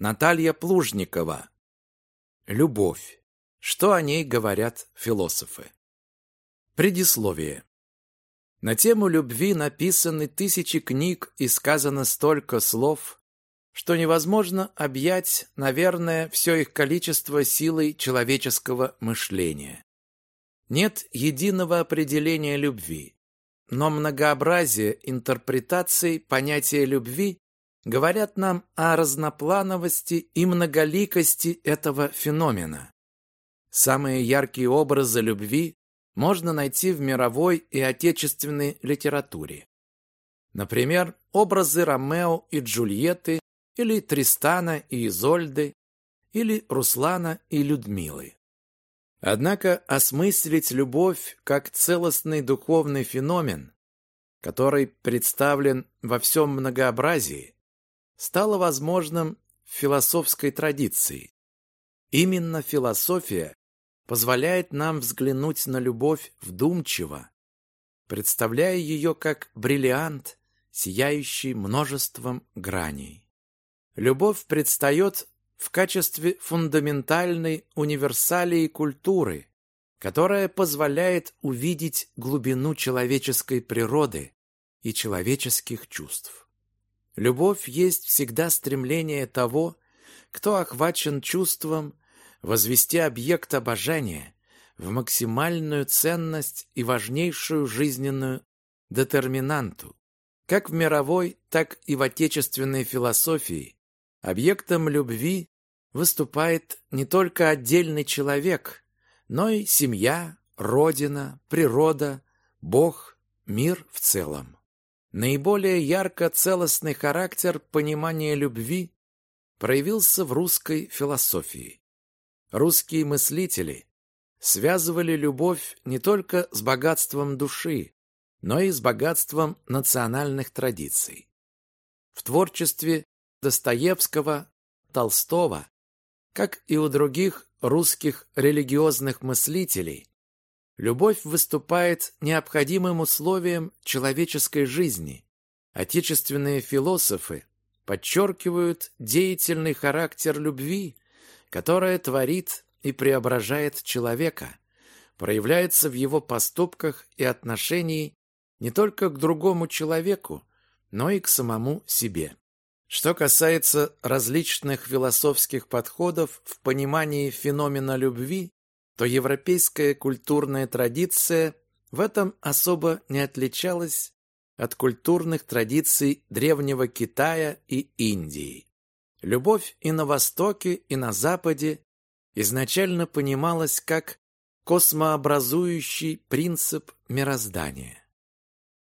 Наталья Плужникова. Любовь. Что о ней говорят философы? Предисловие. На тему любви написаны тысячи книг и сказано столько слов, что невозможно объять, наверное, все их количество силой человеческого мышления. Нет единого определения любви, но многообразие интерпретаций понятия любви говорят нам о разноплановости и многоликости этого феномена. Самые яркие образы любви можно найти в мировой и отечественной литературе. Например, образы Ромео и Джульетты или Тристана и Изольды или Руслана и Людмилы. Однако осмыслить любовь как целостный духовный феномен, который представлен во всем многообразии, стало возможным в философской традиции. Именно философия позволяет нам взглянуть на любовь вдумчиво, представляя ее как бриллиант, сияющий множеством граней. Любовь предстает в качестве фундаментальной универсалии культуры, которая позволяет увидеть глубину человеческой природы и человеческих чувств. Любовь есть всегда стремление того, кто охвачен чувством, возвести объект обожания в максимальную ценность и важнейшую жизненную детерминанту. Как в мировой, так и в отечественной философии объектом любви выступает не только отдельный человек, но и семья, родина, природа, Бог, мир в целом. Наиболее ярко целостный характер понимания любви проявился в русской философии. Русские мыслители связывали любовь не только с богатством души, но и с богатством национальных традиций. В творчестве Достоевского, Толстого, как и у других русских религиозных мыслителей, Любовь выступает необходимым условием человеческой жизни. Отечественные философы подчеркивают деятельный характер любви, которая творит и преображает человека, проявляется в его поступках и отношении не только к другому человеку, но и к самому себе. Что касается различных философских подходов в понимании феномена любви, то европейская культурная традиция в этом особо не отличалась от культурных традиций древнего Китая и Индии. Любовь и на Востоке, и на Западе изначально понималась как космообразующий принцип мироздания.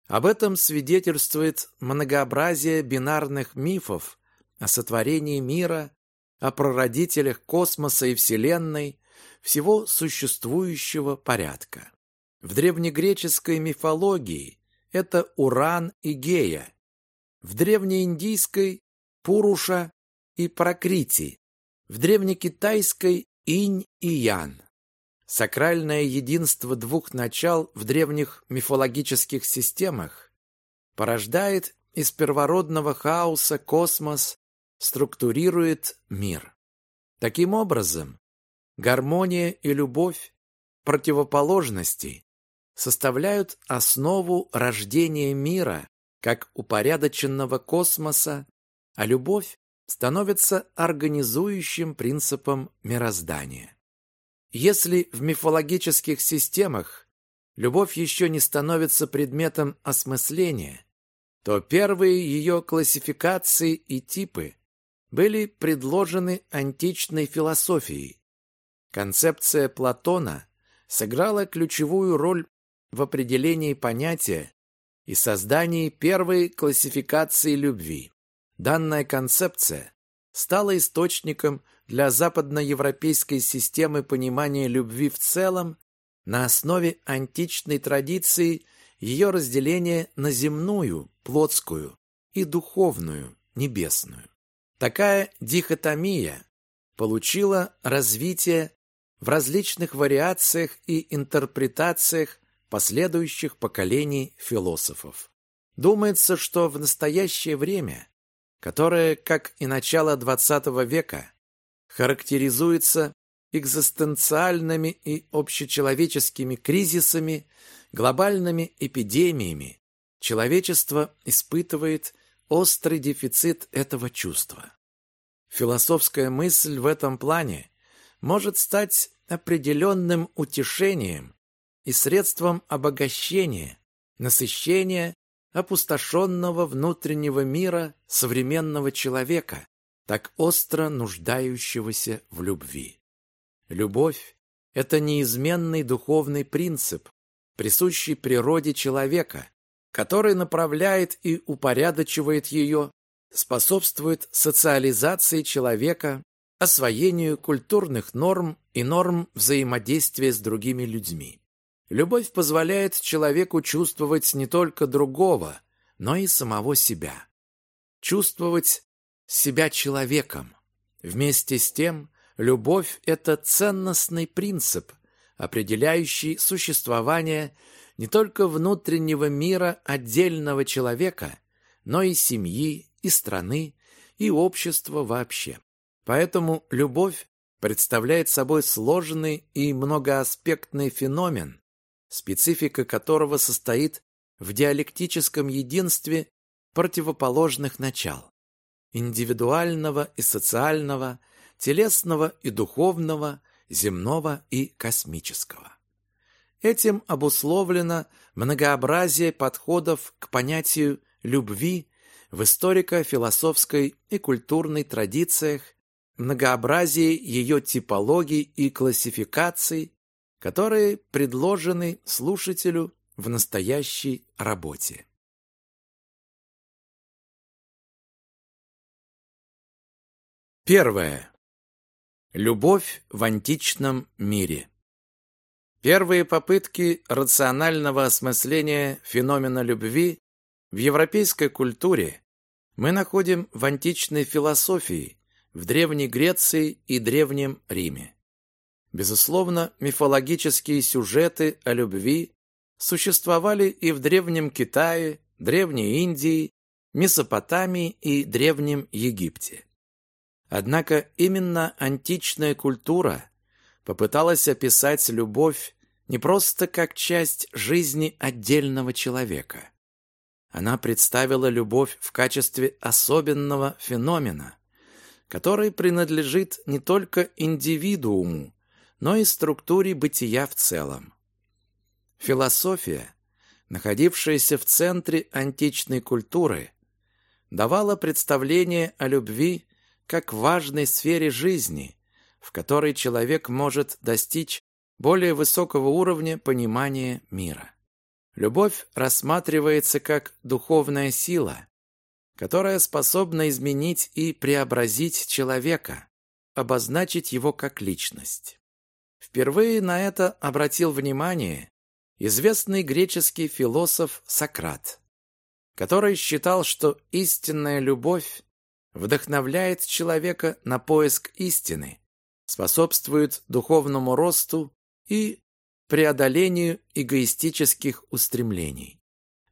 Об этом свидетельствует многообразие бинарных мифов о сотворении мира, о прародителях космоса и Вселенной, всего существующего порядка. В древнегреческой мифологии это Уран и Гея, в древнеиндийской – Пуруша и Пракрити, в древнекитайской – Инь и Ян. Сакральное единство двух начал в древних мифологических системах порождает из первородного хаоса космос, структурирует мир. Таким образом, Гармония и любовь, противоположности, составляют основу рождения мира как упорядоченного космоса, а любовь становится организующим принципом мироздания. Если в мифологических системах любовь еще не становится предметом осмысления, то первые ее классификации и типы были предложены античной философией, Концепция Платона сыграла ключевую роль в определении понятия и создании первой классификации любви. Данная концепция стала источником для западноевропейской системы понимания любви в целом на основе античной традиции ее разделения на земную, плотскую и духовную, небесную. Такая дихотомия получила развитие в различных вариациях и интерпретациях последующих поколений философов. Думается, что в настоящее время которое, как и начало XX века, характеризуется экзистенциальными и общечеловеческими кризисами, глобальными эпидемиями, человечество испытывает острый дефицит этого чувства. Философская мысль в этом плане может стать определенным утешением и средством обогащения, насыщения опустошенного внутреннего мира современного человека, так остро нуждающегося в любви. Любовь – это неизменный духовный принцип, присущий природе человека, который направляет и упорядочивает ее, способствует социализации человека, освоению культурных норм и норм взаимодействия с другими людьми. Любовь позволяет человеку чувствовать не только другого, но и самого себя. Чувствовать себя человеком. Вместе с тем, любовь – это ценностный принцип, определяющий существование не только внутреннего мира отдельного человека, но и семьи, и страны, и общества вообще. Поэтому любовь представляет собой сложный и многоаспектный феномен, специфика которого состоит в диалектическом единстве противоположных начал – индивидуального и социального, телесного и духовного, земного и космического. Этим обусловлено многообразие подходов к понятию любви в историко-философской и культурной традициях, многообразие ее типологий и классификаций, которые предложены слушателю в настоящей работе. Первое. Любовь в античном мире. Первые попытки рационального осмысления феномена любви в европейской культуре мы находим в античной философии, в Древней Греции и Древнем Риме. Безусловно, мифологические сюжеты о любви существовали и в Древнем Китае, Древней Индии, Месопотамии и Древнем Египте. Однако именно античная культура попыталась описать любовь не просто как часть жизни отдельного человека. Она представила любовь в качестве особенного феномена, который принадлежит не только индивидууму, но и структуре бытия в целом. Философия, находившаяся в центре античной культуры, давала представление о любви как важной сфере жизни, в которой человек может достичь более высокого уровня понимания мира. Любовь рассматривается как духовная сила, которая способна изменить и преобразить человека, обозначить его как личность. Впервые на это обратил внимание известный греческий философ Сократ, который считал, что истинная любовь вдохновляет человека на поиск истины, способствует духовному росту и преодолению эгоистических устремлений.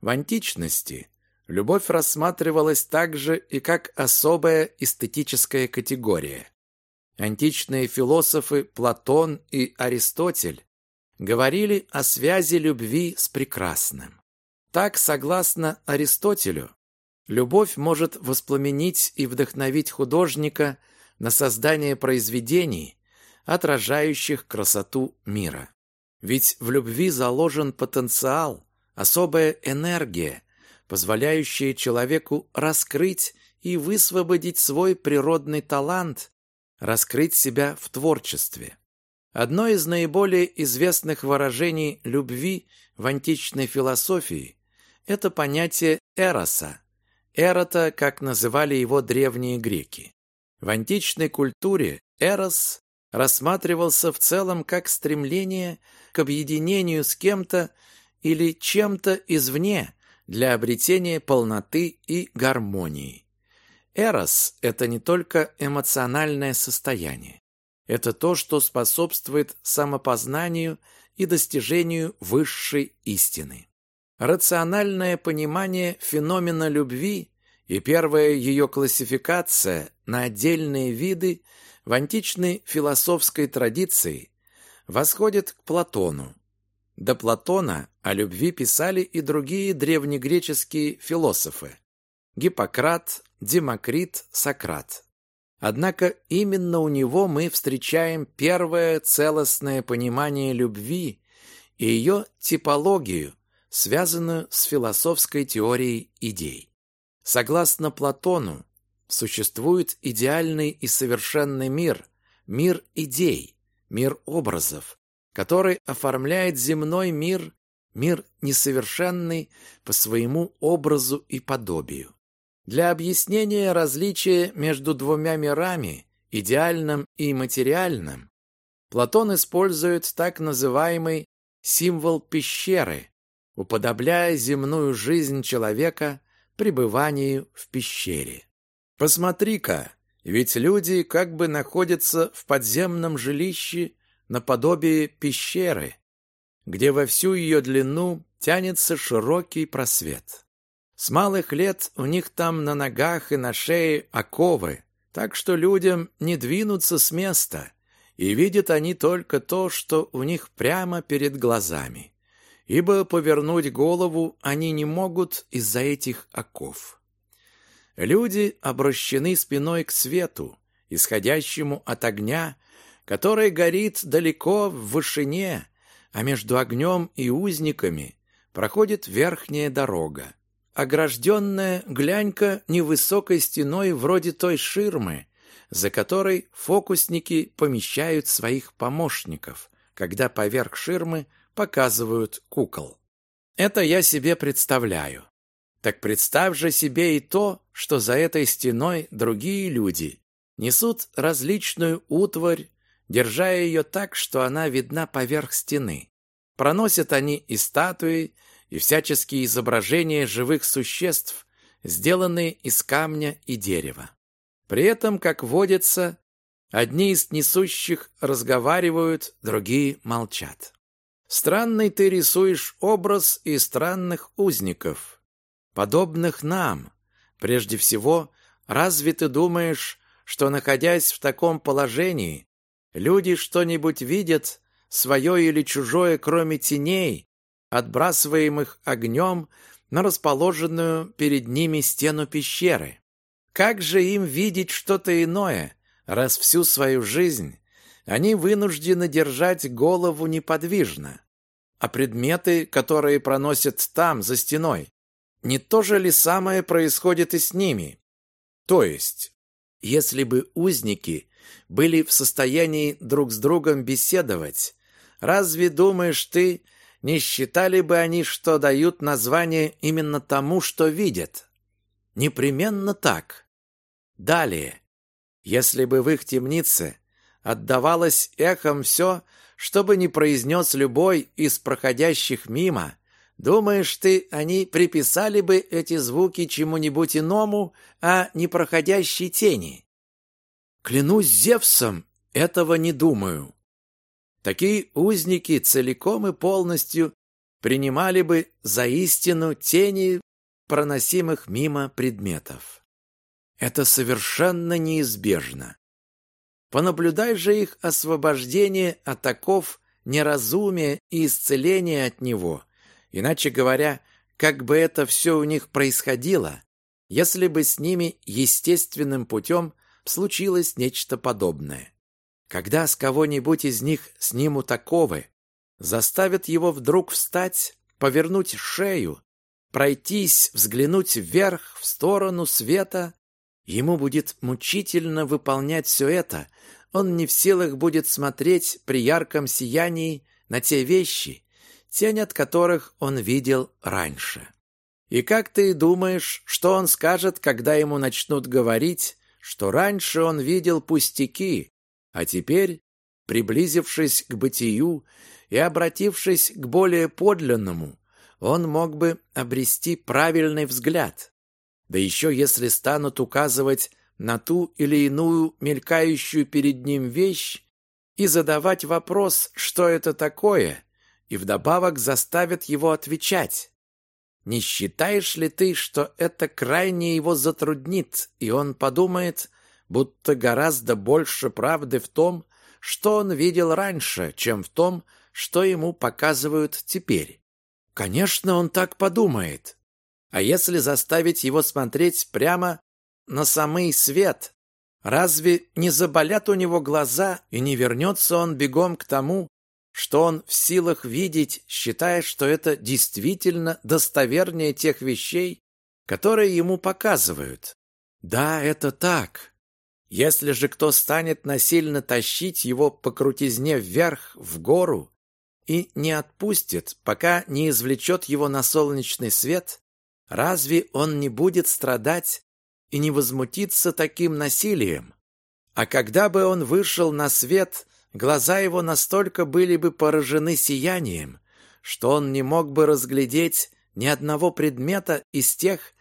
В античности любовь рассматривалась также и как особая эстетическая категория. Античные философы Платон и Аристотель говорили о связи любви с прекрасным. Так, согласно Аристотелю, любовь может воспламенить и вдохновить художника на создание произведений, отражающих красоту мира. Ведь в любви заложен потенциал, особая энергия, позволяющая человеку раскрыть и высвободить свой природный талант раскрыть себя в творчестве. Одно из наиболее известных выражений любви в античной философии – это понятие эроса. Эрота, как называли его древние греки. В античной культуре эрос рассматривался в целом как стремление к объединению с кем-то или чем-то извне для обретения полноты и гармонии. Эрос – это не только эмоциональное состояние. Это то, что способствует самопознанию и достижению высшей истины. Рациональное понимание феномена любви и первая ее классификация на отдельные виды в античной философской традиции восходит к Платону. До Платона о любви писали и другие древнегреческие философы – Гиппократ, Демокрит, Сократ. Однако именно у него мы встречаем первое целостное понимание любви и ее типологию, связанную с философской теорией идей. Согласно Платону, существует идеальный и совершенный мир, мир идей, мир образов, который оформляет земной мир, мир несовершенный по своему образу и подобию. Для объяснения различия между двумя мирами, идеальным и материальным, Платон использует так называемый символ пещеры, уподобляя земную жизнь человека пребыванию в пещере. Посмотри-ка, ведь люди как бы находятся в подземном жилище наподобие пещеры, где во всю ее длину тянется широкий просвет. С малых лет у них там на ногах и на шее оковы, так что людям не двинуться с места, и видят они только то, что у них прямо перед глазами, ибо повернуть голову они не могут из-за этих оков. Люди обращены спиной к свету, исходящему от огня, который горит далеко в вышине, а между огнем и узниками проходит верхняя дорога огражденная глянька невысокой стеной вроде той ширмы, за которой фокусники помещают своих помощников, когда поверх ширмы показывают кукол. Это я себе представляю. Так представь же себе и то, что за этой стеной другие люди несут различную утварь, держа ее так, что она видна поверх стены. Проносят они и статуи, и всяческие изображения живых существ, сделанные из камня и дерева. При этом, как водится, одни из несущих разговаривают, другие молчат. Странный ты рисуешь образ и странных узников, подобных нам. Прежде всего, разве ты думаешь, что, находясь в таком положении, люди что-нибудь видят, свое или чужое, кроме теней, отбрасываемых огнем на расположенную перед ними стену пещеры. Как же им видеть что-то иное, раз всю свою жизнь они вынуждены держать голову неподвижно? А предметы, которые проносят там, за стеной, не то же ли самое происходит и с ними? То есть, если бы узники были в состоянии друг с другом беседовать, разве думаешь ты, не считали бы они, что дают название именно тому, что видят. Непременно так. Далее, если бы в их темнице отдавалось эхом все, что бы ни произнес любой из проходящих мимо, думаешь ты, они приписали бы эти звуки чему-нибудь иному, а не проходящей тени? Клянусь Зевсом, этого не думаю. Такие узники целиком и полностью принимали бы за истину тени проносимых мимо предметов. Это совершенно неизбежно. Понаблюдай же их освобождение от оков неразумия и исцеление от него. Иначе говоря, как бы это все у них происходило, если бы с ними естественным путем случилось нечто подобное. Когда с кого-нибудь из них снимут оковы, заставят его вдруг встать, повернуть шею, пройтись, взглянуть вверх, в сторону света, ему будет мучительно выполнять все это, он не в силах будет смотреть при ярком сиянии на те вещи, тень от которых он видел раньше. И как ты думаешь, что он скажет, когда ему начнут говорить, что раньше он видел пустяки, а теперь, приблизившись к бытию и обратившись к более подлинному, он мог бы обрести правильный взгляд. Да еще если станут указывать на ту или иную мелькающую перед ним вещь и задавать вопрос, что это такое, и вдобавок заставят его отвечать. Не считаешь ли ты, что это крайне его затруднит, и он подумает, будто гораздо больше правды в том, что он видел раньше, чем в том, что ему показывают теперь? Конечно, он так подумает. А если заставить его смотреть прямо на самый свет, разве не заболят у него глаза и не вернется он бегом к тому, что он в силах видеть, считая, что это действительно достовернее тех вещей, которые ему показывают? Да, это так. Если же кто станет насильно тащить его по крутизне вверх, в гору, и не отпустит, пока не извлечет его на солнечный свет, разве он не будет страдать и не возмутиться таким насилием? А когда бы он вышел на свет, глаза его настолько были бы поражены сиянием, что он не мог бы разглядеть ни одного предмета из тех,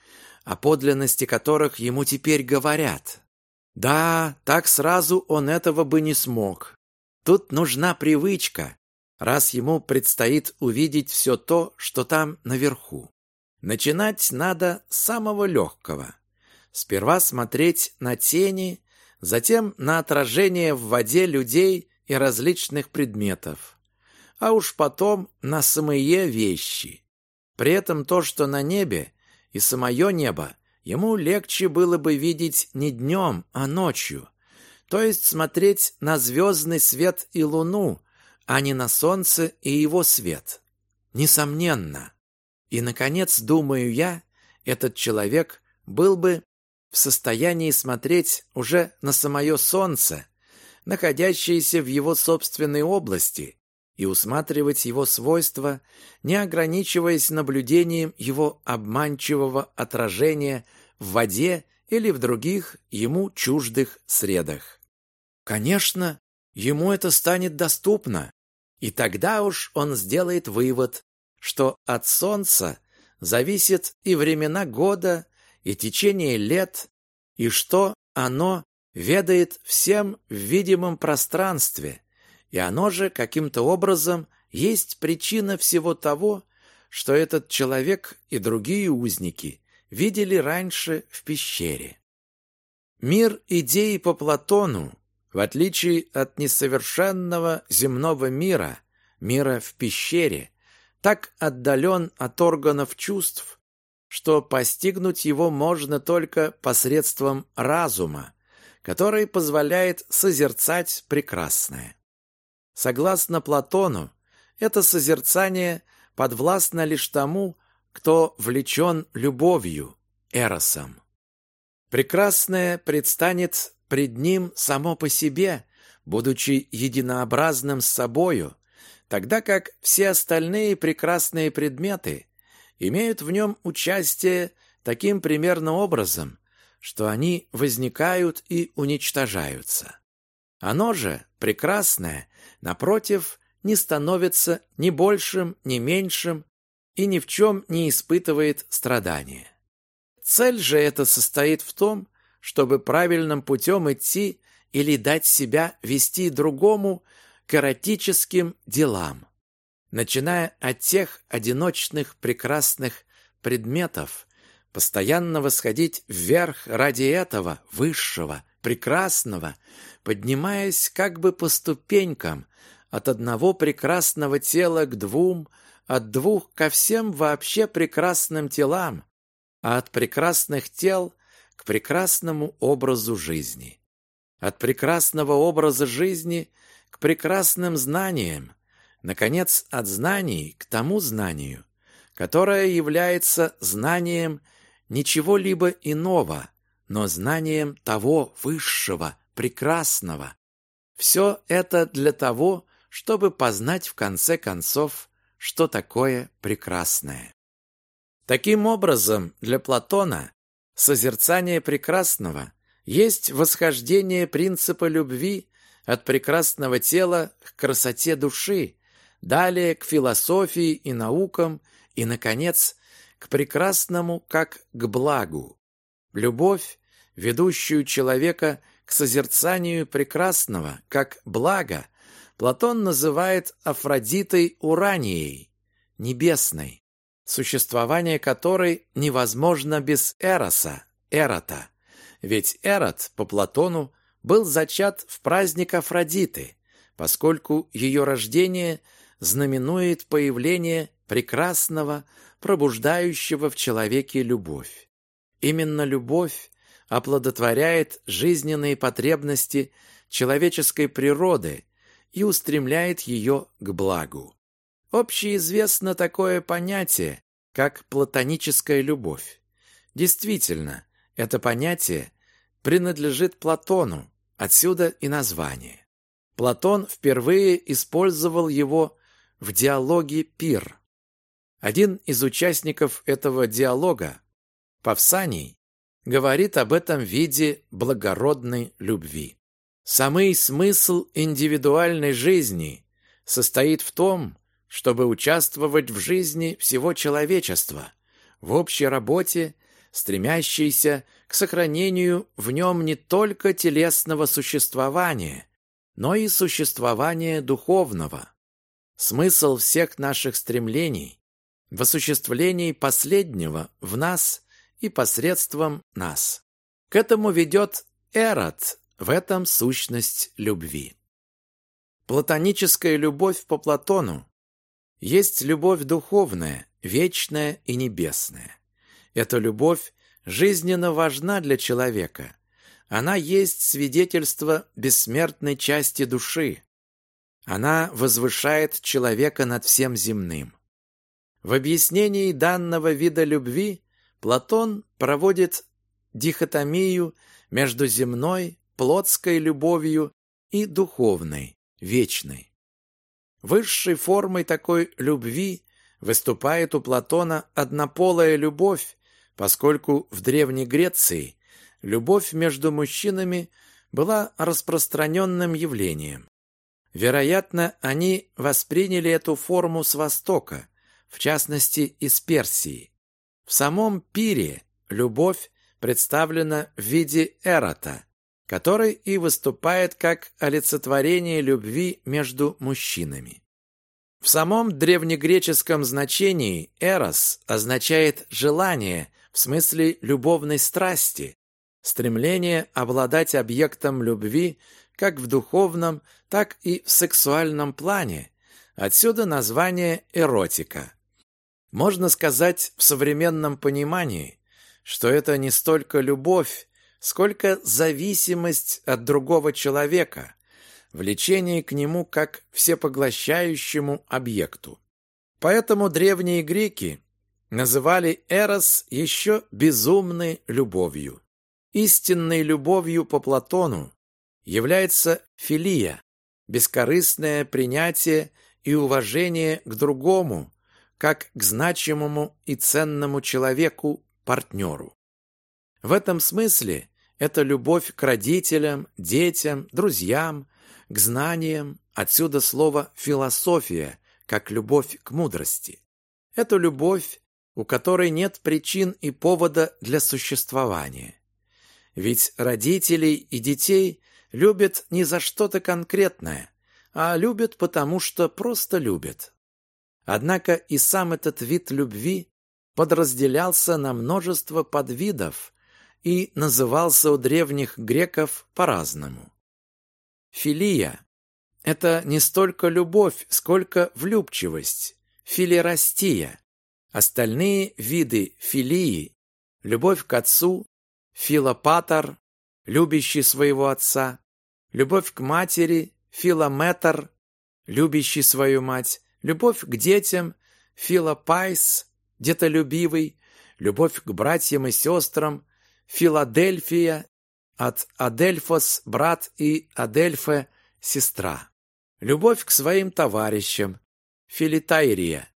о подлинности которых ему теперь говорят. Да, так сразу он этого бы не смог. Тут нужна привычка, раз ему предстоит увидеть все то, что там наверху. Начинать надо с самого легкого. Сперва смотреть на тени, затем на отражение в воде людей и различных предметов, а уж потом на самые вещи. При этом то, что на небе, и самое небо ему легче было бы видеть не днем, а ночью, то есть смотреть на звездный свет и луну, а не на солнце и его свет. Несомненно. И, наконец, думаю я, этот человек был бы в состоянии смотреть уже на самое солнце, находящееся в его собственной области, и усматривать его свойства, не ограничиваясь наблюдением его обманчивого отражения в воде или в других ему чуждых средах. Конечно, ему это станет доступно, и тогда уж он сделает вывод, что от солнца зависит и времена года, и течение лет, и что оно ведает всем в видимом пространстве, и оно же каким-то образом есть причина всего того, что этот человек и другие узники видели раньше в пещере. Мир идеи по Платону, в отличие от несовершенного земного мира, мира в пещере, так отдален от органов чувств, что постигнуть его можно только посредством разума, который позволяет созерцать прекрасное. Согласно Платону, это созерцание подвластно лишь тому, кто влечен любовью, эросом. Прекрасное предстанет пред ним само по себе, будучи единообразным с собою, тогда как все остальные прекрасные предметы имеют в нем участие таким примерно образом, что они возникают и уничтожаются. Оно же, прекрасное, напротив, не становится ни большим, ни меньшим и ни в чем не испытывает страдания. Цель же эта состоит в том, чтобы правильным путем идти или дать себя вести другому к эротическим делам, начиная от тех одиночных прекрасных предметов, постоянно восходить вверх ради этого высшего, прекрасного, поднимаясь как бы по ступенькам от одного прекрасного тела к двум, от двух ко всем вообще прекрасным телам, а от прекрасных тел к прекрасному образу жизни. От прекрасного образа жизни к прекрасным знаниям, наконец, от знаний к тому знанию, которое является знанием ничего-либо иного, но знанием того высшего, прекрасного. Все это для того, чтобы познать в конце концов, что такое прекрасное. Таким образом, для Платона созерцание прекрасного есть восхождение принципа любви от прекрасного тела к красоте души, далее к философии и наукам и, наконец, к прекрасному как к благу. Любовь, ведущую человека к созерцанию прекрасного как блага, Платон называет Афродитой Уранией, небесной. существование которой невозможно без Эроса, Эрота. Ведь Эрот, по Платону, был зачат в праздник Афродиты, поскольку ее рождение знаменует появление прекрасного, пробуждающего в человеке любовь. Именно любовь оплодотворяет жизненные потребности человеческой природы и устремляет ее к благу. Общеизвестно такое понятие, как платоническая любовь. Действительно, это понятие принадлежит Платону, отсюда и название. Платон впервые использовал его в диалоге «Пир». Один из участников этого диалога, Павсаний, говорит об этом виде благородной любви. Самый смысл индивидуальной жизни состоит в том, чтобы участвовать в жизни всего человечества, в общей работе, стремящейся к сохранению в нем не только телесного существования, но и существования духовного. Смысл всех наших стремлений в осуществлении последнего в нас и посредством нас. К этому ведет Эрот, в этом сущность любви. Платоническая любовь по Платону есть любовь духовная, вечная и небесная. Эта любовь жизненно важна для человека. Она есть свидетельство бессмертной части души. Она возвышает человека над всем земным. В объяснении данного вида любви Платон проводит дихотомию между земной, плотской любовью и духовной, вечной. Высшей формой такой любви выступает у Платона однополая любовь, поскольку в Древней Греции любовь между мужчинами была распространенным явлением. Вероятно, они восприняли эту форму с Востока, в частности из Персии. В самом пире любовь представлена в виде эрота, который и выступает как олицетворение любви между мужчинами. В самом древнегреческом значении «эрос» означает «желание» в смысле любовной страсти, стремление обладать объектом любви как в духовном, так и в сексуальном плане, отсюда название «эротика». Можно сказать в современном понимании, что это не столько любовь, сколько зависимость от другого человека, влечение к нему как всепоглощающему объекту. Поэтому древние греки называли Эрос еще безумной любовью. Истинной любовью по Платону является филия, бескорыстное принятие и уважение к другому, как к значимому и ценному человеку-партнеру. В этом смысле это любовь к родителям, детям, друзьям, к знаниям, отсюда слово «философия», как любовь к мудрости. Это любовь, у которой нет причин и повода для существования. Ведь родителей и детей любят не за что-то конкретное, а любят потому, что просто любят. Однако и сам этот вид любви подразделялся на множество подвидов и назывался у древних греков по-разному. Филия – это не столько любовь, сколько влюбчивость, филерастия. Остальные виды филии – любовь к отцу, филопатор, любящий своего отца, любовь к матери, филометр, любящий свою мать, любовь к детям, филопайс, детолюбивый, любовь к братьям и сестрам, Филадельфия, от Адельфос – брат и Адельфе – сестра. Любовь к своим товарищам, филитайрия,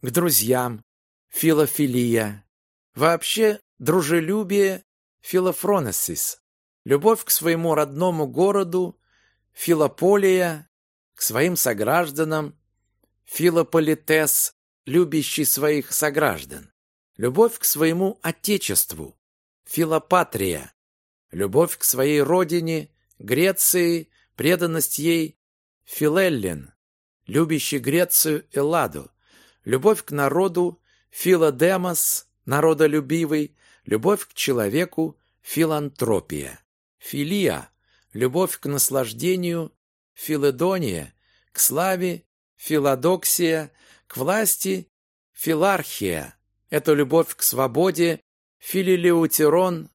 к друзьям, филофилия. Вообще, дружелюбие, филофронесис. Любовь к своему родному городу, филополия, к своим согражданам, филополитес, любящий своих сограждан, любовь к своему отечеству, филопатрия, любовь к своей родине, Греции, преданность ей, филеллин, любящий Грецию Элладу, любовь к народу, Филодемос, народолюбивый, любовь к человеку, филантропия. Филия – любовь к наслаждению, филедония – к славе, филодоксия – к власти, филархия – это любовь к свободе, филилеутерон.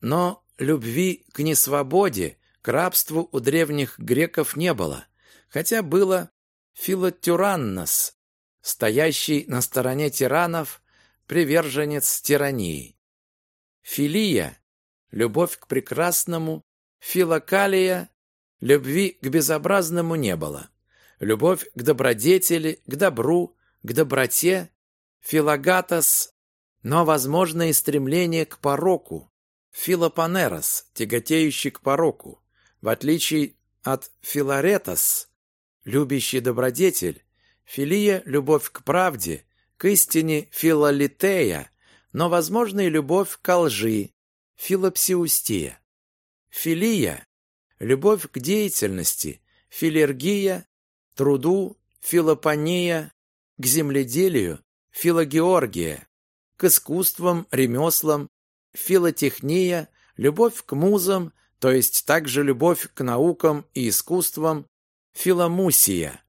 Но любви к несвободе, к рабству у древних греков не было, хотя было филотюраннос, стоящий на стороне тиранов, приверженец тирании. Филия – любовь к прекрасному, филокалия – любви к безобразному не было. Любовь к добродетели, к добру, к доброте, филогатос, но возможное стремление к пороку, филопанерос, тяготеющий к пороку, в отличие от филаретос, любящий добродетель, филия – любовь к правде, к истине филолитея, но возможно и любовь к лжи, филопсиустия. Филия – любовь к деятельности, филергия, труду, филопония, к земледелию, филогеоргия, к искусствам, ремеслам, филотехния, любовь к музам, то есть также любовь к наукам и искусствам, филомусия.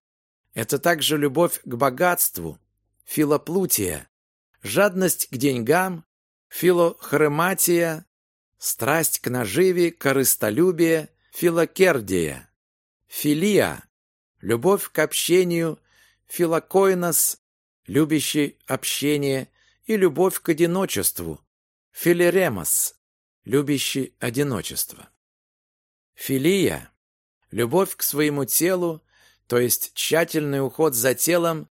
Это также любовь к богатству, филоплутия, жадность к деньгам, филохрематия, страсть к наживе, корыстолюбие, филокердия, филия, любовь к общению, филокойнос, любящий общение, и любовь к одиночеству, филеремос, любящий одиночество. Филия – любовь к своему телу, то есть тщательный уход за телом,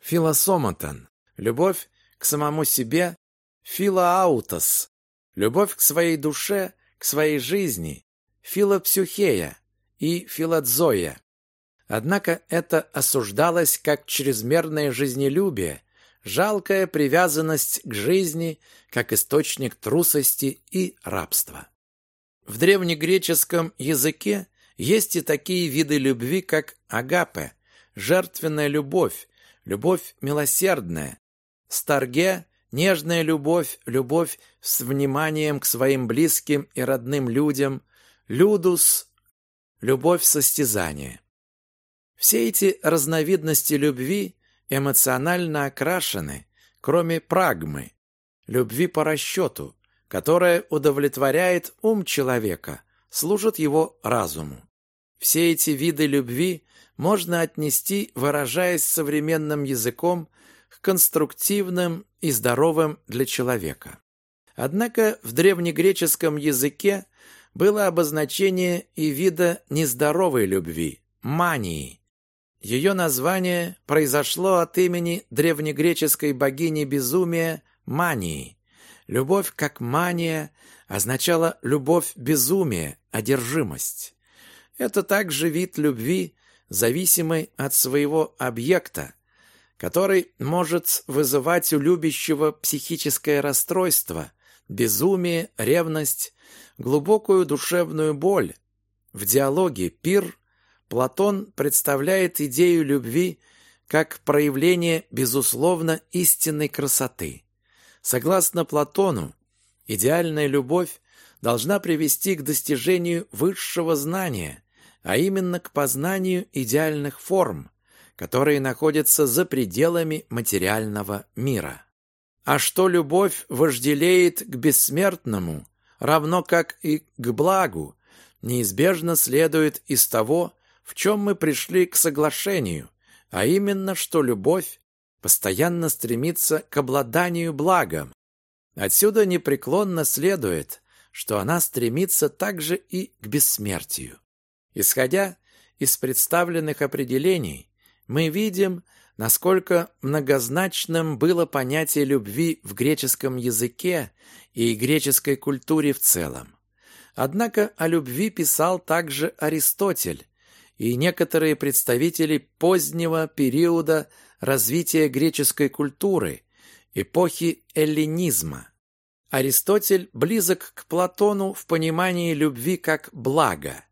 филосоматон, любовь к самому себе, филоаутос, любовь к своей душе, к своей жизни, филопсюхея и филодзоя. Однако это осуждалось как чрезмерное жизнелюбие, жалкая привязанность к жизни, как источник трусости и рабства. В древнегреческом языке есть и такие виды любви, как агапе, жертвенная любовь, любовь милосердная, старге, нежная любовь, любовь с вниманием к своим близким и родным людям, людус, любовь состязания. Все эти разновидности любви эмоционально окрашены, кроме прагмы, любви по расчету, которая удовлетворяет ум человека, служит его разуму. Все эти виды любви можно отнести, выражаясь современным языком, конструктивным и здоровым для человека. Однако в древнегреческом языке было обозначение и вида нездоровой любви – мании, ее название произошло от имени древнегреческой богини безумия Мании. Любовь как мания означала любовь безумия, одержимость. Это также вид любви, зависимый от своего объекта, который может вызывать у любящего психическое расстройство, безумие, ревность, глубокую душевную боль. В диалоге «Пир» Платон представляет идею любви как проявление, безусловно, истинной красоты. Согласно Платону, идеальная любовь должна привести к достижению высшего знания, а именно к познанию идеальных форм, которые находятся за пределами материального мира. А что любовь вожделеет к бессмертному, равно как и к благу, неизбежно следует из того, в чем мы пришли к соглашению, а именно, что любовь постоянно стремится к обладанию благом. Отсюда непреклонно следует, что она стремится также и к бессмертию. Исходя из представленных определений, мы видим, насколько многозначным было понятие любви в греческом языке и греческой культуре в целом. Однако о любви писал также Аристотель, и некоторые представители позднего периода развития греческой культуры, эпохи эллинизма. Аристотель близок к Платону в понимании любви как блага,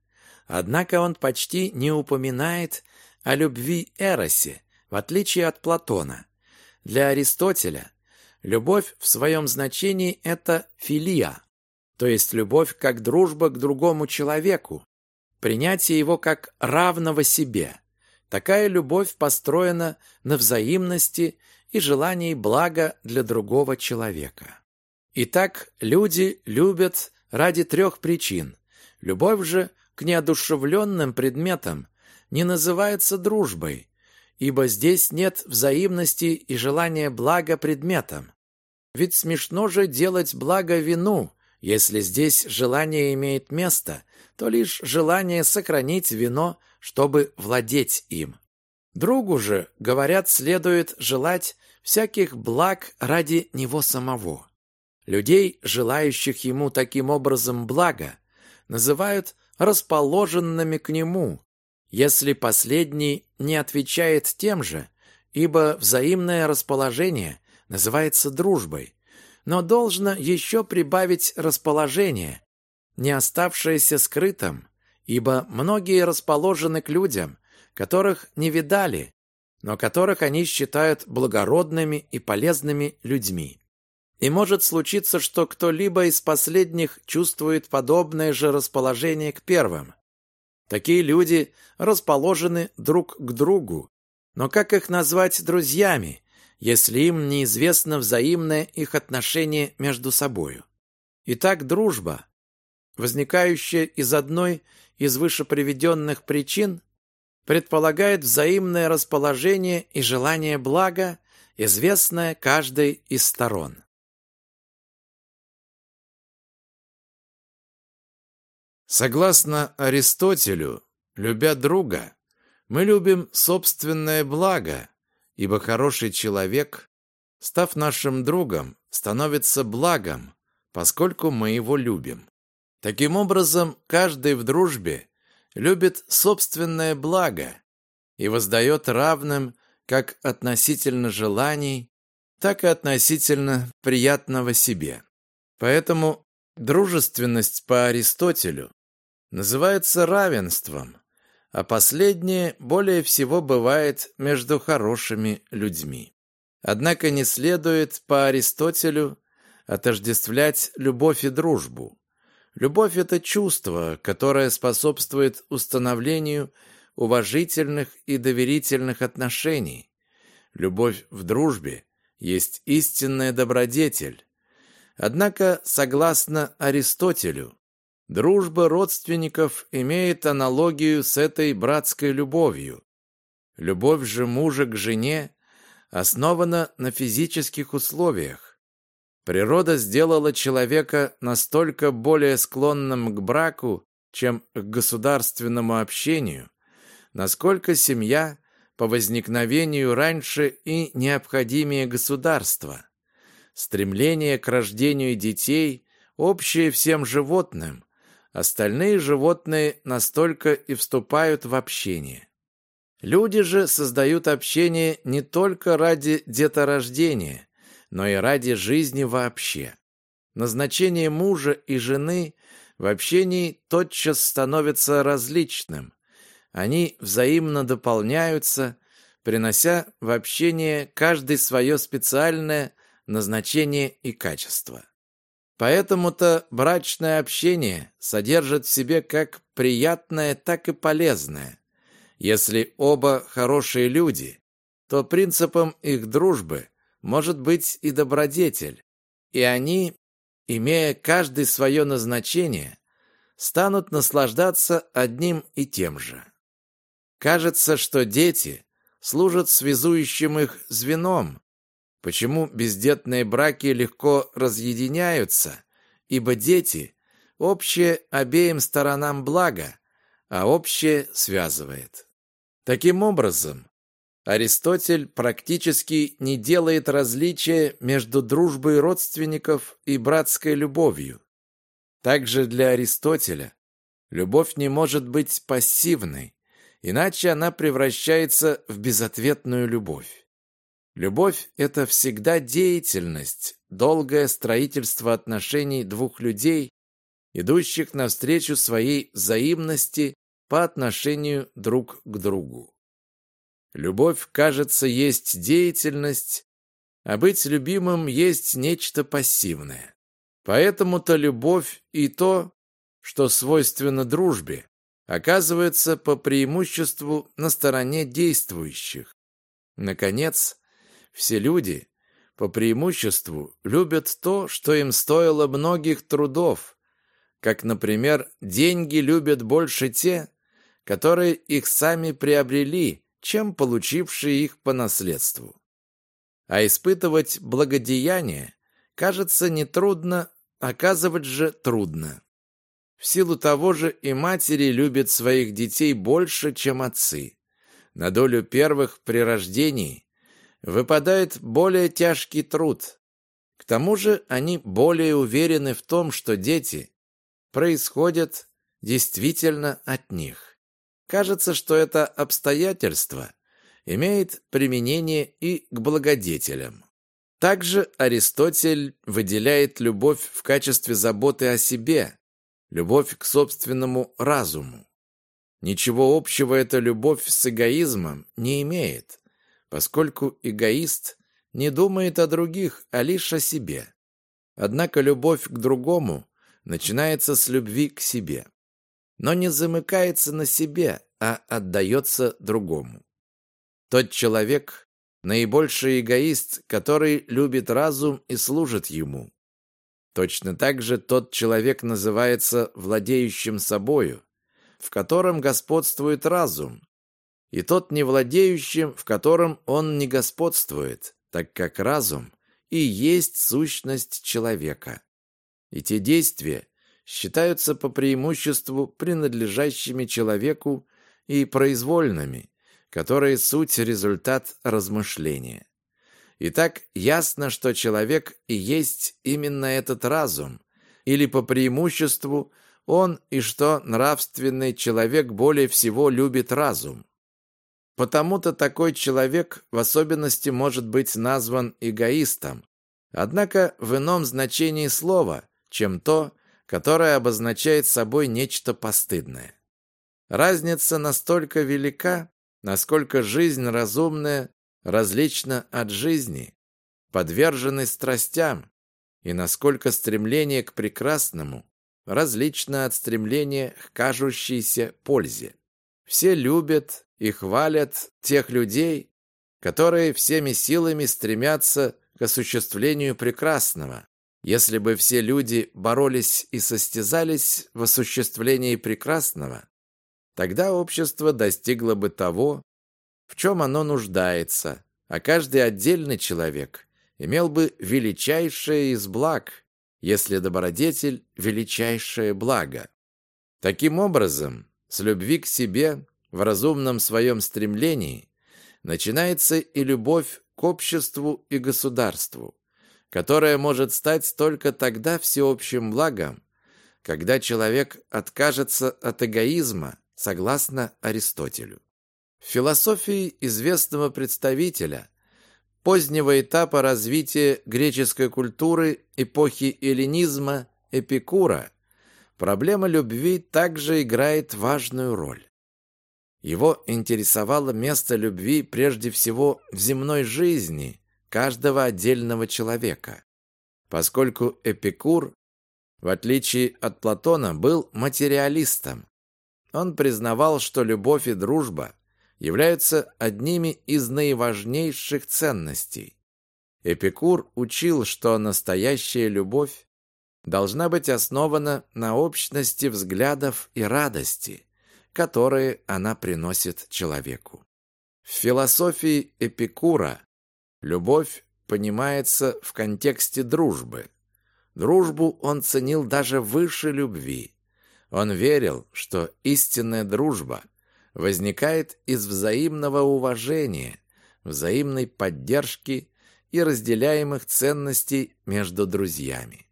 однако он почти не упоминает о любви Эросе, в отличие от Платона. Для Аристотеля любовь в своем значении – это филия, то есть любовь как дружба к другому человеку, принятие его как равного себе. Такая любовь построена на взаимности и желании блага для другого человека. Итак, люди любят ради трех причин. Любовь же к неодушевленным предметам не называется дружбой, ибо здесь нет взаимности и желания блага предметам. Ведь смешно же делать благо вину, если здесь желание имеет место, то лишь желание сохранить вино, чтобы владеть им. Другу же, говорят, следует желать всяких благ ради него самого. Людей, желающих ему таким образом блага, называют расположенными к нему, если последний не отвечает тем же, ибо взаимное расположение называется дружбой, но должно еще прибавить расположение, не оставшееся скрытым, ибо многие расположены к людям, которых не видали, но которых они считают благородными и полезными людьми. И может случиться, что кто-либо из последних чувствует подобное же расположение к первым. Такие люди расположены друг к другу. Но как их назвать друзьями, если им неизвестно взаимное их отношение между собою? Итак, дружба, возникающая из одной из вышеприведенных причин, предполагает взаимное расположение и желание блага, известное каждой из сторон. Согласно Аристотелю, любя друга, мы любим собственное благо, ибо хороший человек, став нашим другом, становится благом, поскольку мы его любим. Таким образом, каждый в дружбе любит собственное благо и воздает равным как относительно желаний, так и относительно приятного себе. Поэтому дружественность по Аристотелю называется равенством, а последнее более всего бывает между хорошими людьми. Однако не следует по Аристотелю отождествлять любовь и дружбу. Любовь – это чувство, которое способствует установлению уважительных и доверительных отношений. Любовь в дружбе есть истинная добродетель. Однако, согласно Аристотелю, Дружба родственников имеет аналогию с этой братской любовью. Любовь же мужа к жене основана на физических условиях. Природа сделала человека настолько более склонным к браку, чем к государственному общению, насколько семья по возникновению раньше и необходимее государства. Стремление к рождению детей общее всем животным – Остальные животные настолько и вступают в общение. Люди же создают общение не только ради деторождения, но и ради жизни вообще. Назначение мужа и жены в общении тотчас становится различным. Они взаимно дополняются, принося в общение каждый свое специальное назначение и качество. Поэтому-то брачное общение содержит в себе как приятное, так и полезное. Если оба хорошие люди, то принципом их дружбы может быть и добродетель, и они, имея каждый свое назначение, станут наслаждаться одним и тем же. Кажется, что дети служат связующим их звеном, Почему бездетные браки легко разъединяются? Ибо дети – общее обеим сторонам благо, а общее связывает. Таким образом, Аристотель практически не делает различия между дружбой родственников и братской любовью. Также для Аристотеля любовь не может быть пассивной, иначе она превращается в безответную любовь. Любовь – это всегда деятельность, долгое строительство отношений двух людей, идущих навстречу своей взаимности по отношению друг к другу. Любовь, кажется, есть деятельность, а быть любимым есть нечто пассивное. Поэтому-то любовь и то, что свойственно дружбе, оказывается по преимуществу на стороне действующих. Наконец, все люди по преимуществу любят то, что им стоило многих трудов, как, например, деньги любят больше те, которые их сами приобрели, чем получившие их по наследству. А испытывать благодеяние кажется нетрудно, оказывать же трудно. В силу того же и матери любят своих детей больше, чем отцы. На долю первых при рождении выпадает более тяжкий труд. К тому же они более уверены в том, что дети происходят действительно от них. Кажется, что это обстоятельство имеет применение и к благодетелям. Также Аристотель выделяет любовь в качестве заботы о себе, любовь к собственному разуму. Ничего общего эта любовь с эгоизмом не имеет, поскольку эгоист не думает о других, а лишь о себе. Однако любовь к другому начинается с любви к себе, но не замыкается на себе, а отдается другому. Тот человек – наибольший эгоист, который любит разум и служит ему. Точно так же тот человек называется владеющим собою, в котором господствует разум, и тот не владеющим, в котором он не господствует, так как разум и есть сущность человека. И те действия считаются по преимуществу принадлежащими человеку и произвольными, которые суть результат размышления. Итак, ясно, что человек и есть именно этот разум, или по преимуществу он и что нравственный человек более всего любит разум. Потому-то такой человек в особенности может быть назван эгоистом, однако в ином значении слова, чем то, которое обозначает собой нечто постыдное. Разница настолько велика, насколько жизнь разумная различно от жизни, подверженной страстям, и насколько стремление к прекрасному различно от стремления к кажущейся пользе. Все любят и хвалят тех людей, которые всеми силами стремятся к осуществлению прекрасного. Если бы все люди боролись и состязались в осуществлении прекрасного, тогда общество достигло бы того, в чем оно нуждается, а каждый отдельный человек имел бы величайшее из благ, если добродетель – величайшее благо. Таким образом, с любви к себе в разумном своем стремлении начинается и любовь к обществу и государству, которая может стать только тогда всеобщим благом, когда человек откажется от эгоизма, согласно Аристотелю. В философии известного представителя позднего этапа развития греческой культуры эпохи эллинизма Эпикура проблема любви также играет важную роль. Его интересовало место любви прежде всего в земной жизни каждого отдельного человека, поскольку Эпикур, в отличие от Платона, был материалистом. Он признавал, что любовь и дружба являются одними из наиважнейших ценностей. Эпикур учил, что настоящая любовь должна быть основана на общности взглядов и радости, которые она приносит человеку. В философии Эпикура любовь понимается в контексте дружбы. Дружбу он ценил даже выше любви. Он верил, что истинная дружба возникает из взаимного уважения, взаимной поддержки и разделяемых ценностей между друзьями.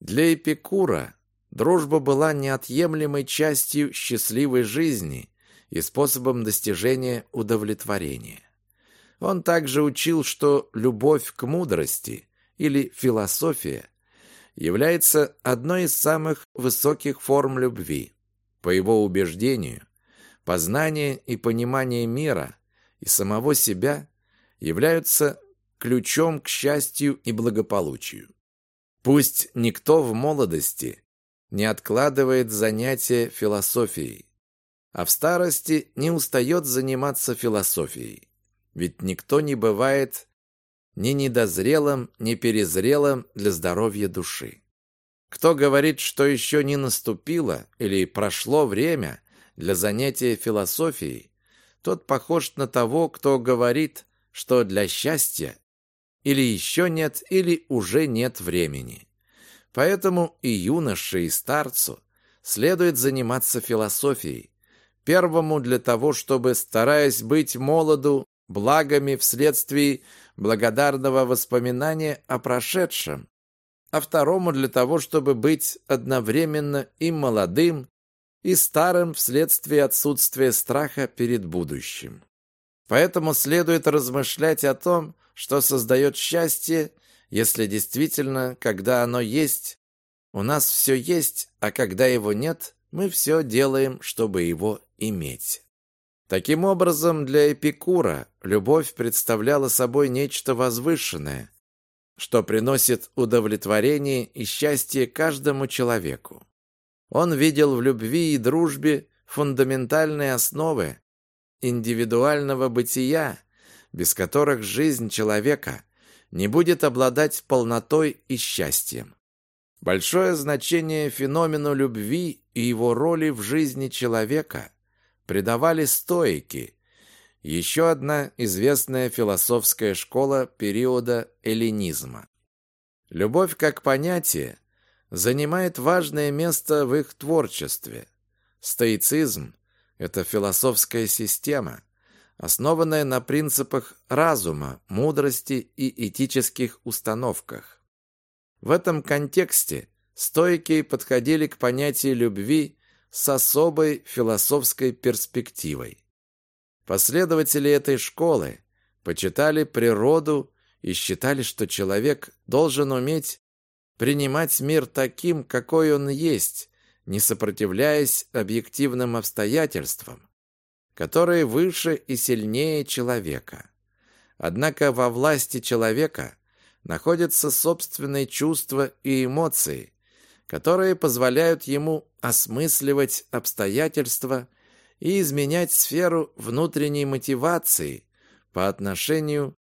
Для Эпикура дружба была неотъемлемой частью счастливой жизни и способом достижения удовлетворения. Он также учил, что любовь к мудрости или философия является одной из самых высоких форм любви. По его убеждению, Познание и понимание мира и самого себя являются ключом к счастью и благополучию. Пусть никто в молодости не откладывает занятия философией, а в старости не устает заниматься философией. Ведь никто не бывает ни недозрелым, ни перезрелым для здоровья души. Кто говорит, что еще не наступило или прошло время для занятия философией, тот похож на того, кто говорит, что для счастья или еще нет, или уже нет времени. Поэтому и юноше, и старцу следует заниматься философией. Первому для того, чтобы, стараясь быть молоду, благами вследствие благодарного воспоминания о прошедшем, а второму для того, чтобы быть одновременно и молодым, и старым вследствие отсутствия страха перед будущим. Поэтому следует размышлять о том, что создает счастье если действительно, когда оно есть, у нас все есть, а когда его нет, мы все делаем, чтобы его иметь. Таким образом, для Эпикура любовь представляла собой нечто возвышенное, что приносит удовлетворение и счастье каждому человеку. Он видел в любви и дружбе фундаментальные основы индивидуального бытия, без которых жизнь человека не будет обладать полнотой и счастьем. Большое значение феномену любви и его роли в жизни человека придавали стоики, еще одна известная философская школа периода эллинизма. Любовь как понятие занимает важное место в их творчестве. Стоицизм – это философская система, основанная на принципах разума, мудрости и этических установках. В этом контексте стойки подходили к понятию любви с особой философской перспективой. Последователи этой школы почитали природу и считали, что человек должен уметь принимать мир таким, какой он есть, не сопротивляясь объективным обстоятельствам, которые выше и сильнее человека. Однако во власти человека находятся собственные чувства и эмоции, которые позволяют ему осмысливать обстоятельства и изменять сферу внутренней мотивации по отношению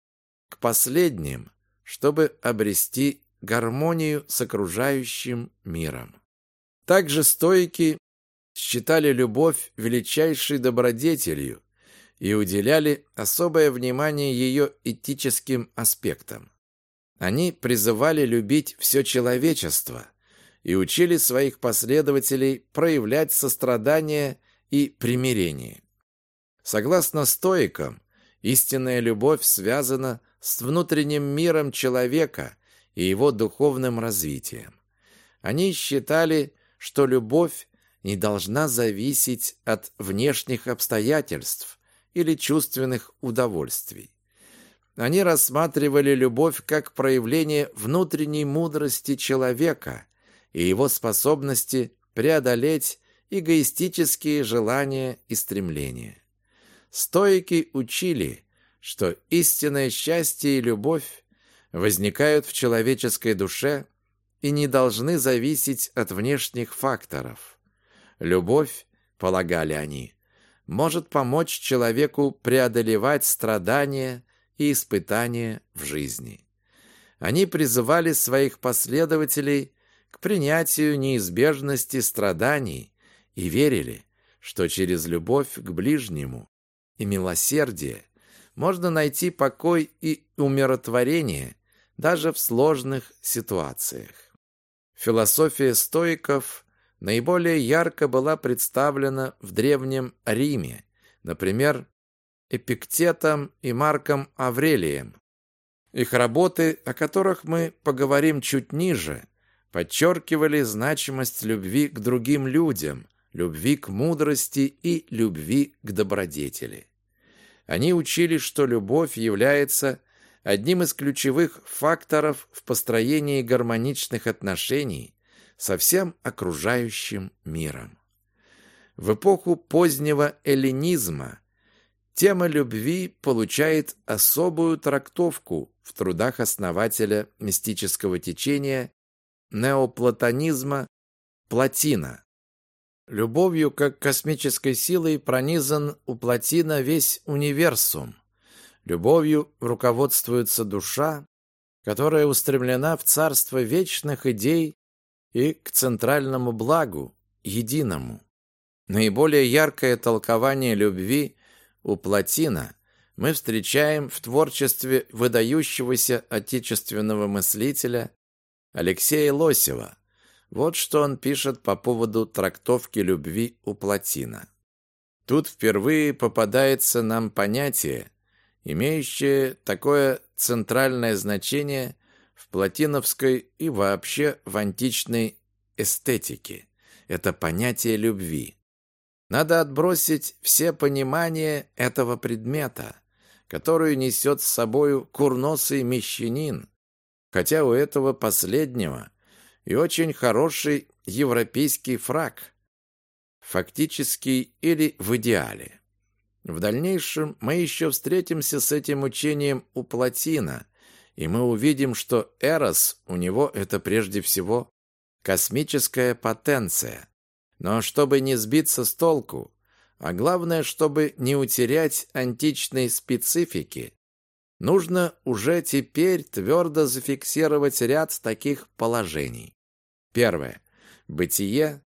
к последним, чтобы обрести гармонию с окружающим миром. Также стойки считали любовь величайшей добродетелью и уделяли особое внимание ее этическим аспектам. Они призывали любить все человечество и учили своих последователей проявлять сострадание и примирение. Согласно стоикам, истинная любовь связана с внутренним миром человека и его духовным развитием. Они считали, что любовь не должна зависеть от внешних обстоятельств или чувственных удовольствий. Они рассматривали любовь как проявление внутренней мудрости человека и его способности преодолеть эгоистические желания и стремления. Стоики учили, что истинное счастье и любовь возникают в человеческой душе и не должны зависеть от внешних факторов. Любовь, полагали они, может помочь человеку преодолевать страдания и испытания в жизни. Они призывали своих последователей к принятию неизбежности страданий и верили, что через любовь к ближнему и милосердие можно найти покой и умиротворение даже в сложных ситуациях. Философия стоиков наиболее ярко была представлена в Древнем Риме, например, Эпиктетом и Марком Аврелием. Их работы, о которых мы поговорим чуть ниже, подчеркивали значимость любви к другим людям, любви к мудрости и любви к добродетели. Они учили, что любовь является одним из ключевых факторов в построении гармоничных отношений со всем окружающим миром. В эпоху позднего эллинизма Тема любви получает особую трактовку в трудах основателя мистического течения неоплатонизма Платина. Любовью как космической силой пронизан у Платина весь универсум. Любовью руководствуется душа, которая устремлена в царство вечных идей и к центральному благу, единому. Наиболее яркое толкование любви у Платина мы встречаем в творчестве выдающегося отечественного мыслителя Алексея Лосева. Вот что он пишет по поводу трактовки любви у Платина. Тут впервые попадается нам понятие, имеющее такое центральное значение в платиновской и вообще в античной эстетике. Это понятие любви. Надо отбросить все понимания этого предмета, которую несет с собою курносый мещанин, хотя у этого последнего и очень хороший европейский фраг, фактически или в идеале. В дальнейшем мы еще встретимся с этим учением у Платина, и мы увидим, что Эрос у него это прежде всего космическая потенция. Но чтобы не сбиться с толку, а главное, чтобы не утерять античной специфики, нужно уже теперь твердо зафиксировать ряд таких положений. Первое. Бытие,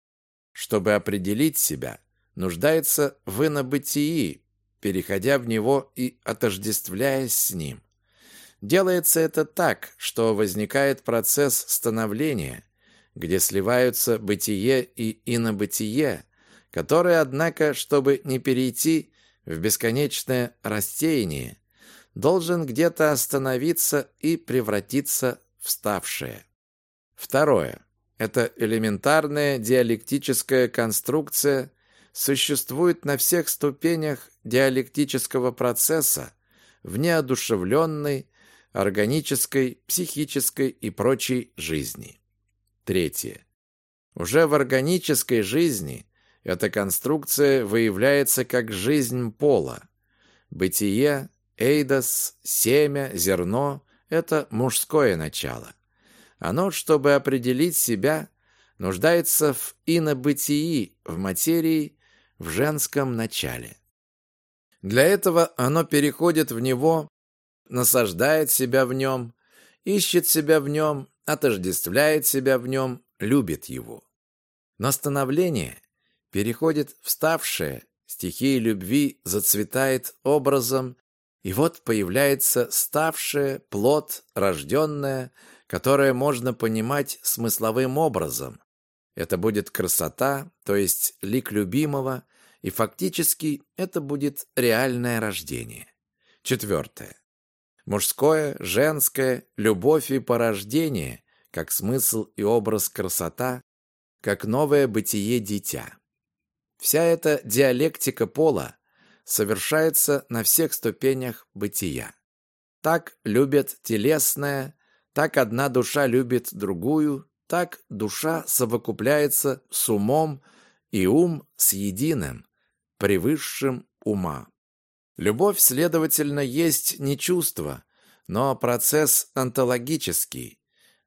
чтобы определить себя, нуждается в инобытии, переходя в него и отождествляясь с ним. Делается это так, что возникает процесс становления, где сливаются бытие и инобытие, который, однако, чтобы не перейти в бесконечное растение, должен где-то остановиться и превратиться в ставшее. Второе. Это элементарная диалектическая конструкция существует на всех ступенях диалектического процесса в неодушевленной, органической, психической и прочей жизни. Третье. Уже в органической жизни эта конструкция выявляется как жизнь пола. Бытие, эйдос, семя, зерно – это мужское начало. Оно, чтобы определить себя, нуждается в инобытии, в материи, в женском начале. Для этого оно переходит в него, насаждает себя в нем, ищет себя в нем, отождествляет себя в нем, любит его. Но становление переходит в ставшее, стихия любви зацветает образом, и вот появляется ставшее, плод, рожденное, которое можно понимать смысловым образом. Это будет красота, то есть лик любимого, и фактически это будет реальное рождение. Четвертое. Мужское, женское, любовь и порождение, как смысл и образ красота, как новое бытие дитя. Вся эта диалектика пола совершается на всех ступенях бытия. Так любят телесное, так одна душа любит другую, так душа совокупляется с умом и ум с единым, превысшим ума. Любовь, следовательно, есть не чувство, но процесс онтологический,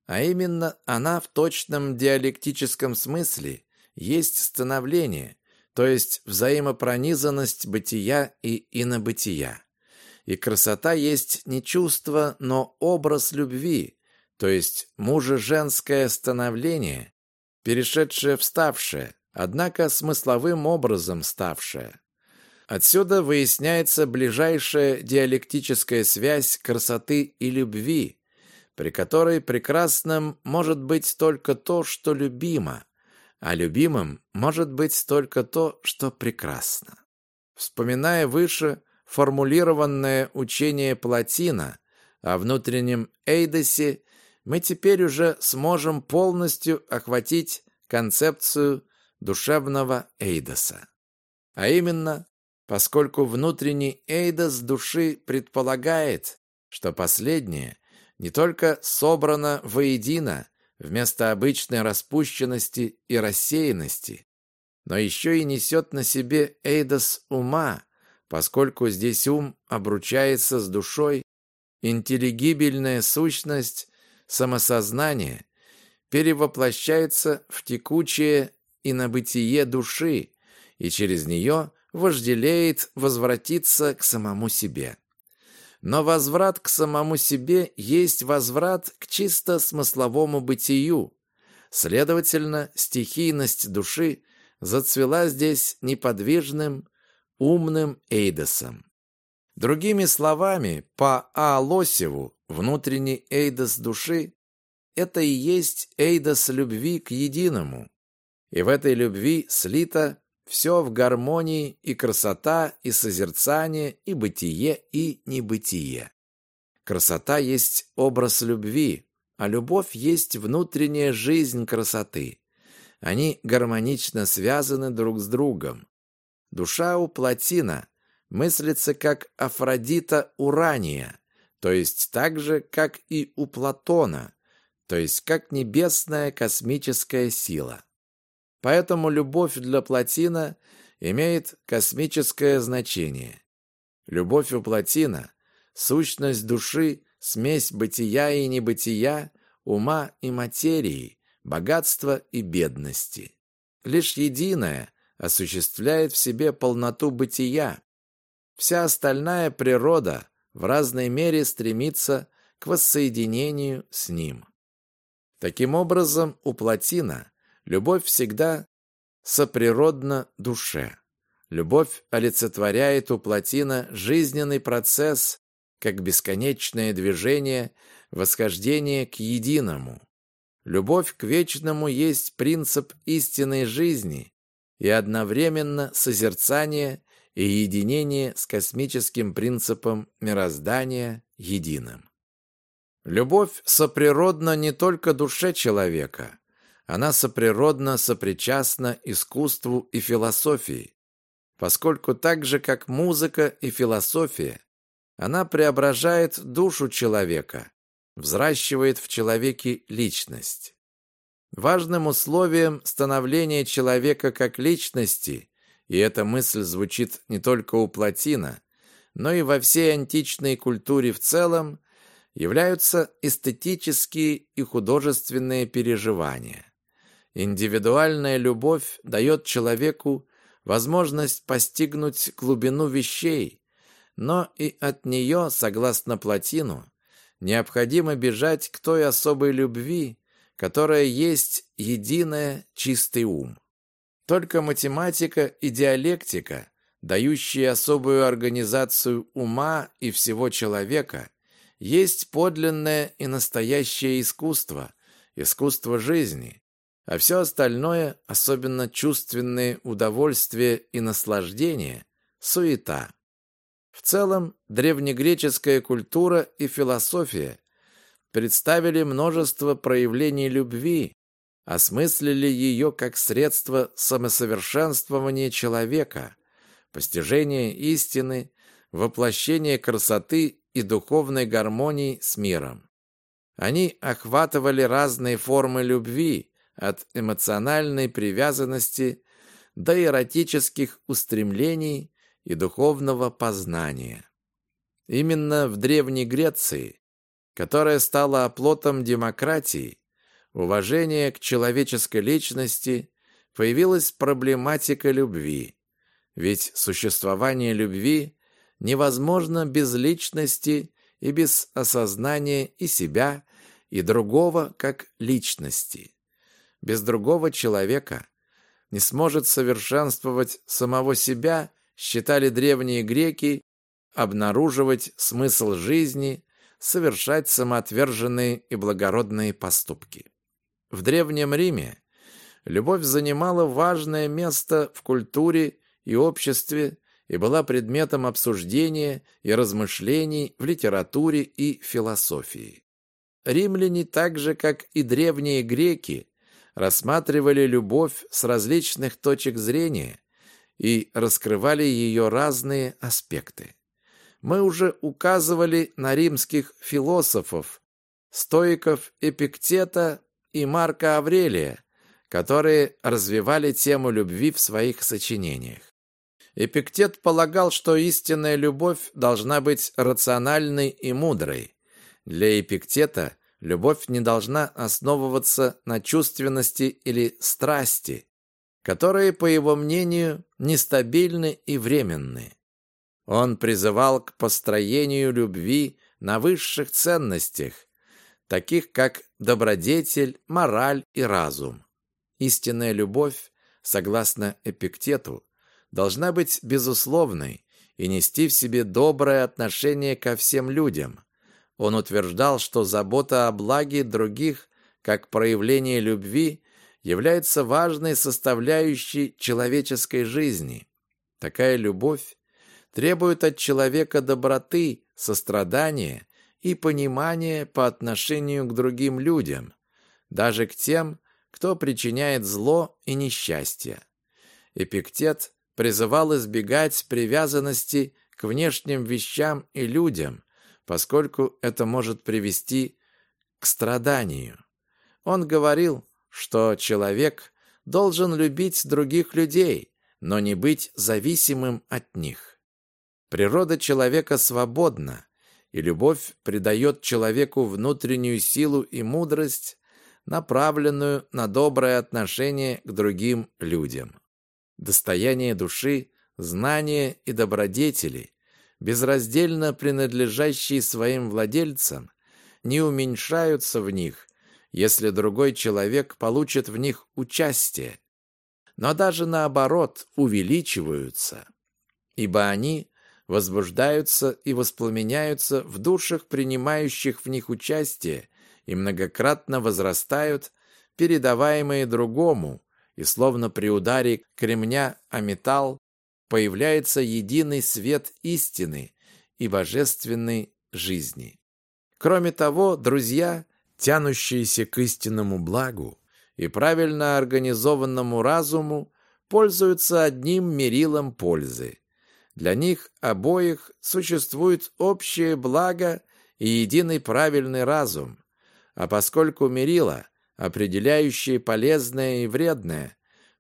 а именно она в точном диалектическом смысле есть становление, то есть взаимопронизанность бытия и инобытия. И красота есть не чувство, но образ любви, то есть мужа-женское становление, перешедшее в ставшее, однако смысловым образом ставшее. Отсюда выясняется ближайшая диалектическая связь красоты и любви, при которой прекрасным может быть только то, что любимо, а любимым может быть только то, что прекрасно. Вспоминая выше формулированное учение Платина о внутреннем эйдосе, мы теперь уже сможем полностью охватить концепцию душевного эйдоса. А именно, поскольку внутренний эйдос души предполагает, что последнее не только собрано воедино вместо обычной распущенности и рассеянности, но еще и несет на себе эйдос ума, поскольку здесь ум обручается с душой, интеллигибельная сущность самосознания перевоплощается в текучее и на бытие души, и через нее вожделеет возвратиться к самому себе. Но возврат к самому себе есть возврат к чисто смысловому бытию. Следовательно, стихийность души зацвела здесь неподвижным, умным эйдосом. Другими словами, по А. Лосеву, внутренний эйдос души – это и есть эйдос любви к единому. И в этой любви слито все в гармонии и красота, и созерцание, и бытие, и небытие. Красота есть образ любви, а любовь есть внутренняя жизнь красоты. Они гармонично связаны друг с другом. Душа у Платина мыслится как Афродита Урания, то есть так же, как и у Платона, то есть как небесная космическая сила. Поэтому любовь для Платина имеет космическое значение. Любовь у Платина – сущность души, смесь бытия и небытия, ума и материи, богатства и бедности. Лишь единое осуществляет в себе полноту бытия. Вся остальная природа в разной мере стремится к воссоединению с ним. Таким образом, у Платина Любовь всегда соприродна душе. Любовь олицетворяет у Платина жизненный процесс, как бесконечное движение, восхождение к единому. Любовь к вечному есть принцип истинной жизни и одновременно созерцание и единение с космическим принципом мироздания единым. Любовь соприродна не только душе человека, она соприродно сопричастна искусству и философии, поскольку так же, как музыка и философия, она преображает душу человека, взращивает в человеке личность. Важным условием становления человека как личности, и эта мысль звучит не только у Платина, но и во всей античной культуре в целом, являются эстетические и художественные переживания. Индивидуальная любовь дает человеку возможность постигнуть глубину вещей, но и от нее, согласно Платину, необходимо бежать к той особой любви, которая есть единая чистый ум. Только математика и диалектика, дающие особую организацию ума и всего человека, есть подлинное и настоящее искусство, искусство жизни, а все остальное, особенно чувственные удовольствия и наслаждения, суета. В целом, древнегреческая культура и философия представили множество проявлений любви, осмыслили ее как средство самосовершенствования человека, постижения истины, воплощения красоты и духовной гармонии с миром. Они охватывали разные формы любви, от эмоциональной привязанности до эротических устремлений и духовного познания. Именно в Древней Греции, которая стала оплотом демократии, уважения к человеческой личности, появилась проблематика любви. Ведь существование любви невозможно без личности и без осознания и себя, и другого как личности без другого человека не сможет совершенствовать самого себя, считали древние греки, обнаруживать смысл жизни, совершать самоотверженные и благородные поступки. В Древнем Риме любовь занимала важное место в культуре и обществе и была предметом обсуждения и размышлений в литературе и философии. Римляне, так же как и древние греки, рассматривали любовь с различных точек зрения и раскрывали ее разные аспекты. Мы уже указывали на римских философов, стоиков Эпиктета и Марка Аврелия, которые развивали тему любви в своих сочинениях. Эпиктет полагал, что истинная любовь должна быть рациональной и мудрой. Для Эпиктета любовь не должна основываться на чувственности или страсти, которые, по его мнению, нестабильны и временны. Он призывал к построению любви на высших ценностях, таких как добродетель, мораль и разум. Истинная любовь, согласно Эпиктету, должна быть безусловной и нести в себе доброе отношение ко всем людям. Он утверждал, что забота о благе других, как проявление любви, является важной составляющей человеческой жизни. Такая любовь требует от человека доброты, сострадания и понимания по отношению к другим людям, даже к тем, кто причиняет зло и несчастье. Эпиктет призывал избегать привязанности к внешним вещам и людям, поскольку это может привести к страданию. Он говорил, что человек должен любить других людей, но не быть зависимым от них. Природа человека свободна, и любовь придает человеку внутреннюю силу и мудрость, направленную на доброе отношение к другим людям. Достояние души, знания и добродетели, безраздельно принадлежащие своим владельцам, не уменьшаются в них, если другой человек получит в них участие, но даже наоборот увеличиваются, ибо они возбуждаются и воспламеняются в душах, принимающих в них участие, и многократно возрастают, передаваемые другому, и словно при ударе кремня о металл появляется единый свет истины и божественной жизни. Кроме того, друзья, тянущиеся к истинному благу и правильно организованному разуму, пользуются одним мерилом пользы. Для них обоих существует общее благо и единый правильный разум. А поскольку мерила, определяющее полезное и вредное,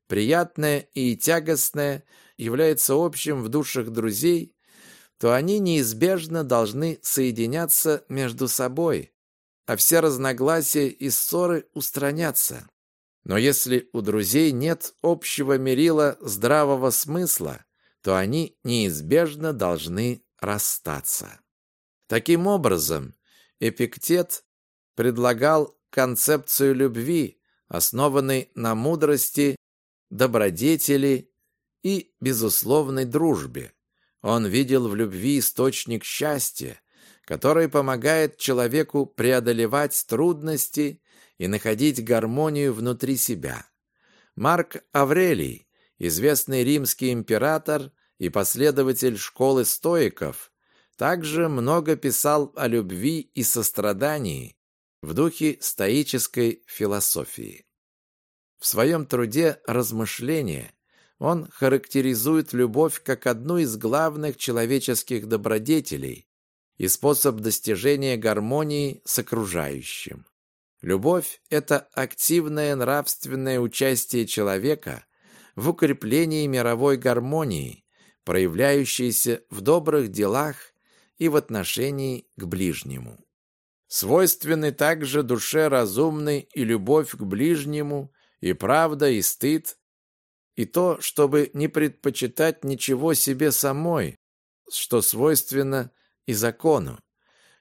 приятное и тягостное, является общим в душах друзей, то они неизбежно должны соединяться между собой, а все разногласия и ссоры устранятся. Но если у друзей нет общего мерила здравого смысла, то они неизбежно должны расстаться. Таким образом, Эпиктет предлагал концепцию любви, основанной на мудрости, добродетели и безусловной дружбе. Он видел в любви источник счастья, который помогает человеку преодолевать трудности и находить гармонию внутри себя. Марк Аврелий, известный римский император и последователь школы стоиков, также много писал о любви и сострадании в духе стоической философии. В своем труде «Размышления» он характеризует любовь как одну из главных человеческих добродетелей и способ достижения гармонии с окружающим. Любовь – это активное нравственное участие человека в укреплении мировой гармонии, проявляющееся в добрых делах и в отношении к ближнему. Свойственны также душе разумной и любовь к ближнему, и правда, и стыд, и то, чтобы не предпочитать ничего себе самой, что свойственно и закону.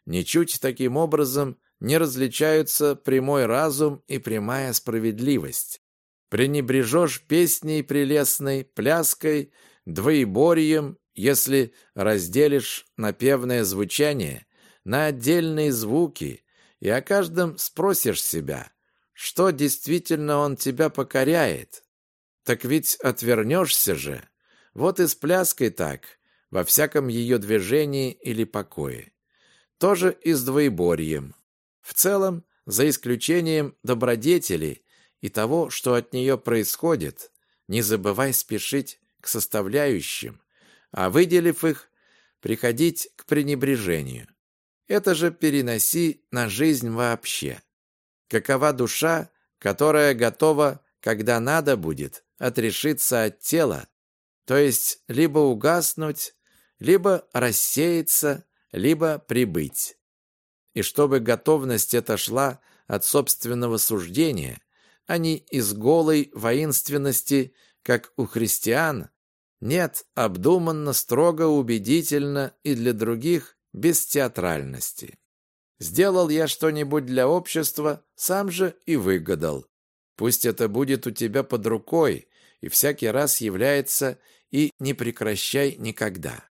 Ничуть таким образом не различаются прямой разум и прямая справедливость. Пренебрежешь песней прелестной, пляской, двоеборьем, если разделишь напевное звучание на отдельные звуки и о каждом спросишь себя, что действительно он тебя покоряет. Так ведь отвернешься же. Вот и с пляской так, во всяком ее движении или покое. Тоже и с двоеборьем. В целом, за исключением добродетели и того, что от нее происходит, не забывай спешить к составляющим, а выделив их, приходить к пренебрежению. Это же переноси на жизнь вообще. Какова душа, которая готова, когда надо будет, отрешиться от тела, то есть либо угаснуть, либо рассеяться, либо прибыть. И чтобы готовность эта шла от собственного суждения, а не из голой воинственности, как у христиан, нет, обдуманно, строго, убедительно и для других без театральности. Сделал я что-нибудь для общества, сам же и выгадал. Пусть это будет у тебя под рукой и всякий раз является, и не прекращай никогда.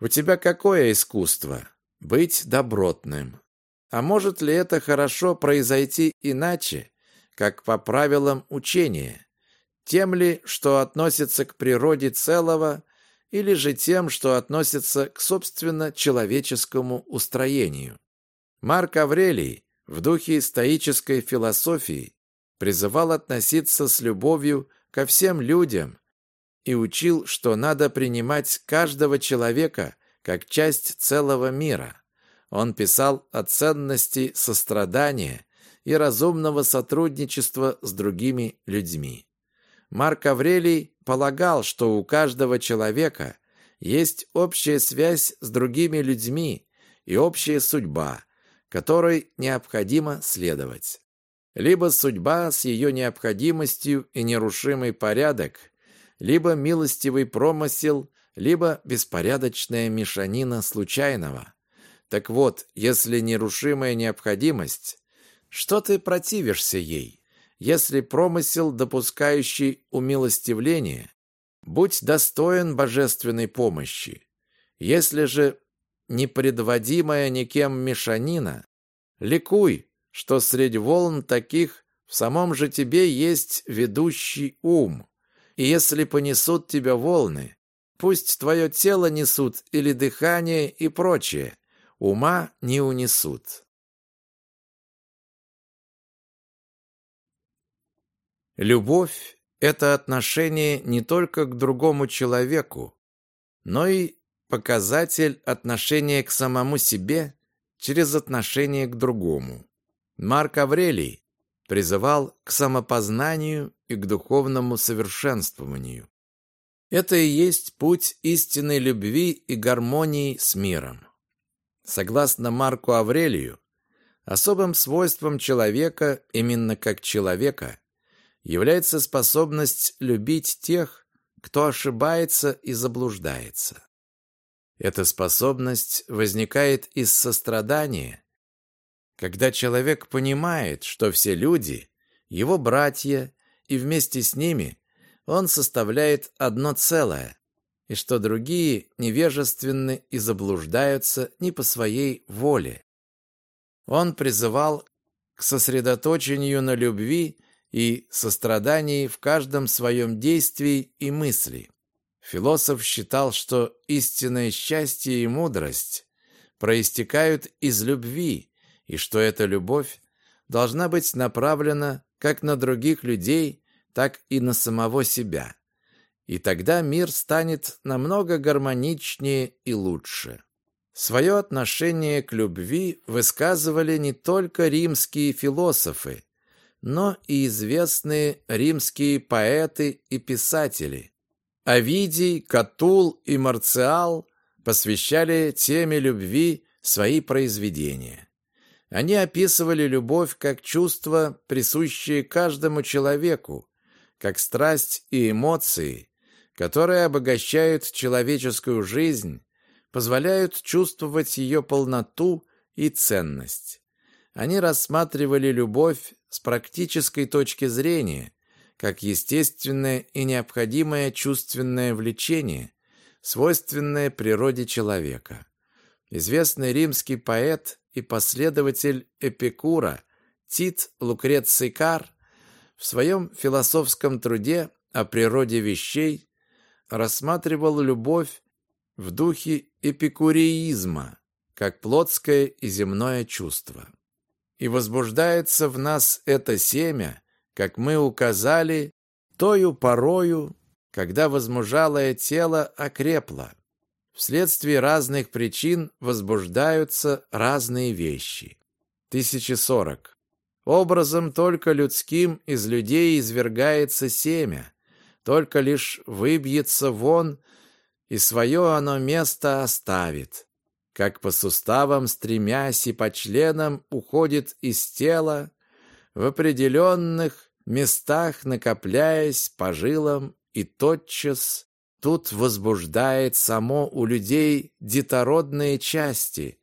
У тебя какое искусство? Быть добротным. А может ли это хорошо произойти иначе, как по правилам учения? Тем ли, что относится к природе целого, или же тем, что относится к собственно человеческому устроению? Марк Аврелий в духе стоической философии призывал относиться с любовью ко всем людям и учил, что надо принимать каждого человека как часть целого мира. Он писал о ценности сострадания и разумного сотрудничества с другими людьми. Марк Аврелий полагал, что у каждого человека есть общая связь с другими людьми и общая судьба, которой необходимо следовать. Либо судьба с ее необходимостью и нерушимый порядок, либо милостивый промысел, либо беспорядочная мешанина случайного. Так вот, если нерушимая необходимость, что ты противишься ей? Если промысел, допускающий умилостивление, будь достоин божественной помощи. Если же непредводимая никем мешанина, ликуй, что среди волн таких в самом же тебе есть ведущий ум. И если понесут тебя волны, пусть твое тело несут или дыхание и прочее, ума не унесут. Любовь – это отношение не только к другому человеку, но и показатель отношения к самому себе через отношение к другому. Марк Аврелий призывал к самопознанию и к духовному совершенствованию. Это и есть путь истинной любви и гармонии с миром. Согласно Марку Аврелию, особым свойством человека, именно как человека, является способность любить тех, кто ошибается и заблуждается. Эта способность возникает из сострадания, когда человек понимает, что все люди – его братья, и вместе с ними он составляет одно целое, и что другие невежественны и заблуждаются не по своей воле. Он призывал к сосредоточению на любви и сострадании в каждом своем действии и мысли. Философ считал, что истинное счастье и мудрость проистекают из любви, и что эта любовь должна быть направлена как на других людей, так и на самого себя. И тогда мир станет намного гармоничнее и лучше. Свое отношение к любви высказывали не только римские философы, но и известные римские поэты и писатели. Овидий, Катул и Марциал посвящали теме любви свои произведения. Они описывали любовь как чувство, присущее каждому человеку, как страсть и эмоции, которые обогащают человеческую жизнь, позволяют чувствовать ее полноту и ценность. Они рассматривали любовь с практической точки зрения, как естественное и необходимое чувственное влечение, свойственное природе человека. Известный римский поэт и последователь Эпикура Тит Лукреций Кар в своем философском труде о природе вещей рассматривал любовь в духе эпикуреизма, как плотское и земное чувство. И возбуждается в нас это семя, как мы указали, тою порою, когда возмужалое тело окрепло. Вследствие разных причин возбуждаются разные вещи. 1040. Образом только людским из людей извергается семя, только лишь выбьется вон, и свое оно место оставит. Как по суставам стремясь и по членам уходит из тела, в определенных местах накопляясь по жилам и тотчас тут возбуждает само у людей детородные части.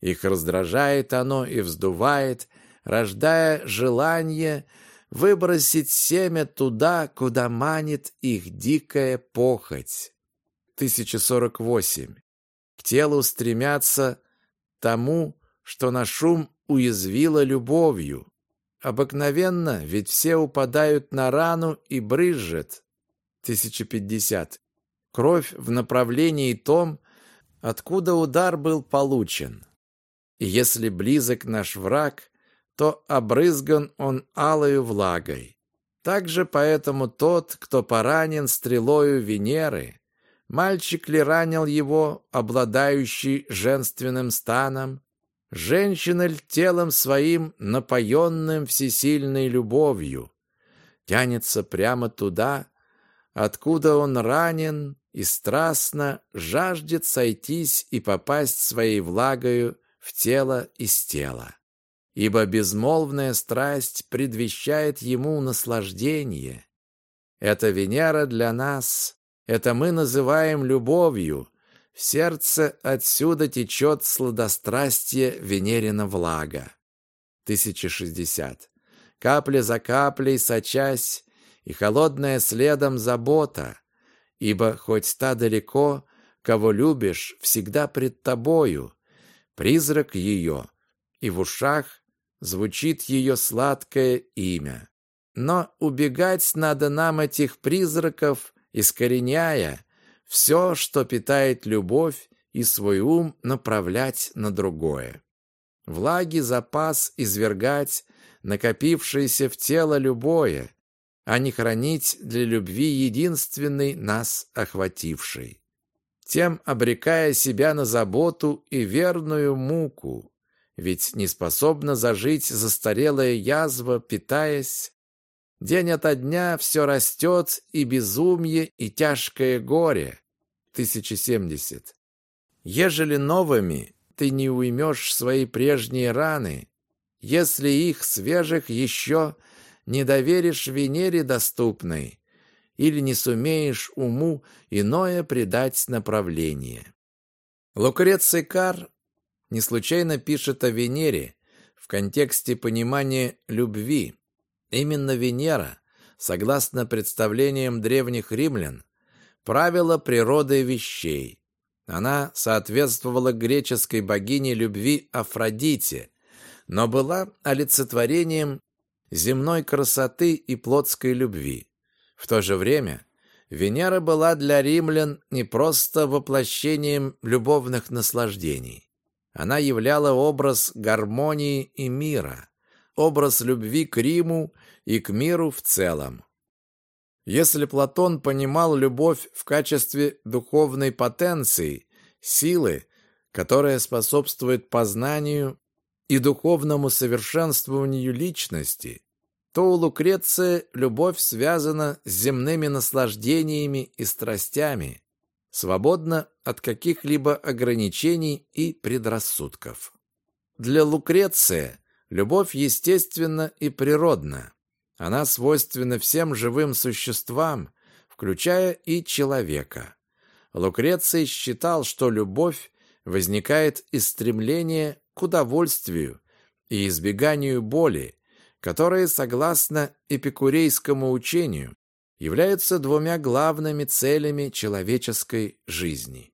Их раздражает оно и вздувает, рождая желание выбросить семя туда, куда манит их дикая похоть. 1048. К телу стремятся тому, что на шум уязвило любовью. Обыкновенно, ведь все упадают на рану и брызжет. 1050. Кровь в направлении том, откуда удар был получен. И если близок наш враг, то обрызган он алою влагой. Также поэтому тот, кто поранен стрелою Венеры, мальчик ли ранил его, обладающий женственным станом, женщина ль телом своим, напоенным всесильной любовью, тянется прямо туда, откуда он ранен и страстно жаждет сойтись и попасть своей влагою в тело из тела ибо безмолвная страсть предвещает ему наслаждение. Это Венера для нас, это мы называем любовью. В сердце отсюда течет сладострастие Венерина влага. 1060. Капля за каплей сочась, и холодная следом забота, ибо хоть та далеко, кого любишь, всегда пред тобою, призрак ее, и в ушах звучит ее сладкое имя. Но убегать надо нам этих призраков, искореняя все, что питает любовь, и свой ум направлять на другое. Влаги запас извергать, накопившееся в тело любое, а не хранить для любви единственной нас охватившей. Тем обрекая себя на заботу и верную муку, ведь не способна зажить застарелая язва, питаясь. День ото дня все растет, и безумие, и тяжкое горе. 1070. Ежели новыми ты не уймешь свои прежние раны, если их свежих еще не доверишь Венере доступной, или не сумеешь уму иное придать направление. Лукреций Кар не случайно пишет о Венере в контексте понимания любви. Именно Венера, согласно представлениям древних римлян, правила природой вещей. Она соответствовала греческой богине любви Афродите, но была олицетворением земной красоты и плотской любви. В то же время Венера была для римлян не просто воплощением любовных наслаждений. Она являла образ гармонии и мира, образ любви к Риму и к миру в целом. Если Платон понимал любовь в качестве духовной потенции, силы, которая способствует познанию и духовному совершенствованию личности, то у Лукреция любовь связана с земными наслаждениями и страстями, свободна от каких-либо ограничений и предрассудков. Для Лукреция любовь естественна и природна. Она свойственна всем живым существам, включая и человека. Лукреций считал, что любовь возникает из стремления к удовольствию и избеганию боли, которые, согласно эпикурейскому учению, являются двумя главными целями человеческой жизни.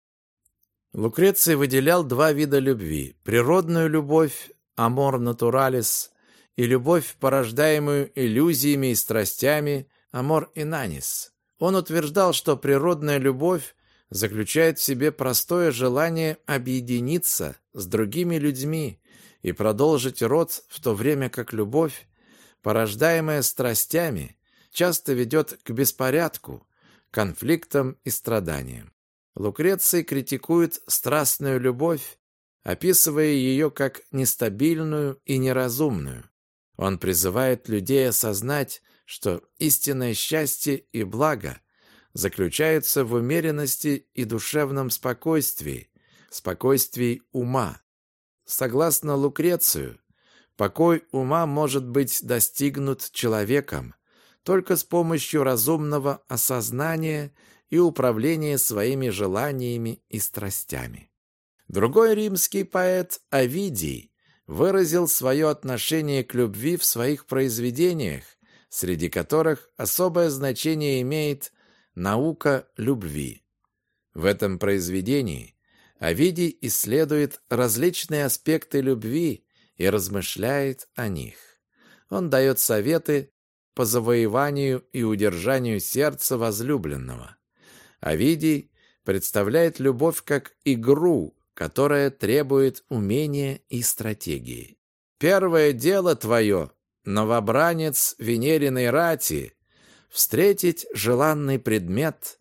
Лукреций выделял два вида любви – природную любовь, амор натуралис, и любовь, порождаемую иллюзиями и страстями, амор инанис. Он утверждал, что природная любовь заключает в себе простое желание объединиться с другими людьми и продолжить род, в то время как любовь, порождаемая страстями, часто ведет к беспорядку, конфликтам и страданиям. Лукреций критикует страстную любовь, описывая ее как нестабильную и неразумную. Он призывает людей осознать, что истинное счастье и благо заключается в умеренности и душевном спокойствии, спокойствии ума. Согласно Лукрецию, покой ума может быть достигнут человеком только с помощью разумного осознания и управления своими желаниями и страстями. Другой римский поэт Овидий выразил свое отношение к любви в своих произведениях, среди которых особое значение имеет наука любви. В этом произведении Овидий исследует различные аспекты любви и размышляет о них. Он дает советы по завоеванию и удержанию сердца возлюбленного. Овидий представляет любовь как игру, которая требует умения и стратегии. Первое дело твое, новобранец Венериной рати, встретить желанный предмет,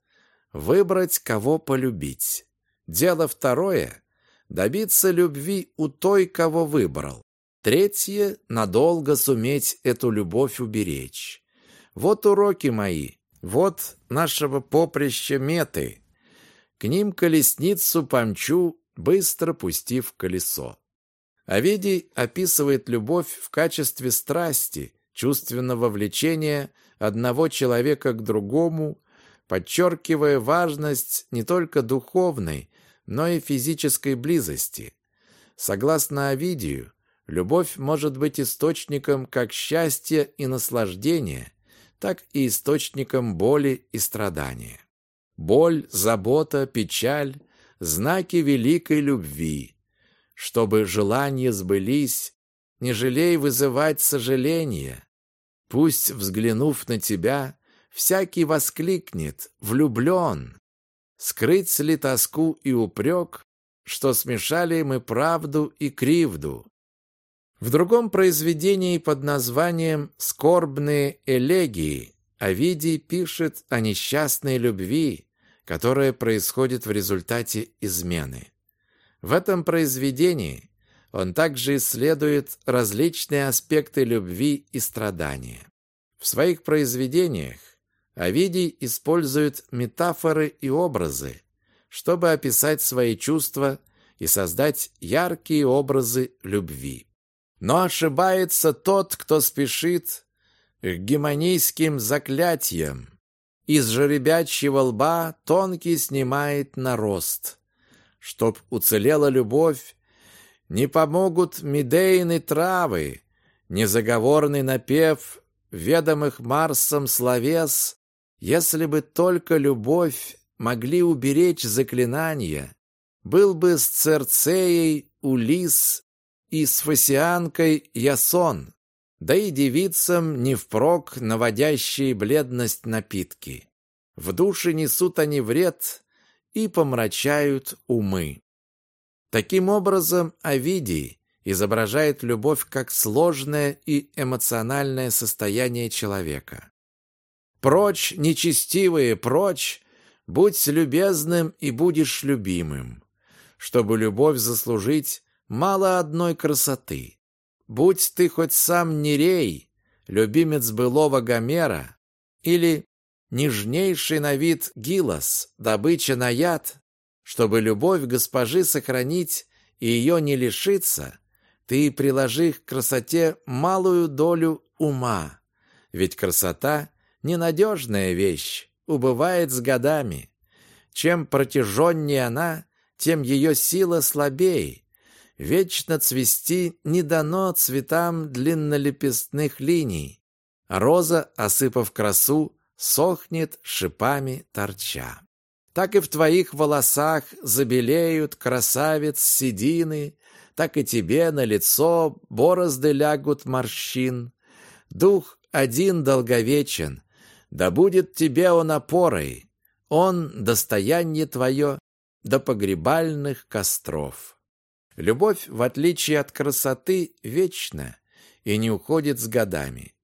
выбрать, кого полюбить. Дело второе – добиться любви у той, кого выбрал. Третье – надолго суметь эту любовь уберечь. Вот уроки мои, вот нашего поприща меты. К ним колесницу помчу, быстро пустив колесо. Овидий описывает любовь в качестве страсти, чувственного влечения одного человека к другому, подчеркивая важность не только духовной, но и физической близости. Согласно Овидию, Любовь может быть источником как счастья и наслаждения, так и источником боли и страдания. Боль, забота, печаль – знаки великой любви. Чтобы желания сбылись, не жалей вызывать сожаления. Пусть, взглянув на тебя, всякий воскликнет «влюблен». Скрыть ли тоску и упрек, что смешали мы правду и кривду? В другом произведении под названием «Скорбные элегии» Овидий пишет о несчастной любви, которая происходит в результате измены. В этом произведении он также исследует различные аспекты любви и страдания. В своих произведениях Овидий использует метафоры и образы, чтобы описать свои чувства и создать яркие образы любви. Но ошибается тот, кто спешит к гемонийским заклятиям. Из жеребячьего лба тонкий снимает нарост. Чтоб уцелела любовь, не помогут медейны травы, незаговорный напев ведомых Марсом словес, если бы только любовь могли уберечь заклинания, был бы с Церцеей Улис и с фасианкой Ясон, да и девицам не впрок наводящие бледность напитки. В душе несут они вред и помрачают умы. Таким образом, Овидий изображает любовь как сложное и эмоциональное состояние человека. «Прочь, нечестивые, прочь! Будь любезным и будешь любимым. Чтобы любовь заслужить, Мало одной красоты. Будь ты хоть сам Нерей, любимец былого Гомера, или нежнейший на вид Гилос, добыча на яд, чтобы любовь госпожи сохранить и ее не лишиться, ты приложи к красоте малую долю ума. Ведь красота — ненадежная вещь, убывает с годами. Чем протяженнее она, тем ее сила слабее, Вечно цвести не дано цветам длиннолепестных линий, роза, осыпав красу, сохнет шипами торча. Так и в твоих волосах забелеют красавец седины, так и тебе на лицо борозды лягут морщин. Дух один долговечен, да будет тебе он опорой, он достояние твое до погребальных костров. Любовь, в отличие от красоты, вечна и не уходит с годами.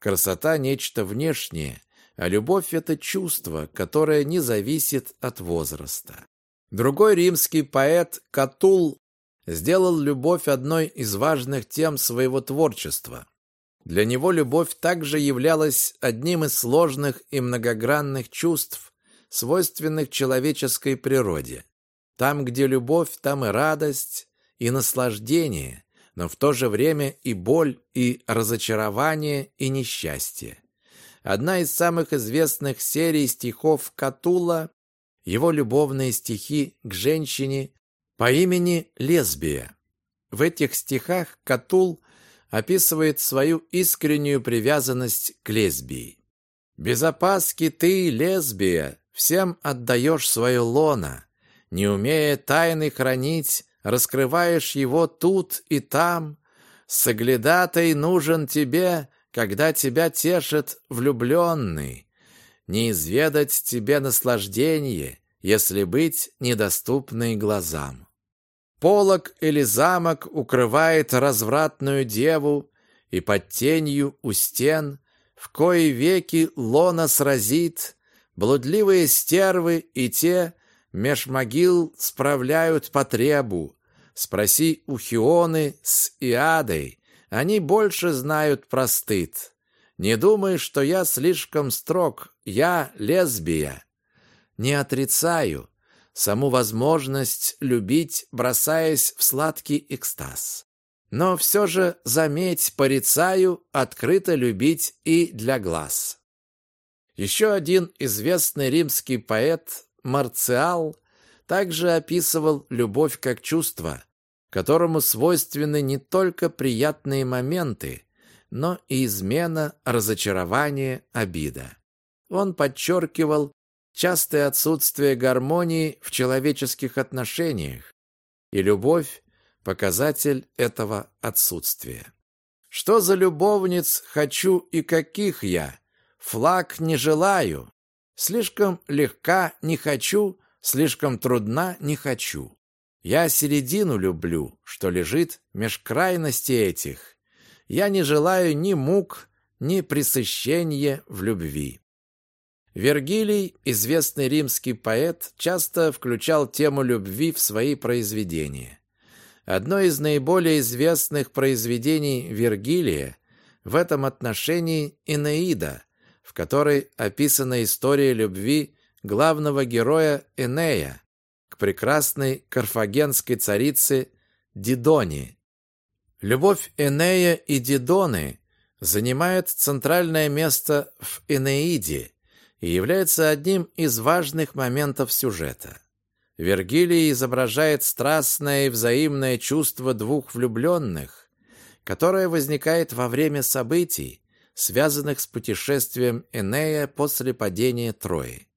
Красота – нечто внешнее, а любовь – это чувство, которое не зависит от возраста. Другой римский поэт Катул сделал любовь одной из важных тем своего творчества. Для него любовь также являлась одним из сложных и многогранных чувств, свойственных человеческой природе. Там, где любовь, там и радость, и наслаждение, но в то же время и боль, и разочарование, и несчастье. Одна из самых известных серий стихов Катула – его любовные стихи к женщине по имени Лесбия. В этих стихах Катул описывает свою искреннюю привязанность к лесбии. «Без опаски ты, лесбия, всем отдаешь свое лоно, не умея тайны хранить, раскрываешь его тут и там. Соглядатай нужен тебе, когда тебя тешит влюбленный. Не изведать тебе наслаждение, если быть недоступной глазам. Полок или замок укрывает развратную деву, и под тенью у стен в кои веки лона сразит, блудливые стервы и те, меж могил справляют потребу. Спроси у Хионы с Иадой, они больше знают про стыд. Не думай, что я слишком строг, я лесбия. Не отрицаю саму возможность любить, бросаясь в сладкий экстаз. Но все же, заметь, порицаю, открыто любить и для глаз. Еще один известный римский поэт Марциал также описывал любовь как чувство, которому свойственны не только приятные моменты, но и измена, разочарование, обида. Он подчеркивал частое отсутствие гармонии в человеческих отношениях, и любовь – показатель этого отсутствия. Что за любовниц хочу и каких я? Флаг не желаю, Слишком легка не хочу, слишком трудна не хочу. Я середину люблю, что лежит меж крайностей этих. Я не желаю ни мук, ни пресыщения в любви. Вергилий, известный римский поэт, часто включал тему любви в свои произведения. Одно из наиболее известных произведений Вергилия в этом отношении «Энеида», в которой описана история любви главного героя Энея прекрасной карфагенской царице Дидоне. Любовь Энея и Дидоны занимает центральное место в Энеиде и является одним из важных моментов сюжета. Вергилий изображает страстное и взаимное чувство двух влюбленных, которое возникает во время событий, связанных с путешествием Энея после падения Трои.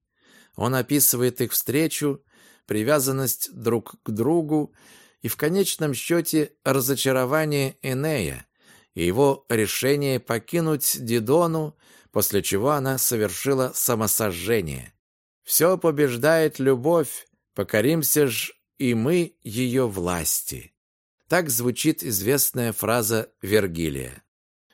Он описывает их встречу, привязанность друг к другу и в конечном счете разочарование Энея и его решение покинуть Дидону, после чего она совершила самосожжение. «Все побеждает любовь, покоримся ж и мы ее власти». Так звучит известная фраза Вергилия.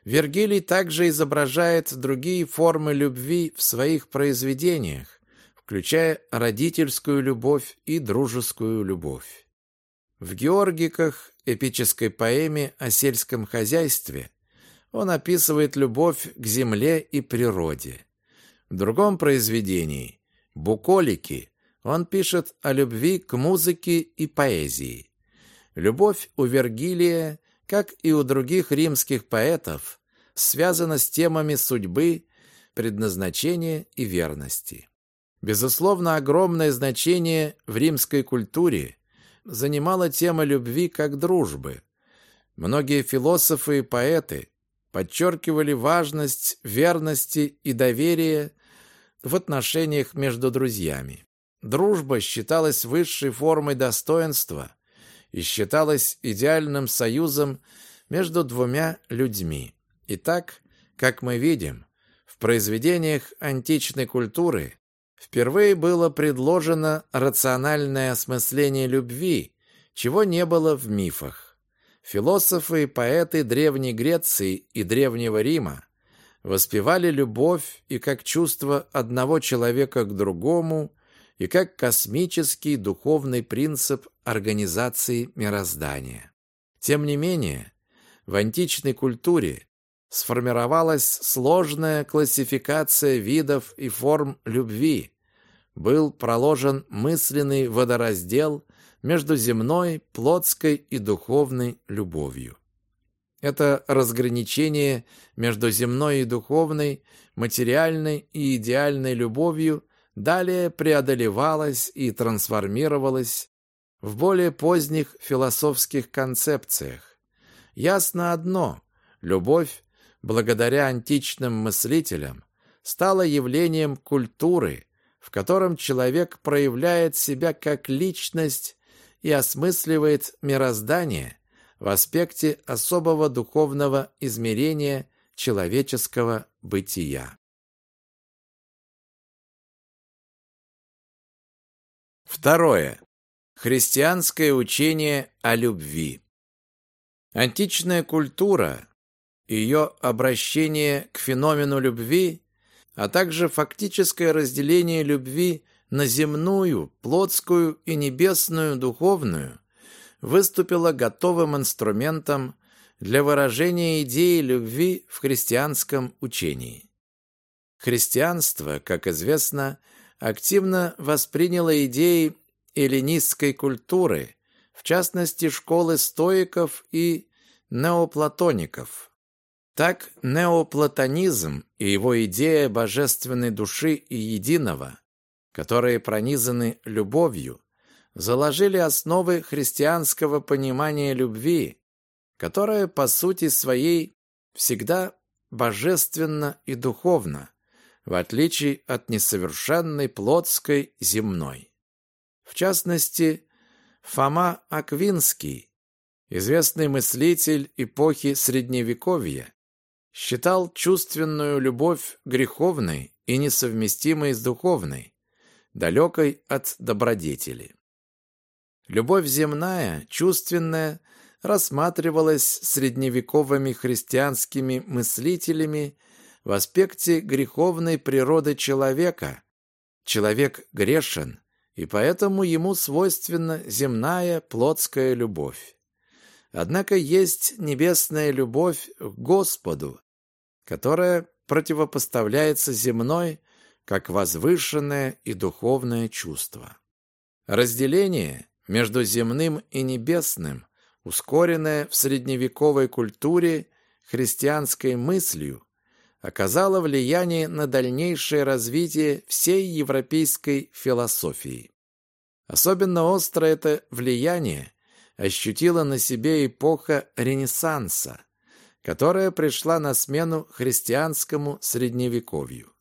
Вергилий также изображает другие формы любви в своих произведениях, включая родительскую любовь и дружескую любовь. В «Георгиках» эпической поэме о сельском хозяйстве он описывает любовь к земле и природе. В другом произведении «Буколики» он пишет о любви к музыке и поэзии. Любовь у Вергилия как и у других римских поэтов, связана с темами судьбы, предназначения и верности. Безусловно, огромное значение в римской культуре занимала тема любви как дружбы. Многие философы и поэты подчеркивали важность верности и доверия в отношениях между друзьями. Дружба считалась высшей формой достоинства и считалась идеальным союзом между двумя людьми. Итак, как мы видим, в произведениях античной культуры впервые было предложено рациональное осмысление любви, чего не было в мифах. Философы и поэты Древней Греции и Древнего Рима воспевали любовь и как чувство одного человека к другому, и как космический духовный принцип организации мироздания. Тем не менее, в античной культуре сформировалась сложная классификация видов и форм любви, был проложен мысленный водораздел между земной, плотской и духовной любовью. Это разграничение между земной и духовной, материальной и идеальной любовью далее преодолевалось и трансформировалось в более поздних философских концепциях. Ясно одно – любовь, благодаря античным мыслителям, стала явлением культуры, в котором человек проявляет себя как личность и осмысливает мироздание в аспекте особого духовного измерения человеческого бытия. Второе. Христианское учение о любви. Античная культура, ее обращение к феномену любви, а также фактическое разделение любви на земную, плотскую и небесную духовную, выступила готовым инструментом для выражения идеи любви в христианском учении. Христианство, как известно, активно восприняло идеи эллинистской культуры, в частности школы стоиков и неоплатоников. Так неоплатонизм и его идея божественной души и единого, которые пронизаны любовью, заложили основы христианского понимания любви, которая по сути своей всегда божественна и духовна, в отличие от несовершенной плотской земной. В частности, Фома Аквинский, известный мыслитель эпохи Средневековья, считал чувственную любовь греховной и несовместимой с духовной, далекой от добродетели. Любовь земная, чувственная, рассматривалась средневековыми христианскими мыслителями в аспекте греховной природы человека. Человек грешен, и поэтому ему свойственна земная плотская любовь. Однако есть небесная любовь к Господу, которая противопоставляется земной, как возвышенное и духовное чувство. Разделение между земным и небесным, ускоренное в средневековой культуре христианской мыслью, оказало влияние на дальнейшее развитие всей европейской философии. Особенно остро это влияние ощутила на себе эпоха Ренессанса, которая пришла на смену христианскому средневековью.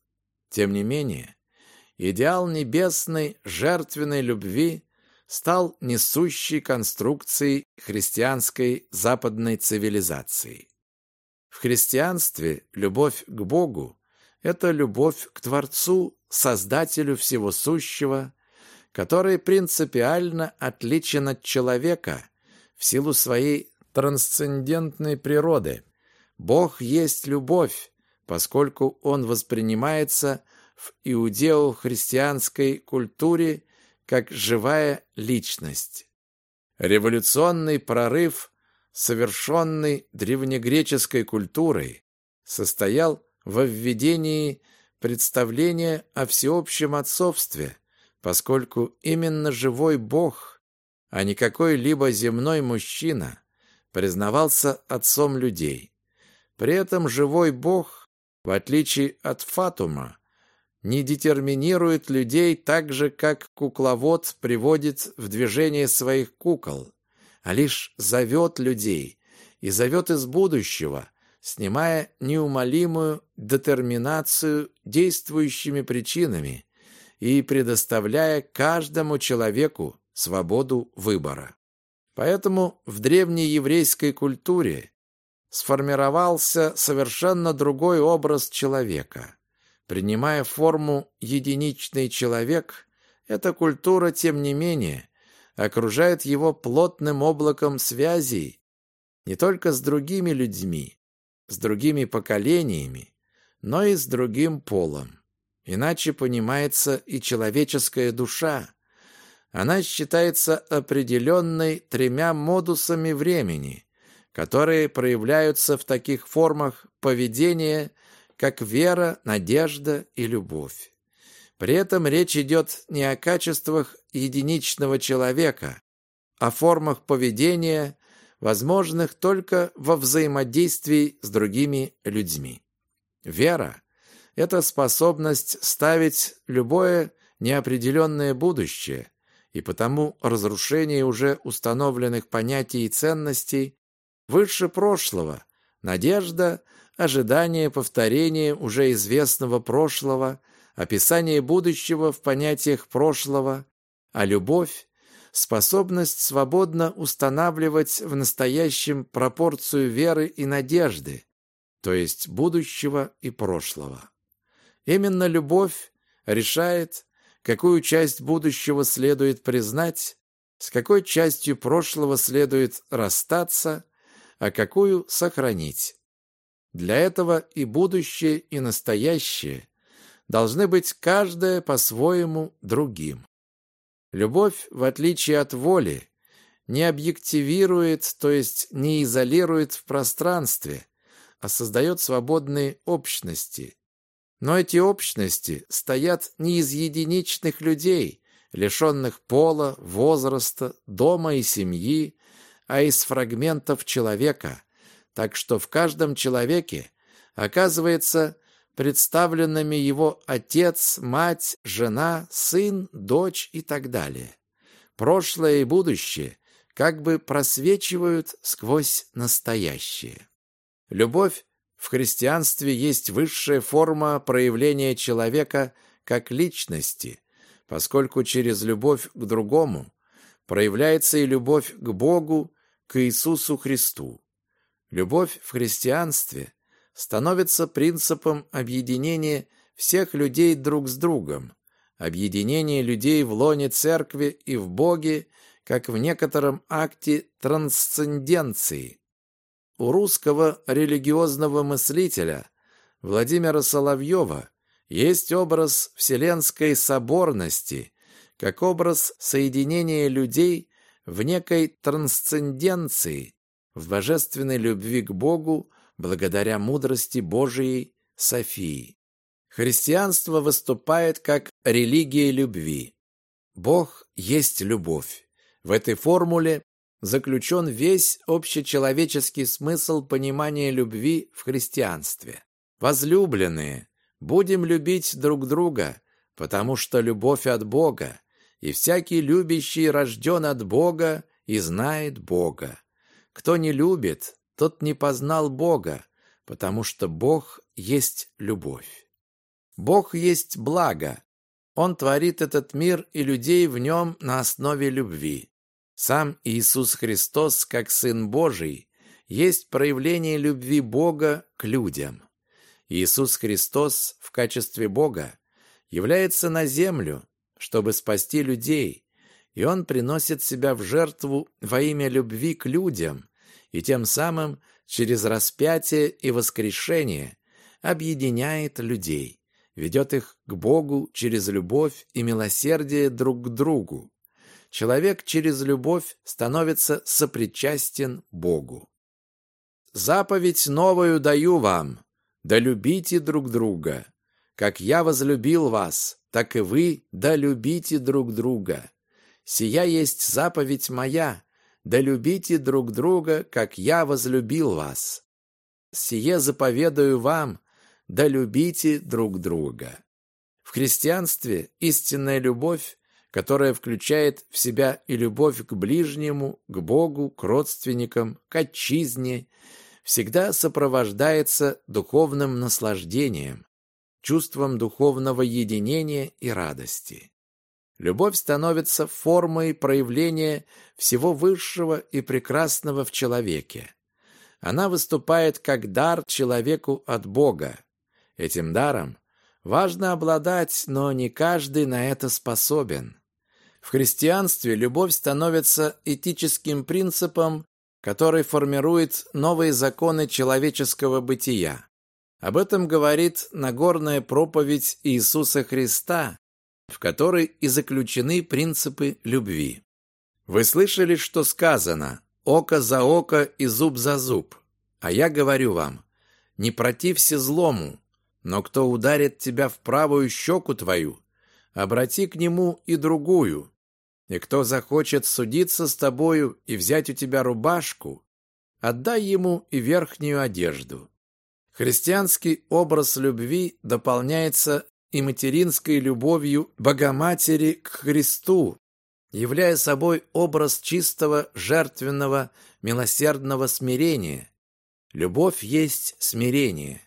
Тем не менее, идеал небесной жертвенной любви стал несущей конструкцией христианской западной цивилизации. В христианстве любовь к Богу – это любовь к Творцу, Создателю всего сущего, который принципиально отличен от человека в силу своей трансцендентной природы. Бог есть любовь, поскольку он воспринимается в иудео-христианской культуре как живая личность. Революционный прорыв, совершенный древнегреческой культурой, состоял во введении представления о всеобщем отцовстве, поскольку именно живой Бог, а не какой-либо земной мужчина, признавался отцом людей. При этом живой Бог, в отличие от Фатума, не детерминирует людей так же, как кукловод приводит в движение своих кукол, а лишь зовет людей и зовет из будущего, снимая неумолимую детерминацию действующими причинами и предоставляя каждому человеку свободу выбора. Поэтому в древней еврейской культуре сформировался совершенно другой образ человека – Принимая форму «единичный человек», эта культура, тем не менее, окружает его плотным облаком связей не только с другими людьми, с другими поколениями, но и с другим полом. Иначе понимается и человеческая душа. Она считается определенной тремя модусами времени, которые проявляются в таких формах поведения как вера, надежда и любовь. При этом речь идет не о качествах единичного человека, а формах поведения, возможных только во взаимодействии с другими людьми. Вера – это способность ставить любое неопределенное будущее, и потому разрушение уже установленных понятий и ценностей выше прошлого, надежда, ожидание повторения уже известного прошлого – описание будущего в понятиях прошлого, а любовь – способность свободно устанавливать в настоящем пропорцию веры и надежды, то есть будущего и прошлого. Именно любовь решает, какую часть будущего следует признать, с какой частью прошлого следует расстаться, а какую сохранить. Для этого и будущее, и настоящее должны быть каждое по-своему другим. Любовь, в отличие от воли, не объективирует, то есть не изолирует в пространстве, а создает свободные общности. Но эти общности стоят не из единичных людей, лишенных пола, возраста, дома и семьи, а из фрагментов человека, так что в каждом человеке оказывается представленными его отец, мать, жена, сын, дочь и так далее. Прошлое и будущее как бы просвечивают сквозь настоящее. Любовь в христианстве есть высшая форма проявления человека как личности, поскольку через любовь к другому проявляется и любовь к Богу, к Иисусу Христу. Любовь в христианстве становится принципом объединения всех людей друг с другом, объединения людей в лоне церкви и в Боге, как в некотором акте трансценденции. У русского религиозного мыслителя Владимира Соловьева есть образ вселенской соборности, как образ соединения людей в некой трансценденции, в божественной любви к Богу, благодаря мудрости Божией Софии. Христианство выступает как религия любви. Бог есть любовь. В этой формуле заключен весь общечеловеческий смысл понимания любви в христианстве. Возлюбленные, будем любить друг друга, потому что любовь от Бога, и всякий любящий рожден от Бога и знает Бога. Кто не любит, тот не познал Бога, потому что Бог есть любовь. Бог есть благо. Он творит этот мир и людей в нем на основе любви. Сам Иисус Христос, как Сын Божий, есть проявление любви Бога к людям. Иисус Христос в качестве Бога является на землю, чтобы спасти людей, и Он приносит себя в жертву во имя любви к людям, и тем самым через распятие и воскрешение объединяет людей, ведет их к Богу через любовь и милосердие друг к другу. Человек через любовь становится сопричастен Богу. «Заповедь новую даю вам, да любите друг друга. Как я возлюбил вас, так и вы да любите друг друга. Сия есть заповедь моя, да любите друг друга, как я возлюбил вас. Сие заповедаю вам, да любите друг друга. В христианстве истинная любовь, которая включает в себя и любовь к ближнему, к Богу, к родственникам, к отчизне, всегда сопровождается духовным наслаждением, чувством духовного единения и радости. Любовь становится формой проявления всего высшего и прекрасного в человеке. Она выступает как дар человеку от Бога. Этим даром важно обладать, но не каждый на это способен. В христианстве любовь становится этическим принципом, который формирует новые законы человеческого бытия. Об этом говорит Нагорная проповедь Иисуса Христа, в которой и заключены принципы любви. Вы слышали, что сказано «око за око и зуб за зуб», а я говорю вам, не протився злому, но кто ударит тебя в правую щеку твою, обрати к нему и другую. И кто захочет судиться с тобою и взять у тебя рубашку, отдай ему и верхнюю одежду. Христианский образ любви дополняется и материнской любовью Богоматери к Христу, являя собой образ чистого, жертвенного, милосердного смирения. Любовь есть смирение.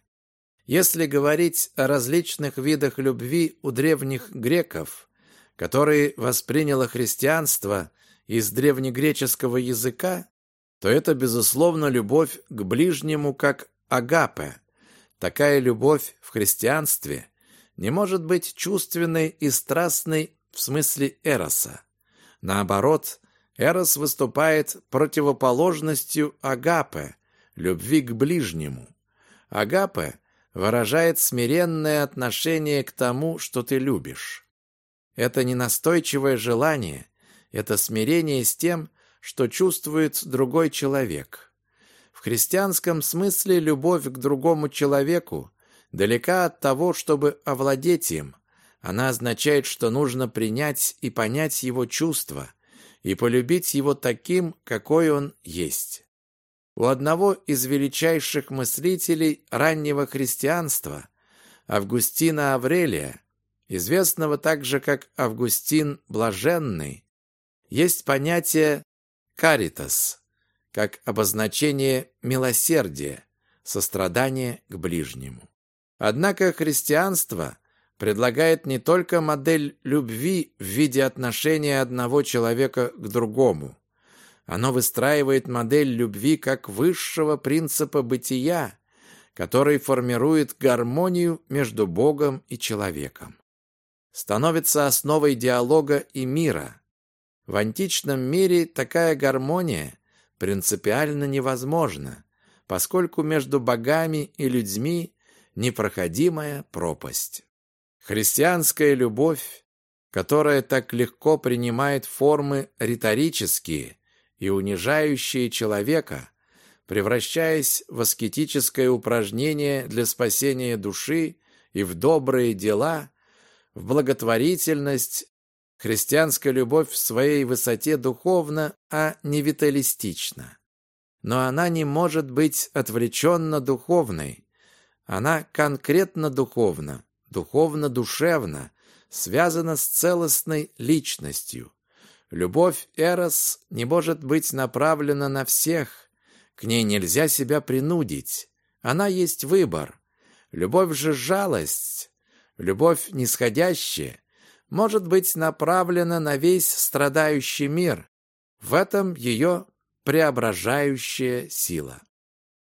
Если говорить о различных видах любви у древних греков, которые восприняло христианство из древнегреческого языка, то это, безусловно, любовь к ближнему как агапе. Такая любовь в христианстве не может быть чувственной и страстной в смысле эроса. Наоборот, эрос выступает противоположностью агапе, любви к ближнему. Агапе выражает смиренное отношение к тому, что ты любишь. Это не настойчивое желание, это смирение с тем, что чувствует другой человек. Христианском смысле любовь к другому человеку далека от того, чтобы овладеть им. Она означает, что нужно принять и понять его чувства и полюбить его таким, какой он есть. У одного из величайших мыслителей раннего христианства, Августина Аврелия, известного также как Августин Блаженный, есть понятие «каритас», как обозначение милосердия, сострадания к ближнему. Однако христианство предлагает не только модель любви в виде отношения одного человека к другому, оно выстраивает модель любви как высшего принципа бытия, который формирует гармонию между Богом и человеком. Становится основой диалога и мира. В античном мире такая гармония принципиально невозможна, поскольку между богами и людьми непроходимая пропасть. Христианская любовь, которая так легко принимает формы риторические, и унижающие человека, превращаясь в аскетическое упражнение для спасения души и в добрые дела, в благотворительность, христианская любовь в своей высоте духовна, а не виталистична. Но она не может быть отвлеченно духовной. Она конкретно духовна, духовно-душевна, связана с целостной личностью. Любовь Эрос не может быть направлена на всех. К ней нельзя себя принудить. Она есть выбор. Любовь же жалость, любовь нисходящая, может быть направлена на весь страдающий мир. В этом ее преображающая сила.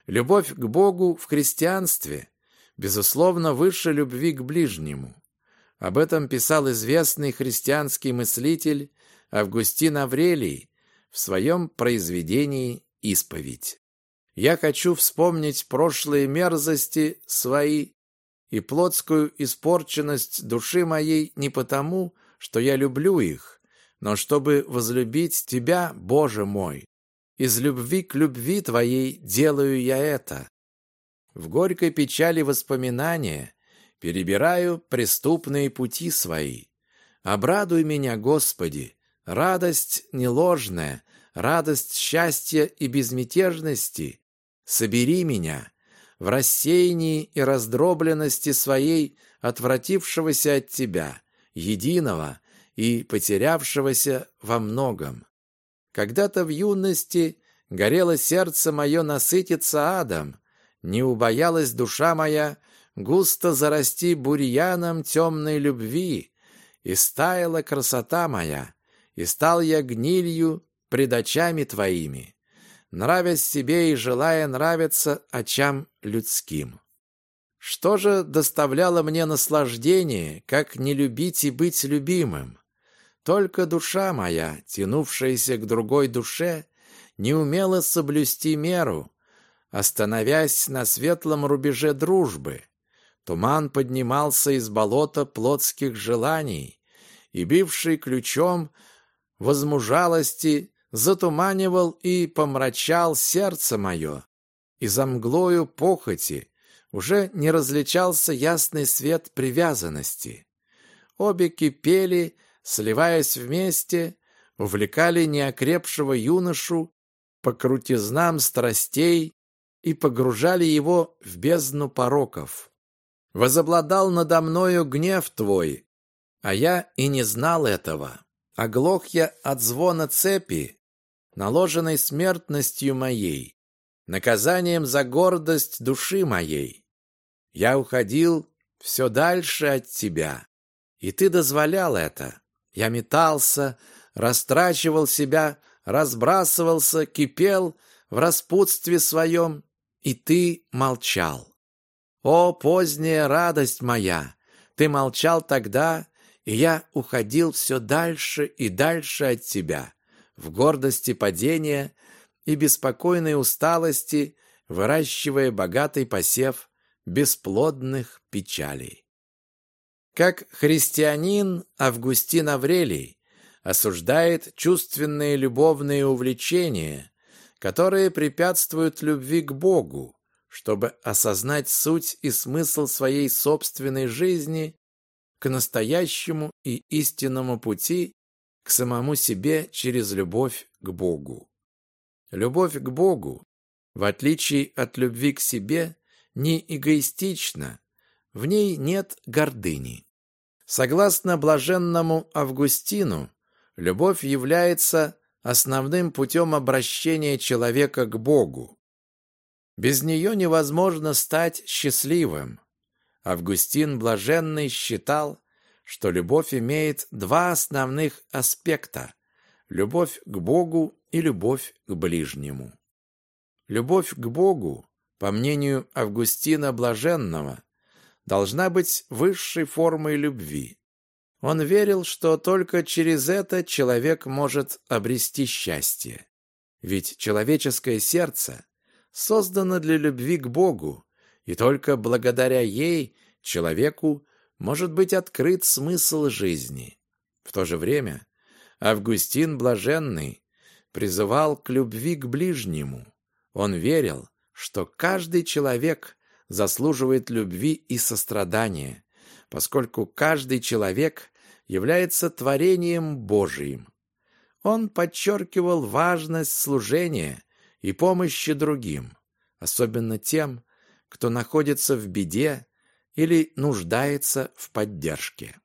Любовь к Богу в христианстве, безусловно, выше любви к ближнему. Об этом писал известный христианский мыслитель Августин Аврелий в своем произведении «Исповедь». Я хочу вспомнить прошлые мерзости свои и плотскую испорченность души моей не потому, что я люблю их, но чтобы возлюбить Тебя, Боже мой. Из любви к любви Твоей делаю я это. В горькой печали воспоминания перебираю преступные пути свои. Обрадуй меня, Господи, Радость не ложная, радость счастья и безмятежности. Собери меня в рассеянии и раздробленности своей, отвратившегося от тебя, единого и потерявшегося во многом. Когда-то в юности горело сердце мое насытиться адом, не убоялась душа моя густо зарасти бурьяном темной любви, и стаяла красота моя, и стал я гнилью пред очами твоими, нравясь себе и желая нравиться очам людским. Что же доставляло мне наслаждение, как не любить и быть любимым? Только душа моя, тянувшаяся к другой душе, не умела соблюсти меру, остановясь на светлом рубеже дружбы. Туман поднимался из болота плотских желаний, и, бивший ключом, возмужалости затуманивал и помрачал сердце мое, и за мглою похоти уже не различался ясный свет привязанности. обе кипели, сливаясь вместе, увлекали неокрепшего юношу по крутизнам страстей и погружали его в бездну пороков. Возобладал надо мною гнев твой, а я и не знал этого. Оглох я от звона цепи, наложенной смертностью моей, наказанием за гордость души моей. Я уходил все дальше от тебя, и ты дозволял это. Я метался, растрачивал себя, разбрасывался, кипел в распутстве своем, и ты молчал. О, поздняя радость моя! Ты молчал тогда, и я уходил все дальше и дальше от тебя, в гордости падения и беспокойной усталости, выращивая богатый посев бесплодных печалей. Как христианин Августин Аврелий осуждает чувственные любовные увлечения, которые препятствуют любви к Богу, чтобы осознать суть и смысл своей собственной жизни к настоящему и истинному пути к самому себе через любовь к Богу. Любовь к Богу, в отличие от любви к себе, не эгоистична, в ней нет гордыни. Согласно блаженному Августину, любовь является основным путем обращения человека к Богу. Без нее невозможно стать счастливым. Августин Блаженный считал, что любовь имеет два основных аспекта – любовь к Богу и любовь к ближнему. Любовь к Богу, по мнению Августина Блаженного, должна быть высшей формой любви. Он верил, что только через это человек может обрести счастье. Ведь человеческое сердце создано для любви к Богу, и только благодаря ей человеку может быть открыт смысл жизни. В то же время Августин Блаженный призывал к любви к ближнему. Он верил, что каждый человек заслуживает любви и сострадания, поскольку каждый человек является творением Божиим. Он подчеркивал важность служения и помощи другим, особенно тем, кто находится в беде или нуждается в поддержке.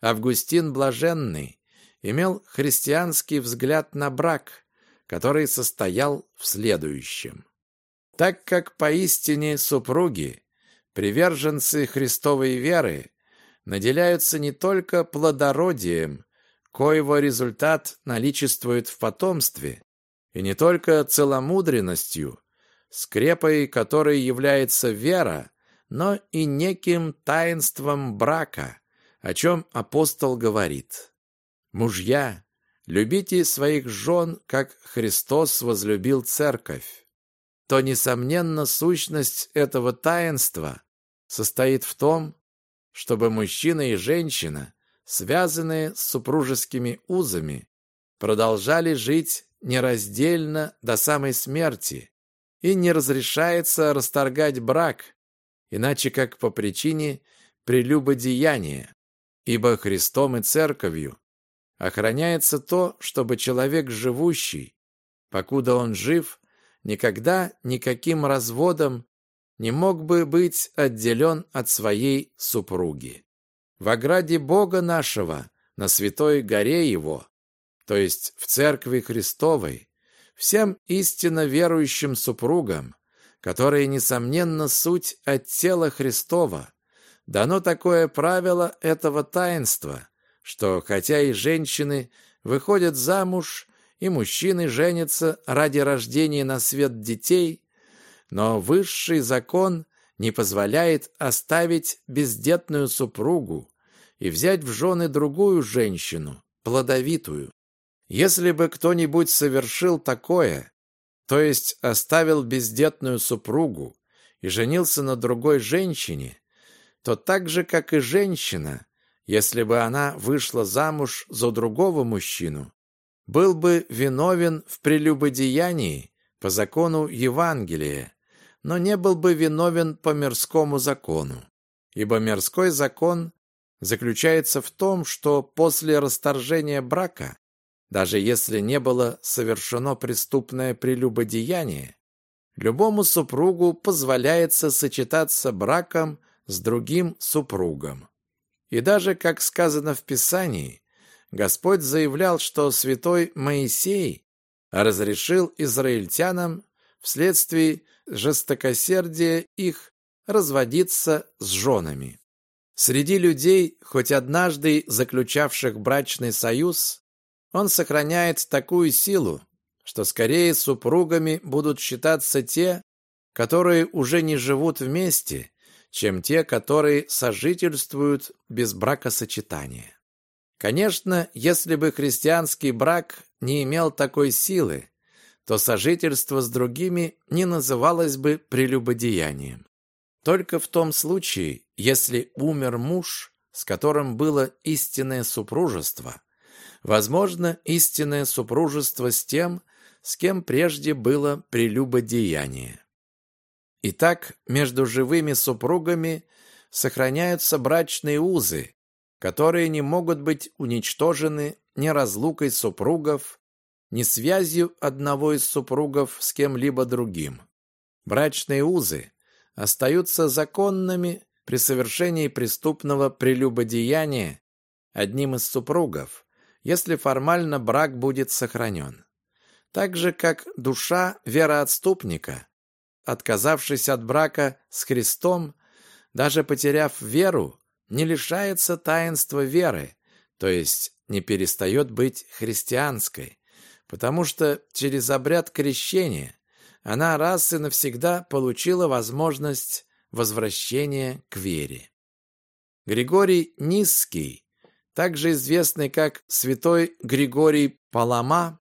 Августин Блаженный имел христианский взгляд на брак, который состоял в следующем. Так как поистине супруги, приверженцы Христовой веры, наделяются не только плодородием, коего результат наличествует в потомстве, и не только целомудренностью, скрепой которой является вера, но и неким таинством брака, о чем апостол говорит. «Мужья, любите своих жен, как Христос возлюбил церковь». То, несомненно, сущность этого таинства состоит в том, чтобы мужчина и женщина, связанные с супружескими узами, продолжали жить нераздельно до самой смерти, и не разрешается расторгать брак, иначе как по причине прелюбодеяния, ибо Христом и Церковью охраняется то, чтобы человек живущий, покуда он жив, никогда никаким разводом не мог бы быть отделен от своей супруги. В ограде Бога нашего, на святой горе Его, то есть в Церкви Христовой, всем истинно верующим супругам, которые, несомненно, суть от тела Христова, дано такое правило этого таинства, что хотя и женщины выходят замуж, и мужчины женятся ради рождения на свет детей, но высший закон не позволяет оставить бездетную супругу и взять в жены другую женщину, плодовитую. Если бы кто-нибудь совершил такое, то есть оставил бездетную супругу и женился на другой женщине, то так же, как и женщина, если бы она вышла замуж за другого мужчину, был бы виновен в прелюбодеянии по закону Евангелия, но не был бы виновен по мирскому закону, ибо мирской закон заключается в том, что после расторжения брака, даже если не было совершено преступное прелюбодеяние, любому супругу позволяется сочетаться браком с другим супругом. И даже, как сказано в Писании, Господь заявлял, что святой Моисей разрешил израильтянам вследствие жестокосердия их разводиться с женами. Среди людей, хоть однажды заключавших брачный союз, он сохраняет такую силу, что скорее супругами будут считаться те, которые уже не живут вместе, чем те, которые сожительствуют без бракосочетания. Конечно, если бы христианский брак не имел такой силы, то сожительство с другими не называлось бы прелюбодеянием. Только в том случае, если умер муж, с которым было истинное супружество, возможно, истинное супружество с тем, с кем прежде было прелюбодеяние. Итак, между живыми супругами сохраняются брачные узы, которые не могут быть уничтожены ни разлукой супругов, ни связью одного из супругов с кем-либо другим. Брачные узы остаются законными при совершении преступного прелюбодеяния одним из супругов, если формально брак будет сохранен. Так же, как душа вероотступника, отказавшись от брака с Христом, даже потеряв веру, не лишается таинства веры, то есть не перестает быть христианской, потому что через обряд крещения она раз и навсегда получила возможность возвращения к вере. Григорий Низкий, также известный как святой Григорий Палама,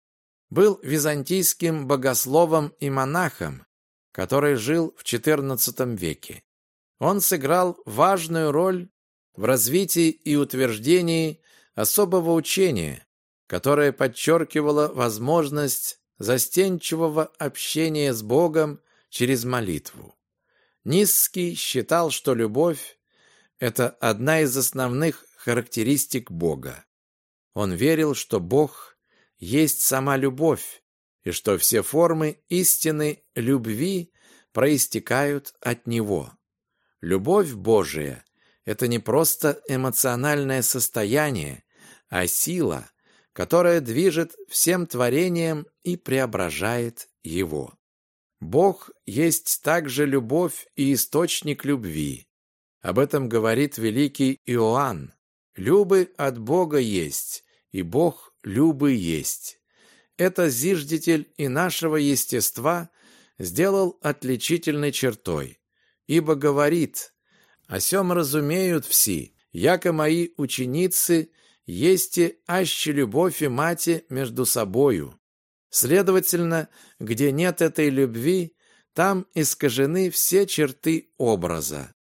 был византийским богословом и монахом, который жил в XIV веке. Он сыграл важную роль в развитии и утверждении особого учения, которое подчеркивало возможность застенчивого общения с Богом через молитву. Низкий считал, что любовь – это одна из основных характеристик Бога. Он верил, что Бог есть сама любовь, и что все формы истины любви проистекают от Него. Любовь Божия – это не просто эмоциональное состояние, а сила, которая движет всем творением и преображает его. Бог есть также любовь и источник любви. Об этом говорит великий Иоанн. «Любы от Бога есть, и Бог любы есть». Это зиждитель и нашего естества сделал отличительной чертой, ибо говорит «О сем разумеют все, яко мои ученицы – есте аще любовь и мати между собою. Следовательно, где нет этой любви, там искажены все черты образа.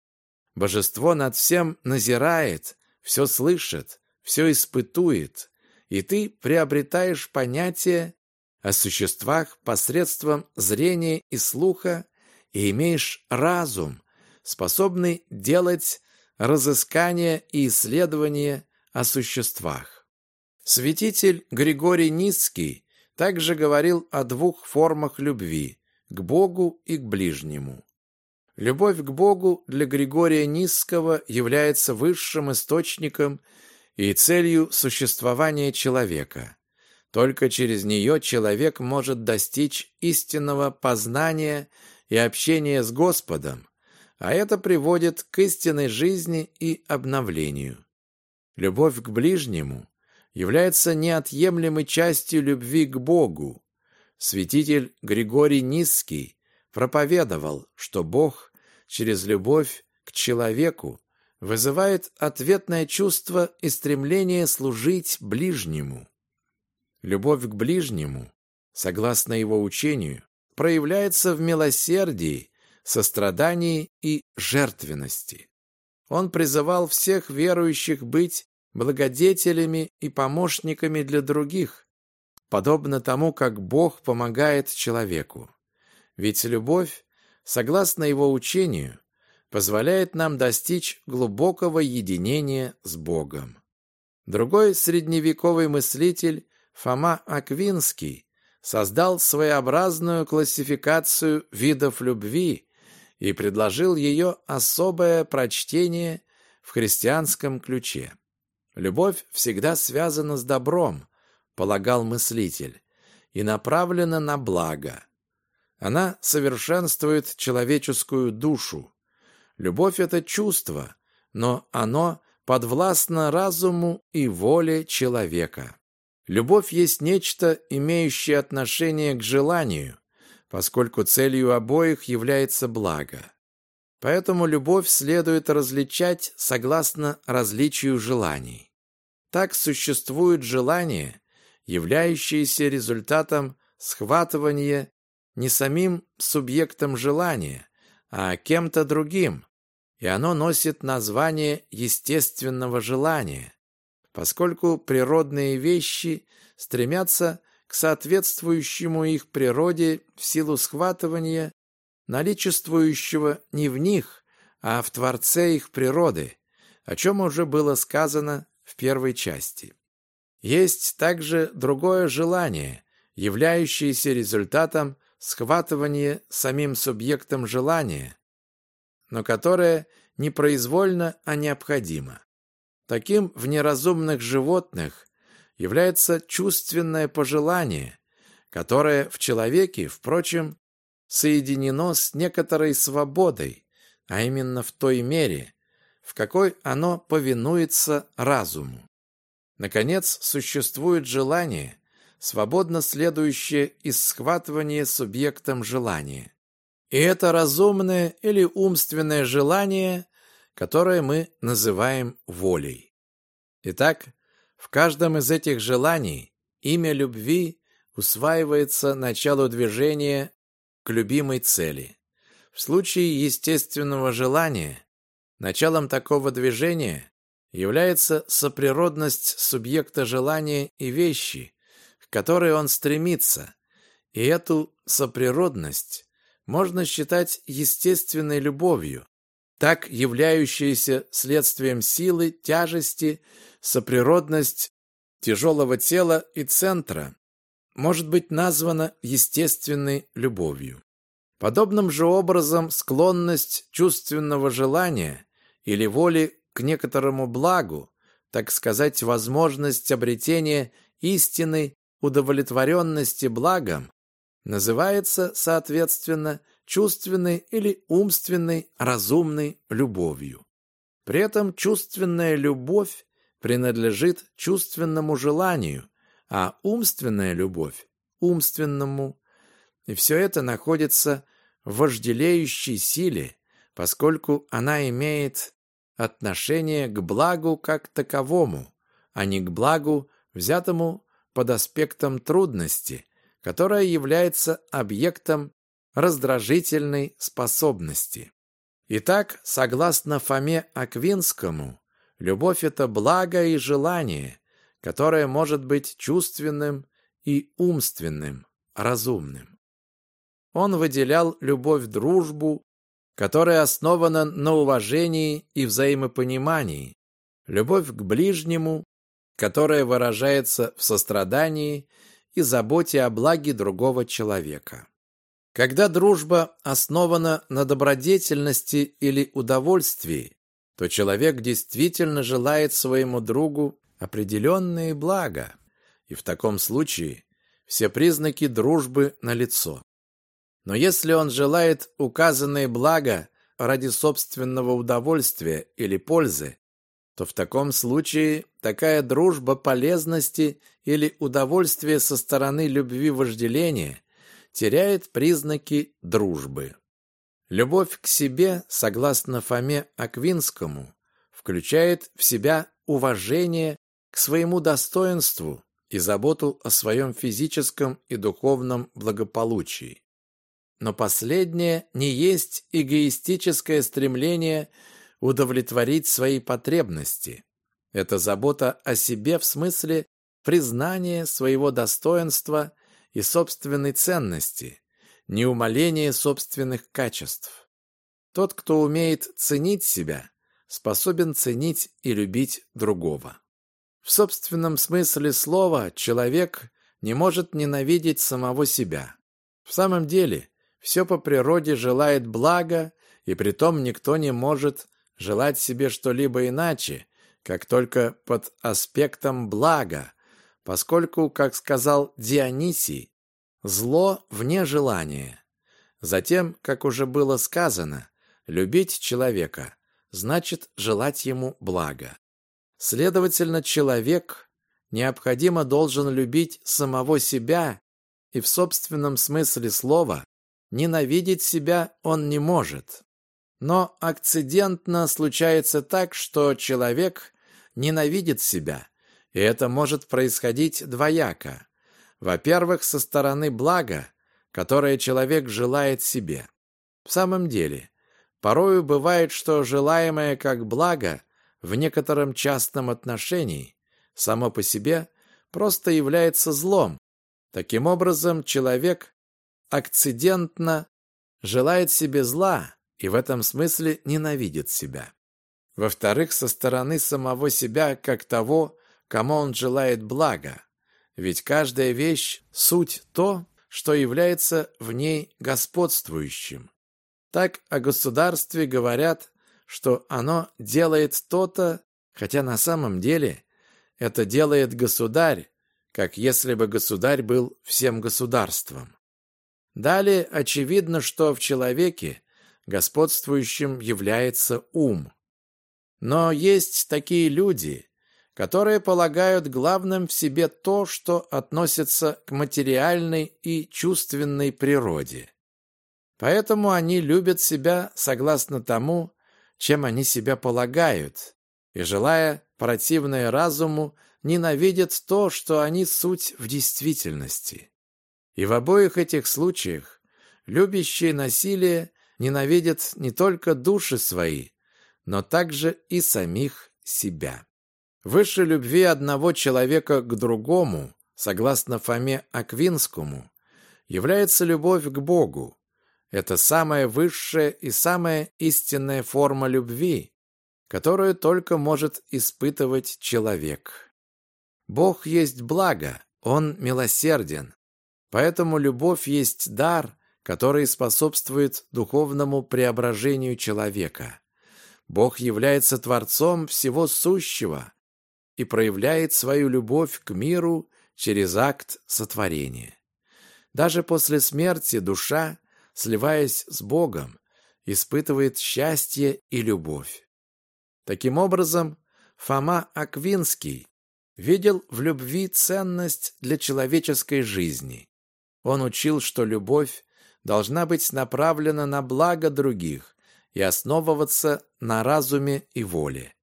Божество над всем назирает, все слышит, все испытует, и ты приобретаешь понятие о существах посредством зрения и слуха и имеешь разум, способный делать разыскания и исследования о существах. Святитель Григорий Ницкий также говорил о двух формах любви – к Богу и к ближнему. Любовь к Богу для Григория Низского является высшим источником и целью существования человека. Только через нее человек может достичь истинного познания и общения с Господом, а это приводит к истинной жизни и обновлению. Любовь к ближнему является неотъемлемой частью любви к Богу. Святитель Григорий Низкий проповедовал, что Бог через любовь к человеку вызывает ответное чувство и стремление служить ближнему. Любовь к ближнему, согласно его учению, проявляется в милосердии, сострадании и жертвенности. Он призывал всех верующих быть благодетелями и помощниками для других, подобно тому, как Бог помогает человеку. Ведь любовь, согласно его учению, позволяет нам достичь глубокого единения с Богом. Другой средневековый мыслитель Фома Аквинский создал своеобразную классификацию видов любви и предложил ее особое прочтение в христианском ключе. Любовь всегда связана с добром, полагал мыслитель, и направлена на благо. Она совершенствует человеческую душу. Любовь – это чувство, но оно подвластно разуму и воле человека. Любовь есть нечто, имеющее отношение к желанию, поскольку целью обоих является благо. Поэтому любовь следует различать согласно различию желаний. Так существуют желания, являющиеся результатом схватывания не самим субъектом желания, а кем-то другим, и оно носит название естественного желания, поскольку природные вещи стремятся к соответствующему их природе в силу схватывания, наличествующего не в них, а в Творце их природы, о чем уже было сказано в первой части. Есть также другое желание, являющееся результатом схватывания самим субъектом желания, но которое непроизвольно, а необходимо. Таким в неразумных животных является чувственное пожелание, которое в человеке, впрочем, соединено с некоторой свободой, а именно в той мере, в какой оно повинуется разуму. Наконец, существует желание, свободно следующее из схватывания субъектом желания. И это разумное или умственное желание, которое мы называем волей. Итак, в каждом из этих желаний имя любви усваивается началу движения к любимой цели. В случае естественного желания началом такого движения является соприродность субъекта желания и вещи, которой он стремится, и эту соприродность можно считать естественной любовью, так являющейся следствием силы, тяжести, соприродность тяжелого тела и центра, может быть названа естественной любовью. Подобным же образом склонность чувственного желания или воли к некоторому благу, так сказать, возможность обретения истинной удовлетворенности благом, называется, соответственно, чувственной или умственной разумной любовью. При этом чувственная любовь принадлежит чувственному желанию, а умственная любовь – умственному. И все это находится в вожделеющей силе, поскольку она имеет отношение к благу как таковому, а не к благу, взятому под аспектом трудности, которая является объектом раздражительной способности. Итак, согласно Фоме Аквинскому, любовь – это благо и желание, которое может быть чувственным и умственным, разумным. Он выделял любовь-дружбу которая основана на уважении и взаимопонимании, любовь к ближнему, которая выражается в сострадании и заботе о благе другого человека. Когда дружба основана на добродетельности или удовольствии, то человек действительно желает своему другу определенные блага, и в таком случае все признаки дружбы налицо. Но если он желает указанные блага ради собственного удовольствия или пользы, то в таком случае такая дружба полезности или удовольствия со стороны любви вожделения теряет признаки дружбы. Любовь к себе, согласно Фоме Аквинскому, включает в себя уважение к своему достоинству и заботу о своем физическом и духовном благополучии но последнее не есть эгоистическое стремление удовлетворить свои потребности. Это забота о себе в смысле признания своего достоинства и собственной ценности, неумоление собственных качеств. Тот, кто умеет ценить себя, способен ценить и любить другого. В собственном смысле слова человек не может ненавидеть самого себя. В самом деле, все по природе желает блага, и притом никто не может желать себе что-либо иначе, как только под аспектом блага, поскольку, как сказал Дионисий, зло вне желания. Затем, как уже было сказано, любить человека значит желать ему блага. Следовательно, человек необходимо должен любить самого себя и в собственном смысле слова ненавидеть себя он не может. Но акцидентно случается так, что человек ненавидит себя, и это может происходить двояко. Во-первых, со стороны блага, которое человек желает себе. В самом деле, порою бывает, что желаемое как благо в некотором частном отношении само по себе просто является злом. Таким образом, человек акцидентно желает себе зла и в этом смысле ненавидит себя. Во-вторых, со стороны самого себя, как того, кому он желает блага. Ведь каждая вещь – суть то, что является в ней господствующим. Так о государстве говорят, что оно делает то-то, хотя на самом деле это делает государь, как если бы государь был всем государством. Далее очевидно, что в человеке господствующим является ум. Но есть такие люди, которые полагают главным в себе то, что относится к материальной и чувственной природе. Поэтому они любят себя согласно тому, чем они себя полагают, и, желая противное разуму, ненавидят то, что они суть в действительности. И в обоих этих случаях любящие насилие ненавидят не только души свои, но также и самих себя. Выше любви одного человека к другому, согласно Фоме Аквинскому, является любовь к Богу. Это самая высшая и самая истинная форма любви, которую только может испытывать человек. Бог есть благо, Он милосерден, поэтому любовь есть дар, который способствует духовному преображению человека. Бог является Творцом всего сущего и проявляет свою любовь к миру через акт сотворения. Даже после смерти душа, сливаясь с Богом, испытывает счастье и любовь. Таким образом, Фома Аквинский видел в любви ценность для человеческой жизни. Он учил, что любовь должна быть направлена на благо других, и основываться на разуме и воле.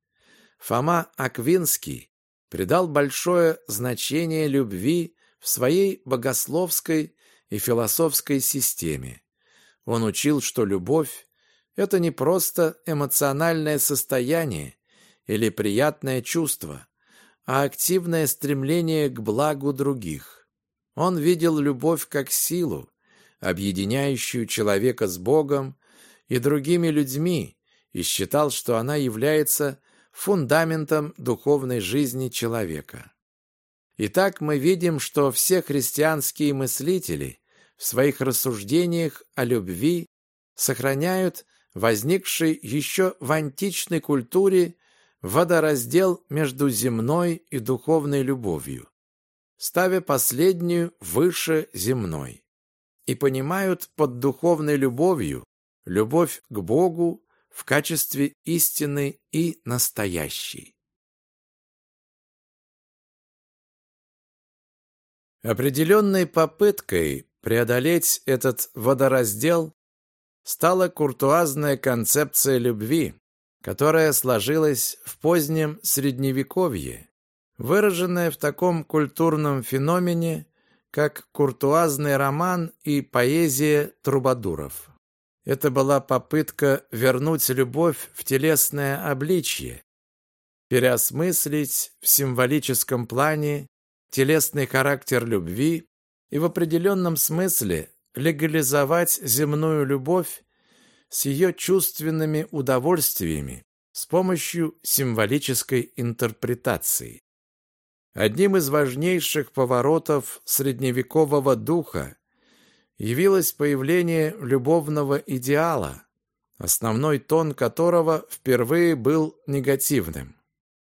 Фома Аквинский придал большое значение любви в своей богословской и философской системе. Он учил, что любовь – это не просто эмоциональное состояние или приятное чувство, а активное стремление к благу других. Он видел любовь как силу, объединяющую человека с Богом и другими людьми и считал, что она является фундаментом духовной жизни человека. Итак, мы видим, что все христианские мыслители в своих рассуждениях о любви сохраняют возникший еще в античной культуре водораздел между земной и духовной любовью, ставя последнюю выше земной, и понимают под духовной любовью любовь к Богу в качестве истины и настоящей. Определенной попыткой преодолеть этот водораздел стала куртуазная концепция любви, которая сложилась в позднем Средневековье, выраженная в таком культурном феномене, как куртуазный роман и поэзия трубадуров. Это была попытка вернуть любовь в телесное обличье, переосмыслить в символическом плане телесный характер любви и в определенном смысле легализовать земную любовь с ее чувственными удовольствиями с помощью символической интерпретации. Одним из важнейших поворотов средневекового духа явилось появление любовного идеала, основной тон которого впервые был негативным.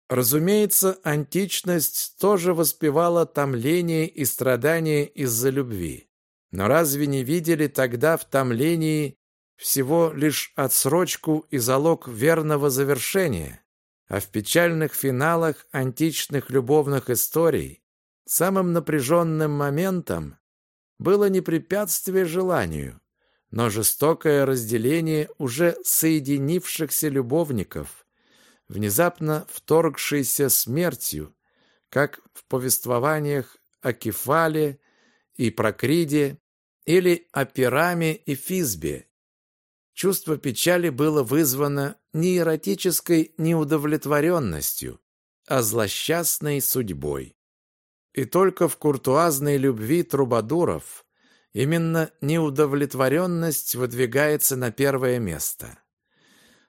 Разумеется, античность тоже воспевала томление и страдания из-за любви. Но разве не видели тогда в томлении всего лишь отсрочку и залог верного завершения? А в печальных финалах античных любовных историй самым напряженным моментом было не препятствие желанию, но жестокое разделение уже соединившихся любовников, внезапно вторгшейся смертью, как в повествованиях о Кефале и Прокриде или о Пираме и Физбе. Чувство печали было вызвано не эротической неудовлетворенностью, а злосчастной судьбой. И только в куртуазной любви трубадуров именно неудовлетворенность выдвигается на первое место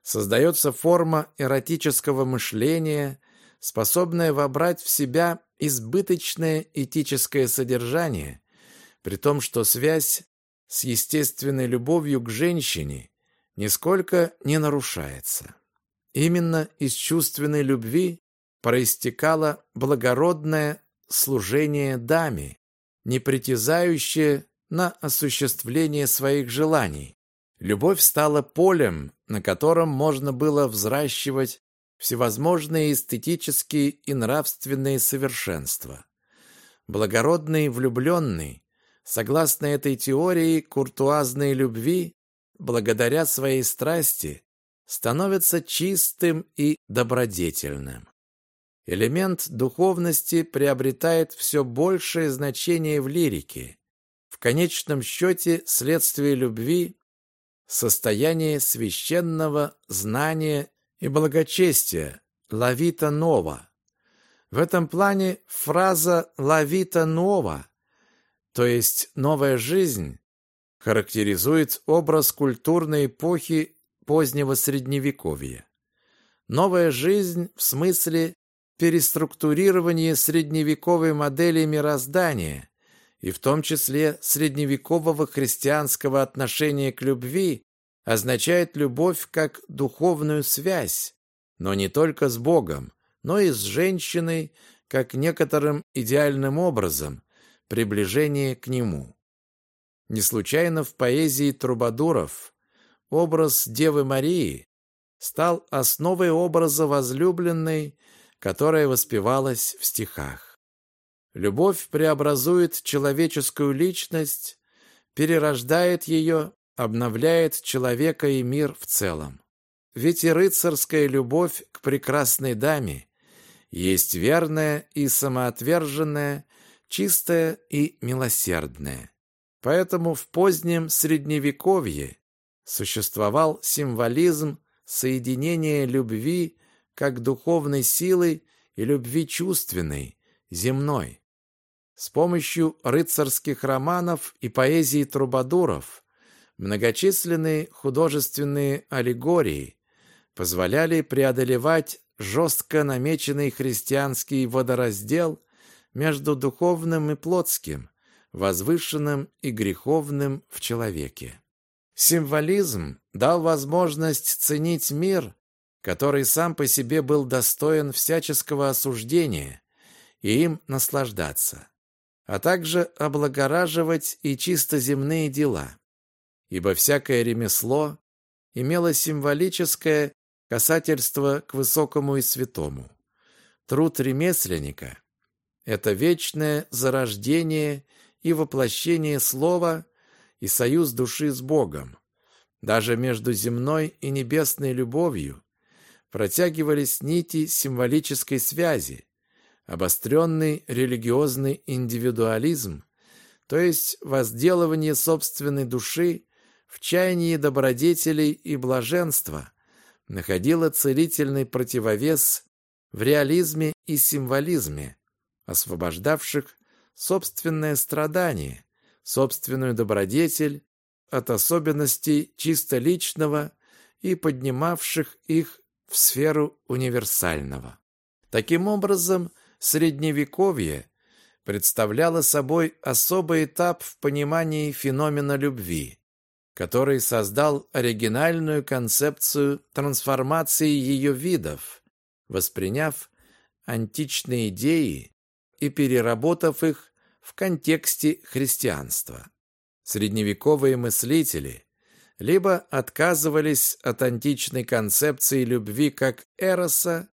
создается форма эротического мышления, способная вобрать в себя избыточное этическое содержание, при том, что связь с естественной любовью к женщине нисколько не нарушается. Именно из чувственной любви проистекало благородное служение даме, не притязающее на осуществление своих желаний, Любовь стала полем, на котором можно было взращивать всевозможные эстетические и нравственные совершенства. Благородный влюбленный, согласно этой теории куртуазной любви, благодаря своей страсти, становится чистым и добродетельным. Элемент духовности приобретает все большее значение в лирике. В конечном счете следствие любви состояние священного знания и благочестия, лавита нова. В этом плане фраза лавита нова, то есть новая жизнь, характеризует образ культурной эпохи позднего Средневековья. Новая жизнь в смысле переструктурирования средневековой модели мироздания, и в том числе средневекового христианского отношения к любви, означает любовь как духовную связь, но не только с Богом, но и с женщиной, как некоторым идеальным образом, приближение к Нему. Не случайно в поэзии Трубадуров образ Девы Марии стал основой образа возлюбленной, которая воспевалась в стихах. Любовь преобразует человеческую личность, перерождает ее, обновляет человека и мир в целом. Ведь и рыцарская любовь к прекрасной даме есть верная и самоотверженная, чистая и милосердная. Поэтому в позднем Средневековье существовал символизм соединения любви как духовной силы и любви чувственной, земной. С помощью рыцарских романов и поэзии трубадуров многочисленные художественные аллегории позволяли преодолевать жестко намеченный христианский водораздел между духовным и плотским, возвышенным и греховным в человеке. Символизм дал возможность ценить мир, который сам по себе был достоин всяческого осуждения, и им наслаждаться а также облагораживать и чисто земные дела, ибо всякое ремесло имело символическое касательство к высокому и святому. Труд ремесленника – это вечное зарождение и воплощение слова и союз души с Богом. Даже между земной и небесной любовью протягивались нити символической связи, обостренный религиозный индивидуализм, то есть возделывание собственной души в чаянии добродетелей и блаженства, находило целительный противовес в реализме и символизме, освобождавших собственное страдание, собственную добродетель от особенностей чисто личного и поднимавших их в сферу универсального. Таким образом, Средневековье представляло собой особый этап в понимании феномена любви, который создал оригинальную концепцию трансформации ее видов, восприняв античные идеи и переработав их в контексте христианства. Средневековые мыслители либо отказывались от античной концепции любви как эроса,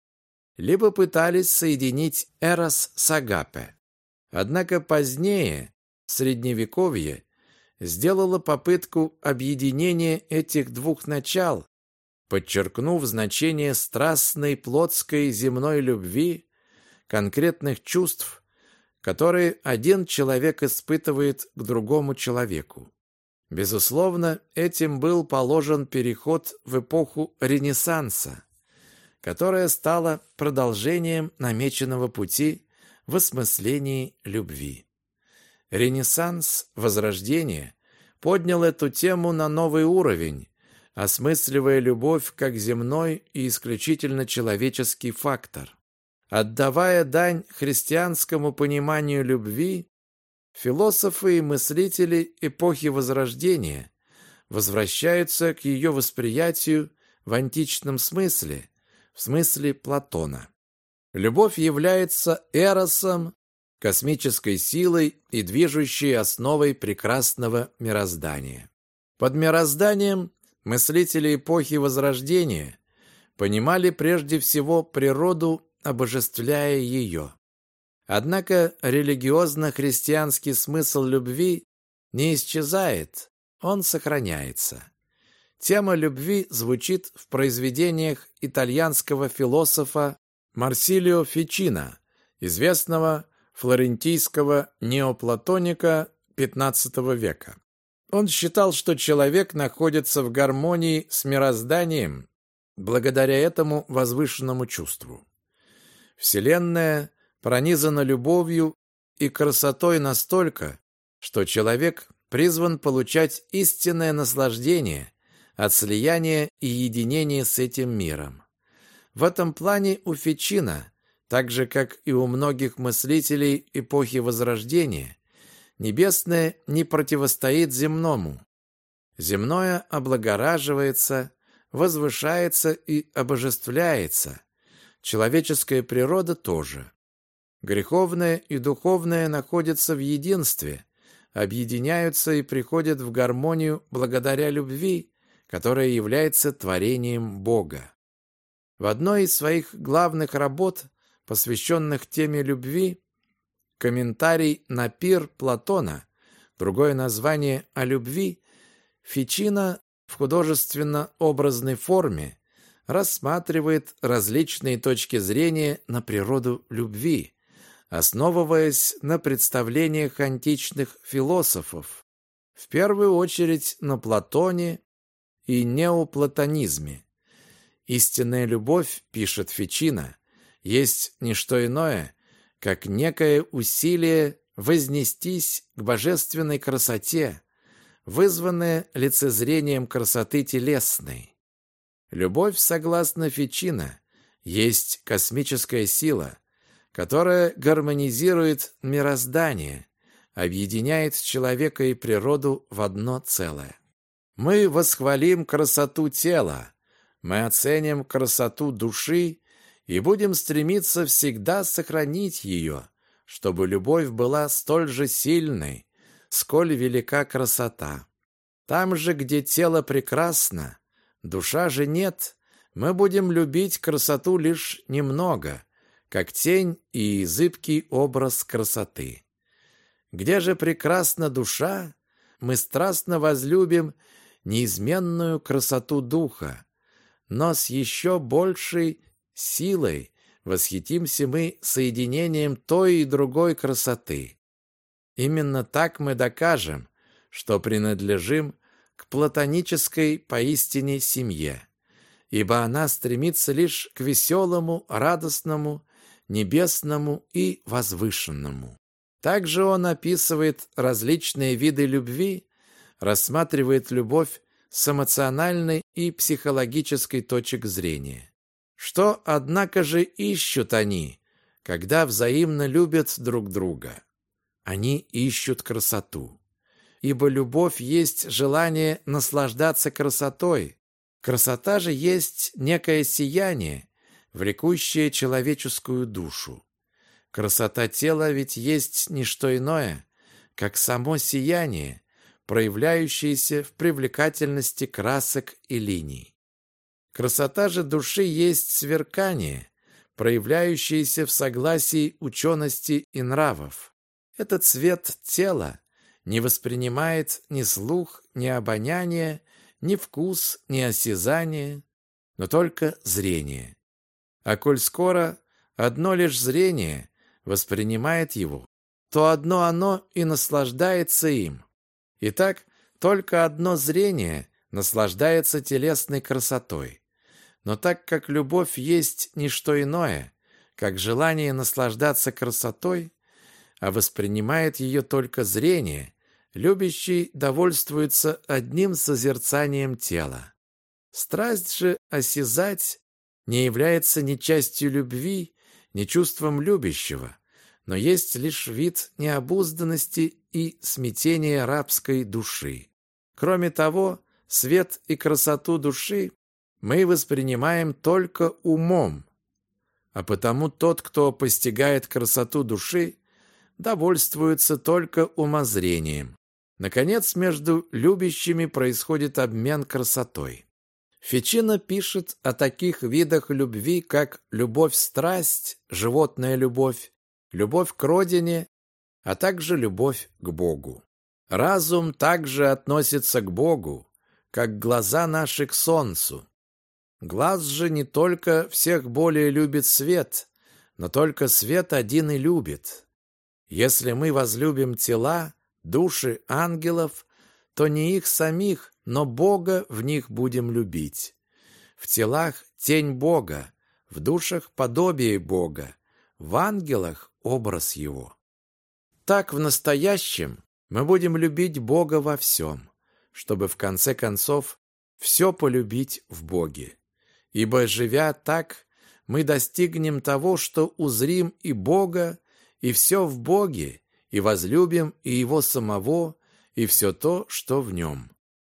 либо пытались соединить эрос с агапе. Однако позднее, Средневековье, сделало попытку объединения этих двух начал, подчеркнув значение страстной плотской земной любви, конкретных чувств, которые один человек испытывает к другому человеку. Безусловно, этим был положен переход в эпоху Ренессанса, которая стала продолжением намеченного пути в осмыслении любви. Ренессанс, Возрождение, поднял эту тему на новый уровень, осмысливая любовь как земной и исключительно человеческий фактор. Отдавая дань христианскому пониманию любви, философы и мыслители эпохи Возрождения возвращаются к ее восприятию в античном смысле, в смысле Платона. Любовь является эросом, космической силой и движущей основой прекрасного мироздания. Под мирозданием мыслители эпохи Возрождения понимали прежде всего природу обожествляя ее. Однако религиозно-христианский смысл любви не исчезает, он сохраняется. Тема любви звучит в произведениях итальянского философа Марсилио Фичино, известного флорентийского неоплатоника XV века. Он считал, что человек находится в гармонии с мирозданием благодаря этому возвышенному чувству. Вселенная пронизана любовью и красотой настолько, что человек призван получать истинное наслаждение от слияния и единения с этим миром. В этом плане у Фичина, так же как и у многих мыслителей эпохи Возрождения, небесное не противостоит земному. Земное облагораживается, возвышается и обожествляется, Человеческая природа тоже. Греховное и духовное находятся в единстве, объединяются и приходят в гармонию благодаря любви, которая является творением Бога. В одной из своих главных работ, посвященных теме любви, комментарий на пир Платона, другое название о любви, Фичина в художественно-образной форме рассматривает различные точки зрения на природу любви, основываясь на представлениях античных философов, в первую очередь на Платоне и неоплатонизме. Истинная любовь, пишет Фичина, есть не что иное, как некое усилие вознестись к божественной красоте, вызванное лицезрением красоты телесной. Любовь, согласно Фичино, есть космическая сила, которая гармонизирует мироздание, объединяет человека и природу в одно целое. Мы восхвалим красоту тела, мы оценим красоту души и будем стремиться всегда сохранить ее, чтобы любовь была столь же сильной, сколь велика красота. Там же, где тело прекрасно, Душа же нет. Мы будем любить красоту лишь немного, как тень и зыбкий образ красоты. Где же прекрасна душа, мы страстно возлюбим неизменную красоту духа, но с еще большей силой восхитимся мы соединением той и другой красоты. Именно так мы докажем, что принадлежим платонической поистине семье, ибо она стремится лишь к веселому, радостному, небесному и возвышенному. Также он описывает различные виды любви, рассматривает любовь с эмоциональной и психологической точек зрения. Что, однако же, ищут они, когда взаимно любят друг друга? Они ищут красоту. Ибо любовь есть желание наслаждаться красотой. Красота же есть некое сияние, влекущее человеческую душу. Красота тела ведь есть не что иное, как само сияние, проявляющееся в привлекательности красок и линий. Красота же души есть сверкание, проявляющееся в согласии учености и нравов. Этот цвет тела не воспринимает ни слух, ни обоняние, ни вкус, ни осязание, но только зрение. А коль скоро одно лишь зрение воспринимает его, то одно оно и наслаждается им. Итак, только одно зрение наслаждается телесной красотой. Но так как любовь есть не что иное, как желание наслаждаться красотой, а воспринимает ее только зрение, любящий довольствуется одним созерцанием тела. Страсть же осязать не является ни частью любви, ни чувством любящего, но есть лишь вид необузданности и смятения рабской души. Кроме того, свет и красоту души мы воспринимаем только умом, а потому тот, кто постигает красоту души, довольствуется только умозрением. Наконец, между любящими происходит обмен красотой. Фичина пишет о таких видах любви, как любовь-страсть, животная любовь, любовь к родине, а также любовь к Богу. Разум также относится к Богу, как глаза наши к солнцу. Глаз же не только всех более любит свет, но только свет один и любит. Если мы возлюбим тела, души ангелов, то не их самих, но Бога в них будем любить. В телах тень Бога, в душах подобие Бога, в ангелах образ Его. Так в настоящем мы будем любить Бога во всем, чтобы в конце концов все полюбить в Боге. Ибо, живя так, мы достигнем того, что узрим и Бога, и все в Боге, и возлюбим и Его самого, и все то, что в Нем.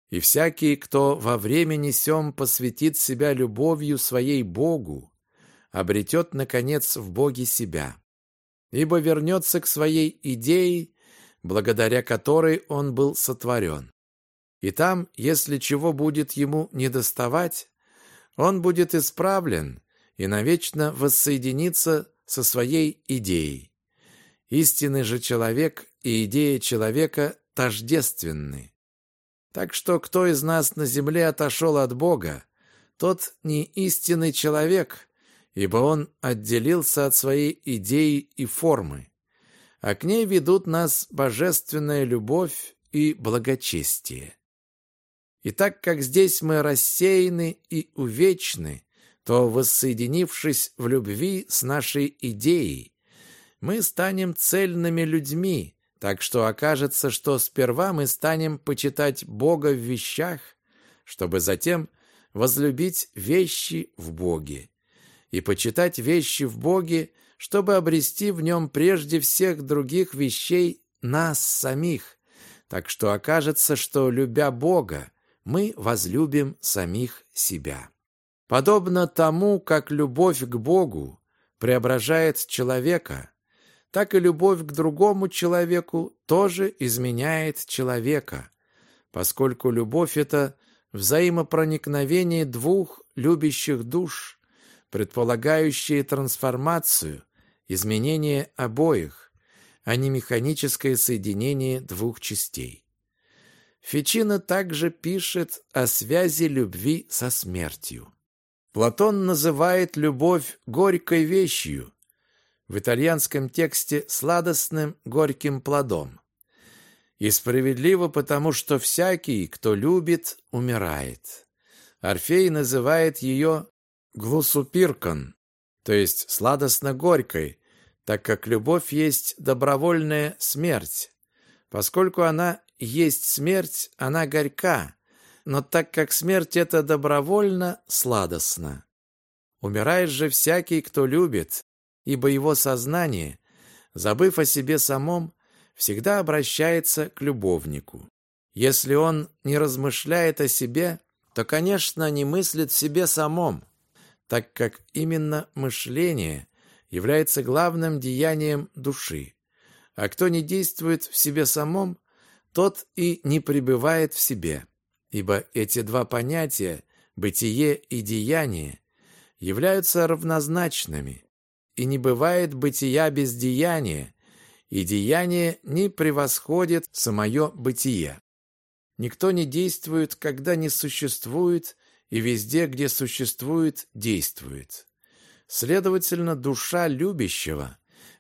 И всякий, кто во времени сем посвятит себя любовью своей Богу, обретет, наконец, в Боге себя ибо вернется к своей идее, благодаря которой он был сотворен. И там, если чего будет ему недоставать, он будет исправлен и навечно воссоединится со своей идеей. Истинный же человек и идея человека тождественны. Так что кто из нас на земле отошел от Бога, тот не истинный человек, ибо он отделился от своей идеи и формы, а к ней ведут нас божественная любовь и благочестие. И так как здесь мы рассеяны и увечны, то, воссоединившись в любви с нашей идеей, мы станем цельными людьми, так что окажется, что сперва мы станем почитать Бога в вещах, чтобы затем возлюбить вещи в Боге и почитать вещи в Боге, чтобы обрести в нем прежде всех других вещей нас самих. Так что окажется, что, любя Бога, мы возлюбим самих себя. Подобно тому, как любовь к Богу преображает человека, так и любовь к другому человеку тоже изменяет человека, поскольку любовь – это взаимопроникновение двух любящих душ, предполагающие трансформацию, изменение обоих, а не механическое соединение двух частей. Фичина также пишет о связи любви со смертью. Платон называет любовь горькой вещью, в итальянском тексте сладостным горьким плодом. И справедливо, потому что всякий, кто любит, умирает. Орфей называет ее глусупиркан, то есть сладостно-горькой, так как любовь есть добровольная смерть, поскольку она есть смерть, она горька, но так как смерть это добровольно, сладостно. Умирает же всякий, кто любит, ибо его сознание, забыв о себе самом, всегда обращается к любовнику. Если он не размышляет о себе, то, конечно, не мыслит в себе самом, так как именно мышление является главным деянием души. А кто не действует в себе самом, тот и не пребывает в себе. Ибо эти два понятия, бытие и деяние, являются равнозначными, и не бывает бытия без деяния, и деяние не превосходит самое бытие. Никто не действует, когда не существует, и везде, где существует, действует. Следовательно, душа любящего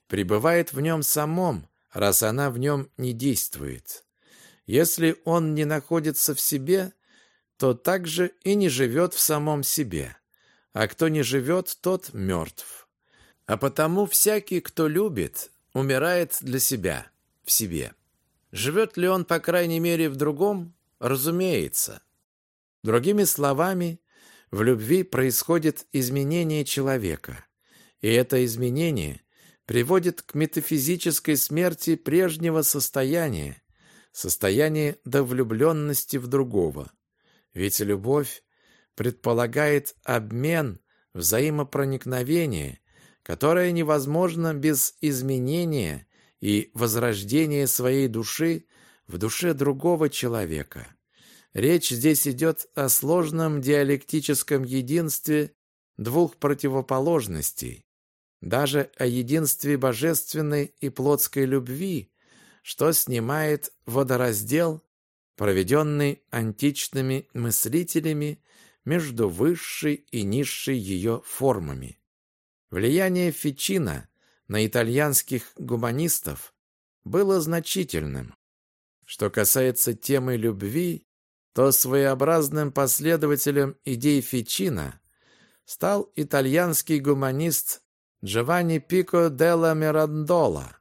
пребывает в нем самом, раз она в нем не действует. Если он не находится в себе, то также и не живет в самом себе. А кто не живет, тот мертв. А потому всякий, кто любит, умирает для себя, в себе. Живет ли он, по крайней мере, в другом? Разумеется. Другими словами, в любви происходит изменение человека. И это изменение приводит к метафизической смерти прежнего состояния, состояние до влюбленности в другого. Ведь любовь предполагает обмен, взаимопроникновение, которое невозможно без изменения и возрождения своей души в душе другого человека. Речь здесь идет о сложном диалектическом единстве двух противоположностей, даже о единстве божественной и плотской любви, что снимает водораздел, проведенный античными мыслителями между высшей и низшей ее формами. Влияние Фичина на итальянских гуманистов было значительным. Что касается темы любви, то своеобразным последователем идей Фичина стал итальянский гуманист Джованни Пико делла Мирандола.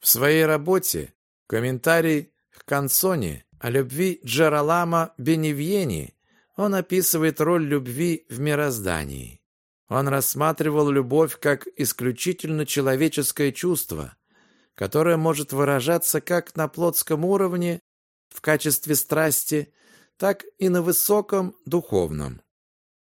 В своей работе «Комментарий к Консоне» о любви Джералама Беневьени он описывает роль любви в мироздании. Он рассматривал любовь как исключительно человеческое чувство, которое может выражаться как на плотском уровне в качестве страсти, так и на высоком духовном.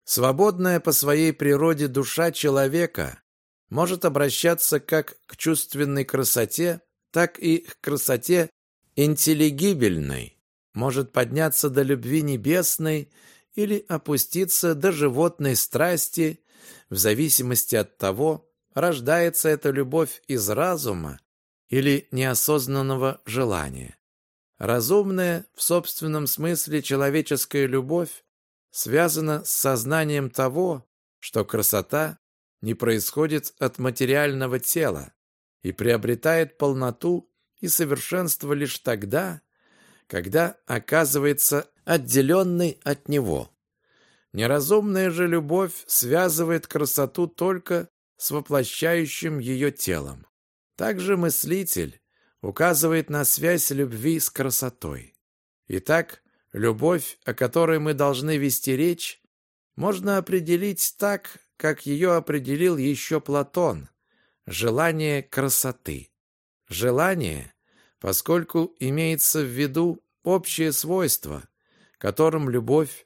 Свободная по своей природе душа человека может обращаться как к чувственной красоте, так и к красоте интеллигибельной, может подняться до любви небесной или опуститься до животной страсти, в зависимости от того, рождается эта любовь из разума или неосознанного желания. Разумная, в собственном смысле человеческая любовь связана с сознанием того, что красота не происходит от материального тела и приобретает полноту и совершенство лишь тогда, когда оказывается отделенной от него. Неразумная же любовь связывает красоту только с воплощающим ее телом. Также мыслитель указывает на связь любви с красотой. Итак, любовь, о которой мы должны вести речь, можно определить так, как ее определил еще Платон – желание красоты. Желание, поскольку имеется в виду общее свойство, которым любовь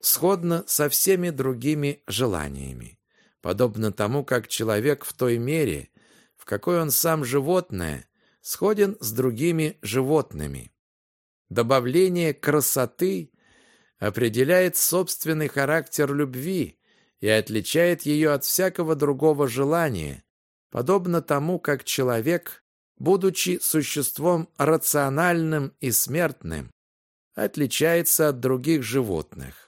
сходна со всеми другими желаниями, подобно тому, как человек в той мере, в какой он сам животное, сходен с другими животными. Добавление красоты определяет собственный характер любви и отличает ее от всякого другого желания, подобно тому, как человек, будучи существом рациональным и смертным, отличается от других животных.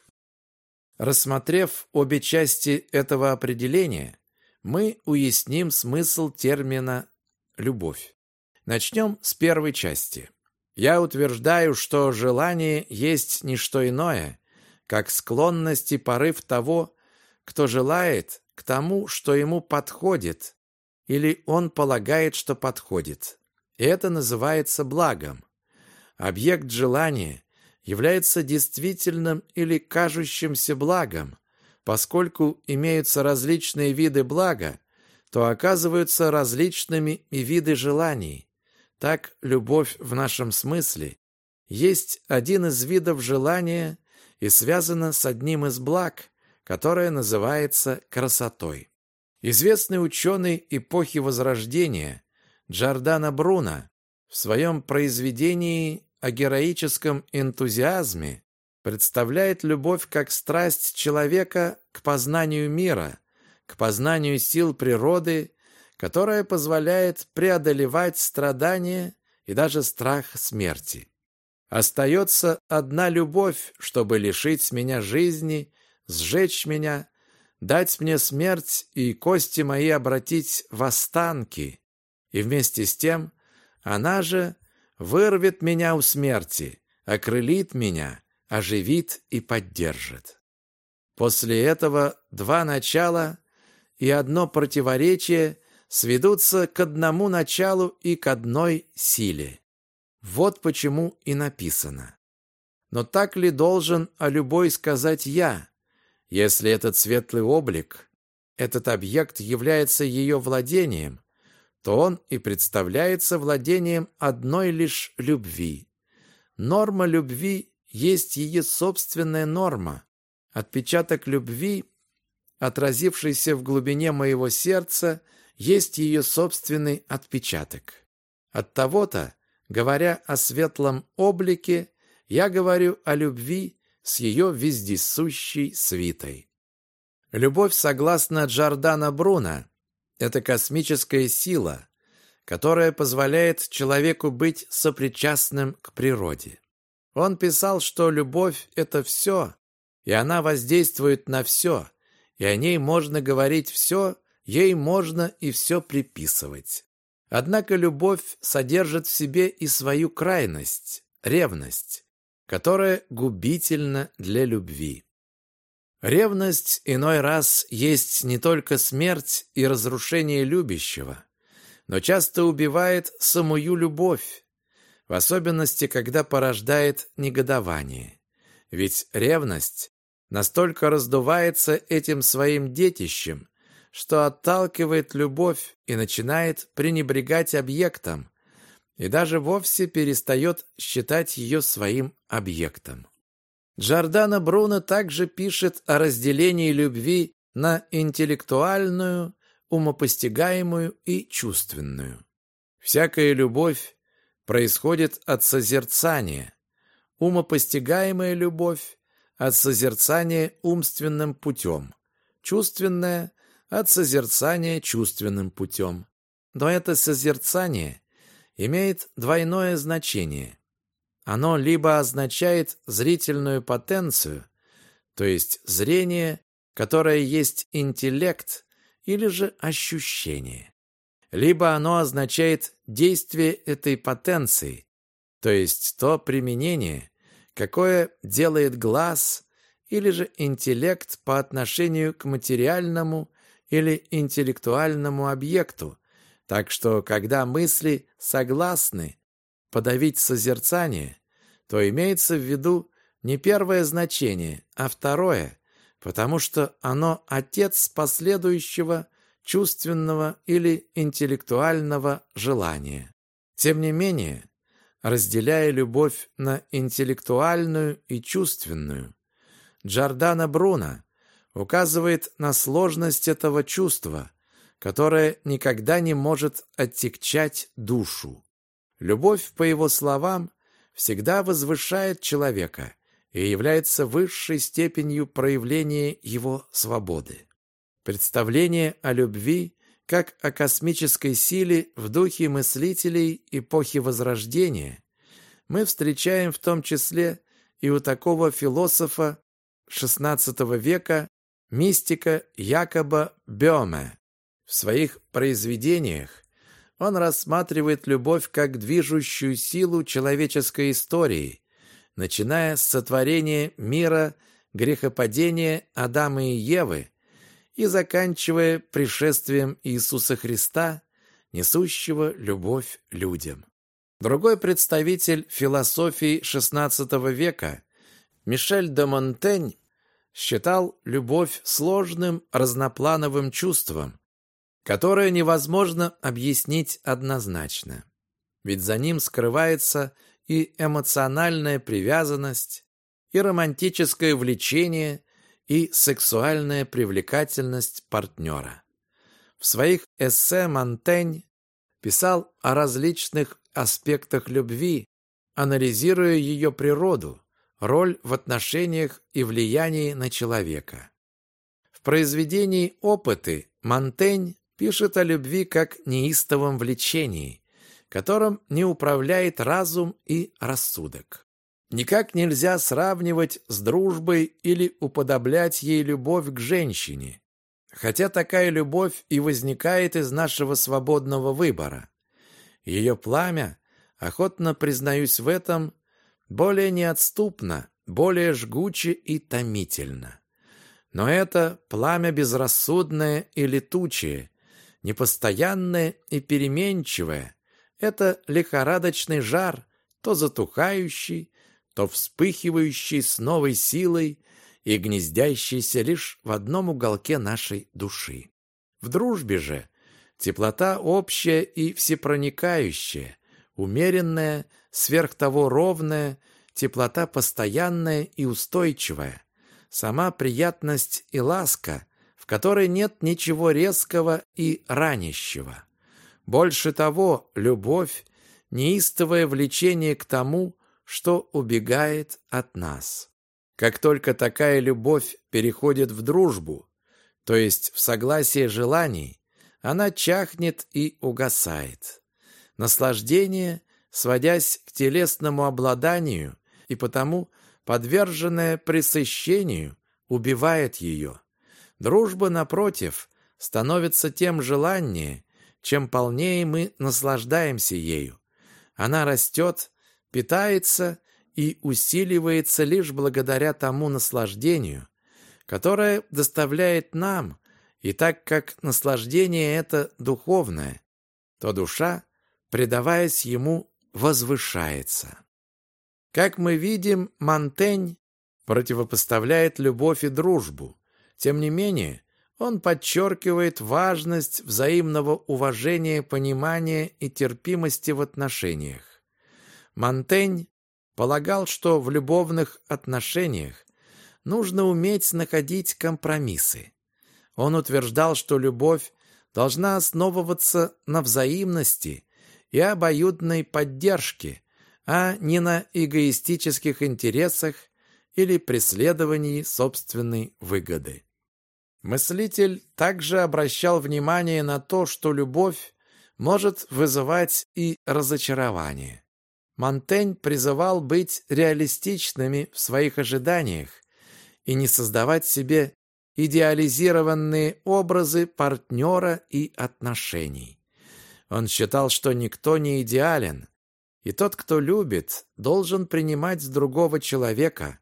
Рассмотрев обе части этого определения, мы уясним смысл термина «любовь». Начнем с первой части. Я утверждаю, что желание есть не что иное, как склонность и порыв того, кто желает к тому, что ему подходит, или он полагает, что подходит. И это называется благом. Объект желания является действительным или кажущимся благом, поскольку имеются различные виды блага, то оказываются различными и виды желаний. Так, любовь в нашем смысле есть один из видов желания и связана с одним из благ, которое называется красотой. Известный ученый эпохи Возрождения Джордано Бруно в своем произведении о героическом энтузиазме представляет любовь как страсть человека к познанию мира, к познанию сил природы, которая позволяет преодолевать страдания и даже страх смерти. Остается одна любовь, чтобы лишить меня жизни, сжечь меня, дать мне смерть и кости мои обратить в останки. И вместе с тем она же вырвет меня у смерти, окрылит меня, оживит и поддержит. После этого два начала и одно противоречие сведутся к одному началу и к одной силе. Вот почему и написано. Но так ли должен о любой сказать я, если этот светлый облик, этот объект является ее владением, то он и представляется владением одной лишь любви. Норма любви есть ее собственная норма. Отпечаток любви, отразившийся в глубине моего сердца, есть ее собственный отпечаток. От того-то, говоря о светлом облике, я говорю о любви с ее вездесущей свитой. Любовь, согласно Джордана Бруно, это космическая сила, которая позволяет человеку быть сопричастным к природе. Он писал, что любовь – это все, и она воздействует на все, и о ней можно говорить все, ей можно и все приписывать. Однако любовь содержит в себе и свою крайность – ревность, которая губительна для любви. Ревность иной раз есть не только смерть и разрушение любящего, но часто убивает самую любовь, в особенности, когда порождает негодование. Ведь ревность настолько раздувается этим своим детищем, что отталкивает любовь и начинает пренебрегать объектом, и даже вовсе перестает считать ее своим объектом. Джордано Бруно также пишет о разделении любви на интеллектуальную, умопостигаемую и чувственную. Всякая любовь происходит от созерцания, умопостигаемая любовь от созерцания умственным путем, чувственная от созерцания чувственным путем. Но это созерцание имеет двойное значение. Оно либо означает зрительную потенцию, то есть зрение, которое есть интеллект, или же ощущение. Либо оно означает действие этой потенции, то есть то применение, какое делает глаз или же интеллект по отношению к материальному или интеллектуальному объекту, так что когда мысли согласны подавить созерцание, то имеется в виду не первое значение, а второе, потому что оно отец последующего чувственного или интеллектуального желания. Тем не менее, разделяя любовь на интеллектуальную и чувственную, Джордано Бруно указывает на сложность этого чувства, которое никогда не может оттекчать душу. Любовь, по его словам, всегда возвышает человека и является высшей степенью проявления его свободы. Представление о любви как о космической силе в духе мыслителей эпохи Возрождения мы встречаем в том числе и у такого философа XVI века, мистика Якоба Бёме. В своих произведениях он рассматривает любовь как движущую силу человеческой истории, начиная с сотворения мира, грехопадения Адама и Евы и заканчивая пришествием Иисуса Христа, несущего любовь людям. Другой представитель философии XVI века, Мишель де Монтень, считал любовь сложным разноплановым чувством, которое невозможно объяснить однозначно. Ведь за ним скрывается и эмоциональная привязанность, и романтическое влечение, и сексуальная привлекательность партнера. В своих эссе Монтень писал о различных аспектах любви, анализируя ее природу, роль в отношениях и влиянии на человека. В произведении «Опыты» Монтень пишет о любви как неистовом влечении, которым не управляет разум и рассудок. Никак нельзя сравнивать с дружбой или уподоблять ей любовь к женщине, хотя такая любовь и возникает из нашего свободного выбора. Ее пламя, охотно признаюсь в этом, более неотступно, более жгуче и томительно. Но это пламя безрассудное и летучее, непостоянное и переменчивое, это лихорадочный жар, то затухающий, то вспыхивающий с новой силой и гнездящийся лишь в одном уголке нашей души. В дружбе же теплота общая и всепроникающая, умеренная, сверх того ровная, теплота постоянная и устойчивая, сама приятность и ласка, в которой нет ничего резкого и ранящего. Больше того, любовь, неистовое влечение к тому, что убегает от нас. Как только такая любовь переходит в дружбу, то есть в согласие желаний, она чахнет и угасает. Наслаждение, сводясь к телесному обладанию и потому подверженное пресыщению, убивает ее. Дружба, напротив, становится тем желаннее, чем полнее мы наслаждаемся ею. Она растет, питается и усиливается лишь благодаря тому наслаждению, которое доставляет нам, и так как наслаждение это духовное, то душа, предаваясь ему, возвышается. Как мы видим, Монтень противопоставляет любовь и дружбу. Тем не менее, он подчеркивает важность взаимного уважения, понимания и терпимости в отношениях. Монтень полагал, что в любовных отношениях нужно уметь находить компромиссы. Он утверждал, что любовь должна основываться на взаимности и обоюдной поддержке, а не на эгоистических интересах или преследовании собственной выгоды. Мыслитель также обращал внимание на то, что любовь может вызывать и разочарование. Монтень призывал быть реалистичными в своих ожиданиях и не создавать себе идеализированные образы партнера и отношений. Он считал, что никто не идеален, и тот, кто любит, должен принимать другого человека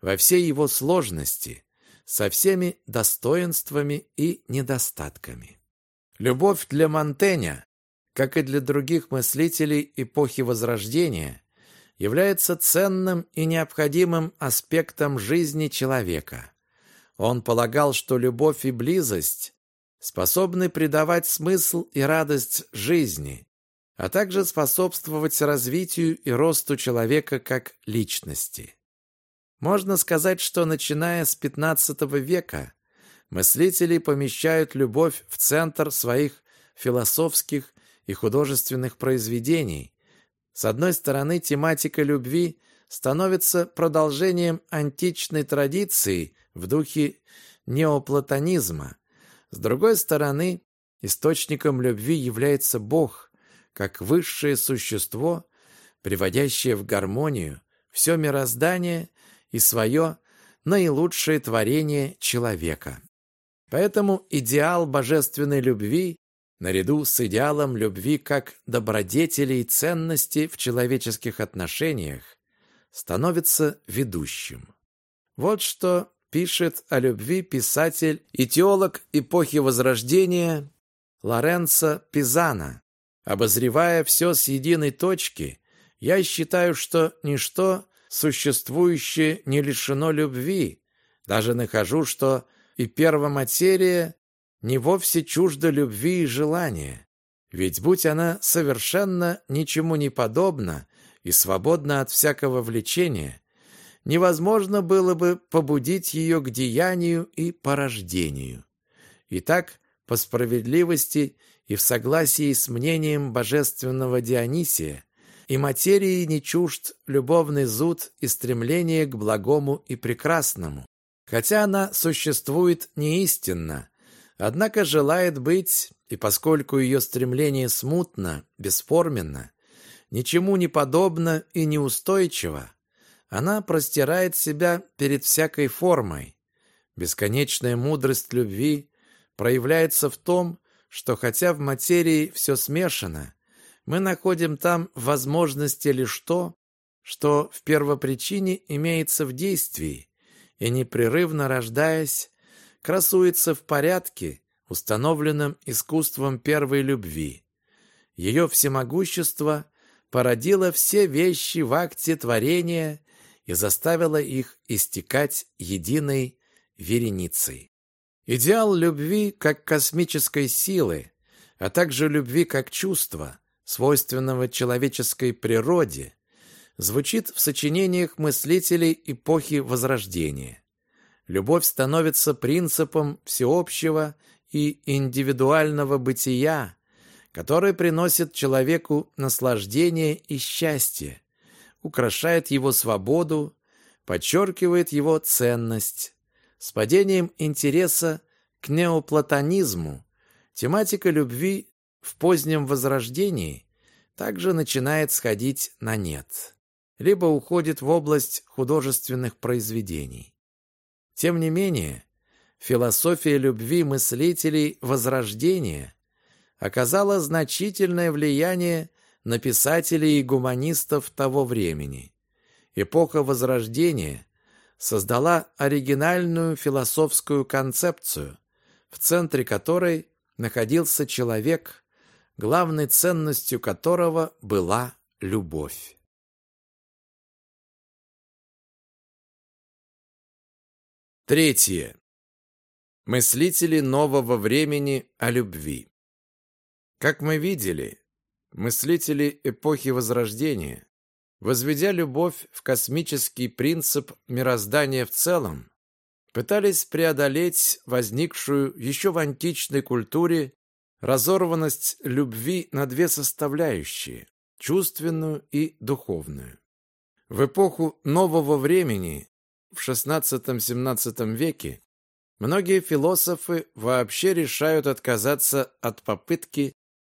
во всей его сложности, со всеми достоинствами и недостатками. Любовь для Монтэня как и для других мыслителей эпохи Возрождения, является ценным и необходимым аспектом жизни человека. Он полагал, что любовь и близость способны придавать смысл и радость жизни, а также способствовать развитию и росту человека как личности. Можно сказать, что начиная с XV века мыслители помещают любовь в центр своих философских и художественных произведений. С одной стороны, тематика любви становится продолжением античной традиции в духе неоплатонизма. С другой стороны, источником любви является Бог, как высшее существо, приводящее в гармонию все мироздание и свое наилучшее творение человека. Поэтому идеал божественной любви наряду с идеалом любви как добродетели и ценности в человеческих отношениях, становится ведущим. Вот что пишет о любви писатель и теолог эпохи Возрождения Лоренцо Пизано, обозревая все с единой точки Я считаю, что ничто существующее не лишено любви. Даже нахожу, что и первоматерия не вовсе чужда любви и желания. Ведь будь она совершенно ничему не подобна и свободна от всякого влечения, невозможно было бы побудить ее к деянию и порождению. Итак, по справедливости и в согласии с мнением божественного Дионисия, и материи не чужд любовный зуд и стремление к благому и прекрасному. Хотя она существует неистинно, однако желает быть, и поскольку ее стремление смутно, бесформенно, ничему не подобно и неустойчиво, она простирает себя перед всякой формой. Бесконечная мудрость любви проявляется в том, что хотя в материи все смешано, мы находим там возможности лишь то, что в первопричине имеется в действии и, непрерывно рождаясь, красуется в порядке, установленном искусством первой любви. Ее всемогущество породило все вещи в акте творения и заставило их истекать единой вереницей. Идеал любви как космической силы, а также любви как чувства, свойственного человеческой природе, звучит в сочинениях мыслителей эпохи Возрождения. Любовь становится принципом всеобщего и индивидуального бытия, который приносит человеку наслаждение и счастье, украшает его свободу, подчеркивает его ценность, с падением интереса к неоплатонизму тематика любви в позднем возрождении также начинает сходить на нет, либо уходит в область художественных произведений. Тем не менее, философия любви мыслителей Возрождения оказала значительное влияние на писателей и гуманистов того времени. Эпоха Возрождения создала оригинальную философскую концепцию, в центре которой находился человек, главной ценностью которого была любовь. Третье. Мыслители нового времени о любви. Как мы видели, мыслители эпохи Возрождения возведя любовь в космический принцип мироздания в целом, пытались преодолеть возникшую еще в античной культуре разорванность любви на две составляющие – чувственную и духовную. В эпоху нового времени, в XVI-XVII веке, многие философы вообще решают отказаться от попытки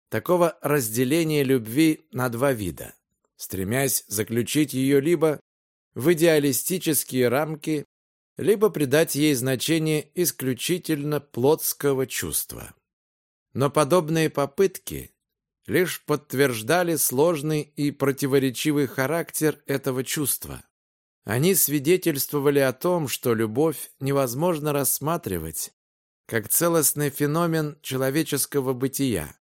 такого разделения любви на два вида стремясь заключить ее либо в идеалистические рамки, либо придать ей значение исключительно плотского чувства. Но подобные попытки лишь подтверждали сложный и противоречивый характер этого чувства. Они свидетельствовали о том, что любовь невозможно рассматривать как целостный феномен человеческого бытия,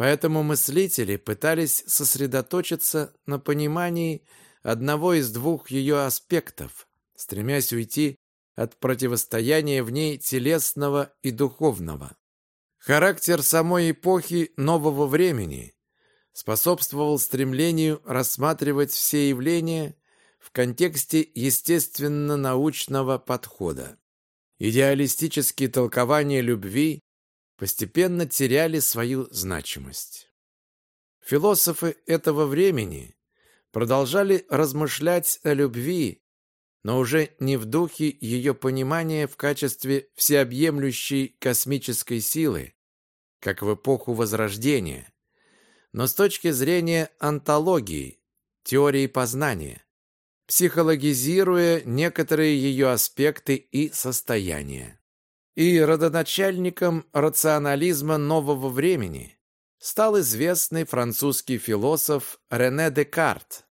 Поэтому мыслители пытались сосредоточиться на понимании одного из двух ее аспектов, стремясь уйти от противостояния в ней телесного и духовного. Характер самой эпохи нового времени способствовал стремлению рассматривать все явления в контексте естественно-научного подхода. Идеалистические толкования любви постепенно теряли свою значимость. Философы этого времени продолжали размышлять о любви, но уже не в духе ее понимания в качестве всеобъемлющей космической силы, как в эпоху Возрождения, но с точки зрения антологии, теории познания, психологизируя некоторые ее аспекты и состояния. И родоначальником рационализма нового времени стал известный французский философ Рене Декарт,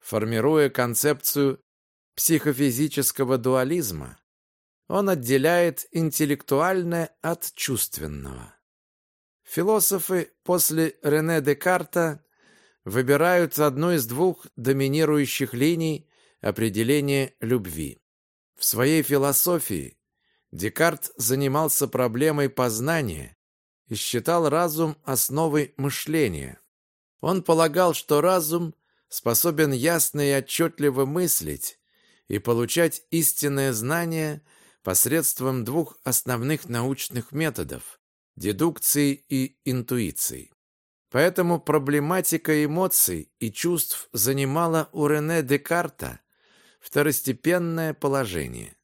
формируя концепцию психофизического дуализма. Он отделяет интеллектуальное от чувственного. Философы после Рене Декарта выбирают одну из двух доминирующих линий определения любви. В своей философии Декарт занимался проблемой познания и считал разум основой мышления. Он полагал, что разум способен ясно и отчетливо мыслить и получать истинное знание посредством двух основных научных методов – дедукции и интуиции. Поэтому проблематика эмоций и чувств занимала у Рене Декарта второстепенное положение.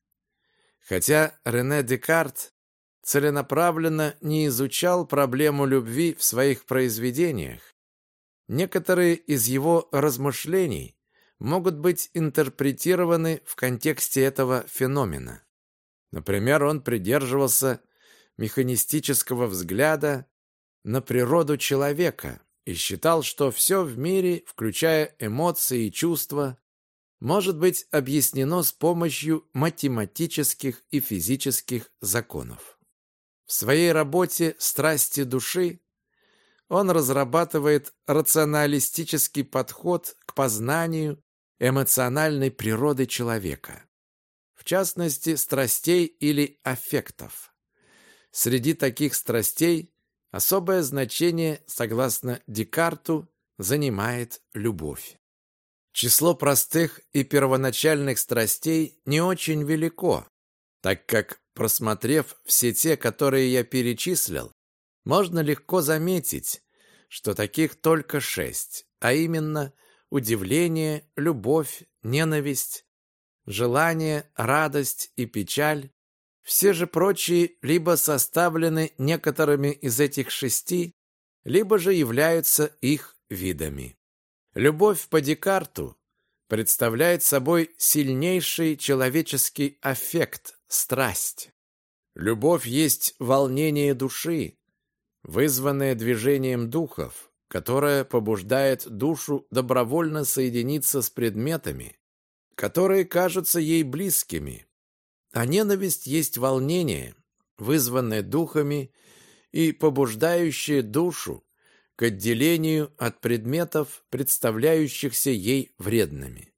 Хотя Рене Декарт целенаправленно не изучал проблему любви в своих произведениях, некоторые из его размышлений могут быть интерпретированы в контексте этого феномена. Например, он придерживался механистического взгляда на природу человека и считал, что все в мире, включая эмоции и чувства, может быть объяснено с помощью математических и физических законов. В своей работе «Страсти души» он разрабатывает рационалистический подход к познанию эмоциональной природы человека, в частности, страстей или аффектов. Среди таких страстей Особое значение, согласно Декарту, занимает любовь. Число простых и первоначальных страстей не очень велико, так как, просмотрев все те, которые я перечислил, можно легко заметить, что таких только шесть, а именно удивление, любовь, ненависть, желание, радость и печаль, все же прочие либо составлены некоторыми из этих шести, либо же являются их видами. Любовь по Декарту представляет собой сильнейший человеческий аффект, страсть. Любовь есть волнение души, вызванное движением духов, которое побуждает душу добровольно соединиться с предметами, которые кажутся ей близкими, а ненависть есть волнение, вызванное духами и побуждающее душу к отделению от предметов, представляющихся ей вредными.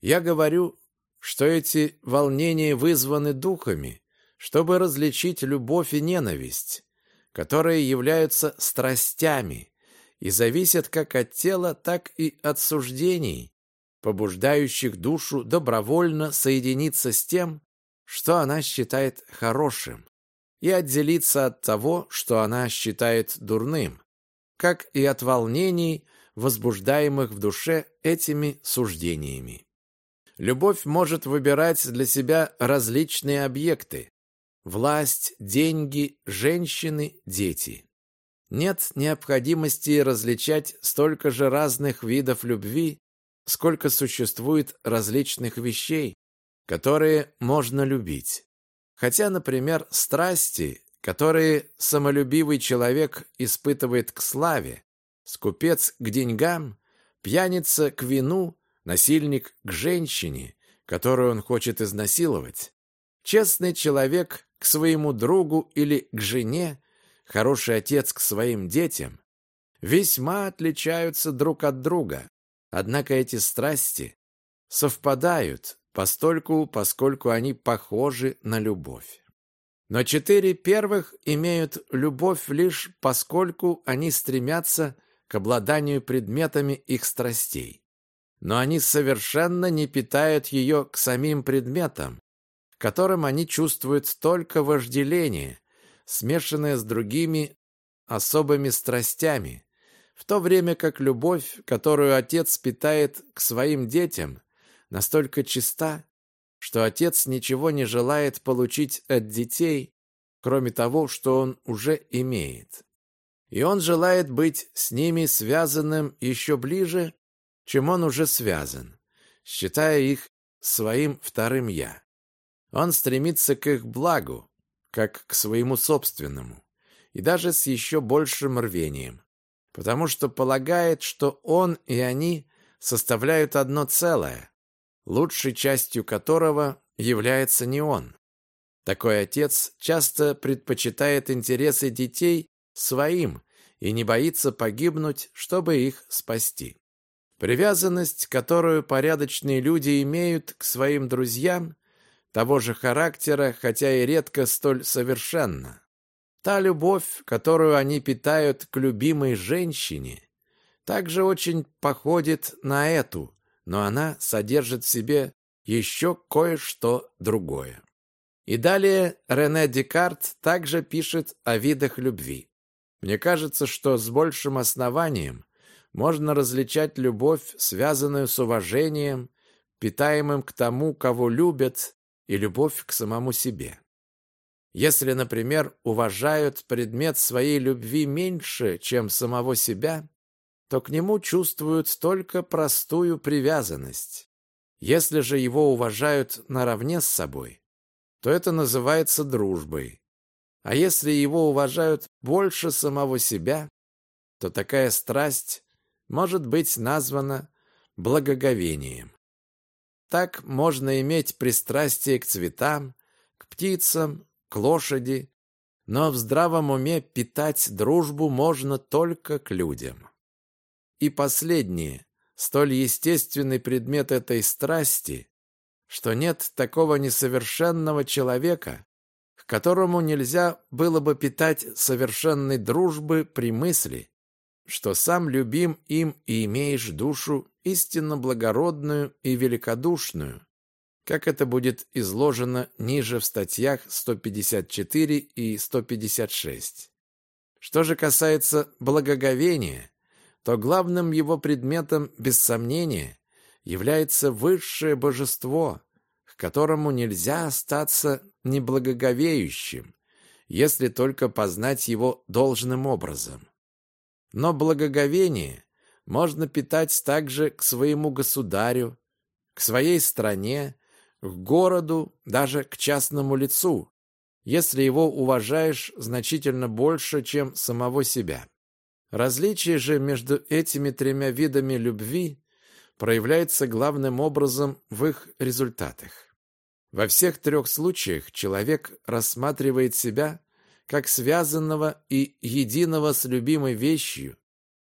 Я говорю, что эти волнения вызваны духами, чтобы различить любовь и ненависть, которые являются страстями и зависят как от тела, так и от суждений, побуждающих душу добровольно соединиться с тем, что она считает хорошим, и отделиться от того, что она считает дурным, как и от волнений, возбуждаемых в душе этими суждениями. Любовь может выбирать для себя различные объекты – власть, деньги, женщины, дети. Нет необходимости различать столько же разных видов любви, сколько существует различных вещей, которые можно любить. Хотя, например, страсти, которые самолюбивый человек испытывает к славе, скупец к деньгам, пьяница к вину, насильник к женщине, которую он хочет изнасиловать, честный человек к своему другу или к жене, хороший отец к своим детям, весьма отличаются друг от друга. Однако эти страсти совпадают постольку, поскольку они похожи на любовь. Но четыре первых имеют любовь лишь поскольку они стремятся к обладанию предметами их страстей. Но они совершенно не питают ее к самим предметам, к которым они чувствуют только вожделение, смешанное с другими особыми страстями, в то время как любовь, которую отец питает к своим детям, настолько чиста, что отец ничего не желает получить от детей, кроме того, что он уже имеет. И он желает быть с ними связанным еще ближе, чем он уже связан, считая их своим вторым «я». Он стремится к их благу, как к своему собственному, и даже с еще большим рвением, потому что полагает, что он и они составляют одно целое, лучшей частью которого является не он. Такой отец часто предпочитает интересы детей своим и не боится погибнуть, чтобы их спасти. Привязанность, которую порядочные люди имеют к своим друзьям, того же характера, хотя и редко столь совершенна. Та любовь, которую они питают к любимой женщине, также очень походит на эту, но она содержит в себе еще кое-что другое. И далее Рене Декарт также пишет о видах любви. Мне кажется, что с большим основанием можно различать любовь, связанную с уважением, питаемым к тому, кого любят, и любовь к самому себе. Если, например, уважают предмет своей любви меньше, чем самого себя, то к нему чувствуют только простую привязанность. Если же его уважают наравне с собой, то это называется дружбой. А если его уважают больше самого себя, то такая страсть может быть названа благоговением. Так можно иметь пристрастие к цветам, к птицам, к лошади, но в здравом уме питать дружбу можно только к людям. И последнее, столь естественный предмет этой страсти, что нет такого несовершенного человека, к которому нельзя было бы питать совершенной дружбы при мысли, что сам любим им и имеешь душу истинно благородную и великодушную, как это будет изложено ниже в статьях 154 и 156. Что же касается благоговения, то главным его предметом, без сомнения, является высшее божество, к которому нельзя остаться неблагоговеющим, если только познать его должным образом. Но благоговение можно питать также к своему государю, к своей стране, к городу, даже к частному лицу, если его уважаешь значительно больше, чем самого себя. Различие же между этими тремя видами любви проявляется главным образом в их результатах. Во всех трех случаях человек рассматривает себя как связанного и единого с любимой вещью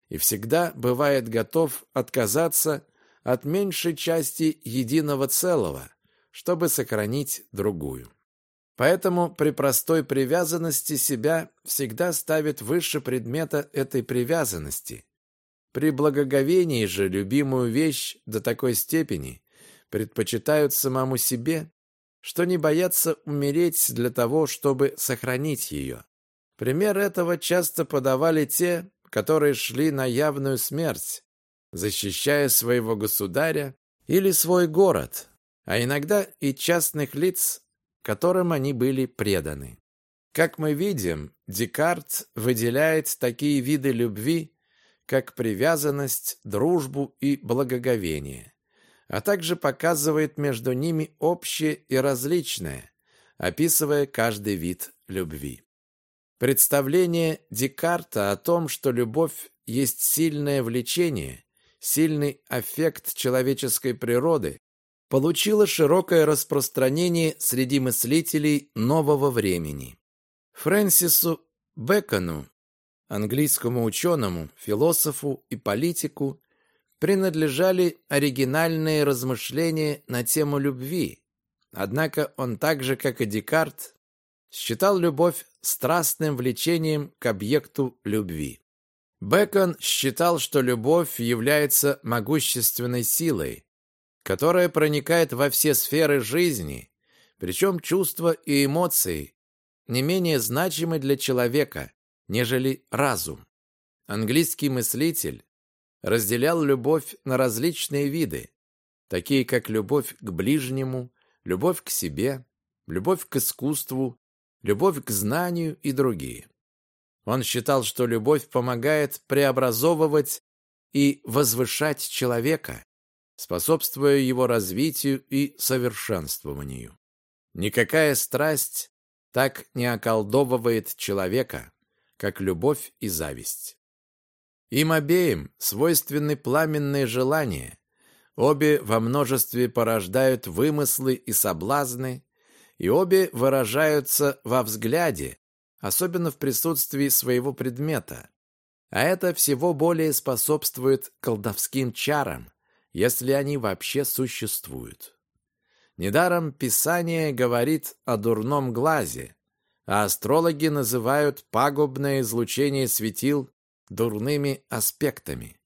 и всегда бывает готов отказаться от меньшей части единого целого, чтобы сохранить другую. Поэтому при простой привязанности себя всегда ставит выше предмета этой привязанности, при благоговении же любимую вещь до такой степени предпочитают самому себе, что не боятся умереть для того, чтобы сохранить ее. Пример этого часто подавали те, которые шли на явную смерть, защищая своего государя или свой город, а иногда и частных лиц, которым они были преданы. Как мы видим, Декарт выделяет такие виды любви, как привязанность, дружбу и благоговение, а также показывает между ними общее и различное, описывая каждый вид любви. Представление Декарта о том, что любовь есть сильное влечение, сильный аффект человеческой природы, получило широкое распространение среди мыслителей нового времени. Фрэнсису Бэкону английскому ученому, философу и политику принадлежали оригинальные размышления на тему любви. Однако он так же, как и Декарт, считал любовь страстным влечением к объекту любви. Бэкон считал, что любовь является могущественной силой, которая проникает во все сферы жизни, причем чувства и эмоции не менее значимы для человека, нежели разум. Английский мыслитель разделял любовь на различные виды, такие как любовь к ближнему, любовь к себе, любовь к искусству, любовь к знанию и другие. Он считал, что любовь помогает преобразовывать и возвышать человека, способствуя его развитию и совершенствованию. Никакая страсть так не околдовывает человека, как любовь и зависть. Им обеим свойственны пламенные желания. Обе во множестве порождают вымыслы и соблазны, и обе выражаются во взгляде, особенно в присутствии своего предмета. а это всего более способствует колдовским чарам, если они вообще существуют. Недаром Писание говорит о дурном глазе, а астрологи называют пагубное излучение светил дурными аспектами.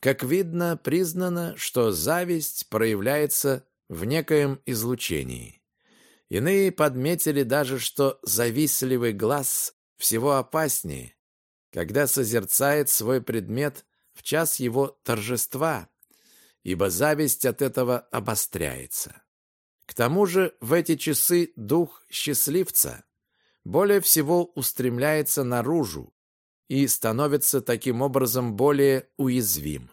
Как видно, признано, что зависть проявляется в некоем излучении. Иные подметили даже, что завистливый глаз всего опаснее, когда созерцает свой предмет в час его торжества, ибо зависть от этого обостряется. К тому же в эти часы дух счастливца более всего устремляется наружу и становится таким образом более уязвим.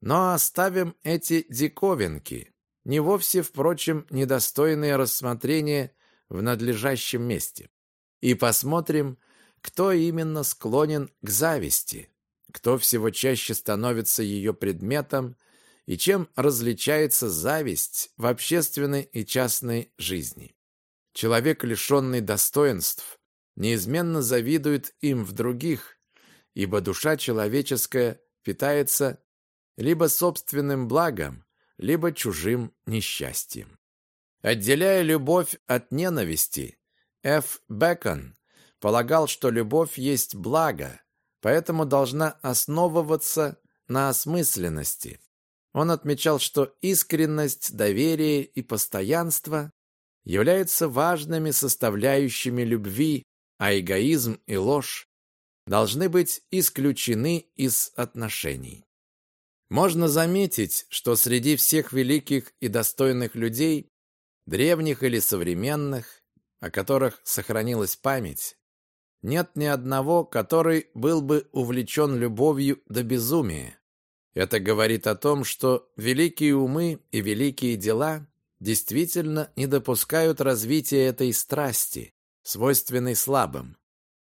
Но оставим эти диковинки, не вовсе, впрочем, недостойные рассмотрения в надлежащем месте, и посмотрим, кто именно склонен к зависти, кто всего чаще становится ее предметом и чем различается зависть в общественной и частной жизни. Человек, лишенный достоинств, неизменно завидует им в других, ибо душа человеческая питается либо собственным благом, либо чужим несчастьем. Отделяя любовь от ненависти, Ф. Бекон полагал, что любовь есть благо, поэтому должна основываться на осмысленности. Он отмечал, что искренность, доверие и постоянство являются важными составляющими любви, а эгоизм и ложь должны быть исключены из отношений. Можно заметить, что среди всех великих и достойных людей, древних или современных, о которых сохранилась память, нет ни одного, который был бы увлечен любовью до безумия. Это говорит о том, что великие умы и великие дела действительно не допускают развития этой страсти, свойственной слабым.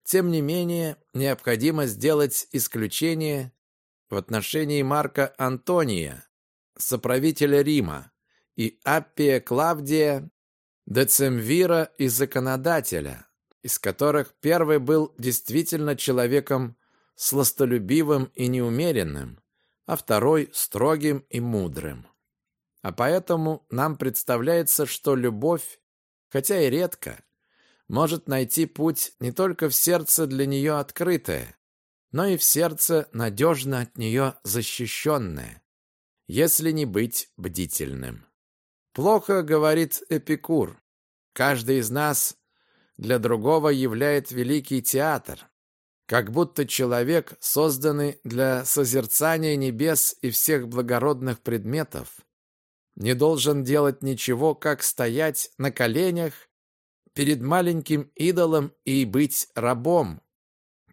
Тем не менее, необходимо сделать исключение в отношении Марка Антония, соправителя Рима, и Аппия Клавдия, Децемвира и законодателя, из которых первый был действительно человеком сластолюбивым и неумеренным, а второй строгим и мудрым. А поэтому нам представляется, что любовь, хотя и редко, может найти путь не только в сердце для нее открытое, но и в сердце надежно от нее защищенное, если не быть бдительным. Плохо, говорит Эпикур, каждый из нас для другого являет великий театр, как будто человек, созданный для созерцания небес и всех благородных предметов, не должен делать ничего, как стоять на коленях перед маленьким идолом и быть рабом.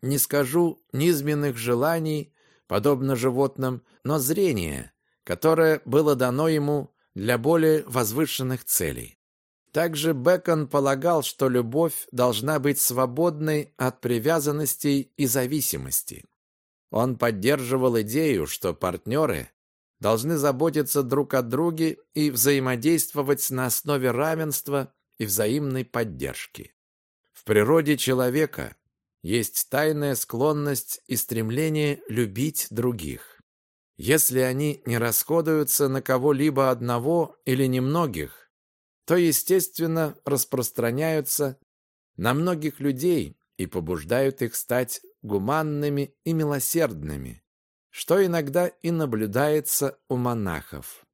Не скажу низменных желаний, подобно животным, но зрения, которое было дано ему для более возвышенных целей. Также Бекон полагал, что любовь должна быть свободной от привязанностей и зависимости. Он поддерживал идею, что партнеры должны заботиться друг о друге и взаимодействовать на основе равенства и взаимной поддержки. В природе человека есть тайная склонность и стремление любить других. Если они не расходуются на кого-либо одного или немногих, то, естественно, распространяются на многих людей и побуждают их стать гуманными и милосердными, что иногда и наблюдается у монахов.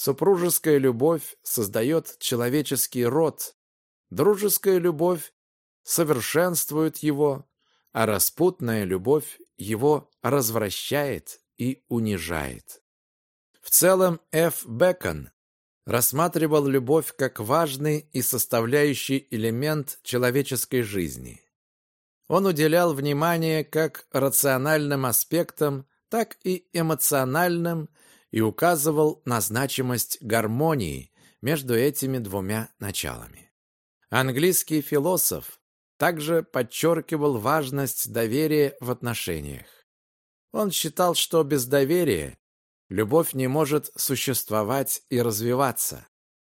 Супружеская любовь создает человеческий род, дружеская любовь совершенствует его, а распутная любовь его развращает и унижает. В целом Ф. Бекон рассматривал любовь как важный и составляющий элемент человеческой жизни. Он уделял внимание как рациональным аспектам, так и эмоциональным и указывал на значимость гармонии между этими двумя началами. Английский философ также подчеркивал важность доверия в отношениях. Он считал, что без доверия Любовь не может существовать и развиваться.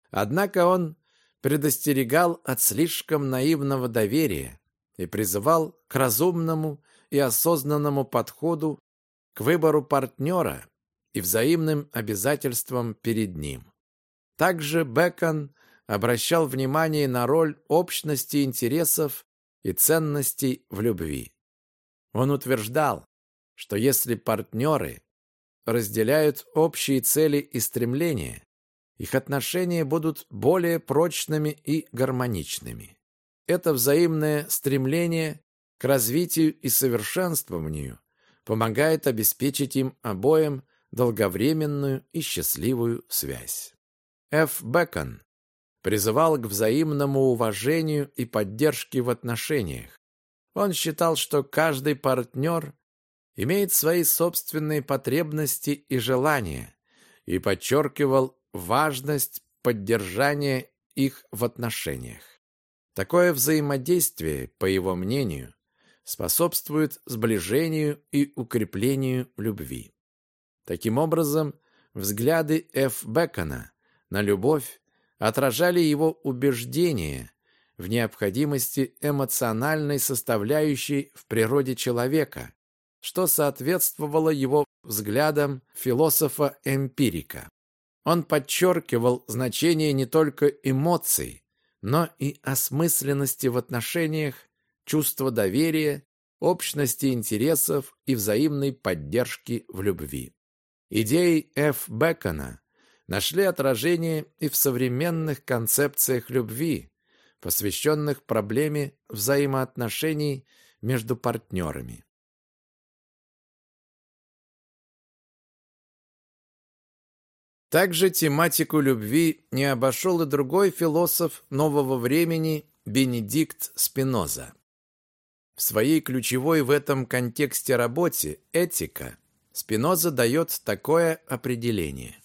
Однако он предостерегал от слишком наивного доверия и призывал к разумному и осознанному подходу к выбору партнера и взаимным обязательствам перед ним. Также Бекон обращал внимание на роль общности интересов и ценностей в любви. Он утверждал, что если партнеры разделяют общие цели и стремления, их отношения будут более прочными и гармоничными. Это взаимное стремление к развитию и совершенствованию помогает обеспечить им обоим долговременную и счастливую связь. Ф. Бекон призывал к взаимному уважению и поддержке в отношениях. Он считал, что каждый партнер имеет свои собственные потребности и желания и подчеркивал важность поддержания их в отношениях. Такое взаимодействие, по его мнению, способствует сближению и укреплению любви. Таким образом, взгляды Ф. Бекона на любовь отражали его убеждение в необходимости эмоциональной составляющей в природе человека, что соответствовало его взглядам философа-эмпирика. Он подчеркивал значение не только эмоций, но и осмысленности в отношениях, чувства доверия, общности интересов и взаимной поддержки в любви. Идеи Ф. Бекона нашли отражение и в современных концепциях любви, посвященных проблеме взаимоотношений между партнерами. Также тематику любви не обошел и другой философ нового времени Бенедикт Спиноза. В своей ключевой в этом контексте работе «Этика» Спиноза дает такое определение.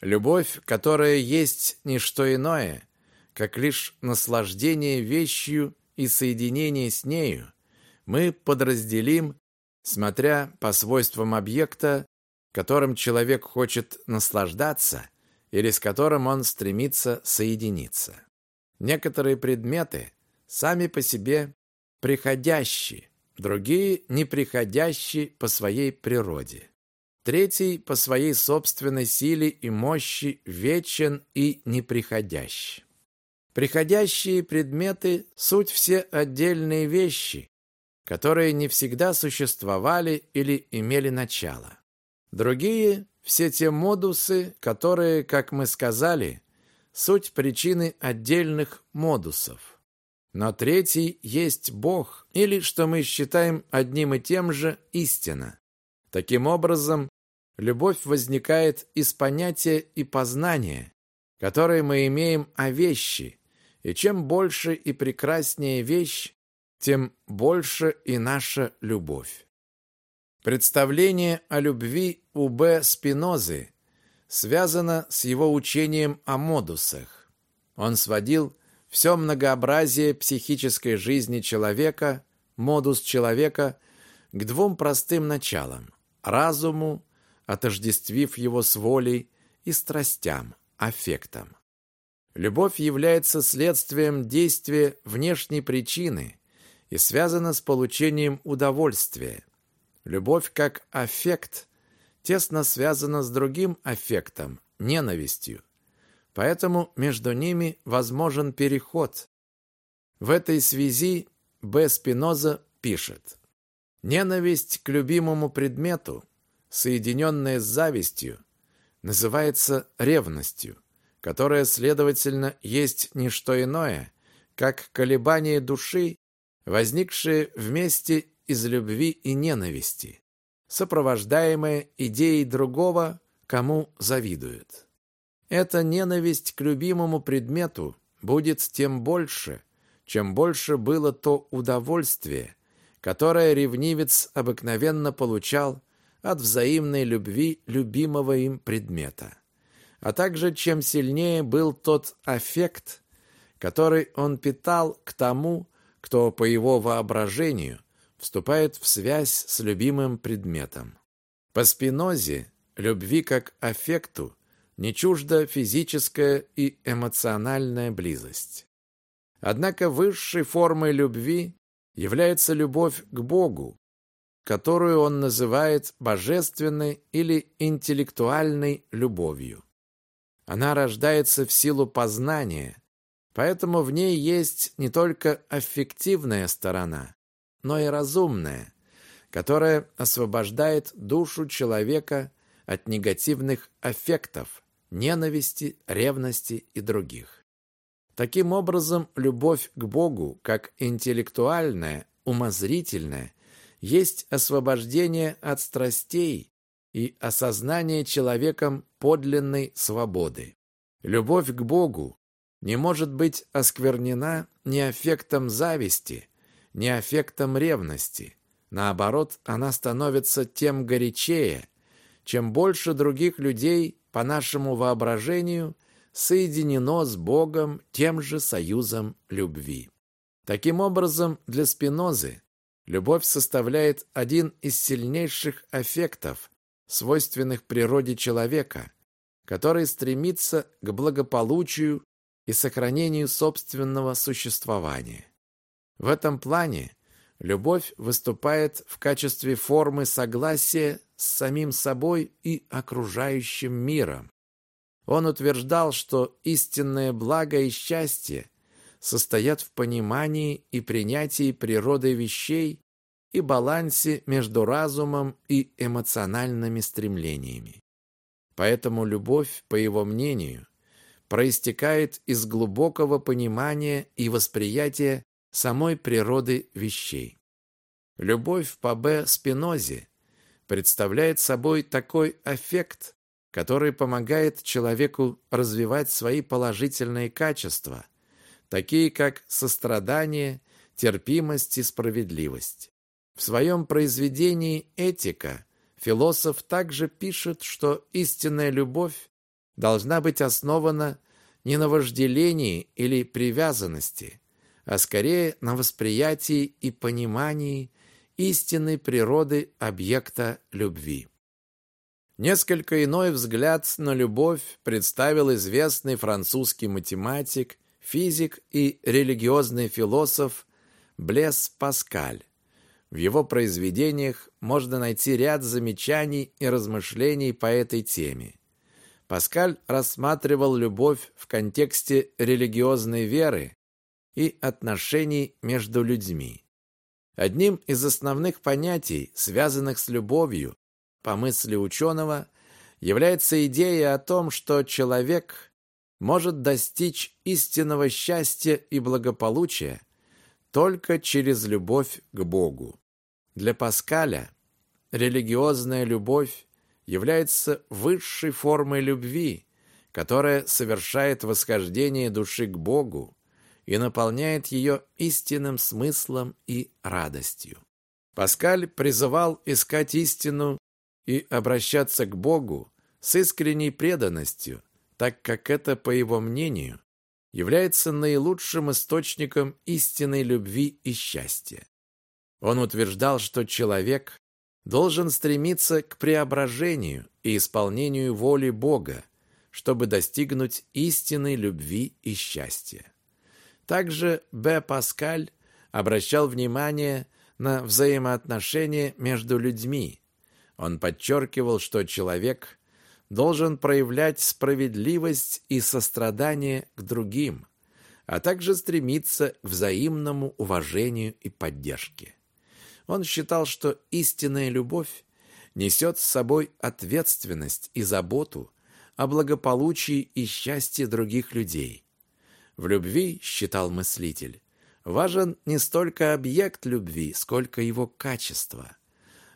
Любовь, которая есть не что иное, как лишь наслаждение вещью и соединение с нею, мы подразделим, смотря по свойствам объекта, которым человек хочет наслаждаться или с которым он стремится соединиться. Некоторые предметы сами по себе приходящие, другие неприходящие по своей природе. Третий по своей собственной силе и мощи вечен и неприходящий. Приходящие предметы – суть все отдельные вещи, которые не всегда существовали или имели начало. Другие – все те модусы, которые, как мы сказали, суть причины отдельных модусов. Но третий есть Бог, или, что мы считаем одним и тем же, истина. Таким образом, любовь возникает из понятия и познания, которое мы имеем о вещи, и чем больше и прекраснее вещь, тем больше и наша любовь. Представление о любви у Б. Спинозы связано с его учением о модусах. Он сводил все многообразие психической жизни человека, модус человека, к двум простым началам – разуму, отождествив его с волей, и страстям, аффектам. Любовь является следствием действия внешней причины и связана с получением удовольствия. Любовь как аффект тесно связана с другим аффектом – ненавистью. Поэтому между ними возможен переход. В этой связи Б. Спиноза пишет «Ненависть к любимому предмету, соединенная с завистью, называется ревностью, которая, следовательно, есть не что иное, как колебание души, возникшее вместе из любви и ненависти, сопровождаемое идеей другого, кому завидуют. Эта ненависть к любимому предмету будет тем больше, чем больше было то удовольствие, которое ревнивец обыкновенно получал от взаимной любви любимого им предмета, а также чем сильнее был тот аффект, который он питал к тому, кто по его воображению вступает в связь с любимым предметом. По Спинозе любви как аффекту не чужда физическая и эмоциональная близость. Однако высшей формой любви является любовь к Богу, которую он называет божественной или интеллектуальной любовью. Она рождается в силу познания, поэтому в ней есть не только аффективная сторона, но и разумная, которая освобождает душу человека от негативных аффектов, ненависти, ревности и других. Таким образом, любовь к Богу, как интеллектуальная, умозрительная, есть освобождение от страстей и осознание человеком подлинной свободы. Любовь к Богу не может быть осквернена ни аффектом зависти, ни аффектом ревности. Наоборот, она становится тем горячее, чем больше других людей по нашему воображению соединено с Богом тем же союзом любви. Таким образом, для Спинозы любовь составляет один из сильнейших аффектов, свойственных природе человека, который стремится к благополучию и сохранению собственного существования. В этом плане любовь выступает в качестве формы согласия с самим собой и окружающим миром. Он утверждал, что истинное благо и счастье состоят в понимании и принятии природы вещей и балансе между разумом и эмоциональными стремлениями. Поэтому любовь, по его мнению, проистекает из глубокого понимания и восприятия самой природы вещей. Любовь по Б. Спинозе представляет собой такой аффект, который помогает человеку развивать свои положительные качества, такие как сострадание, терпимость и справедливость. В своем произведении «Этика» философ также пишет, что истинная любовь должна быть основана не на вожделении или привязанности, а скорее на восприятии и понимании истинной природы объекта любви. Несколько иной взгляд на любовь представил известный французский математик, физик и религиозный философ Блес Паскаль. В его произведениях можно найти ряд замечаний и размышлений по этой теме. Паскаль рассматривал любовь в контексте религиозной веры и отношений между людьми. Одним из основных понятий, связанных с любовью, по мысли ученого, является идея о том, что человек может достичь истинного счастья и благополучия только через любовь к Богу. Для Паскаля религиозная любовь является высшей формой любви, которая совершает восхождение души к Богу и наполняет ее истинным смыслом и радостью. Паскаль призывал искать истину и обращаться к Богу с искренней преданностью, так как это, по его мнению, является наилучшим источником истинной любви и счастья. Он утверждал, что человек должен стремиться к преображению и исполнению воли Бога, чтобы достигнуть истинной любви и счастья. Также Б. Паскаль обращал внимание на взаимоотношения между людьми. Он подчеркивал, что человек должен проявлять справедливость и сострадание к другим, а также стремиться к взаимному уважению и поддержке. Он считал, что истинная любовь несет с собой ответственность и заботу о благополучии и счастье других людей. В любви, считал мыслитель, важен не столько объект любви, сколько его качество.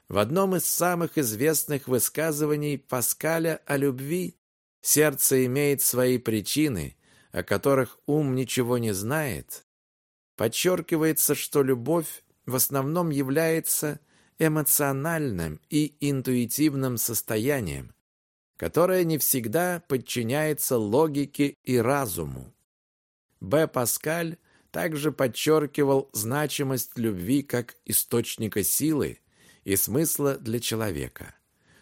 В одном из самых известных высказываний Паскаля о любви «сердце имеет свои причины, о которых ум ничего не знает», подчеркивается, что любовь в основном является эмоциональным и интуитивным состоянием, которое не всегда подчиняется логике и разуму. Б. Паскаль также подчеркивал значимость любви как источника силы и смысла для человека.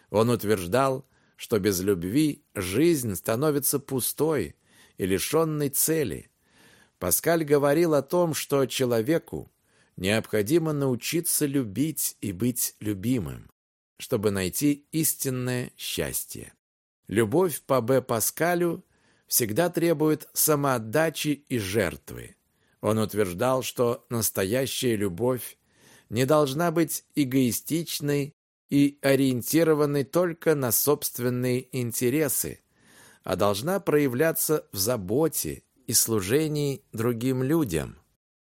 Он утверждал, что без любви жизнь становится пустой и лишенной цели. Паскаль говорил о том, что человеку необходимо научиться любить и быть любимым, чтобы найти истинное счастье. Любовь по Б. Паскалю всегда требует самоотдачи и жертвы. Он утверждал, что настоящая любовь не должна быть эгоистичной и ориентированной только на собственные интересы, а должна проявляться в заботе и служении другим людям.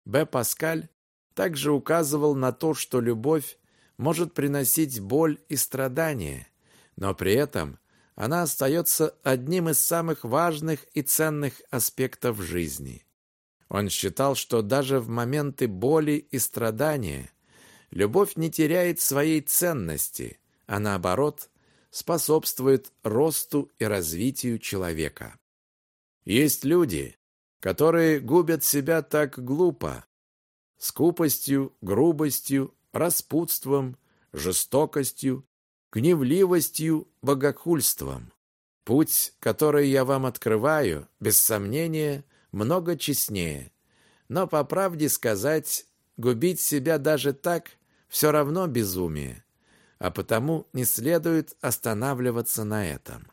Б. Паскаль также указывал на то, что любовь может приносить боль и страдания, но при этом она остается одним из самых важных и ценных аспектов жизни. Он считал, что даже в моменты боли и страдания любовь не теряет своей ценности, а наоборот способствует росту и развитию человека. Есть люди, которые губят себя так глупо, скупостью, грубостью, распутством, жестокостью, гневливостью, богохульством. Путь, который я вам открываю, без сомнения, много честнее. Но, по правде сказать, губить себя даже так все равно безумие, а потому не следует останавливаться на этом.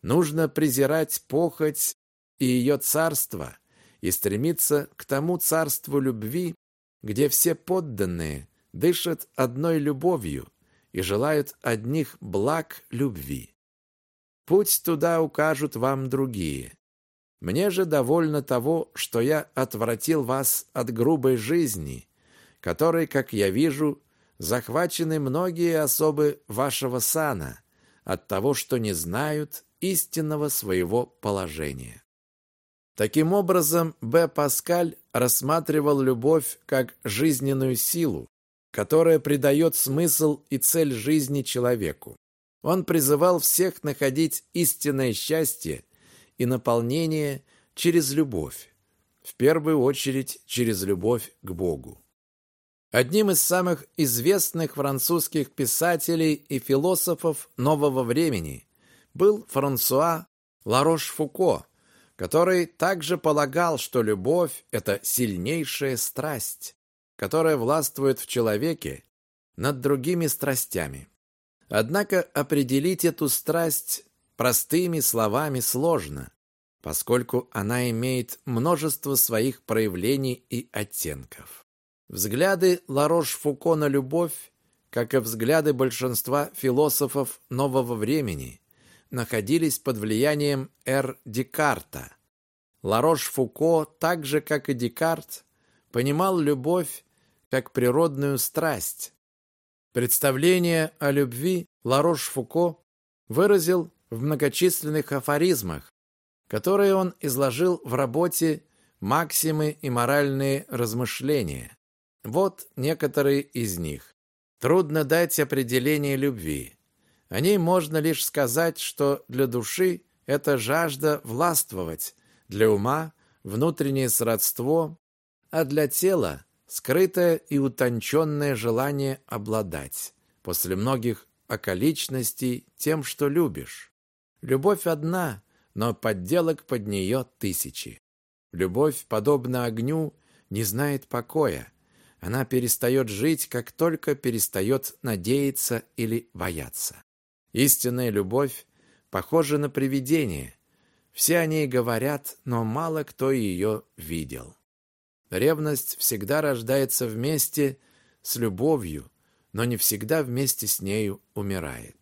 Нужно презирать похоть и ее царство и стремиться к тому царству любви, где все подданные дышат одной любовью и желают одних благ любви. Путь туда укажут вам другие, мне же довольно того, что я отвратил вас от грубой жизни, которой, как я вижу, захвачены многие особы вашего сана от того, что не знают истинного своего положения. Таким образом, Б. Паскаль рассматривал любовь как жизненную силу, которая придает смысл и цель жизни человеку. Он призывал всех находить истинное счастье и наполнение через любовь, в первую очередь через любовь к Богу. Одним из самых известных французских писателей и философов нового времени был Франсуа Ларош-Фуко, который также полагал, что любовь – это сильнейшая страсть, которая властвует в человеке над другими страстями. Однако определить эту страсть простыми словами сложно, поскольку она имеет множество своих проявлений и оттенков. Взгляды Ларош-Фуко на любовь, как и взгляды большинства философов нового времени, находились под влиянием Р. Декарта. Ларош-Фуко, так же как и Декарт, понимал любовь как природную страсть. Представление о любви Ларош-Фуко выразил в многочисленных афоризмах, которые он изложил в работе «Максимы и моральные размышления». Вот некоторые из них. Трудно дать определение любви. О ней можно лишь сказать, что для души это жажда властвовать, для ума – внутреннее сродство, а для тела – скрытое и утонченное желание обладать после многих околичностей тем, что любишь. Любовь одна, но подделок под нее тысячи. Любовь, подобно огню, не знает покоя. Она перестает жить, как только перестает надеяться или бояться. Истинная любовь похожа на привидение. Все о ней говорят, но мало кто ее видел. Ревность всегда рождается вместе с любовью, но не всегда вместе с нею умирает.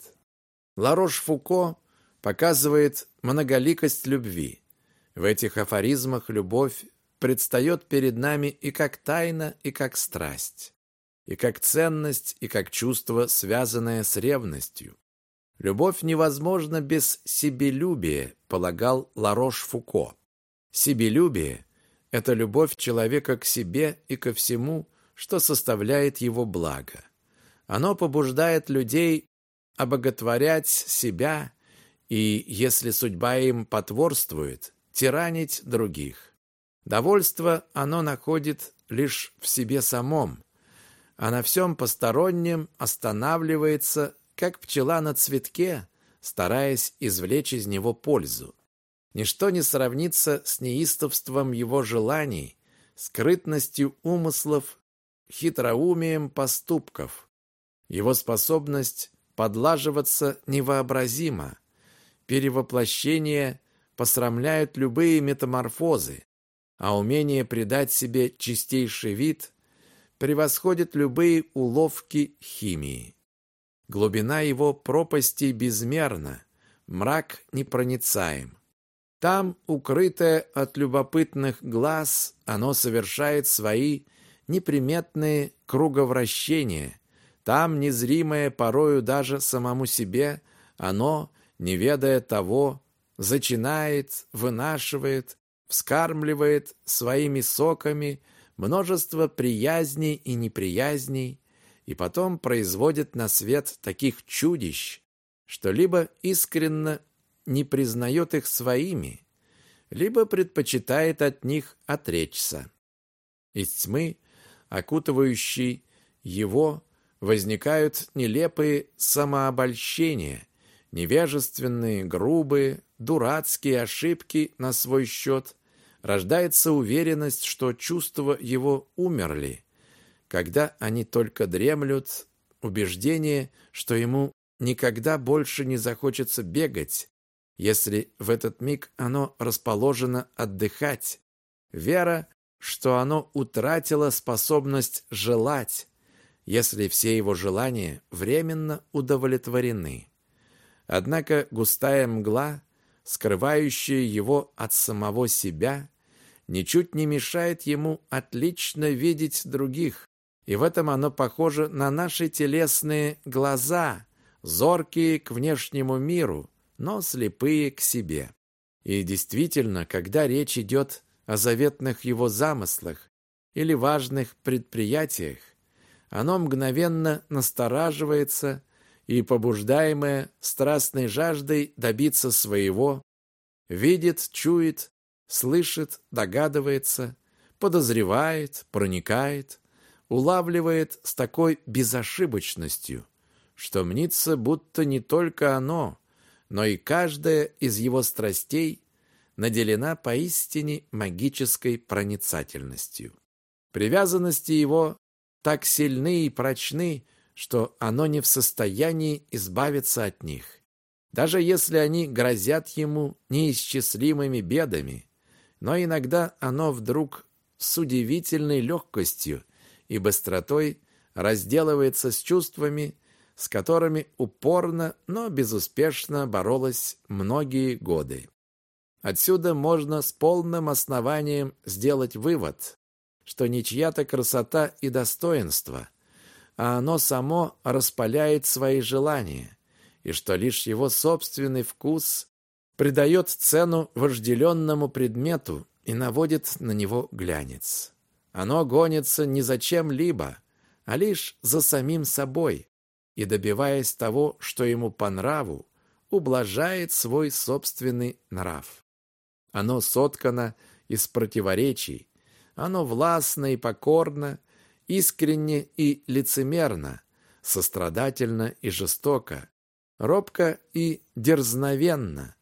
Ларош-Фуко показывает многоликость любви. В этих афоризмах любовь предстает перед нами и как тайна, и как страсть, и как ценность, и как чувство, связанное с ревностью. Любовь невозможна без себелюбия, полагал Ларош-Фуко. Себелюбие – это любовь человека к себе и ко всему, что составляет его благо. Оно побуждает людей обоготворять себя и, если судьба им потворствует, тиранить других. Довольство оно находит лишь в себе самом, а на всем постороннем останавливается, как пчела на цветке, стараясь извлечь из него пользу. Ничто не сравнится с неистовством его желаний, скрытностью умыслов хитроумием поступков. Его способность подлаживаться невообразима. Перевоплощение посрамляют любые метаморфозы, а умение придать себе чистейший вид превосходит любые уловки химии. Глубина его пропасти безмерна, мрак непроницаем. Там, укрытое от любопытных глаз, оно совершает свои неприметные круговращения. Там, незримое порою даже самому себе, оно, не ведая того, зачинает, вынашивает, вскармливает своими соками множество приязней и неприязней, и потом производит на свет таких чудищ, что либо искренно не признает их своими, либо предпочитает от них отречься. Из тьмы, окутывающей его, возникают нелепые самообольщения, невежественные, грубые, дурацкие ошибки на свой счет, рождается уверенность, что чувства его умерли, когда они только дремлют, убеждение, что ему никогда больше не захочется бегать, если в этот миг оно расположено отдыхать, вера, что оно утратило способность желать, если все его желания временно удовлетворены. Однако густая мгла, скрывающая его от самого себя, ничуть не мешает ему отлично видеть других, и в этом оно похоже на наши телесные глаза, зоркие к внешнему миру, но слепые к себе. И действительно, когда речь идет о заветных его замыслах или важных предприятиях, оно мгновенно настораживается и, побуждаемое страстной жаждой добиться своего, видит, чует, слышит, догадывается, подозревает, проникает, улавливает с такой безошибочностью, что мнится, будто не только оно, но и каждая из его страстей наделена поистине магической проницательностью. Привязанности его так сильны и прочны, что оно не в состоянии избавиться от них. Даже если они грозят ему неисчислимыми бедами, но иногда оно вдруг с удивительной легкостью и быстротой разделывается с чувствами, с которыми упорно, но безуспешно боролась многие годы. Отсюда можно с полным основанием сделать вывод, что не чья-то красота и достоинство, а оно само распаляет свои желания, и что лишь его собственный вкус придает цену вожделенному предмету и наводит на него глянец. Оно гонится не за чем-либо, а лишь за самим собой, и, добиваясь того, что ему по нраву, ублажает свой собственный нрав. Оно соткано из противоречий, оно властно и покорно, искренне и лицемерно, сострадательно и жестоко, робко и дерзновенно.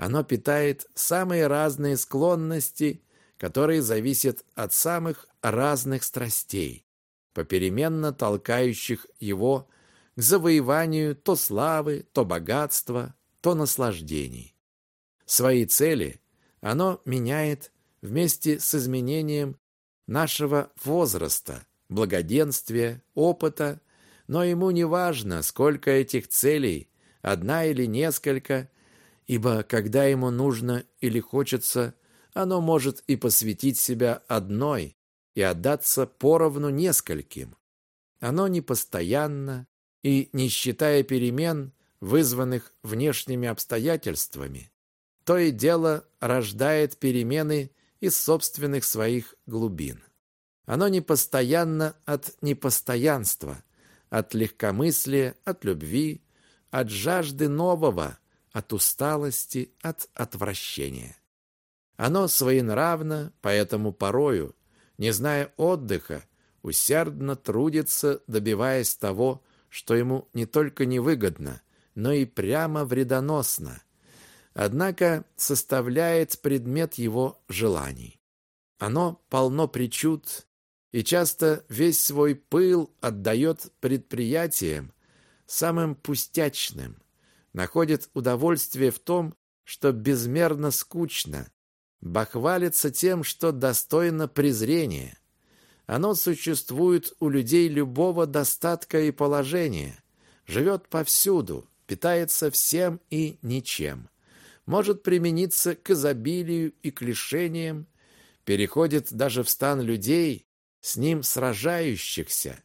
Оно питает самые разные склонности, которые зависят от самых разных страстей, попеременно толкающих его к завоеванию то славы, то богатства, то наслаждений. Свои цели оно меняет вместе с изменением нашего возраста, благоденствия, опыта, но ему не важно, сколько этих целей, одна или несколько, ибо когда ему нужно или хочется, оно может и посвятить себя одной и отдаться поровну нескольким. Оно непостоянно, и, не считая перемен, вызванных внешними обстоятельствами, то и дело рождает перемены из собственных своих глубин. Оно непостоянно от непостоянства, от легкомыслия, от любви, от жажды нового, от усталости, от отвращения. Оно своенравно, поэтому порою, не зная отдыха, усердно трудится, добиваясь того, что ему не только невыгодно, но и прямо вредоносно, однако составляет предмет его желаний. Оно полно причуд и часто весь свой пыл отдает предприятиям, самым пустячным, находит удовольствие в том, что безмерно скучно, бахвалится тем, что достойно презрения. Оно существует у людей любого достатка и положения, живет повсюду, питается всем и ничем, может примениться к изобилию и к лишениям, переходит даже в стан людей, с ним сражающихся,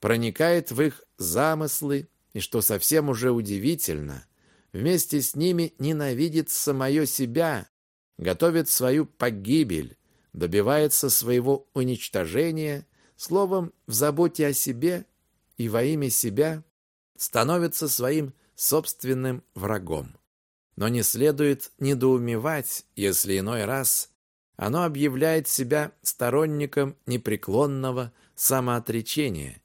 проникает в их замыслы и, что совсем уже удивительно, вместе с ними ненавидит самое себя, готовит свою погибель, добивается своего уничтожения, словом, в заботе о себе и во имя себя становится своим собственным врагом. Но не следует недоумевать, если иной раз оно объявляет себя сторонником непреклонного самоотречения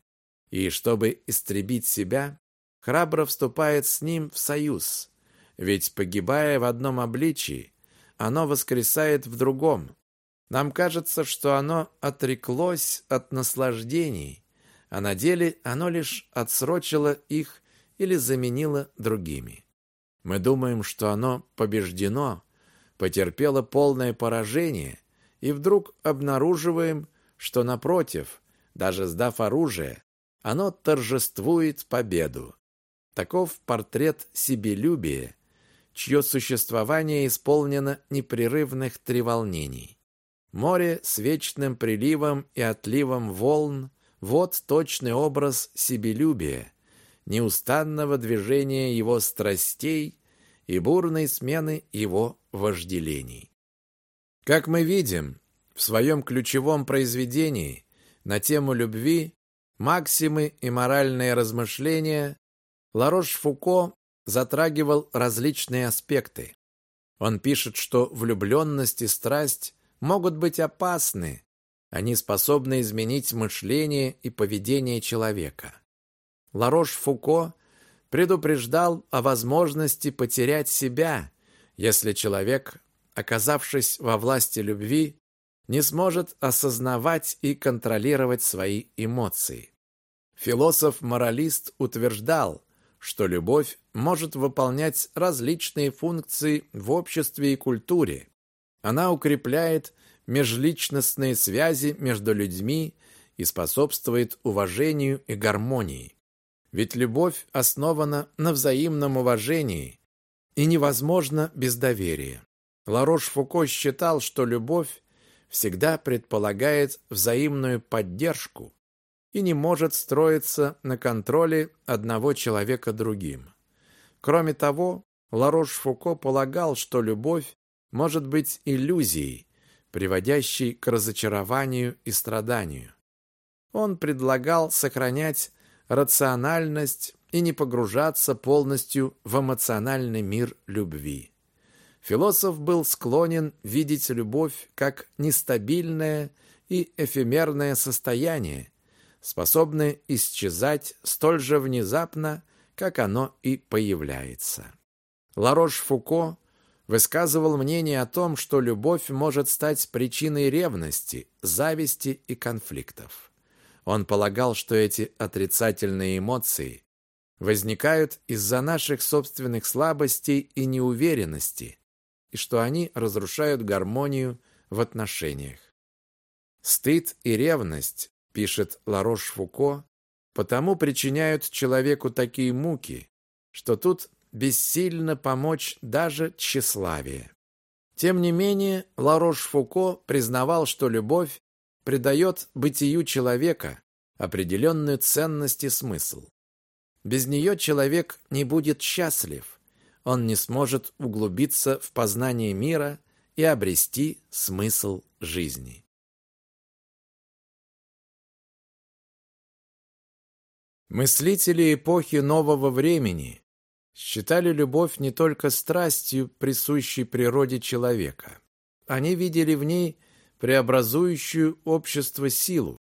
и, чтобы истребить себя, храбро вступает с ним в союз, ведь, погибая в одном обличии, оно воскресает в другом. Нам кажется, что оно отреклось от наслаждений, а на деле оно лишь отсрочило их или заменило другими. Мы думаем, что оно побеждено, потерпела полное поражение, и вдруг обнаруживаем, что, напротив, даже сдав оружие, оно торжествует победу. Таков портрет себелюбия, чье существование исполнено непрерывных треволнений. Море с вечным приливом и отливом волн – вот точный образ себелюбия, неустанного движения его страстей и бурной смены его вожделений. Как мы видим, в своем ключевом произведении на тему любви «Максимы и моральные размышления» Ларош-Фуко затрагивал различные аспекты. Он пишет, что влюбленность и страсть могут быть опасны, они способны изменить мышление и поведение человека. Ларош-Фуко предупреждал о возможности потерять себя, если человек, оказавшись во власти любви, не сможет осознавать и контролировать свои эмоции. Философ-моралист утверждал, что любовь может выполнять различные функции в обществе и культуре. Она укрепляет межличностные связи между людьми и способствует уважению и гармонии. Ведь любовь основана на взаимном уважении и невозможно без доверия. Ларош-Фуко считал, что любовь всегда предполагает взаимную поддержку и не может строиться на контроле одного человека другим. Кроме того, Ларош-Фуко полагал, что любовь может быть иллюзией, приводящей к разочарованию и страданию. Он предлагал сохранять рациональность и не погружаться полностью в эмоциональный мир любви. Философ был склонен видеть любовь как нестабильное и эфемерное состояние, способное исчезать столь же внезапно, как оно и появляется. Ларош-Фуко высказывал мнение о том, что любовь может стать причиной ревности, зависти и конфликтов. Он полагал, что эти отрицательные эмоции возникают из-за наших собственных слабостей и неуверенности, и что они разрушают гармонию в отношениях. Стыд и ревность, пишет Ларош-Фуко, потому причиняют человеку такие муки, что тут бессильно помочь даже тщеславие. Тем не менее, Ларош-Фуко признавал, что любовь придает бытию человека определенную ценность и смысл. Без нее человек не будет счастлив, он не сможет углубиться в познание мира и обрести смысл жизни. Мыслители эпохи нового времени считали любовь не только страстью, присущей природе человека. Они видели в ней преобразующую общество силу,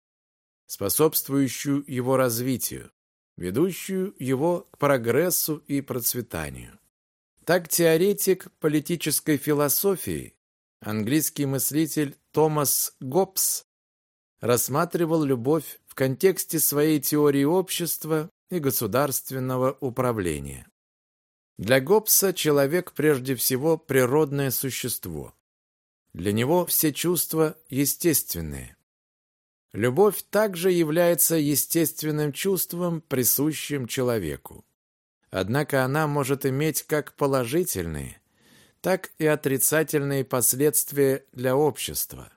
способствующую его развитию ведущую его к прогрессу и процветанию. Так теоретик политической философии, английский мыслитель Томас Гоббс рассматривал любовь в контексте своей теории общества и государственного управления. Для Гоббса человек прежде всего природное существо. Для него все чувства естественные. Любовь также является естественным чувством, присущим человеку. Однако она может иметь как положительные, так и отрицательные последствия для общества.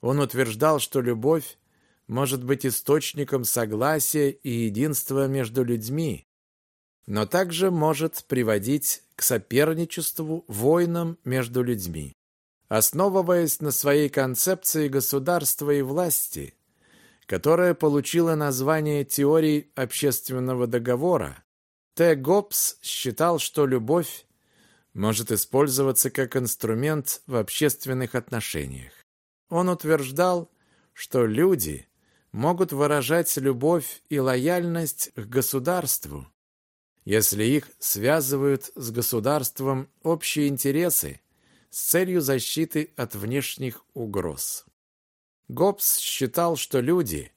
Он утверждал, что любовь может быть источником согласия и единства между людьми, но также может приводить к соперничеству, войнам между людьми. Основываясь на своей концепции государства и власти, которая получила название теории общественного договора, Т. Гоббс считал, что любовь может использоваться как инструмент в общественных отношениях. Он утверждал, что люди могут выражать любовь и лояльность к государству, если их связывают с государством общие интересы с целью защиты от внешних угроз. Гоббс считал, что люди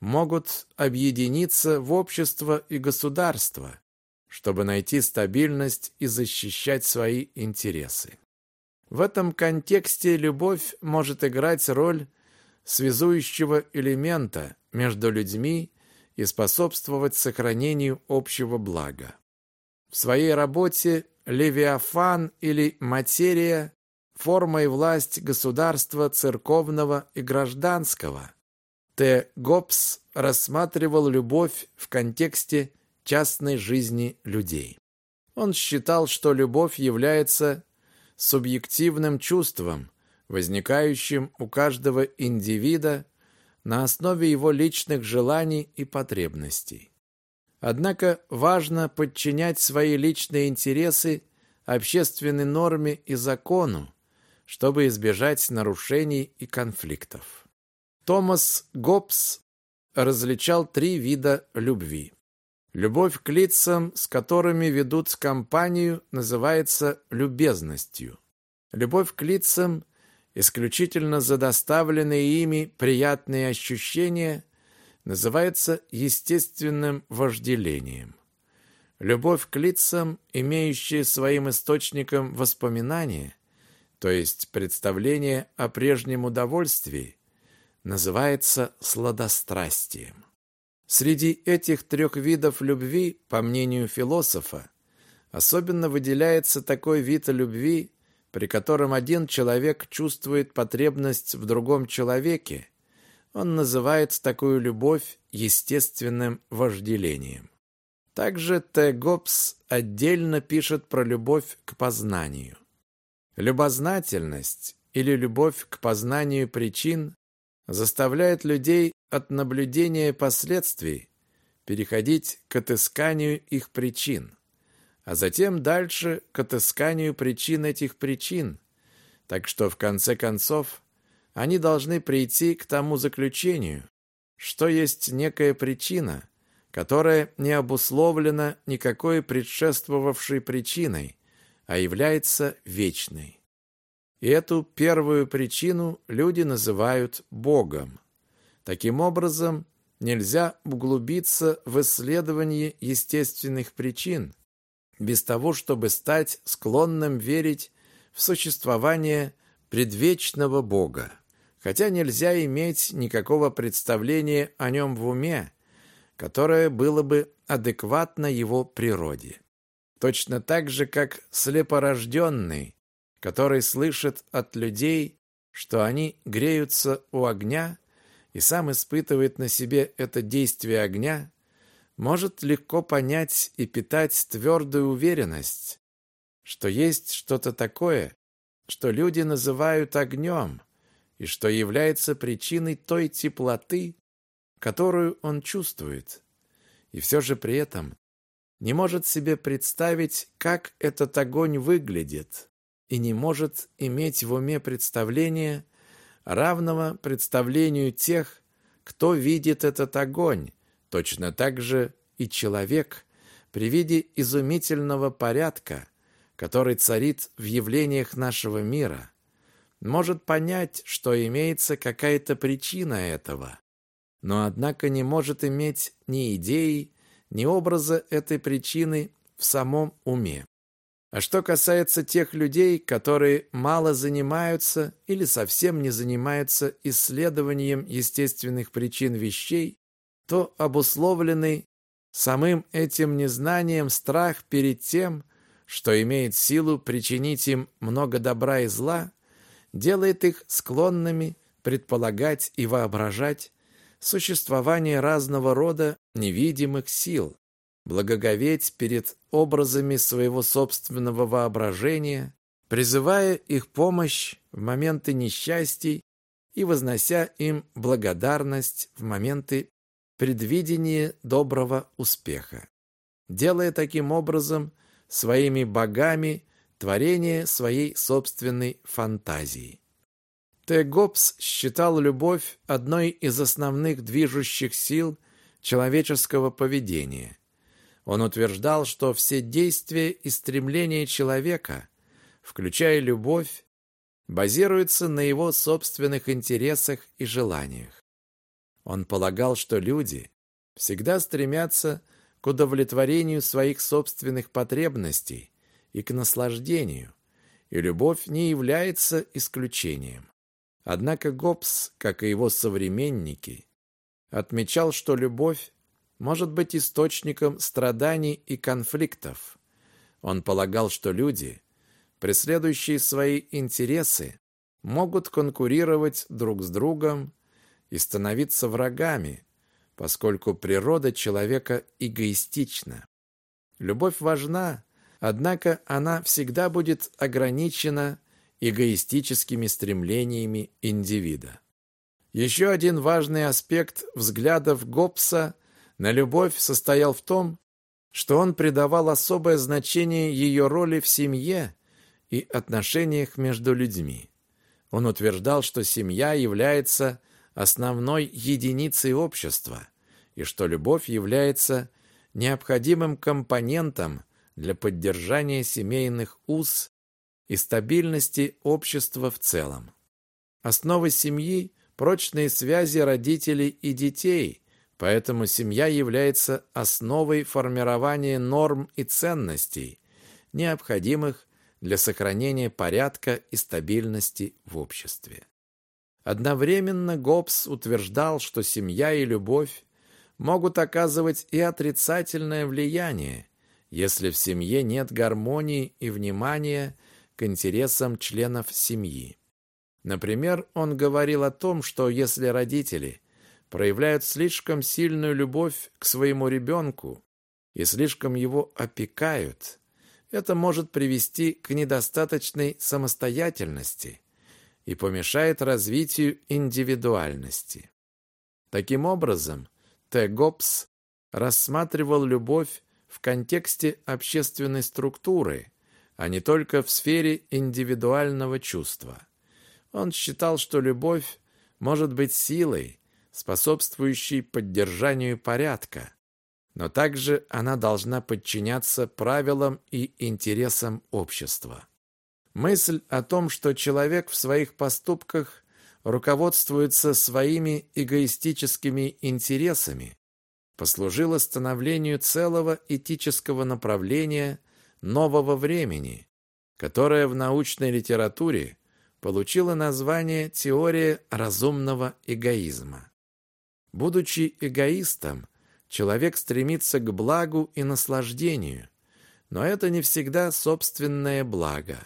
могут объединиться в общество и государство, чтобы найти стабильность и защищать свои интересы. В этом контексте любовь может играть роль связующего элемента между людьми и способствовать сохранению общего блага. В своей работе «Левиафан» или «Материя» форма и власть государства церковного и гражданского. Т. Гоббс рассматривал любовь в контексте частной жизни людей. Он считал, что любовь является субъективным чувством, возникающим у каждого индивида на основе его личных желаний и потребностей. Однако важно подчинять свои личные интересы общественной норме и закону, чтобы избежать нарушений и конфликтов. Томас Гоббс различал три вида любви. Любовь к лицам, с которыми ведут компанию, называется любезностью. Любовь к лицам, исключительно за доставленные ими приятные ощущения, называется естественным вожделением. Любовь к лицам, имеющие своим источником воспоминания, то есть представление о прежнем удовольствии, называется сладострастием. Среди этих трех видов любви, по мнению философа, особенно выделяется такой вид любви, при котором один человек чувствует потребность в другом человеке. Он называет такую любовь естественным вожделением. Также Т. Гоббс отдельно пишет про любовь к познанию. Любознательность или любовь к познанию причин заставляет людей от наблюдения последствий переходить к отысканию их причин, а затем дальше к отысканию причин этих причин, так что в конце концов они должны прийти к тому заключению, что есть некая причина, которая не обусловлена никакой предшествовавшей причиной, а является вечной. И эту первую причину люди называют Богом. Таким образом, нельзя углубиться в исследование естественных причин, без того, чтобы стать склонным верить в существование предвечного Бога, хотя нельзя иметь никакого представления о нем в уме, которое было бы адекватно его природе. Точно так же, как слепорожденный, который слышит от людей, что они греются у огня и сам испытывает на себе это действие огня, может легко понять и питать твердую уверенность, что есть что-то такое, что люди называют огнем, и что является причиной той теплоты, которую он чувствует. И все же при этом не может себе представить, как этот огонь выглядит, и не может иметь в уме представления, равного представлению тех, кто видит этот огонь, точно так же и человек при виде изумительного порядка, который царит в явлениях нашего мира, может понять, что имеется какая-то причина этого, но однако не может иметь ни идеи, ни образа этой причины в самом уме. А что касается тех людей, которые мало занимаются или совсем не занимаются исследованием естественных причин вещей, то обусловленный самым этим незнанием страх перед тем, что имеет силу причинить им много добра и зла, делает их склонными предполагать и воображать существование разного рода невидимых сил, благоговеть перед образами своего собственного воображения, призывая их помощь в моменты несчастий и вознося им благодарность в моменты предвидения доброго успеха, делая таким образом своими богами творение своей собственной фантазии. Т. Гоббс считал любовь одной из основных движущих сил человеческого поведения. Он утверждал, что все действия и стремления человека, включая любовь, базируются на его собственных интересах и желаниях. Он полагал, что люди всегда стремятся к удовлетворению своих собственных потребностей и к наслаждению, и любовь не является исключением. Однако Гоббс, как и его современники, отмечал, что любовь может быть источником страданий и конфликтов. Он полагал, что люди, преследующие свои интересы, могут конкурировать друг с другом и становиться врагами, поскольку природа человека эгоистична. Любовь важна, однако она всегда будет ограничена эгоистическими стремлениями индивида. Еще один важный аспект взглядов Гоббса на любовь состоял в том, что он придавал особое значение ее роли в семье и отношениях между людьми. Он утверждал, что семья является основной единицей общества и что любовь является необходимым компонентом для поддержания семейных уз и стабильности общества в целом. Основа семьи – прочные связи родителей и детей, поэтому семья является основой формирования норм и ценностей, необходимых для сохранения порядка и стабильности в обществе. Одновременно Гоббс утверждал, что семья и любовь могут оказывать и отрицательное влияние, если в семье нет гармонии и внимания к интересам членов семьи. Например, он говорил о том, что если родители проявляют слишком сильную любовь к своему ребенку и слишком его опекают, это может привести к недостаточной самостоятельности – и помешает развитию индивидуальности. Таким образом, Т. Гоббс рассматривал любовь в контексте общественной структуры, а не только в сфере индивидуального чувства. Он считал, что любовь может быть силой, способствующей поддержанию порядка, но также она должна подчиняться правилам и интересам общества. Мысль о том, что человек в своих поступках руководствуется своими эгоистическими интересами, послужила становлению целого этического направления нового времени, которое в научной литературе получило название «теория разумного эгоизма». Будучи эгоистом, человек стремится к благу и наслаждению, но это не всегда собственное благо.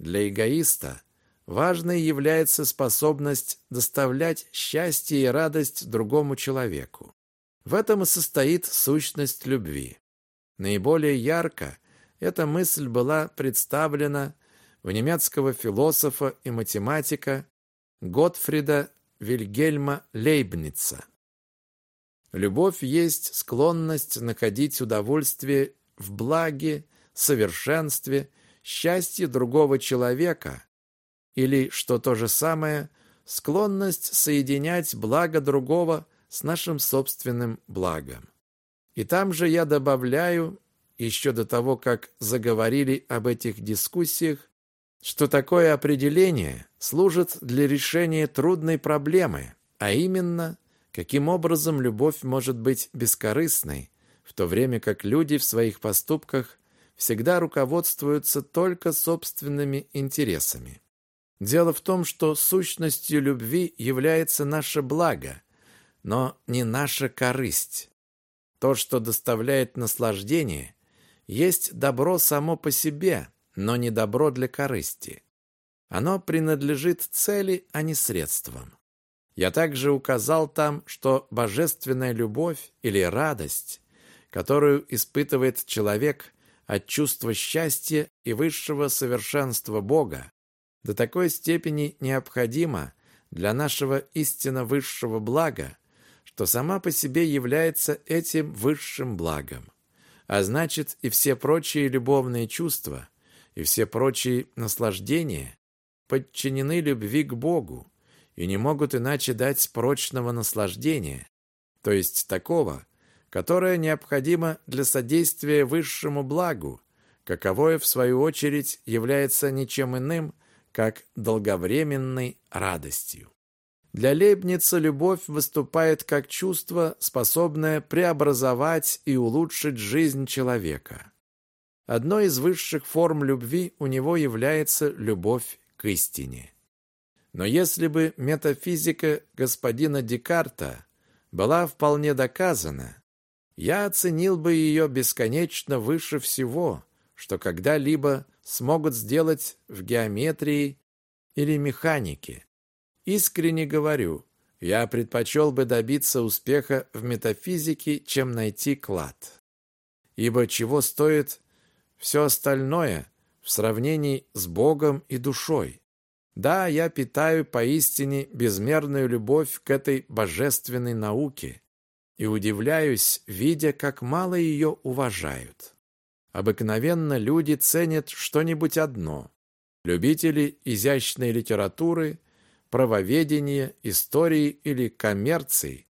Для эгоиста важной является способность доставлять счастье и радость другому человеку. В этом и состоит сущность любви. Наиболее ярко эта мысль была представлена в немецкого философа и математика Готфрида Вильгельма Лейбница. Любовь есть склонность находить удовольствие в благе, совершенстве счастье другого человека или, что то же самое, склонность соединять благо другого с нашим собственным благом. И там же я добавляю, еще до того, как заговорили об этих дискуссиях, что такое определение служит для решения трудной проблемы, а именно, каким образом любовь может быть бескорыстной, в то время как люди в своих поступках всегда руководствуются только собственными интересами. Дело в том, что сущностью любви является наше благо, но не наша корысть. То, что доставляет наслаждение, есть добро само по себе, но не добро для корысти. Оно принадлежит цели, а не средствам. Я также указал там, что божественная любовь или радость, которую испытывает человек от чувства счастья и высшего совершенства Бога, до такой степени необходима для нашего истинно высшего блага, что сама по себе является этим высшим благом. А значит, и все прочие любовные чувства, и все прочие наслаждения подчинены любви к Богу и не могут иначе дать прочного наслаждения, то есть такого, которое необходимо для содействия высшему благу, каковое, в свою очередь, является ничем иным, как долговременной радостью. Для Лейбница любовь выступает как чувство, способное преобразовать и улучшить жизнь человека. Одной из высших форм любви у него является любовь к истине. Но если бы метафизика господина Декарта была вполне доказана, я оценил бы ее бесконечно выше всего, что когда-либо смогут сделать в геометрии или механике. Искренне говорю, я предпочел бы добиться успеха в метафизике, чем найти клад. Ибо чего стоит все остальное в сравнении с Богом и душой? Да, я питаю поистине безмерную любовь к этой божественной науке и удивляюсь, видя, как мало ее уважают. Обыкновенно люди ценят что-нибудь одно. Любители изящной литературы, правоведения, истории или коммерции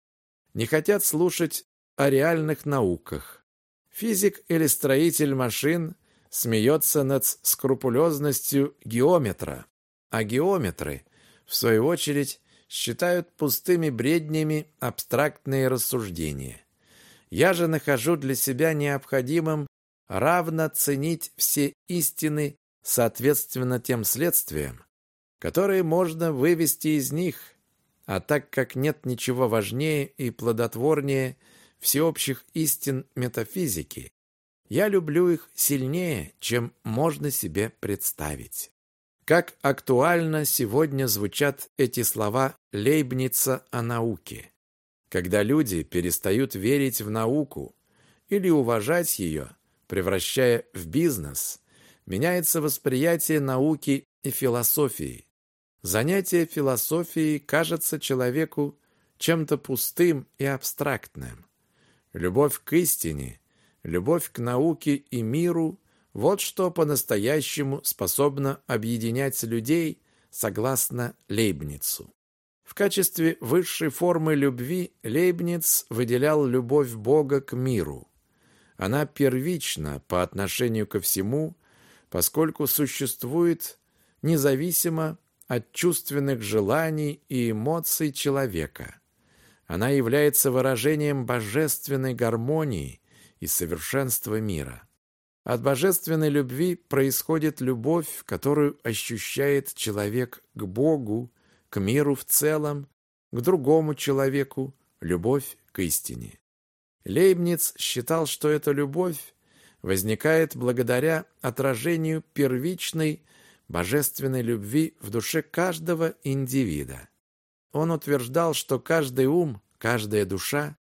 не хотят слушать о реальных науках. Физик или строитель машин смеется над скрупулезностью геометра, а геометры, в свою очередь, считают пустыми бреднями абстрактные рассуждения. Я же нахожу для себя необходимым равно ценить все истины соответственно тем следствиям, которые можно вывести из них, а так как нет ничего важнее и плодотворнее всеобщих истин метафизики, я люблю их сильнее, чем можно себе представить. Как актуально сегодня звучат эти слова Лейбница о науке. Когда люди перестают верить в науку или уважать ее, превращая в бизнес, меняется восприятие науки и философии. Занятие философией кажется человеку чем-то пустым и абстрактным. Любовь к истине, любовь к науке и миру – вот что по-настоящему способно объединять людей согласно Лейбницу. В качестве высшей формы любви Лейбниц выделял любовь Бога к миру. Она первична по отношению ко всему, поскольку существует независимо от чувственных желаний и эмоций человека. Она является выражением божественной гармонии и совершенства мира. От божественной любви происходит любовь, которую ощущает человек к Богу, к миру в целом, к другому человеку, любовь к истине. Лейбниц считал, что эта любовь возникает благодаря отражению первичной божественной любви в душе каждого индивида. Он утверждал, что каждый ум, каждая душа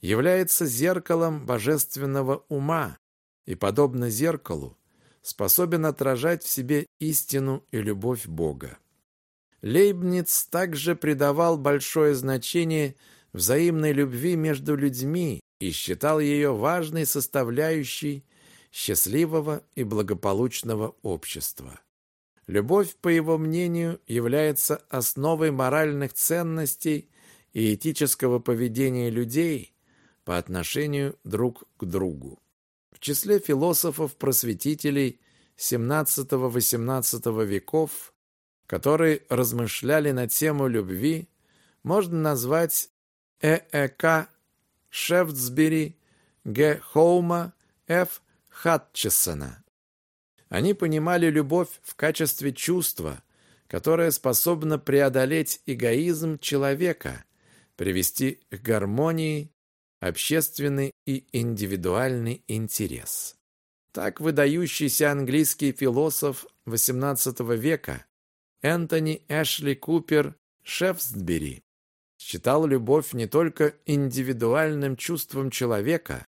является зеркалом божественного ума и, подобно зеркалу, способен отражать в себе истину и любовь Бога. Лейбниц также придавал большое значение взаимной любви между людьми и считал ее важной составляющей счастливого и благополучного общества. Любовь, по его мнению, является основой моральных ценностей и этического поведения людей по отношению друг к другу. В числе философов-просветителей XVII-XVIII веков, которые размышляли на тему любви, можно назвать Э.Э.К. Шефтсбери, Г. Хоума, Ф. Хатчесона. Они понимали любовь в качестве чувства, которое способно преодолеть эгоизм человека, привести к гармонии общественный и индивидуальный интерес. Так выдающийся английский философ XVIII века Энтони Эшли Купер Шефсбери считал любовь не только индивидуальным чувством человека,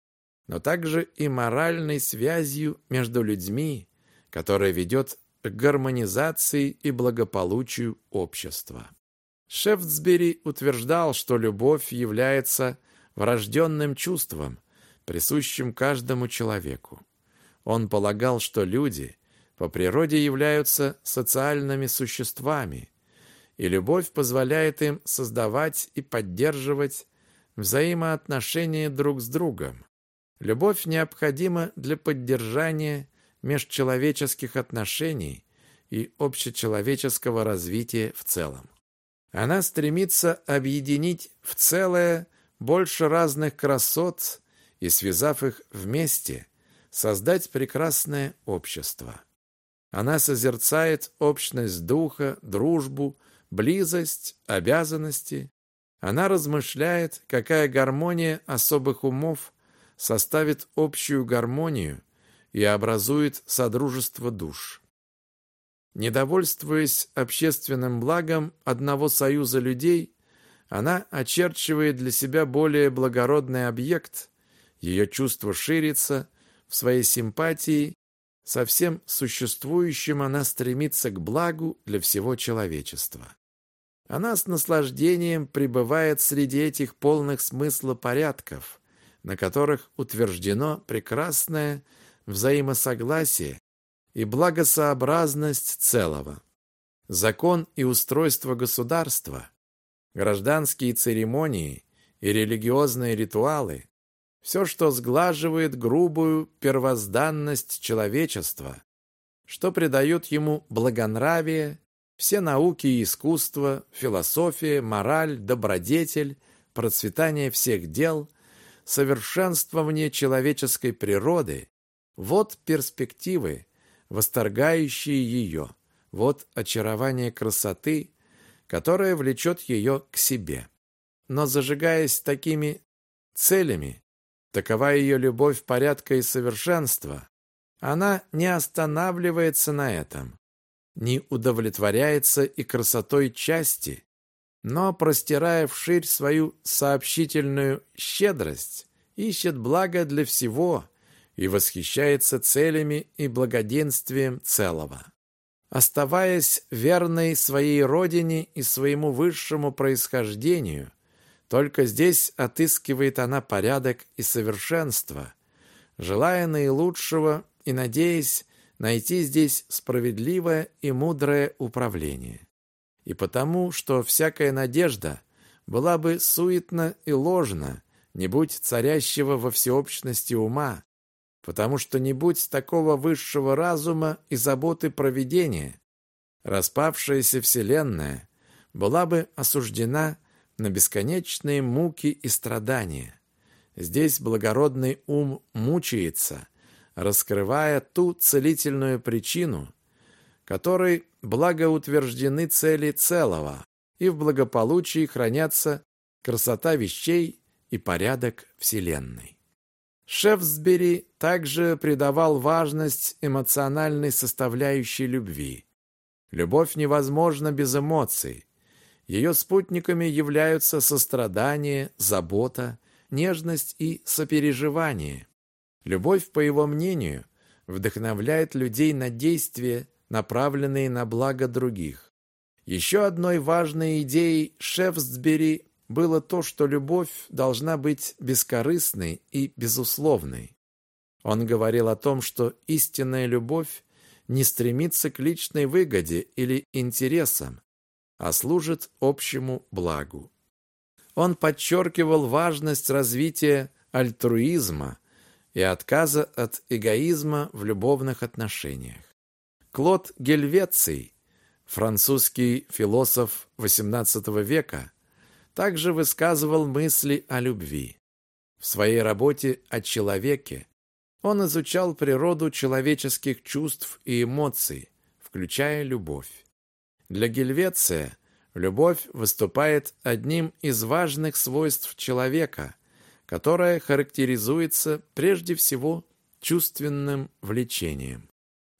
но также и моральной связью между людьми, которая ведет к гармонизации и благополучию общества. Шефтсбери утверждал, что любовь является врожденным чувством, присущим каждому человеку. Он полагал, что люди по природе являются социальными существами, и любовь позволяет им создавать и поддерживать взаимоотношения друг с другом. Любовь необходима для поддержания межчеловеческих отношений и общечеловеческого развития в целом. Она стремится объединить в целое больше разных красот и, связав их вместе, создать прекрасное общество. Она созерцает общность духа, дружбу, близость, обязанности. Она размышляет, какая гармония особых умов составит общую гармонию и образует содружество душ. Недовольствуясь общественным благом одного союза людей, она очерчивает для себя более благородный объект, ее чувство ширится, в своей симпатии со всем существующим она стремится к благу для всего человечества. Она с наслаждением пребывает среди этих полных смысла порядков, на которых утверждено прекрасное взаимосогласие и благосообразность целого. Закон и устройство государства, гражданские церемонии и религиозные ритуалы – все, что сглаживает грубую первозданность человечества, что придает ему благонравие, все науки и искусства, философия, мораль, добродетель, процветание всех дел, совершенствование человеческой природы – вот перспективы, восторгающие ее, вот очарование красоты, которое влечет ее к себе. Но зажигаясь такими целями, такова ее любовь порядка и совершенства, она не останавливается на этом, не удовлетворяется и красотой части, но, простирая вширь свою сообщительную щедрость, ищет благо для всего и восхищается целями и благоденствием целого. Оставаясь верной своей родине и своему высшему происхождению, только здесь отыскивает она порядок и совершенство, желая наилучшего и надеясь найти здесь справедливое и мудрое управление. И потому, что всякая надежда была бы суетна и ложна, не будь царящего во всеобщности ума, потому что не будь такого высшего разума и заботы проведения, распавшаяся Вселенная была бы осуждена на бесконечные муки и страдания. Здесь благородный ум мучается, раскрывая ту целительную причину, которой благоутверждены цели целого, и в благополучии хранятся красота вещей и порядок Вселенной. Шефсбери также придавал важность эмоциональной составляющей любви. Любовь невозможна без эмоций. Ее спутниками являются сострадание, забота, нежность и сопереживание. Любовь, по его мнению, вдохновляет людей на действия, направленные на благо других. Еще одной важной идеей Шефсбери было то, что любовь должна быть бескорыстной и безусловной. Он говорил о том, что истинная любовь не стремится к личной выгоде или интересам, а служит общему благу. Он подчеркивал важность развития альтруизма и отказа от эгоизма в любовных отношениях. Клод Гельвеций, французский философ XVIII века, также высказывал мысли о любви. В своей работе о человеке он изучал природу человеческих чувств и эмоций, включая любовь. Для Гельвеция любовь выступает одним из важных свойств человека, которое характеризуется прежде всего чувственным влечением.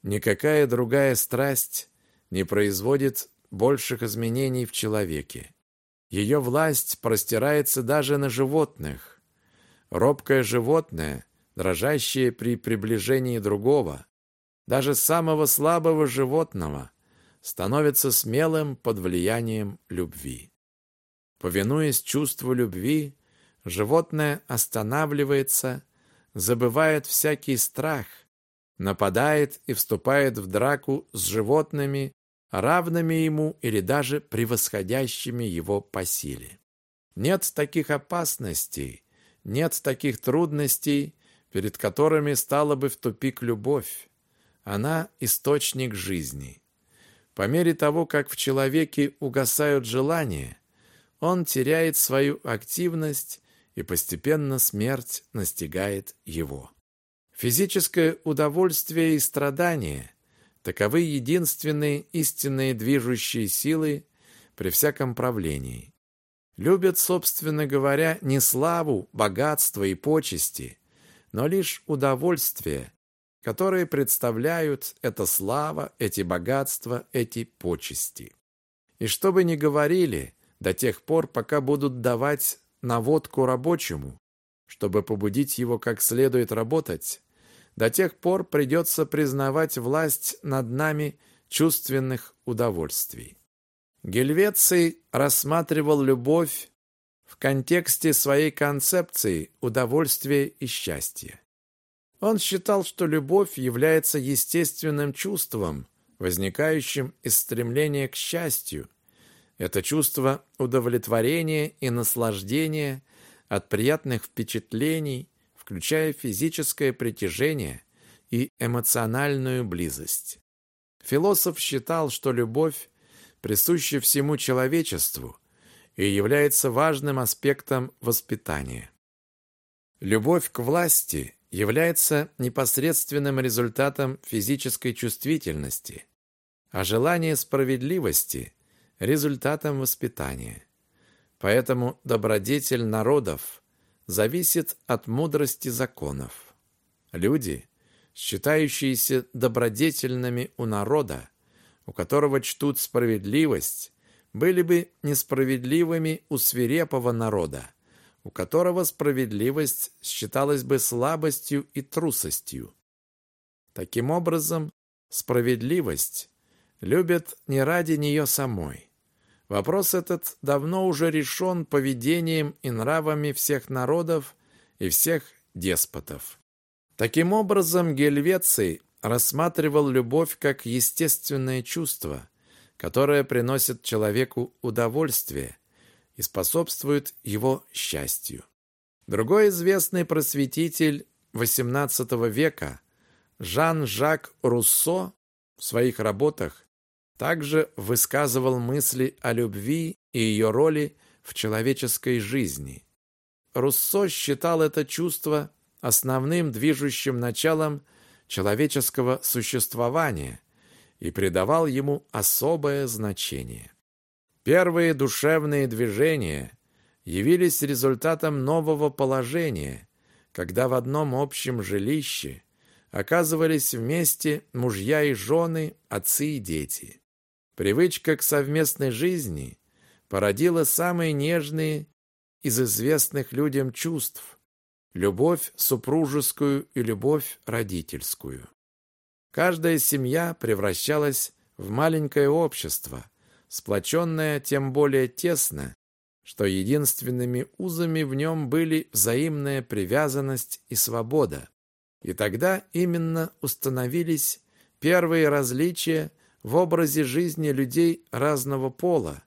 Никакая другая страсть не производит больших изменений в человеке. Ее власть простирается даже на животных. Робкое животное, дрожащее при приближении другого, даже самого слабого животного, становится смелым под влиянием любви. Повинуясь чувству любви, животное останавливается, забывает всякий страх, нападает и вступает в драку с животными, равными ему или даже превосходящими его по силе. Нет таких опасностей, нет таких трудностей, перед которыми стала бы в тупик любовь. Она – источник жизни. По мере того, как в человеке угасают желания, он теряет свою активность, и постепенно смерть настигает его. Физическое удовольствие и страдание – таковы единственные истинные движущие силы при всяком правлении. Любят, собственно говоря, не славу, богатство и почести, но лишь удовольствие, которые представляют эта слава, эти богатства, эти почести. И что бы ни говорили, до тех пор, пока будут давать наводку рабочему, чтобы побудить его как следует работать, до тех пор придется признавать власть над нами чувственных удовольствий. Гельвеций рассматривал любовь в контексте своей концепции удовольствия и счастья. Он считал, что любовь является естественным чувством, возникающим из стремления к счастью. Это чувство удовлетворения и наслаждения от приятных впечатлений, включая физическое притяжение и эмоциональную близость. Философ считал, что любовь присуща всему человечеству и является важным аспектом воспитания. Любовь к власти является непосредственным результатом физической чувствительности, а желание справедливости – результатом воспитания. Поэтому добродетель народов зависит от мудрости законов. Люди, считающиеся добродетельными у народа, у которого чтут справедливость, были бы несправедливыми у свирепого народа, у которого справедливость считалась бы слабостью и трусостью. Таким образом, справедливость любят не ради нее самой. Вопрос этот давно уже решен поведением и нравами всех народов и всех деспотов. Таким образом, Гельвеций рассматривал любовь как естественное чувство, которое приносит человеку удовольствие – и способствует его счастью. Другой известный просветитель XVIII века Жан-Жак Руссо в своих работах также высказывал мысли о любви и ее роли в человеческой жизни. Руссо считал это чувство основным движущим началом человеческого существования и придавал ему особое значение. Первые душевные движения явились результатом нового положения, когда в одном общем жилище оказывались вместе мужья и жены, отцы и дети. Привычка к совместной жизни породила самые нежные из известных людям чувств – любовь супружескую и любовь родительскую. Каждая семья превращалась в маленькое общество – сплоченное тем более тесно, что единственными узами в нем были взаимная привязанность и свобода. И тогда именно установились первые различия в образе жизни людей разного пола,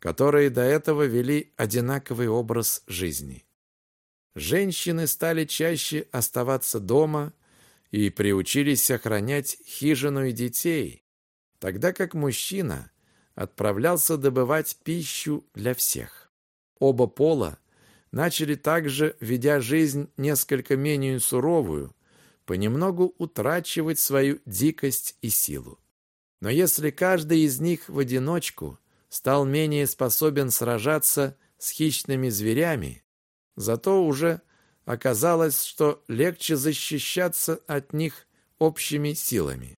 которые до этого вели одинаковый образ жизни. Женщины стали чаще оставаться дома и приучились охранять хижину и детей, тогда как мужчина отправлялся добывать пищу для всех. Оба пола начали также, ведя жизнь несколько менее суровую, понемногу утрачивать свою дикость и силу. Но если каждый из них в одиночку стал менее способен сражаться с хищными зверями, зато уже оказалось, что легче защищаться от них общими силами.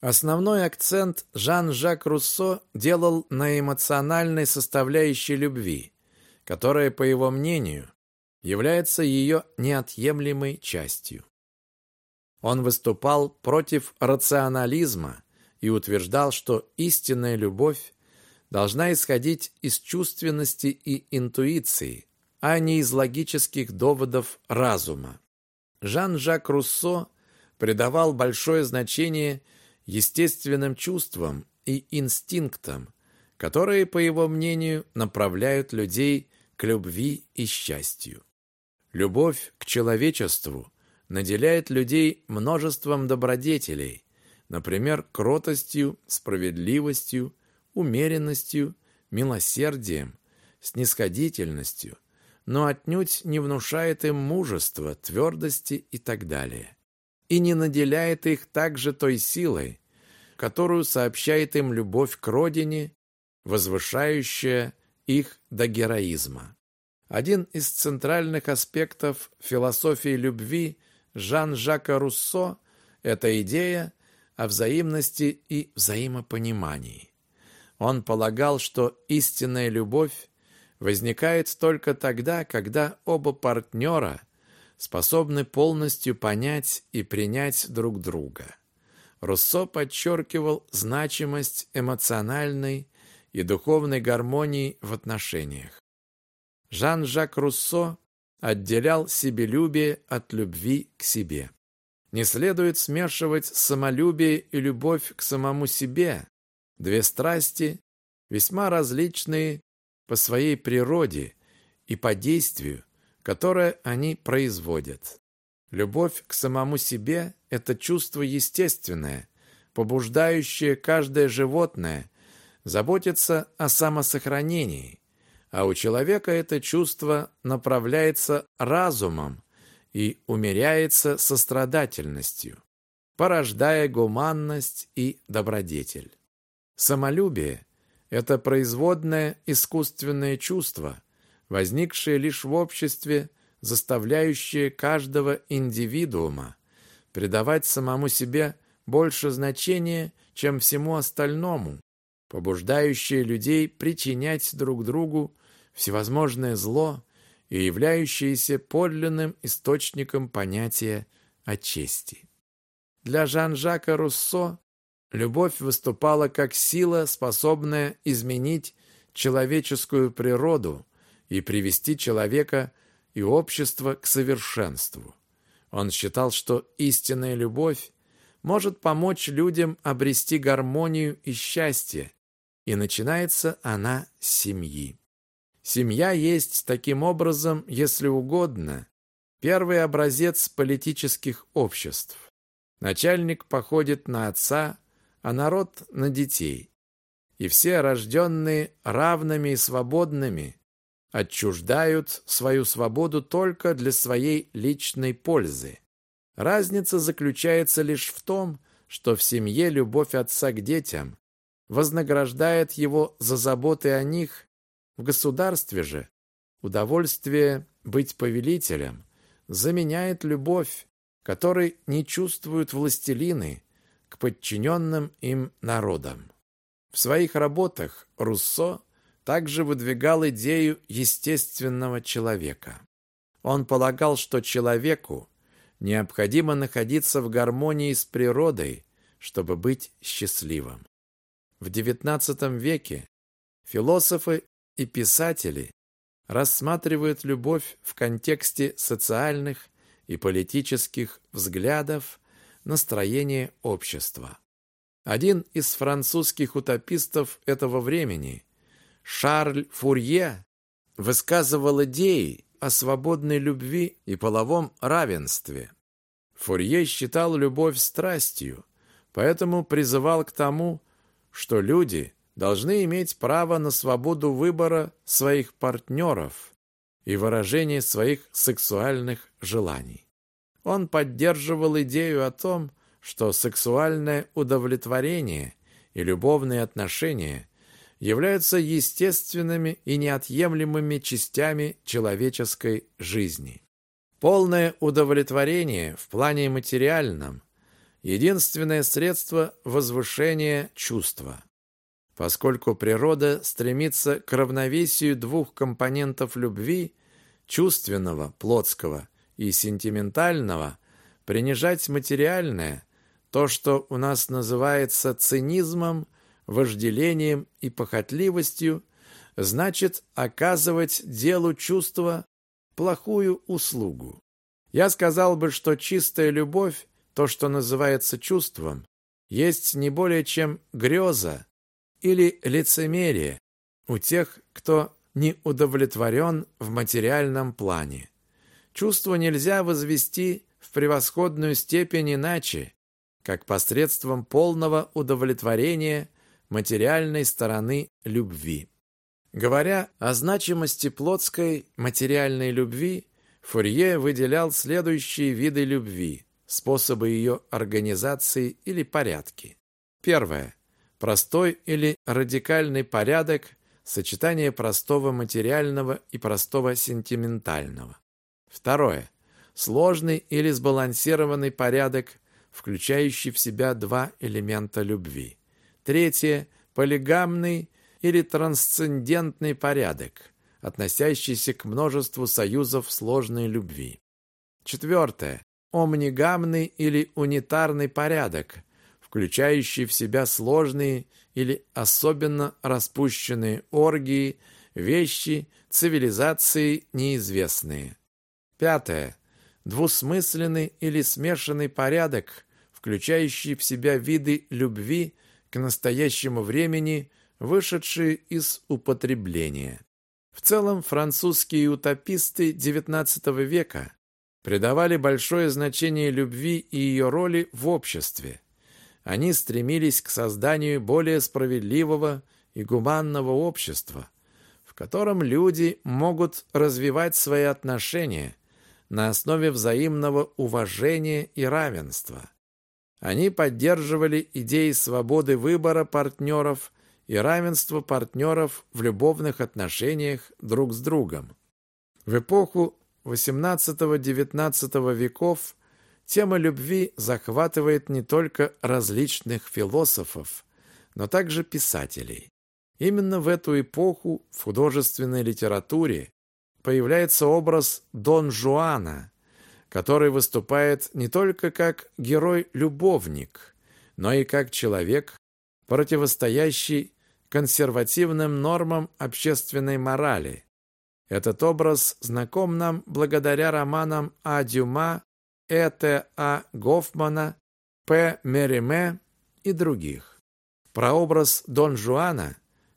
Основной акцент Жан-Жак Руссо делал на эмоциональной составляющей любви, которая, по его мнению, является ее неотъемлемой частью. Он выступал против рационализма и утверждал, что истинная любовь должна исходить из чувственности и интуиции, а не из логических доводов разума. Жан-Жак Руссо придавал большое значение естественным чувствам и инстинктам, которые, по его мнению, направляют людей к любви и счастью. Любовь к человечеству наделяет людей множеством добродетелей, например, кротостью, справедливостью, умеренностью, милосердием, снисходительностью, но отнюдь не внушает им мужества, твердости и так далее. И не наделяет их также той силой, которую сообщает им любовь к родине, возвышающая их до героизма. Один из центральных аспектов философии любви Жан-Жака Руссо – это идея о взаимности и взаимопонимании. Он полагал, что истинная любовь возникает только тогда, когда оба партнера способны полностью понять и принять друг друга. Руссо подчеркивал значимость эмоциональной и духовной гармонии в отношениях. Жан-Жак Руссо отделял себелюбие от любви к себе. Не следует смешивать самолюбие и любовь к самому себе, две страсти, весьма различные по своей природе и по действию, которое они производят. Любовь к самому себе – это чувство естественное, побуждающее каждое животное заботиться о самосохранении, а у человека это чувство направляется разумом и умеряется сострадательностью, порождая гуманность и добродетель. Самолюбие – это производное искусственное чувство, возникшее лишь в обществе, заставляющее каждого индивидуума придавать самому себе больше значения, чем всему остальному, побуждающее людей причинять друг другу всевозможное зло и являющееся подлинным источником понятия о чести. Для Жан-Жака Руссо любовь выступала как сила, способная изменить человеческую природу и привести человека и общество к совершенству. Он считал, что истинная любовь может помочь людям обрести гармонию и счастье, и начинается она с семьи. Семья есть, таким образом, если угодно, первый образец политических обществ. Начальник походит на отца, а народ на детей. И все рожденные равными и свободными отчуждают свою свободу только для своей личной пользы. Разница заключается лишь в том, что в семье любовь отца к детям вознаграждает его за заботы о них в государстве же удовольствие быть повелителем заменяет любовь, которой не чувствуют властелины к подчиненным им народам. В своих работах Руссо также выдвигал идею естественного человека. Он полагал, что человеку необходимо находиться в гармонии с природой, чтобы быть счастливым. В XIX веке философы и писатели рассматривают любовь в контексте социальных и политических взглядов настроения общества. Один из французских утопистов этого времени, Шарль Фурье, высказывал идеи о свободной любви и половом равенстве. Фурье считал любовь страстью, поэтому призывал к тому, что люди должны иметь право на свободу выбора своих партнеров и выражение своих сексуальных желаний. Он поддерживал идею о том, что сексуальное удовлетворение и любовные отношения являются естественными и неотъемлемыми частями человеческой жизни. Полное удовлетворение в плане материальном – единственное средство возвышения чувства. Поскольку природа стремится к равновесию двух компонентов любви – чувственного, плотского и сентиментального, принижать материальное, то, что у нас называется цинизмом, вожделением и похотливостью, значит оказывать делу чувства плохую услугу. Я сказал бы, что чистая любовь, то, что называется чувством, есть не более чем греза или лицемерие у тех, кто не удовлетворен в материальном плане. Чувство нельзя возвести в превосходную степень иначе, как посредством полного удовлетворения материальной стороны любви. Говоря о значимости плотской материальной любви, Фурье выделял следующие виды любви, способы ее организации или порядки. Первое. Простой или радикальный порядок, сочетание простого материального и простого сентиментального. Второе. Сложный или сбалансированный порядок, включающий в себя два элемента любви. Третье. Полигамный или трансцендентный порядок, относящийся к множеству союзов сложной любви. Четвертое. Омнигамный или унитарный порядок, включающий в себя сложные или особенно распущенные оргии, вещи, цивилизации неизвестные. Пятое. Двусмысленный или смешанный порядок, включающий в себя виды любви к настоящему времени, вышедшие из употребления. В целом французские утописты XIX века придавали большое значение любви и ее роли в обществе. Они стремились к созданию более справедливого и гуманного общества, в котором люди могут развивать свои отношения на основе взаимного уважения и равенства. Они поддерживали идеи свободы выбора партнеров и равенства партнеров в любовных отношениях друг с другом. В эпоху XVIII-XIX веков тема любви захватывает не только различных философов, но также писателей. Именно в эту эпоху в художественной литературе появляется образ Дон Жуана, который выступает не только как герой-любовник, но и как человек, противостоящий консервативным нормам общественной морали. Этот образ знаком нам благодаря романам А. Дюма, Э. Т. А. Гофмана, П. Мериме и других. Прообраз Дон Жуана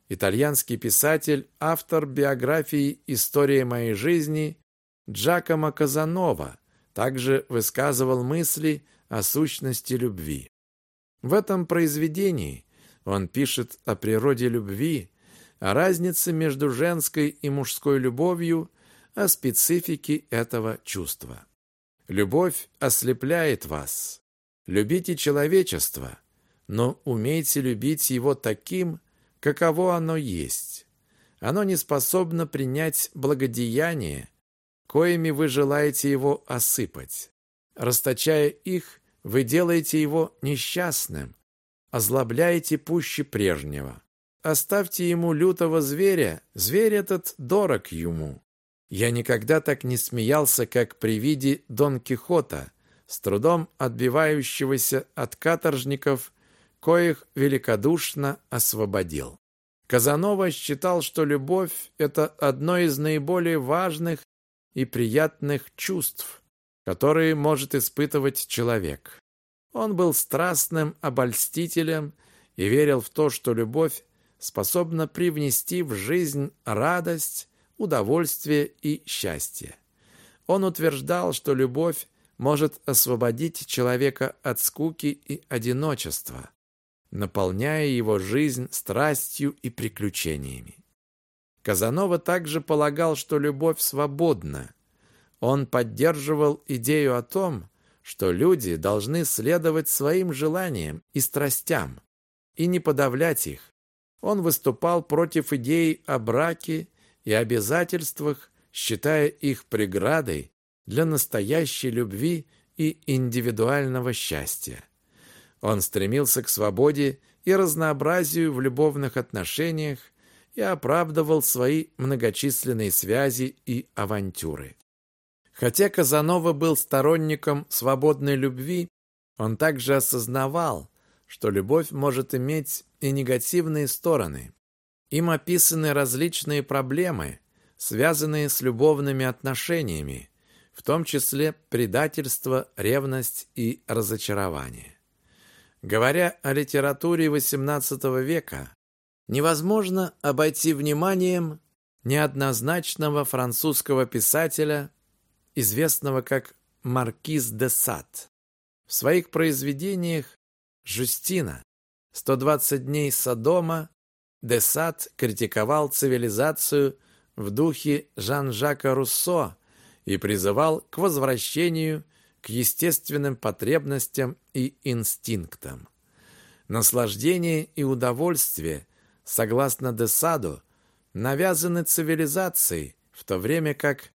итальянский писатель, автор биографии «История моей жизни» Джакомо Казанова также высказывал мысли о сущности любви. В этом произведении он пишет о природе любви, о разнице между женской и мужской любовью, о специфике этого чувства. Любовь ослепляет вас. Любите человечество, но умейте любить его таким, каково оно есть. Оно не способно принять благодеяние, коими вы желаете его осыпать. Расточая их, вы делаете его несчастным, озлобляете пуще прежнего. Оставьте ему лютого зверя, зверь этот дорог ему. Я никогда так не смеялся, как при виде Дон Кихота, с трудом отбивающегося от каторжников коих великодушно освободил. Казанова считал, что любовь – это одно из наиболее важных и приятных чувств, которые может испытывать человек. Он был страстным обольстителем и верил в то, что любовь способна привнести в жизнь радость, удовольствие и счастье. Он утверждал, что любовь может освободить человека от скуки и одиночества, наполняя его жизнь страстью и приключениями. Казанова также полагал, что любовь свободна. Он поддерживал идею о том, что люди должны следовать своим желаниям и страстям и не подавлять их. Он выступал против идей о браке и обязательствах, считая их преградой для настоящей любви и индивидуального счастья. Он стремился к свободе и разнообразию в любовных отношениях и оправдывал свои многочисленные связи и авантюры. Хотя Казанова был сторонником свободной любви, он также осознавал, что любовь может иметь и негативные стороны. Им описаны различные проблемы, связанные с любовными отношениями, в том числе предательство, ревность и разочарование. Говоря о литературе XVIII века, невозможно обойти вниманием неоднозначного французского писателя, известного как Маркиз де Сад. В своих произведениях «Жустина», «120 дней Содома» де Сад критиковал цивилизацию в духе Жан-Жака Руссо и призывал к возвращению к естественным потребностям и инстинктам. Наслаждение и удовольствие, согласно Десаду, навязаны цивилизацией, в то время как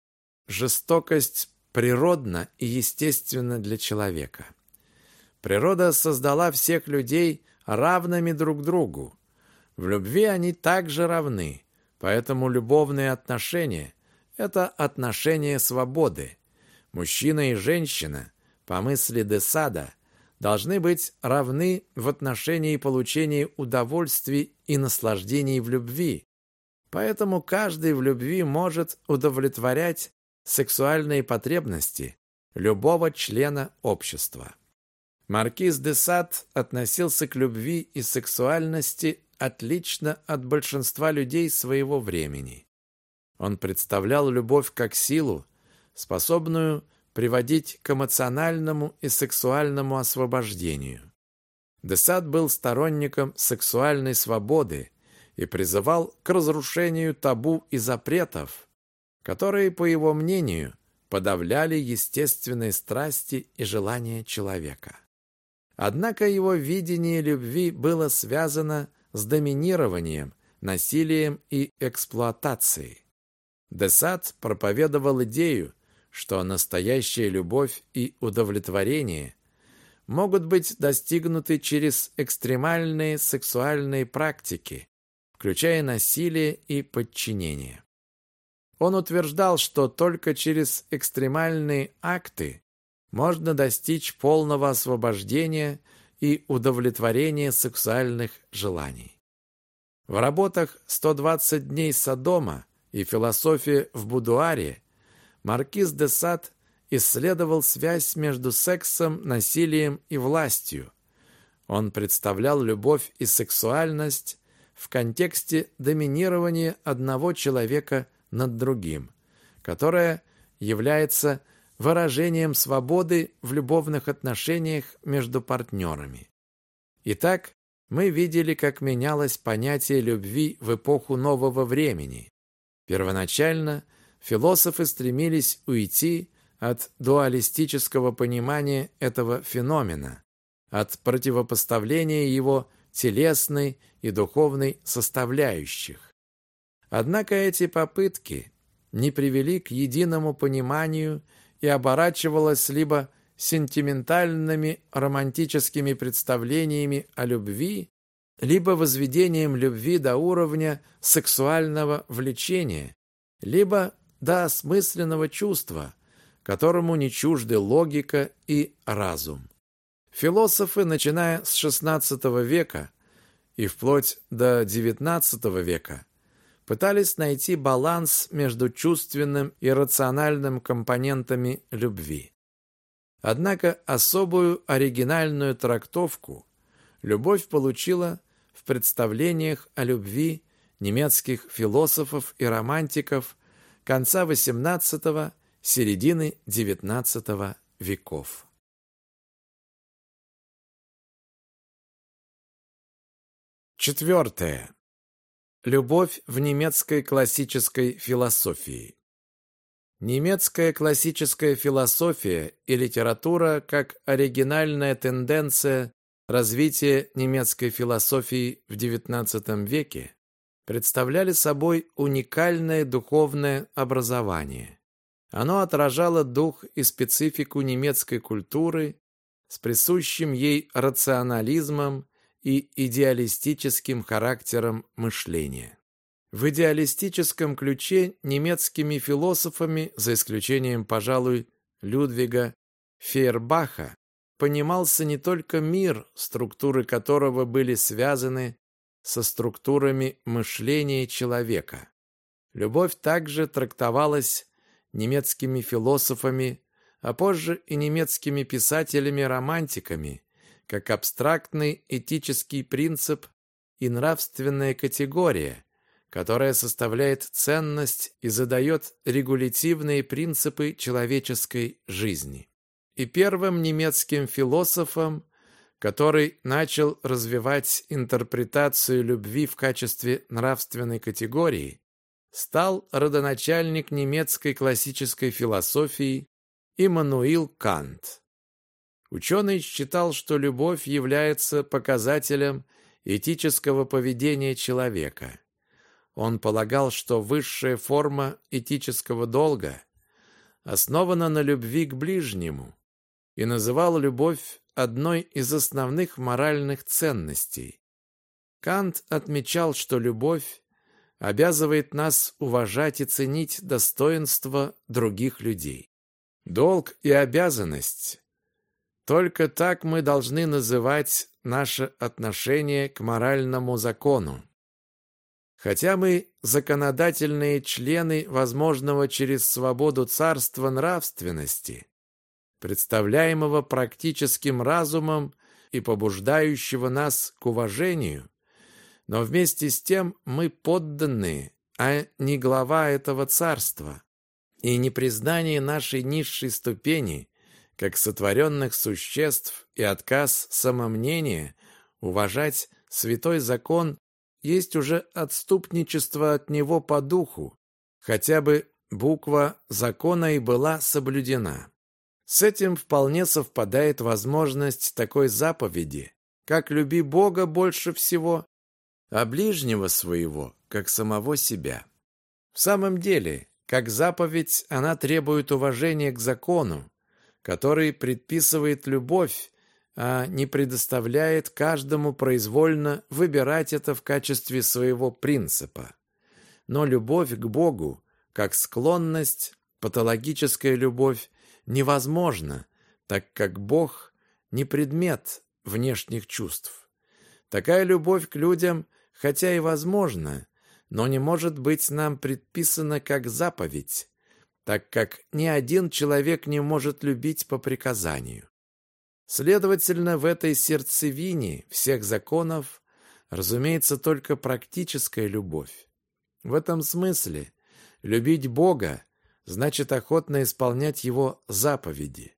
жестокость природна и естественна для человека. Природа создала всех людей равными друг другу. В любви они также равны, поэтому любовные отношения – это отношения свободы. Мужчина и женщина, по мысли Десада, должны быть равны в отношении получения удовольствий и наслаждений в любви. Поэтому каждый в любви может удовлетворять сексуальные потребности любого члена общества. Маркиз де Сад относился к любви и сексуальности отлично от большинства людей своего времени. Он представлял любовь как силу, способную приводить к эмоциональному и сексуальному освобождению. Десад был сторонником сексуальной свободы и призывал к разрушению табу и запретов, которые, по его мнению, подавляли естественные страсти и желания человека. Однако его видение любви было связано с доминированием, насилием и эксплуатацией. Десад проповедовал идею, что настоящая любовь и удовлетворение могут быть достигнуты через экстремальные сексуальные практики, включая насилие и подчинение. Он утверждал, что только через экстремальные акты можно достичь полного освобождения и удовлетворения сексуальных желаний. В работах «120 дней Содома» и «Философия в будуаре» Маркиз де Сад исследовал связь между сексом, насилием и властью. Он представлял любовь и сексуальность в контексте доминирования одного человека над другим, которое является выражением свободы в любовных отношениях между партнерами. Итак, мы видели, как менялось понятие любви в эпоху нового времени. Первоначально философы стремились уйти от дуалистического понимания этого феномена, от противопоставления его телесной и духовной составляющих. Однако эти попытки не привели к единому пониманию и оборачивалось либо сентиментальными романтическими представлениями о любви, либо возведением любви до уровня сексуального влечения, либо до осмысленного чувства, которому не чужды логика и разум. Философы, начиная с XVI века и вплоть до XIX века, пытались найти баланс между чувственным и рациональным компонентами любви. Однако особую оригинальную трактовку любовь получила в представлениях о любви немецких философов и романтиков конца XVIII – середины XIX веков. Четвертое. Любовь в немецкой классической философии. Немецкая классическая философия и литература как оригинальная тенденция развития немецкой философии в XIX веке представляли собой уникальное духовное образование. Оно отражало дух и специфику немецкой культуры с присущим ей рационализмом и идеалистическим характером мышления. В идеалистическом ключе немецкими философами, за исключением, пожалуй, Людвига Фейербаха, понимался не только мир, структуры которого были связаны со структурами мышления человека. Любовь также трактовалась немецкими философами, а позже и немецкими писателями-романтиками, как абстрактный этический принцип и нравственная категория, которая составляет ценность и задает регулятивные принципы человеческой жизни. И первым немецким философом, который начал развивать интерпретацию любви в качестве нравственной категории, стал родоначальник немецкой классической философии Иммануил Кант. Ученый считал, что любовь является показателем этического поведения человека. Он полагал, что высшая форма этического долга основана на любви к ближнему и называл любовь одной из основных моральных ценностей. Кант отмечал, что любовь обязывает нас уважать и ценить достоинство других людей. Долг и обязанность – только так мы должны называть наше отношение к моральному закону. Хотя мы законодательные члены возможного через свободу царства нравственности, представляемого практическим разумом и побуждающего нас к уважению, но вместе с тем мы подданные, а не глава этого царства, и непризнание нашей низшей ступени, как сотворенных существ и отказ самомнения уважать святой закон есть уже отступничество от него по духу, хотя бы буква закона и была соблюдена. С этим вполне совпадает возможность такой заповеди, как «люби Бога больше всего», а ближнего своего, как самого себя. В самом деле, как заповедь, она требует уважения к закону, который предписывает любовь а не предоставляет каждому произвольно выбирать это в качестве своего принципа. Но любовь к Богу, как склонность, патологическая любовь, невозможна, так как Бог не предмет внешних чувств. Такая любовь к людям, хотя и возможна, но не может быть нам предписана как заповедь, так как ни один человек не может любить по приказанию. Следовательно, в этой сердцевине всех законов, разумеется, только практическая любовь. В этом смысле любить Бога значит охотно исполнять Его заповеди.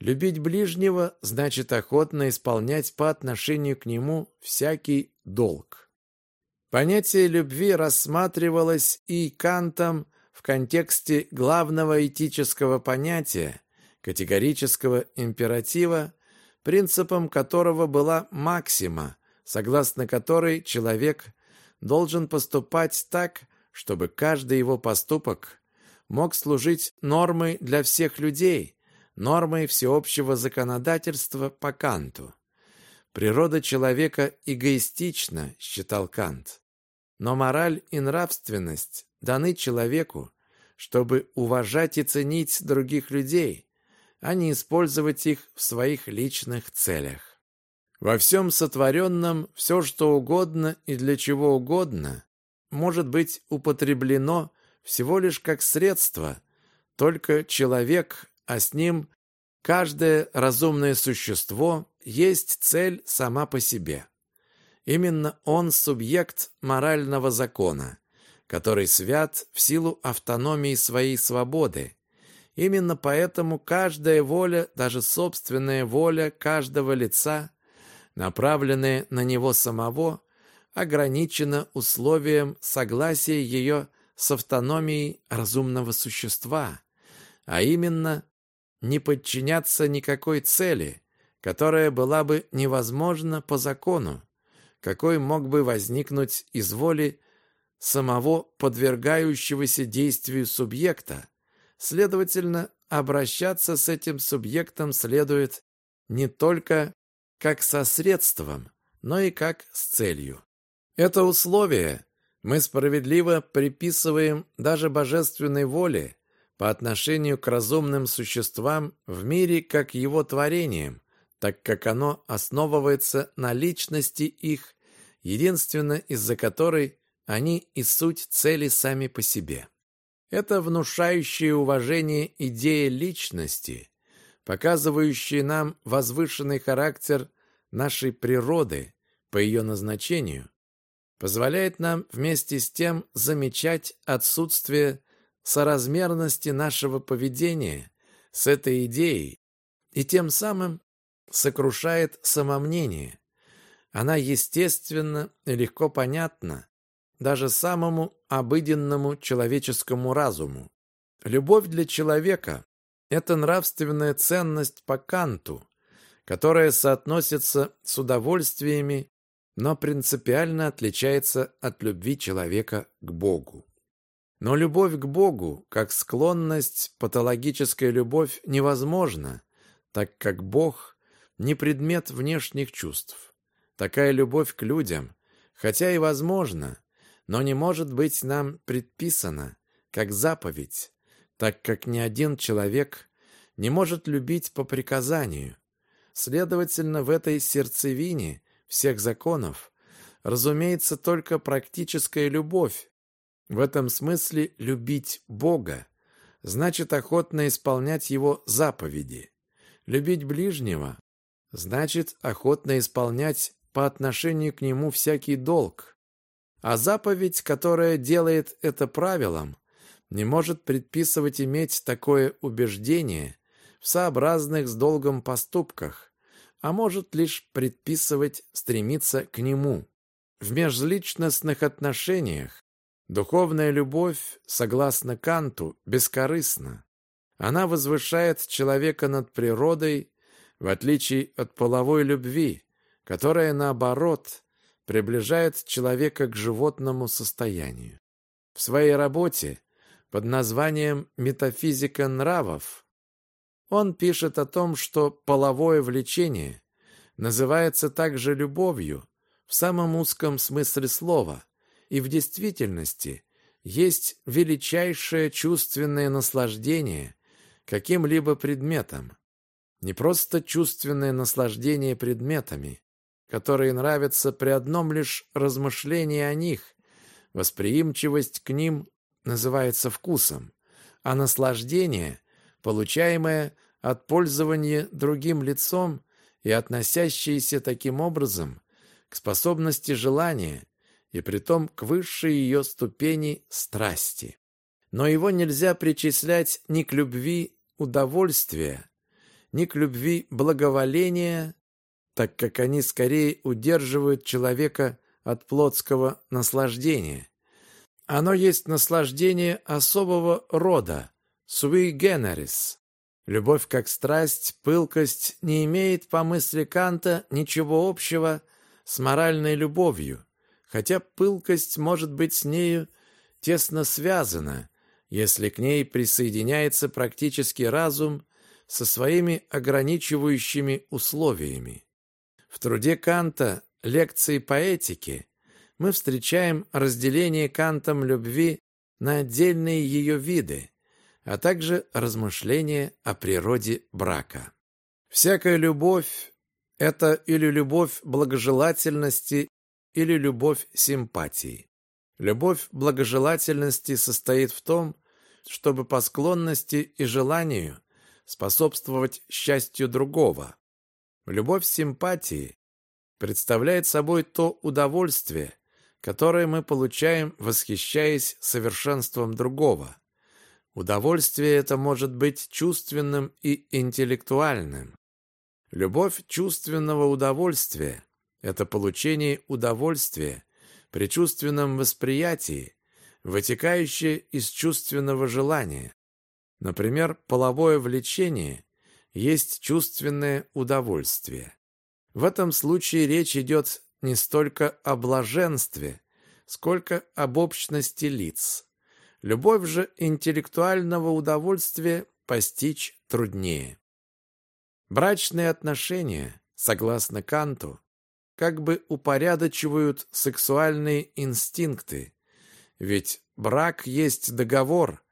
Любить ближнего значит охотно исполнять по отношению к нему всякий долг. Понятие любви рассматривалось и Кантом в контексте главного этического понятия, категорического императива, принципом которого была максима, согласно которой человек должен поступать так, чтобы каждый его поступок мог служить нормой для всех людей, нормой всеобщего законодательства по Канту. Природа человека эгоистична, считал Кант, но мораль и нравственность даны человеку, чтобы уважать и ценить других людей, а не использовать их в своих личных целях. Во всем сотворенном все, что угодно и для чего угодно, может быть употреблено всего лишь как средство, только человек, а с ним каждое разумное существо есть цель сама по себе. Именно он субъект морального закона, который свят в силу автономии своей свободы, Именно поэтому каждая воля, даже собственная воля каждого лица, направленная на него самого, ограничена условием согласия ее с автономией разумного существа, а именно не подчиняться никакой цели, которая была бы невозможна по закону, какой мог бы возникнуть из воли самого подвергающегося действию субъекта. Следовательно, обращаться с этим субъектом следует не только как со средством, но и как с целью. Это условие мы справедливо приписываем даже божественной воле по отношению к разумным существам в мире как его творениям, так как оно основывается на личности их, единственно из-за которой они и суть цели сами по себе. Это внушающее уважение идея личности, показывающая нам возвышенный характер нашей природы по ее назначению, позволяет нам вместе с тем замечать отсутствие соразмерности нашего поведения с этой идеей и тем самым сокрушает самомнение. Она естественно и легко понятна даже самому обыденному человеческому разуму. Любовь для человека – это нравственная ценность по Канту, которая соотносится с удовольствиями, но принципиально отличается от любви человека к Богу. Но любовь к Богу, как склонность, патологическая любовь, невозможна, так как Бог не предмет внешних чувств. Такая любовь к людям, хотя и возможна, но не может быть нам предписана, как заповедь, так как ни один человек не может любить по приказанию. Следовательно, в этой сердцевине всех законов разумеется только практическая любовь. В этом смысле любить Бога значит охотно исполнять Его заповеди. Любить ближнего значит охотно исполнять по отношению к нему всякий долг. А заповедь, которая делает это правилом, не может предписывать иметь такое убеждение в сообразных с долгом поступках, а может лишь предписывать стремиться к нему. В межличностных отношениях духовная любовь, согласно Канту, бескорыстна. Она возвышает человека над природой в отличие от половой любви, которая, наоборот, приближает человека к животному состоянию. В своей работе под названием «Метафизика нравов» он пишет о том, что половое влечение называется также любовью в самом узком смысле слова и в действительности есть величайшее чувственное наслаждение каким-либо предметом, не просто чувственное наслаждение предметами, которые нравятся при одном лишь размышлении о них. Восприимчивость к ним называется вкусом, а наслаждение, получаемое от пользования другим лицом и относящееся таким образом к способности желания и притом к высшей ее ступени страсти. Но его нельзя причислять ни к любви удовольствия, ни к любви благоволения, так как они скорее удерживают человека от плотского наслаждения. Оно есть наслаждение особого рода, sui generis. Любовь как страсть, пылкость не имеет, по мысли Канта, ничего общего с моральной любовью, хотя пылкость может быть с нею тесно связана, если к ней присоединяется практический разум со своими ограничивающими условиями. В труде Канта «Лекции по этике» мы встречаем разделение Кантом любви на отдельные ее виды, а также размышления о природе брака. Всякая любовь – это или любовь благожелательности, или любовь симпатии. Любовь благожелательности состоит в том, чтобы по склонности и желанию способствовать счастью другого. Любовь симпатии представляет собой то удовольствие, которое мы получаем, восхищаясь совершенством другого. Удовольствие это может быть чувственным и интеллектуальным. Любовь чувственного удовольствия – это получение удовольствия при чувственном восприятии, вытекающее из чувственного желания. Например, половое влечение есть чувственное удовольствие. В этом случае речь идет не столько о блаженстве, сколько об общности лиц. Любовь же интеллектуального удовольствия постичь труднее. Брачные отношения, согласно Канту, как бы упорядочивают сексуальные инстинкты, ведь брак есть договор,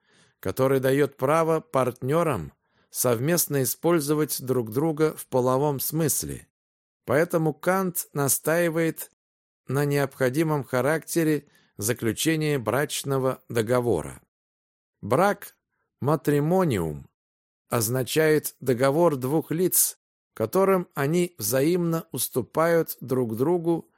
который дает право партнерам совместно использовать друг друга в половом смысле. Поэтому Кант настаивает на необходимом характере заключения брачного договора. Брак, матримониум, означает договор двух лиц, которым они взаимно уступают друг другу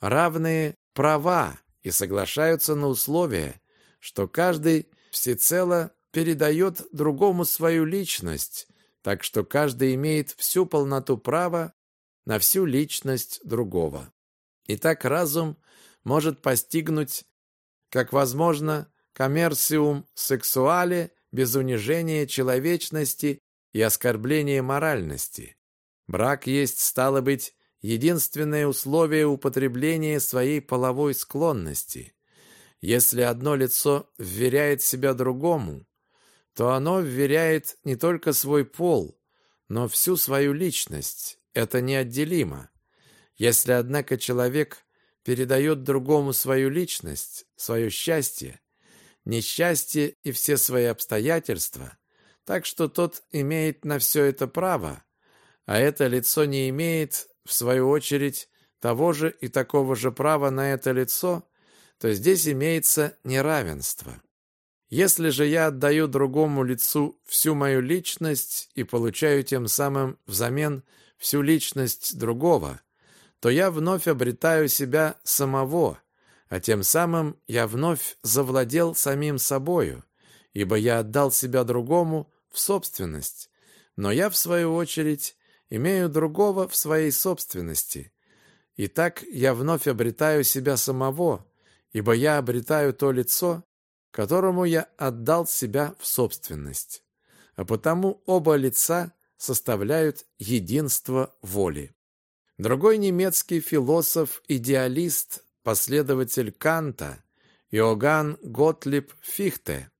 равные права и соглашаются на условия, что каждый всецело передает другому свою личность, так что каждый имеет всю полноту права на всю личность другого. И так разум может постигнуть, как возможно, коммерциум сексуале без унижения человечности и оскорбления моральности. Брак есть, стало быть, единственное условие употребления своей половой склонности. Если одно лицо вверяет себя другому, то оно вверяет не только свой пол, но всю свою личность. Это неотделимо. Если, однако, человек передает другому свою личность, свое счастье, несчастье и все свои обстоятельства, так что тот имеет на все это право, а это лицо не имеет, в свою очередь, того же и такого же права на это лицо, то здесь имеется неравенство. Если же я отдаю другому лицу всю мою личность и получаю тем самым взамен всю личность другого, то я вновь обретаю себя самого, а тем самым я вновь завладел самим собою, ибо я отдал себя другому в собственность, но я, в свою очередь, имею другого в своей собственности. И так я вновь обретаю себя самого, ибо я обретаю то лицо, которому я отдал себя в собственность. А потому оба лица составляют единство воли. Другой немецкий философ-идеалист, последователь Канта, Иоганн Готлиб Фихте,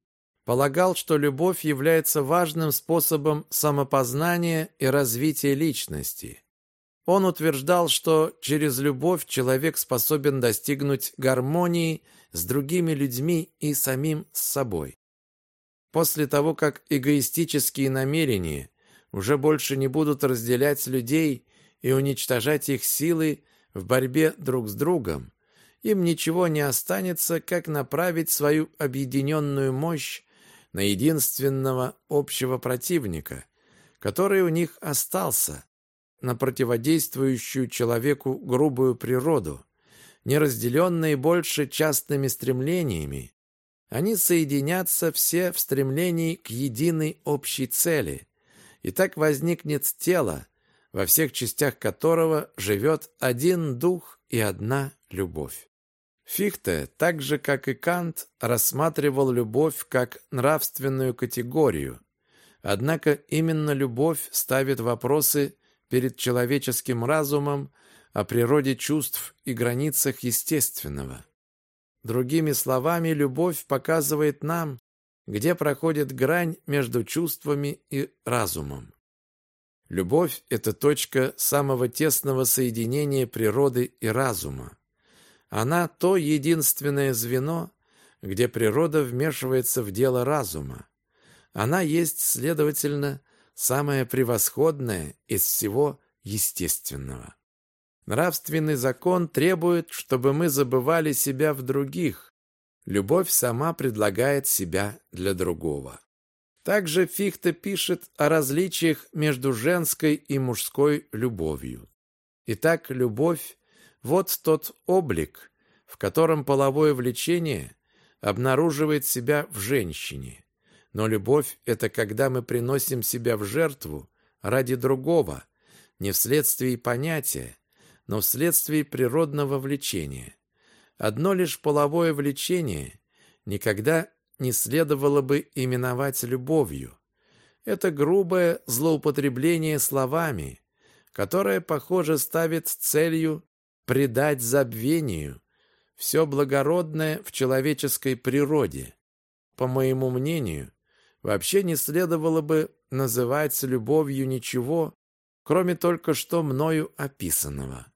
полагал, что любовь является важным способом самопознания и развития личности. Он утверждал, что через любовь человек способен достигнуть гармонии с другими людьми и самим с собой. После того, как эгоистические намерения уже больше не будут разделять людей и уничтожать их силы в борьбе друг с другом, им ничего не останется, как направить свою объединенную мощь на единственного общего противника, который у них остался, на противодействующую человеку грубую природу, не разделенные больше частными стремлениями, они соединятся все в стремлении к единой общей цели, и так возникнет тело, во всех частях которого живет один дух и одна любовь. Фихте, так же как и Кант, рассматривал любовь как нравственную категорию. Однако именно любовь ставит вопросы перед человеческим разумом о природе чувств и границах естественного. Другими словами, любовь показывает нам, где проходит грань между чувствами и разумом. Любовь – это точка самого тесного соединения природы и разума. Она то единственное звено, где природа вмешивается в дело разума. Она есть, следовательно, самое превосходное из всего естественного. Нравственный закон требует, чтобы мы забывали себя в других. Любовь сама предлагает себя для другого. Также Фихте пишет о различиях между женской и мужской любовью. Итак, любовь вот тот облик, в котором половое влечение обнаруживает себя в женщине. Но любовь – это когда мы приносим себя в жертву ради другого, не вследствие понятия, но вследствие природного влечения. одно лишь половое влечение никогда не следовало бы именовать любовью. Это грубое злоупотребление словами, которое, похоже, ставит целью предать забвению все благородное в человеческой природе. По моему мнению, вообще не следовало бы называть любовью ничего, кроме только что мною описанного.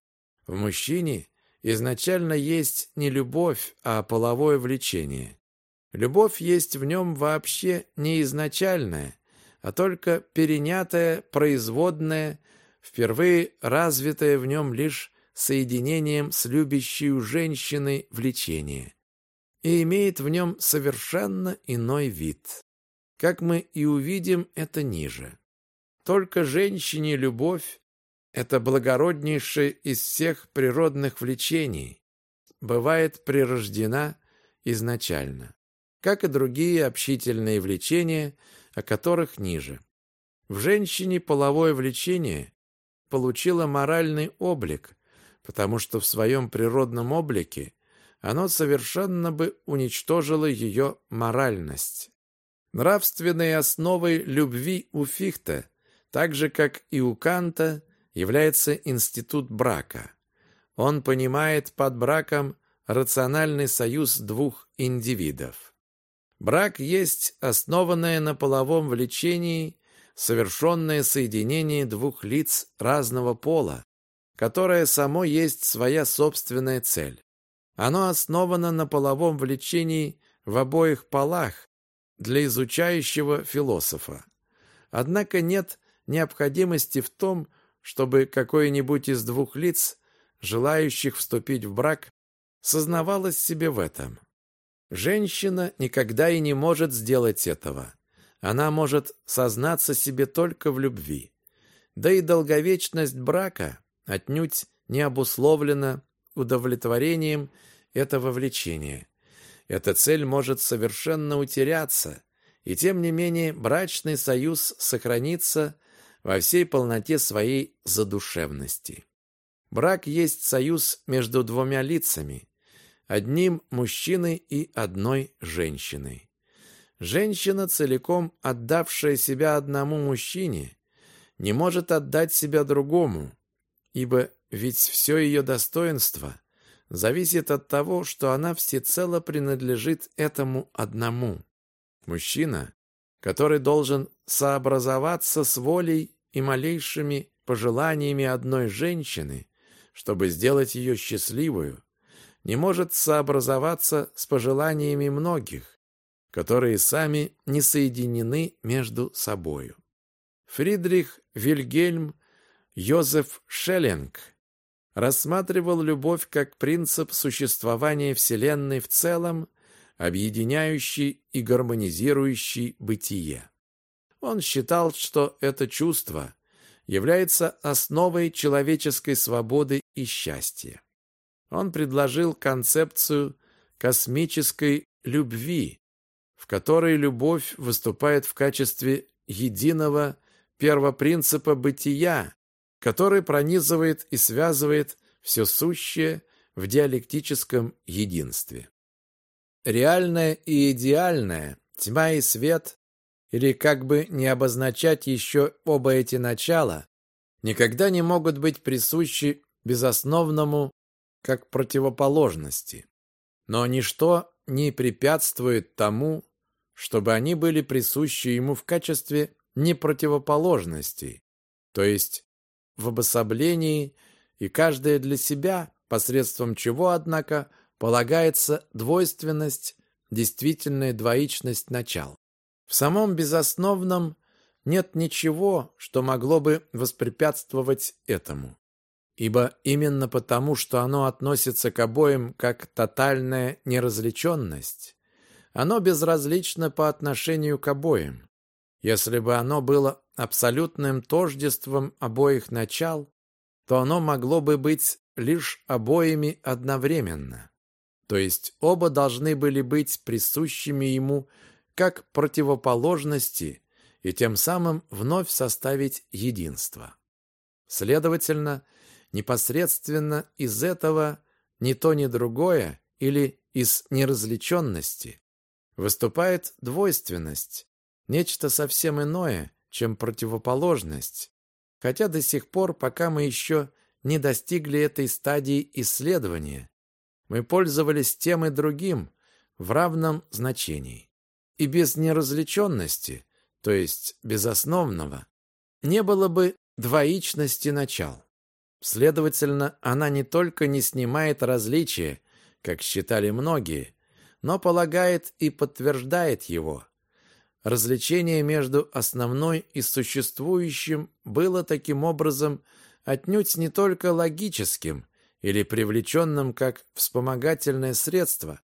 В мужчине изначально есть не любовь, а половое влечение. Любовь есть в нем вообще не изначальная, а только перенятая, производная, впервые развитая в нем лишь соединением с любящей женщиной влечение, и имеет в нем совершенно иной вид. Как мы и увидим это ниже. Только женщине любовь – это благороднейшее из всех природных влечений, бывает прирождена изначально как и другие общительные влечения, о которых ниже. В женщине половое влечение получило моральный облик, потому что в своем природном облике оно совершенно бы уничтожило ее моральность. Нравственной основой любви у Фихта, так же как и у Канта, является институт брака. Он понимает под браком рациональный союз двух индивидов. Брак есть основанное на половом влечении совершенное соединение двух лиц разного пола, которое само есть своя собственная цель. Оно основано на половом влечении в обоих полах для изучающего философа. Однако нет необходимости в том, чтобы какое-нибудь из двух лиц, желающих вступить в брак, сознавалось себе в этом. Женщина никогда и не может сделать этого. Она может сознаться себе только в любви. Да и долговечность брака отнюдь не обусловлена удовлетворением этого влечения. Эта цель может совершенно утеряться, и тем не менее брачный союз сохранится во всей полноте своей задушевности. Брак есть союз между двумя лицами, одним мужчиной и одной женщиной. Женщина, целиком отдавшая себя одному мужчине, не может отдать себя другому, ибо ведь все ее достоинство зависит от того, что она всецело принадлежит этому одному. Мужчина, который должен сообразоваться с волей и малейшими пожеланиями одной женщины, чтобы сделать ее счастливую, не может сообразоваться с пожеланиями многих, которые сами не соединены между собою. Фридрих Вильгельм Йозеф Шеллинг рассматривал любовь как принцип существования Вселенной в целом, объединяющий и гармонизирующий бытие. Он считал, что это чувство является основой человеческой свободы и счастья он предложил концепцию космической любви, в которой любовь выступает в качестве единого первопринципа бытия, который пронизывает и связывает все сущее в диалектическом единстве. Реальное и идеальное, тьма и свет, или как бы не обозначать еще оба эти начала, никогда не могут быть присущи безосновному как противоположности. Но ничто не препятствует тому, чтобы они были присущи ему в качестве непротивоположностей, то есть в обособлении и каждое для себя, посредством чего, однако, полагается двойственность, действительная двоичность начал. В самом безосновном нет ничего, что могло бы воспрепятствовать этому ибо именно потому, что оно относится к обоим как тотальная неразличенность, оно безразлично по отношению к обоим. Если бы оно было абсолютным тождеством обоих начал, то оно могло бы быть лишь обоими одновременно. То есть оба должны были быть присущими ему как противоположности и тем самым вновь составить единство. Следовательно, Непосредственно из этого ни то, ни другое или из неразличенности выступает двойственность, нечто совсем иное, чем противоположность, хотя до сих пор, пока мы еще не достигли этой стадии исследования, мы пользовались тем и другим в равном значении. И без неразличенности, то есть безосновного, не было бы двоичности начал. Следовательно, она не только не снимает различия, как считали многие, но полагает и подтверждает его. Различение между основной и существующим было таким образом отнюдь не только логическим или привлеченным как вспомогательное средство,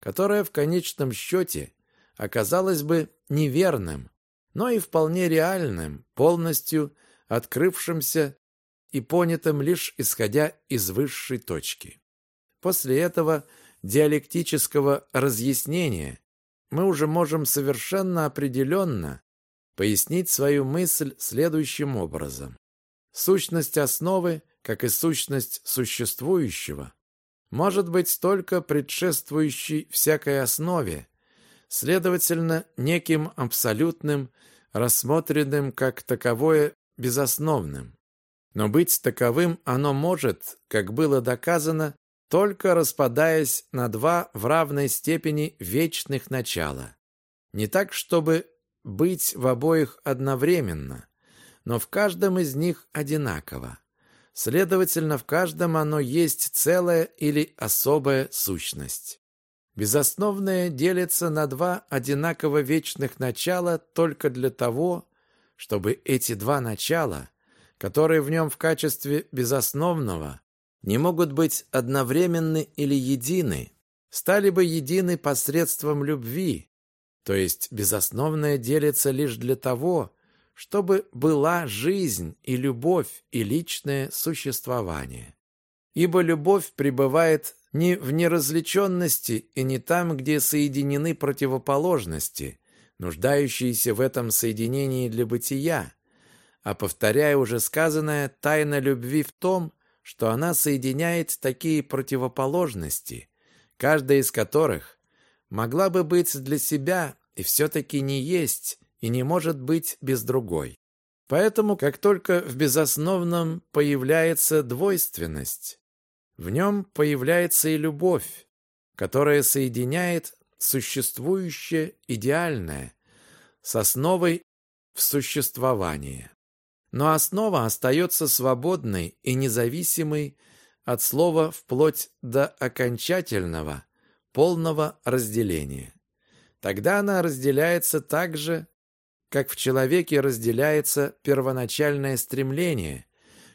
которое в конечном счете оказалось бы неверным, но и вполне реальным, полностью открывшимся и понятым лишь исходя из высшей точки. После этого диалектического разъяснения мы уже можем совершенно определенно пояснить свою мысль следующим образом. Сущность основы, как и сущность существующего, может быть только предшествующей всякой основе, следовательно, неким абсолютным, рассмотренным как таковое безосновным. Но быть таковым оно может, как было доказано, только распадаясь на два в равной степени вечных начала. Не так, чтобы быть в обоих одновременно, но в каждом из них одинаково. Следовательно, в каждом оно есть целая или особая сущность. Безосновное делится на два одинаково вечных начала только для того, чтобы эти два начала, которые в нем в качестве безосновного не могут быть одновременны или едины, стали бы едины посредством любви, то есть безосновное делится лишь для того, чтобы была жизнь и любовь и личное существование. Ибо любовь пребывает не в неразличенности и не там, где соединены противоположности, нуждающиеся в этом соединении для бытия, а, повторяя уже сказанное, тайна любви в том, что она соединяет такие противоположности, каждая из которых могла бы быть для себя и все-таки не есть и не может быть без другой. Поэтому, как только в безосновном появляется двойственность, в нем появляется и любовь, которая соединяет существующее идеальное с основой в существовании. Но основа остается свободной и независимой от слова вплоть до окончательного, полного разделения. Тогда она разделяется так же, как в человеке разделяется первоначальное стремление,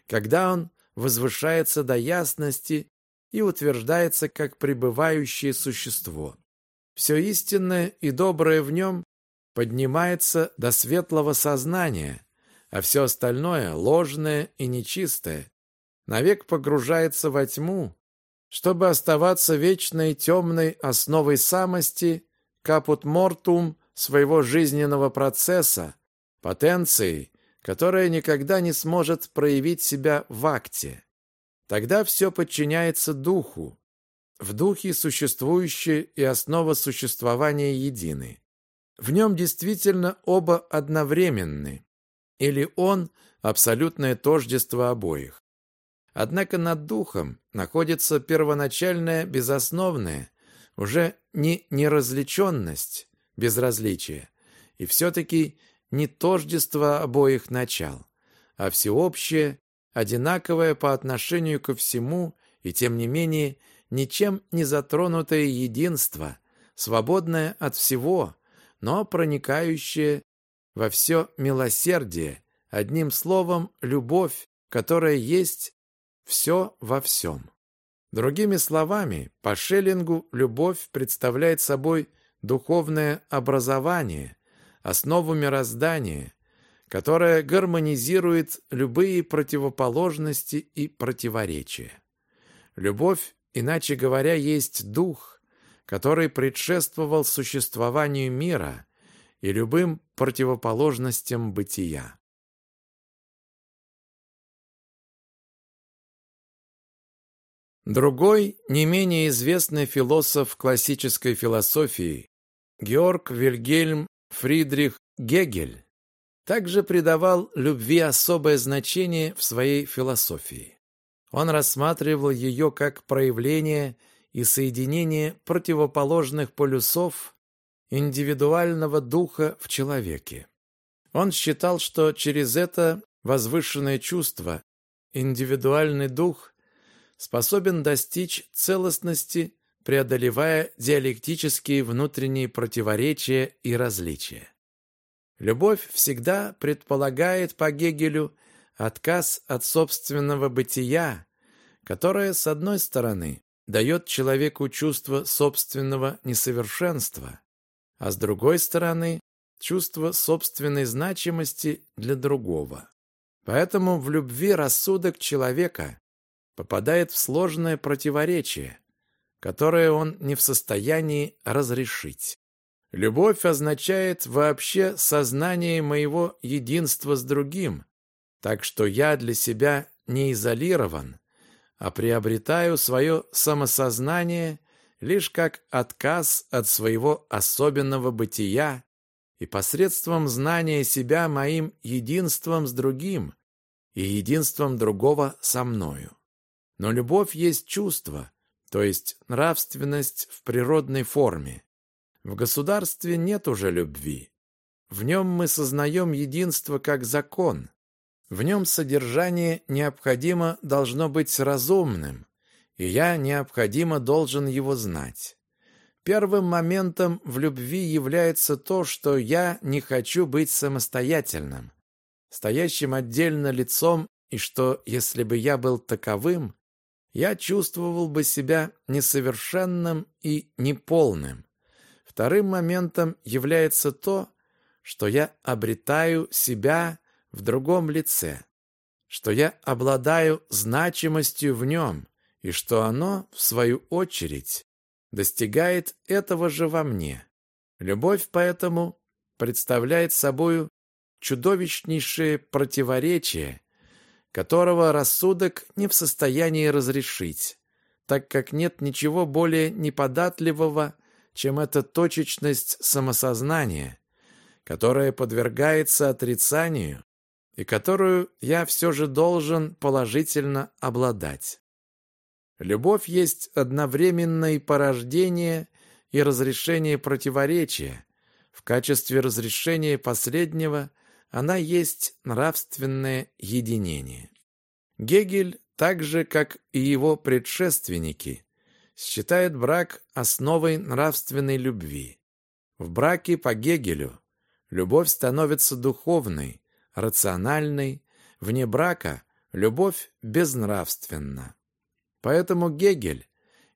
когда он возвышается до ясности и утверждается как пребывающее существо. Все истинное и доброе в нем поднимается до светлого сознания, а все остальное, ложное и нечистое, навек погружается во тьму, чтобы оставаться вечной темной основой самости, капут мортум своего жизненного процесса, потенцией, которая никогда не сможет проявить себя в акте. Тогда все подчиняется духу. В духе существующее и основа существования едины. В нем действительно оба одновременны или он – абсолютное тождество обоих. Однако над духом находится первоначальная безосновная, уже не неразличенность, безразличие, и все-таки не тождество обоих начал, а всеобщее, одинаковое по отношению ко всему и, тем не менее, ничем не затронутое единство, свободное от всего, но проникающее во все милосердие, одним словом, любовь, которая есть все во всем. Другими словами, по Шеллингу любовь представляет собой духовное образование, основу мироздания, которое гармонизирует любые противоположности и противоречия. Любовь, иначе говоря, есть дух, который предшествовал существованию мира и любым противоположностям бытия. Другой, не менее известный философ классической философии, Георг Вильгельм Фридрих Гегель, также придавал любви особое значение в своей философии. Он рассматривал ее как проявление и соединение противоположных полюсов индивидуального духа в человеке. Он считал, что через это возвышенное чувство индивидуальный дух способен достичь целостности, преодолевая диалектические внутренние противоречия и различия. Любовь всегда предполагает по Гегелю отказ от собственного бытия, которое, с одной стороны, дает человеку чувство собственного несовершенства, а с другой стороны, чувство собственной значимости для другого. Поэтому в любви рассудок человека попадает в сложное противоречие, которое он не в состоянии разрешить. Любовь означает вообще сознание моего единства с другим, так что я для себя не изолирован, а приобретаю свое самосознание лишь как отказ от своего особенного бытия и посредством знания себя моим единством с другим и единством другого со мною. Но любовь есть чувство, то есть нравственность в природной форме. В государстве нет уже любви. В нем мы сознаем единство как закон. В нем содержание необходимо должно быть разумным, и я необходимо должен его знать. Первым моментом в любви является то, что я не хочу быть самостоятельным, стоящим отдельно лицом, и что, если бы я был таковым, я чувствовал бы себя несовершенным и неполным. Вторым моментом является то, что я обретаю себя в другом лице, что я обладаю значимостью в нем, и что оно, в свою очередь, достигает этого же во мне. Любовь поэтому представляет собою чудовищнейшее противоречие, которого рассудок не в состоянии разрешить, так как нет ничего более неподатливого чем эта точечность самосознания, которая подвергается отрицанию и которую я все же должен положительно обладать. Любовь есть одновременное порождение и разрешение противоречия. В качестве разрешения последнего она есть нравственное единение. Гегель, так же, как и его предшественники, считает брак основой нравственной любви. В браке по Гегелю любовь становится духовной, рациональной, вне брака любовь безнравственна. Поэтому Гегель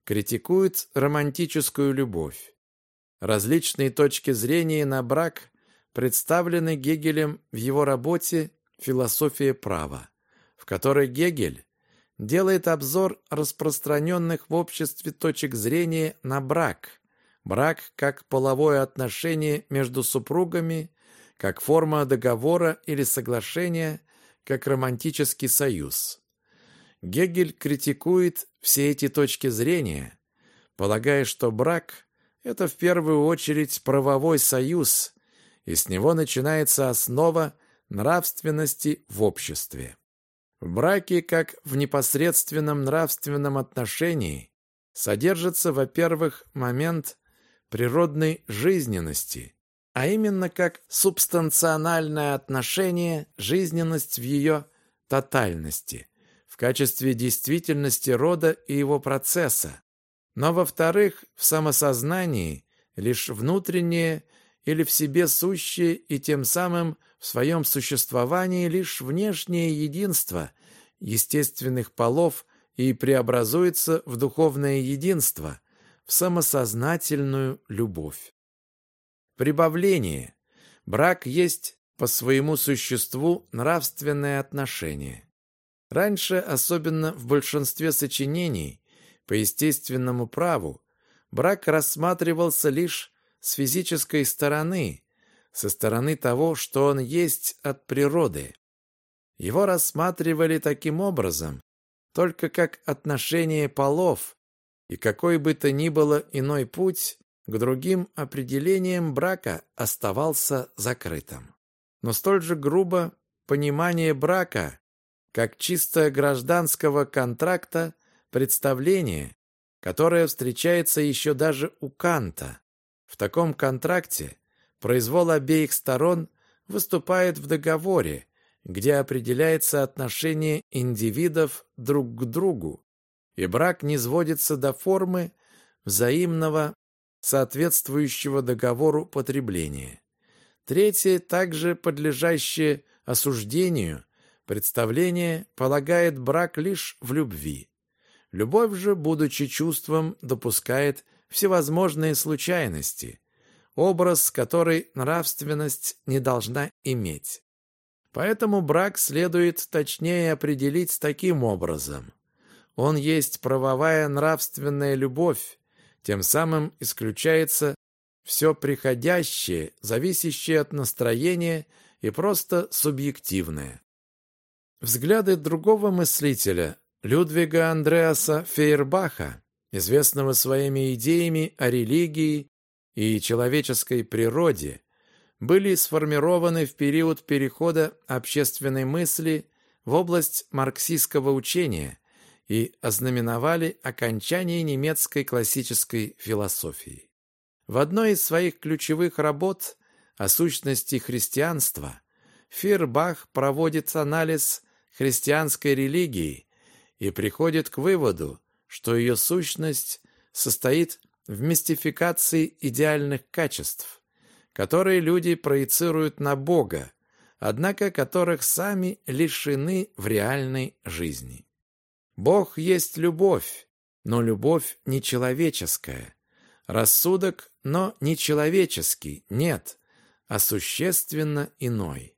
критикует романтическую любовь. Различные точки зрения на брак представлены Гегелем в его работе «Философия права», в которой Гегель делает обзор распространенных в обществе точек зрения на брак. Брак как половое отношение между супругами, как форма договора или соглашения, как романтический союз. Гегель критикует все эти точки зрения, полагая, что брак – это в первую очередь правовой союз, и с него начинается основа нравственности в обществе. В браке, как в непосредственном нравственном отношении, содержится, во-первых, момент природной жизненности, а именно как субстанциональное отношение, жизненность в ее тотальности, в качестве действительности рода и его процесса, но, во-вторых, в самосознании лишь внутреннее или в себе сущее и тем самым в своем существовании лишь внешнее единство естественных полов и преобразуется в духовное единство, в самосознательную любовь. Прибавление. Брак есть по своему существу нравственное отношение. Раньше, особенно в большинстве сочинений, по естественному праву, брак рассматривался лишь с физической стороны, со стороны того, что он есть от природы. Его рассматривали таким образом, только как отношение полов, и какой бы то ни было иной путь к другим определениям брака оставался закрытым. Но столь же грубо понимание брака как чисто гражданского контракта представление, которое встречается еще даже у Канта. В таком контракте произвол обеих сторон выступает в договоре, где определяется отношение индивидов друг к другу, и брак не сводится до формы взаимного соответствующего договору потребления. Третье, также подлежащее осуждению, представление полагает брак лишь в любви. Любовь же, будучи чувством, допускает всевозможные случайности, образ которой нравственность не должна иметь. Поэтому брак следует точнее определить таким образом. Он есть правовая нравственная любовь, тем самым исключается все приходящее, зависящее от настроения и просто субъективное. Взгляды другого мыслителя, Людвига Андреаса Фейербаха, известного своими идеями о религии и человеческой природе, были сформированы в период перехода общественной мысли в область марксистского учения и ознаменовали окончание немецкой классической философии. В одной из своих ключевых работ о сущности христианства Фирбах проводит анализ христианской религии и приходит к выводу, что ее сущность состоит в мистификации идеальных качеств, которые люди проецируют на Бога, однако которых сами лишены в реальной жизни. Бог есть любовь, но любовь не человеческая. Рассудок, но не человеческий, нет, а существенно иной.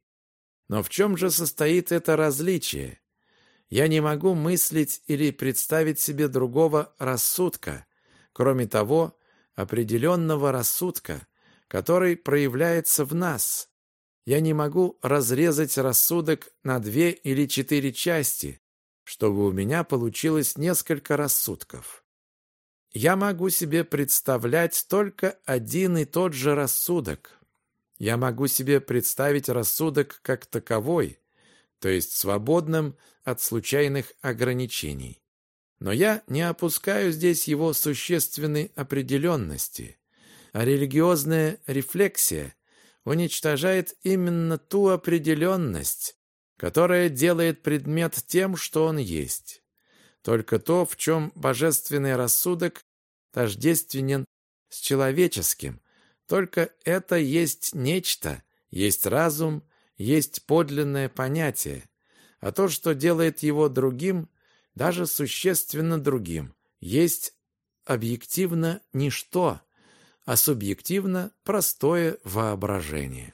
Но в чем же состоит это различие? Я не могу мыслить или представить себе другого рассудка, кроме того определенного рассудка, который проявляется в нас. Я не могу разрезать рассудок на две или четыре части, чтобы у меня получилось несколько рассудков. Я могу себе представлять только один и тот же рассудок. Я могу себе представить рассудок как таковой, то есть свободным от случайных ограничений. Но я не опускаю здесь его существенной определенности, а религиозная рефлексия уничтожает именно ту определенность, которая делает предмет тем, что он есть. Только то, в чем божественный рассудок тождественен с человеческим, только это есть нечто, есть разум, есть подлинное понятие, а то, что делает его другим, даже существенно другим, есть объективно ничто, а субъективно простое воображение.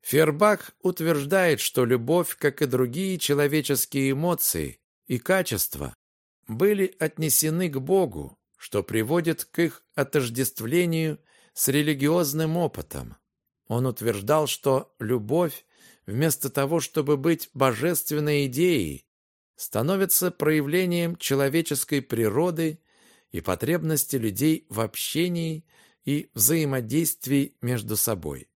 Фербах утверждает, что любовь, как и другие человеческие эмоции и качества, были отнесены к Богу, что приводит к их отождествлению с религиозным опытом. Он утверждал, что любовь вместо того, чтобы быть божественной идеей, становится проявлением человеческой природы и потребности людей в общении и взаимодействии между собой.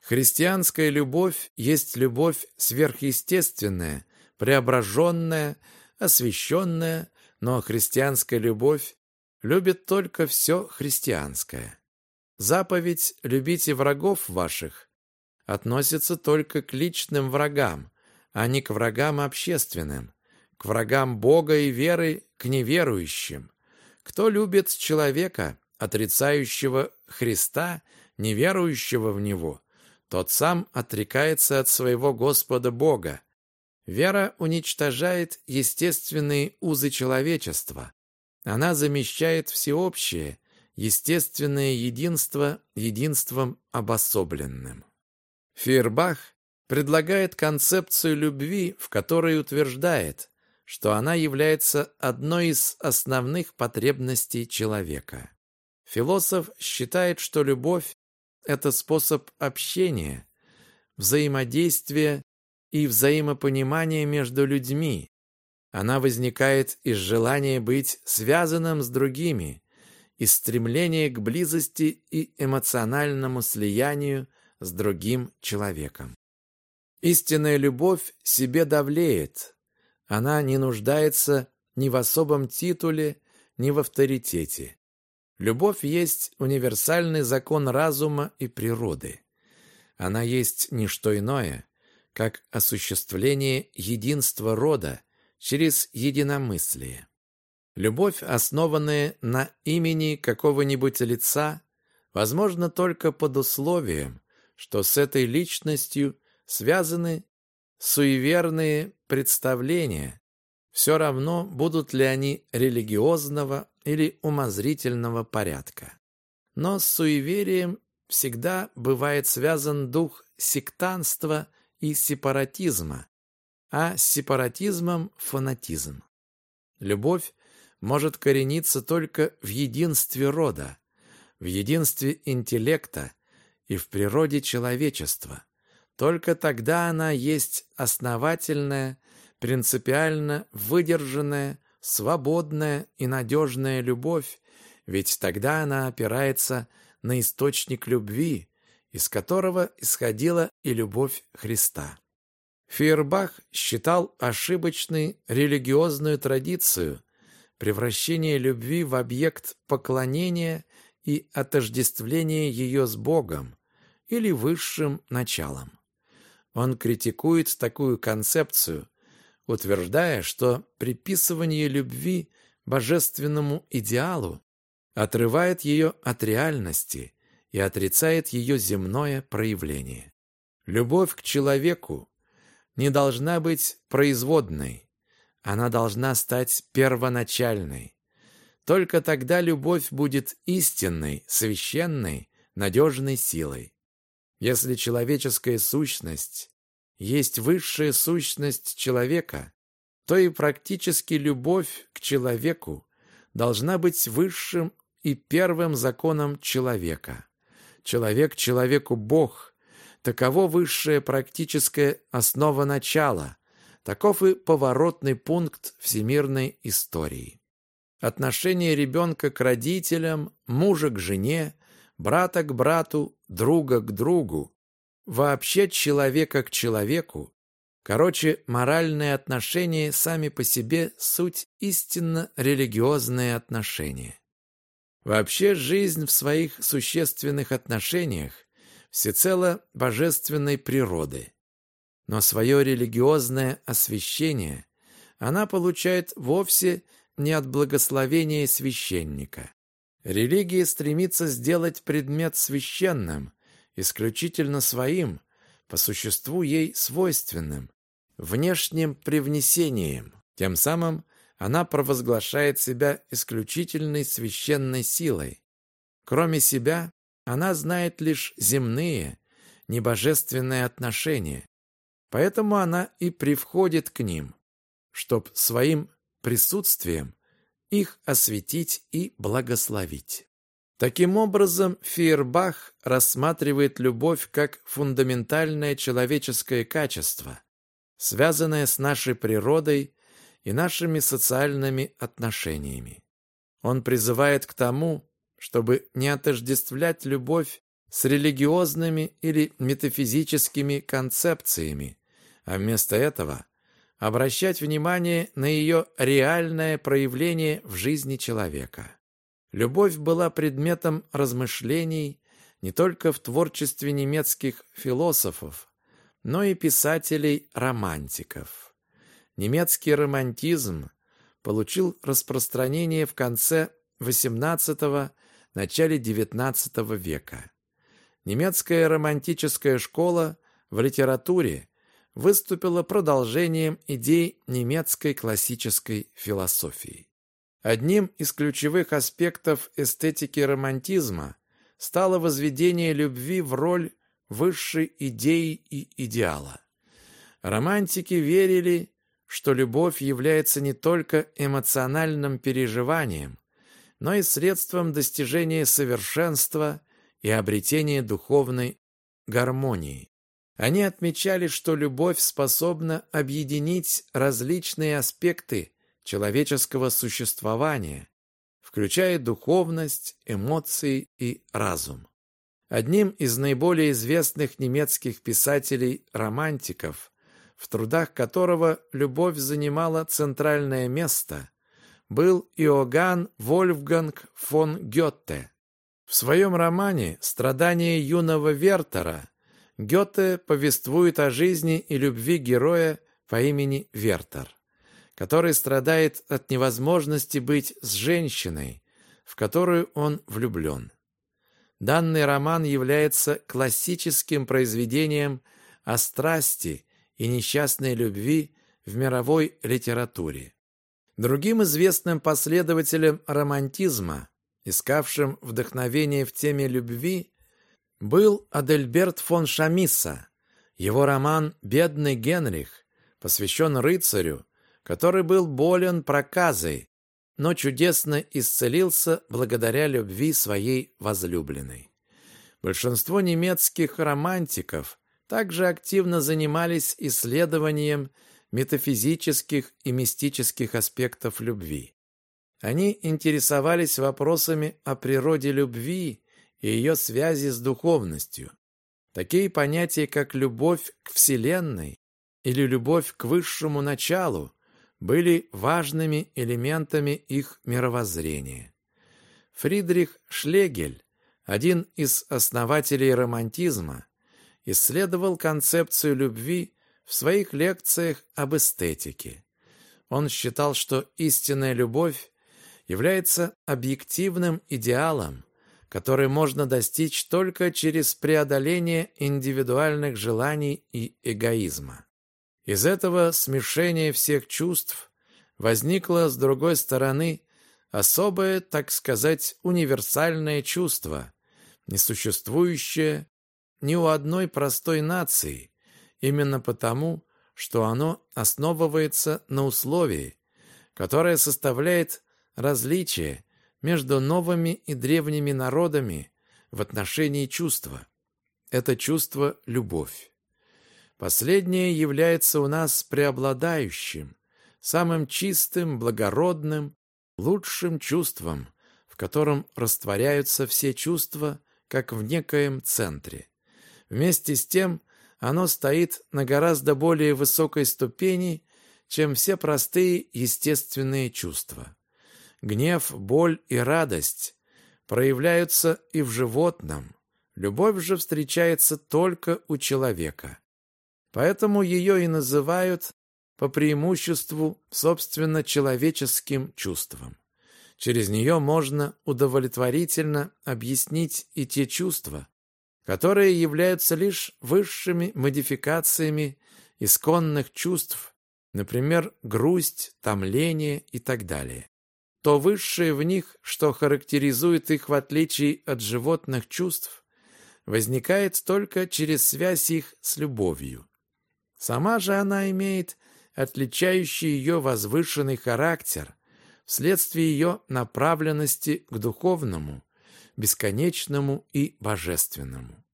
Христианская любовь есть любовь сверхъестественная, преображенная, освященная, но христианская любовь любит только все христианское. Заповедь «любите врагов ваших» относится только к личным врагам, а не к врагам общественным, к врагам Бога и веры, к неверующим. Кто любит человека, отрицающего Христа, неверующего в Него, тот сам отрекается от своего Господа Бога. Вера уничтожает естественные узы человечества. Она замещает всеобщее, естественное единство единством обособленным. Фейербах предлагает концепцию любви, в которой утверждает, что она является одной из основных потребностей человека. Философ считает, что любовь – это способ общения, взаимодействия и взаимопонимания между людьми, Она возникает из желания быть связанным с другими, из стремления к близости и эмоциональному слиянию с другим человеком. Истинная любовь себе давлеет. Она не нуждается ни в особом титуле, ни в авторитете. Любовь есть универсальный закон разума и природы. Она есть не что иное, как осуществление единства рода через единомыслие. Любовь, основанная на имени какого-нибудь лица, возможна только под условием, что с этой личностью связаны суеверные представления, все равно, будут ли они религиозного или умозрительного порядка. Но с суеверием всегда бывает связан дух сектанства и сепаратизма, а с сепаратизмом – фанатизм. Любовь может корениться только в единстве рода, в единстве интеллекта и в природе человечества. Только тогда она есть основательная, принципиально выдержанная, свободная и надежная любовь, ведь тогда она опирается на источник любви, из которого исходила и любовь Христа. Фейербах считал ошибочной религиозную традицию превращение любви в объект поклонения и отождествления ее с Богом или высшим началом. Он критикует такую концепцию, утверждая, что приписывание любви божественному идеалу отрывает ее от реальности и отрицает ее земное проявление. Любовь к человеку не должна быть производной, она должна стать первоначальной. Только тогда любовь будет истинной, священной, надежной силой. Если человеческая сущность есть высшая сущность человека, то и практически любовь к человеку должна быть высшим и первым законом человека. Человек человеку Бог. Таково высшая практическая основа начала. Таков и поворотный пункт всемирной истории. Отношение ребенка к родителям, мужа к жене, брата к брату, друга к другу, вообще человека к человеку, короче, моральные отношения сами по себе суть истинно религиозные отношения. Вообще жизнь в своих существенных отношениях всецело божественной природы. Но свое религиозное освящение она получает вовсе не от благословения священника. Религия стремится сделать предмет священным, исключительно своим, по существу ей свойственным, внешним привнесением. Тем самым она провозглашает себя исключительной священной силой. Кроме себя, она знает лишь земные, небожественные отношения. Поэтому она и привходит к ним, чтоб своим присутствием их осветить и благословить. Таким образом, Фейербах рассматривает любовь как фундаментальное человеческое качество, связанное с нашей природой и нашими социальными отношениями. Он призывает к тому, чтобы не отождествлять любовь с религиозными или метафизическими концепциями, а вместо этого обращать внимание на ее реальное проявление в жизни человека. Любовь была предметом размышлений не только в творчестве немецких философов, но и писателей-романтиков. Немецкий романтизм получил распространение в конце XVIII – начале XIX века. Немецкая романтическая школа в литературе выступила продолжением идей немецкой классической философии. Одним из ключевых аспектов эстетики романтизма стало возведение любви в роль высшей идеи и идеала. Романтики верили, что любовь является не только эмоциональным переживанием, но и средством достижения совершенства и обретения духовной гармонии. Они отмечали, что любовь способна объединить различные аспекты человеческого существования, включая духовность, эмоции и разум. Одним из наиболее известных немецких писателей-романтиков, в трудах которого любовь занимала центральное место, был Иоганн Вольфганг фон Гёте. В своем романе «Страдания юного Вертера» Гёте повествует о жизни и любви героя по имени Вертер, который страдает от невозможности быть с женщиной, в которую он влюблен. Данный роман является классическим произведением о страсти и несчастной любви в мировой литературе. Другим известным последователем романтизма, искавшим вдохновение в теме любви, был Адельберт фон Шамисса. Его роман «Бедный Генрих» посвящен рыцарю, который был болен проказой, но чудесно исцелился благодаря любви своей возлюбленной. Большинство немецких романтиков также активно занимались исследованием метафизических и мистических аспектов любви. Они интересовались вопросами о природе любви и ее связи с духовностью. Такие понятия, как любовь к Вселенной или любовь к высшему началу, были важными элементами их мировоззрения. Фридрих Шлегель, один из основателей романтизма, исследовал концепцию любви в своих лекциях об эстетике. Он считал, что истинная любовь является объективным идеалом, который можно достичь только через преодоление индивидуальных желаний и эгоизма. Из этого смешения всех чувств возникло, с другой стороны, особое, так сказать, универсальное чувство, несуществующее ни у одной простой нации, именно потому, что оно основывается на условии, которое составляет различие между новыми и древними народами в отношении чувства. Это чувство – любовь. Последнее является у нас преобладающим, самым чистым, благородным, лучшим чувством, в котором растворяются все чувства, как в некоем центре. Вместе с тем оно стоит на гораздо более высокой ступени, чем все простые естественные чувства. Гнев, боль и радость проявляются и в животном. Любовь же встречается только у человека. Поэтому ее и называют по преимуществу собственно человеческим чувством. Через нее можно удовлетворительно объяснить и те чувства, которые являются лишь высшими модификациями исконных чувств, например, грусть, томление и так далее. То высшее в них, что характеризует их в отличие от животных чувств, возникает только через связь их с любовью. Сама же она имеет отличающий ее возвышенный характер вследствие ее направленности к духовному, бесконечному и божественному.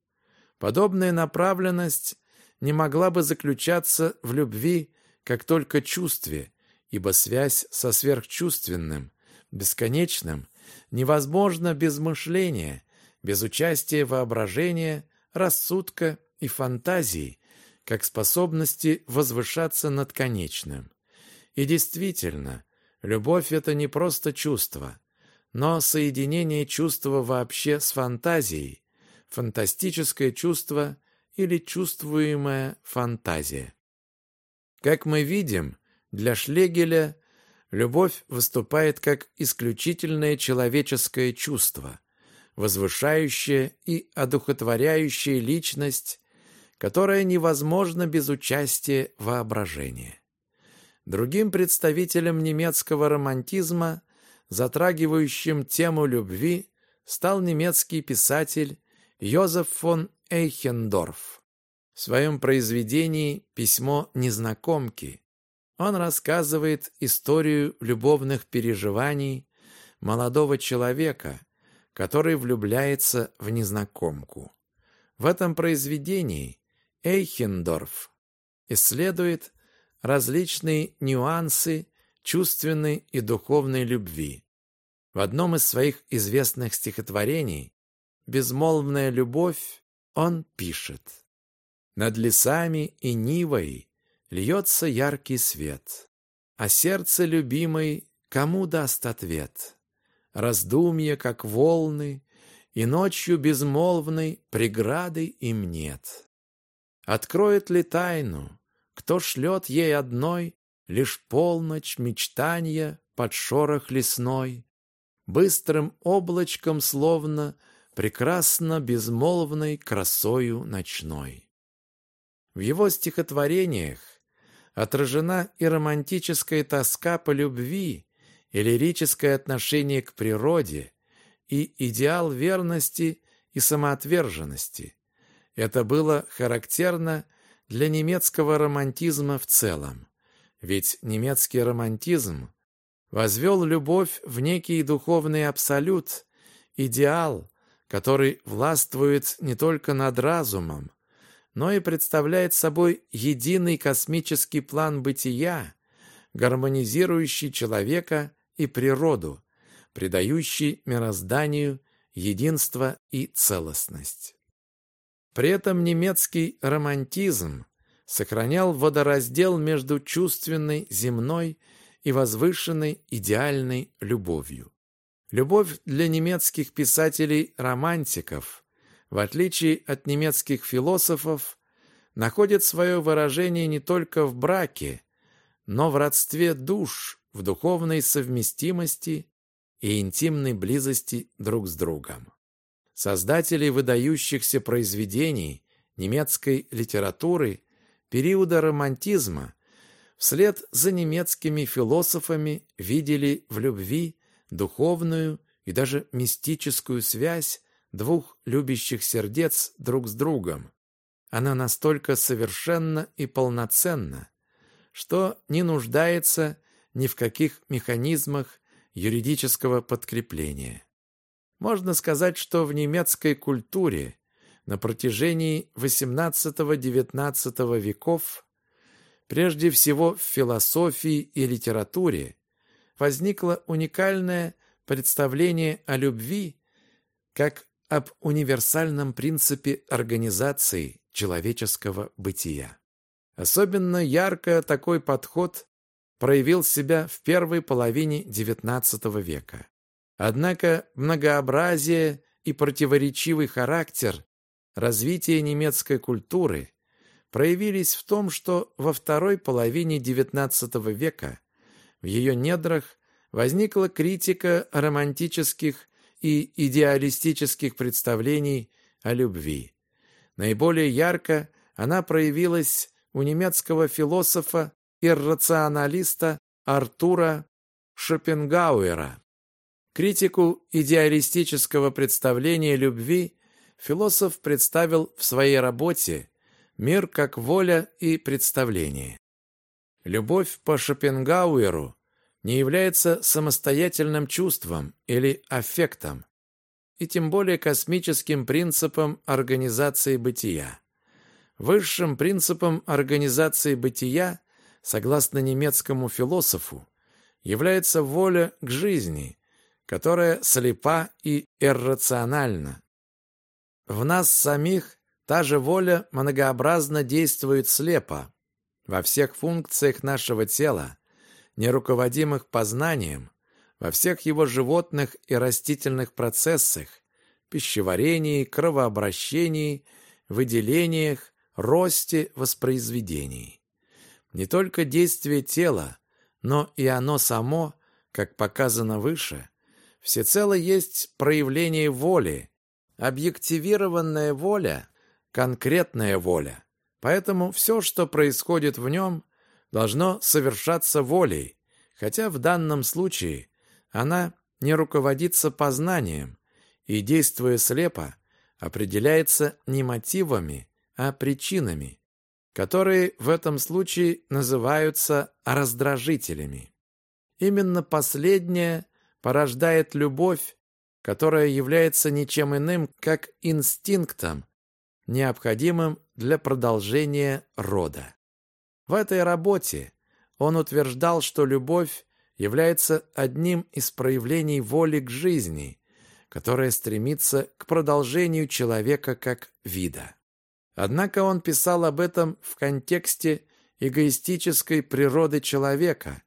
Подобная направленность не могла бы заключаться в любви как только чувстве, ибо связь со сверхчувственным, бесконечным, невозможна без мышления, без участия воображения, рассудка и фантазии, как способности возвышаться над конечным. И действительно, любовь – это не просто чувство, но соединение чувства вообще с фантазией, фантастическое чувство или чувствуемая фантазия. Как мы видим, для Шлегеля любовь выступает как исключительное человеческое чувство, возвышающее и одухотворяющее личность, которая невозможна без участия воображения. Другим представителем немецкого романтизма – затрагивающим тему любви, стал немецкий писатель Йозеф фон Эйхендорф. В своем произведении «Письмо незнакомки» он рассказывает историю любовных переживаний молодого человека, который влюбляется в незнакомку. В этом произведении Эйхендорф исследует различные нюансы чувственной и духовной любви. В одном из своих известных стихотворений «Безмолвная любовь» он пишет «Над лесами и нивой льется яркий свет, а сердце любимой кому даст ответ? Раздумья, как волны, и ночью безмолвной преграды им нет. Откроет ли тайну, кто шлет ей одной Лишь полночь мечтанья под шорох лесной, Быстрым облачком словно Прекрасно безмолвной красою ночной. В его стихотворениях отражена и романтическая тоска по любви, и лирическое отношение к природе, и идеал верности и самоотверженности. Это было характерно для немецкого романтизма в целом. Ведь немецкий романтизм возвел любовь в некий духовный абсолют, идеал, который властвует не только над разумом, но и представляет собой единый космический план бытия, гармонизирующий человека и природу, придающий мирозданию единство и целостность. При этом немецкий романтизм сохранял водораздел между чувственной, земной и возвышенной идеальной любовью. Любовь для немецких писателей-романтиков, в отличие от немецких философов, находит свое выражение не только в браке, но в родстве душ, в духовной совместимости и интимной близости друг с другом. Создателей выдающихся произведений немецкой литературы периода романтизма вслед за немецкими философами видели в любви духовную и даже мистическую связь двух любящих сердец друг с другом. Она настолько совершенна и полноценна, что не нуждается ни в каких механизмах юридического подкрепления. Можно сказать, что в немецкой культуре на протяжении XVIII-XIX веков, прежде всего в философии и литературе, возникло уникальное представление о любви как об универсальном принципе организации человеческого бытия. Особенно ярко такой подход проявил себя в первой половине XIX века. Однако многообразие и противоречивый характер развития немецкой культуры проявились в том, что во второй половине XIX века в ее недрах возникла критика романтических и идеалистических представлений о любви. Наиболее ярко она проявилась у немецкого философа-иррационалиста Артура Шопенгауэра. Критику идеалистического представления любви философ представил в своей работе «Мир как воля и представление». Любовь по Шопенгауэру не является самостоятельным чувством или аффектом, и тем более космическим принципом организации бытия. Высшим принципом организации бытия, согласно немецкому философу, является воля к жизни – которая слепа и иррациональна. В нас самих та же воля многообразно действует слепо. Во всех функциях нашего тела, неруководимых познанием, во всех его животных и растительных процессах, пищеварении, кровообращении, выделениях, росте, воспроизведении. Не только действие тела, но и оно само, как показано выше, всецело есть проявление воли, объективированная воля, конкретная воля. Поэтому все, что происходит в нем, должно совершаться волей, хотя в данном случае она не руководится познанием и, действуя слепо, определяется не мотивами, а причинами, которые в этом случае называются раздражителями. Именно последнее порождает любовь, которая является ничем иным, как инстинктом, необходимым для продолжения рода. В этой работе он утверждал, что любовь является одним из проявлений воли к жизни, которая стремится к продолжению человека как вида. Однако он писал об этом в контексте эгоистической природы человека,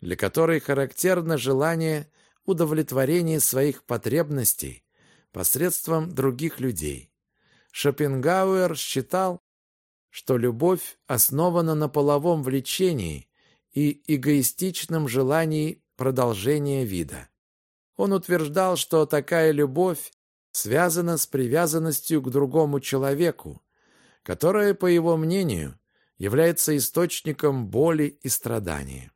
для которой характерно желание удовлетворения своих потребностей посредством других людей. Шопенгауэр считал, что любовь основана на половом влечении и эгоистичном желании продолжения вида. Он утверждал, что такая любовь связана с привязанностью к другому человеку, которая, по его мнению, является источником боли и страдания.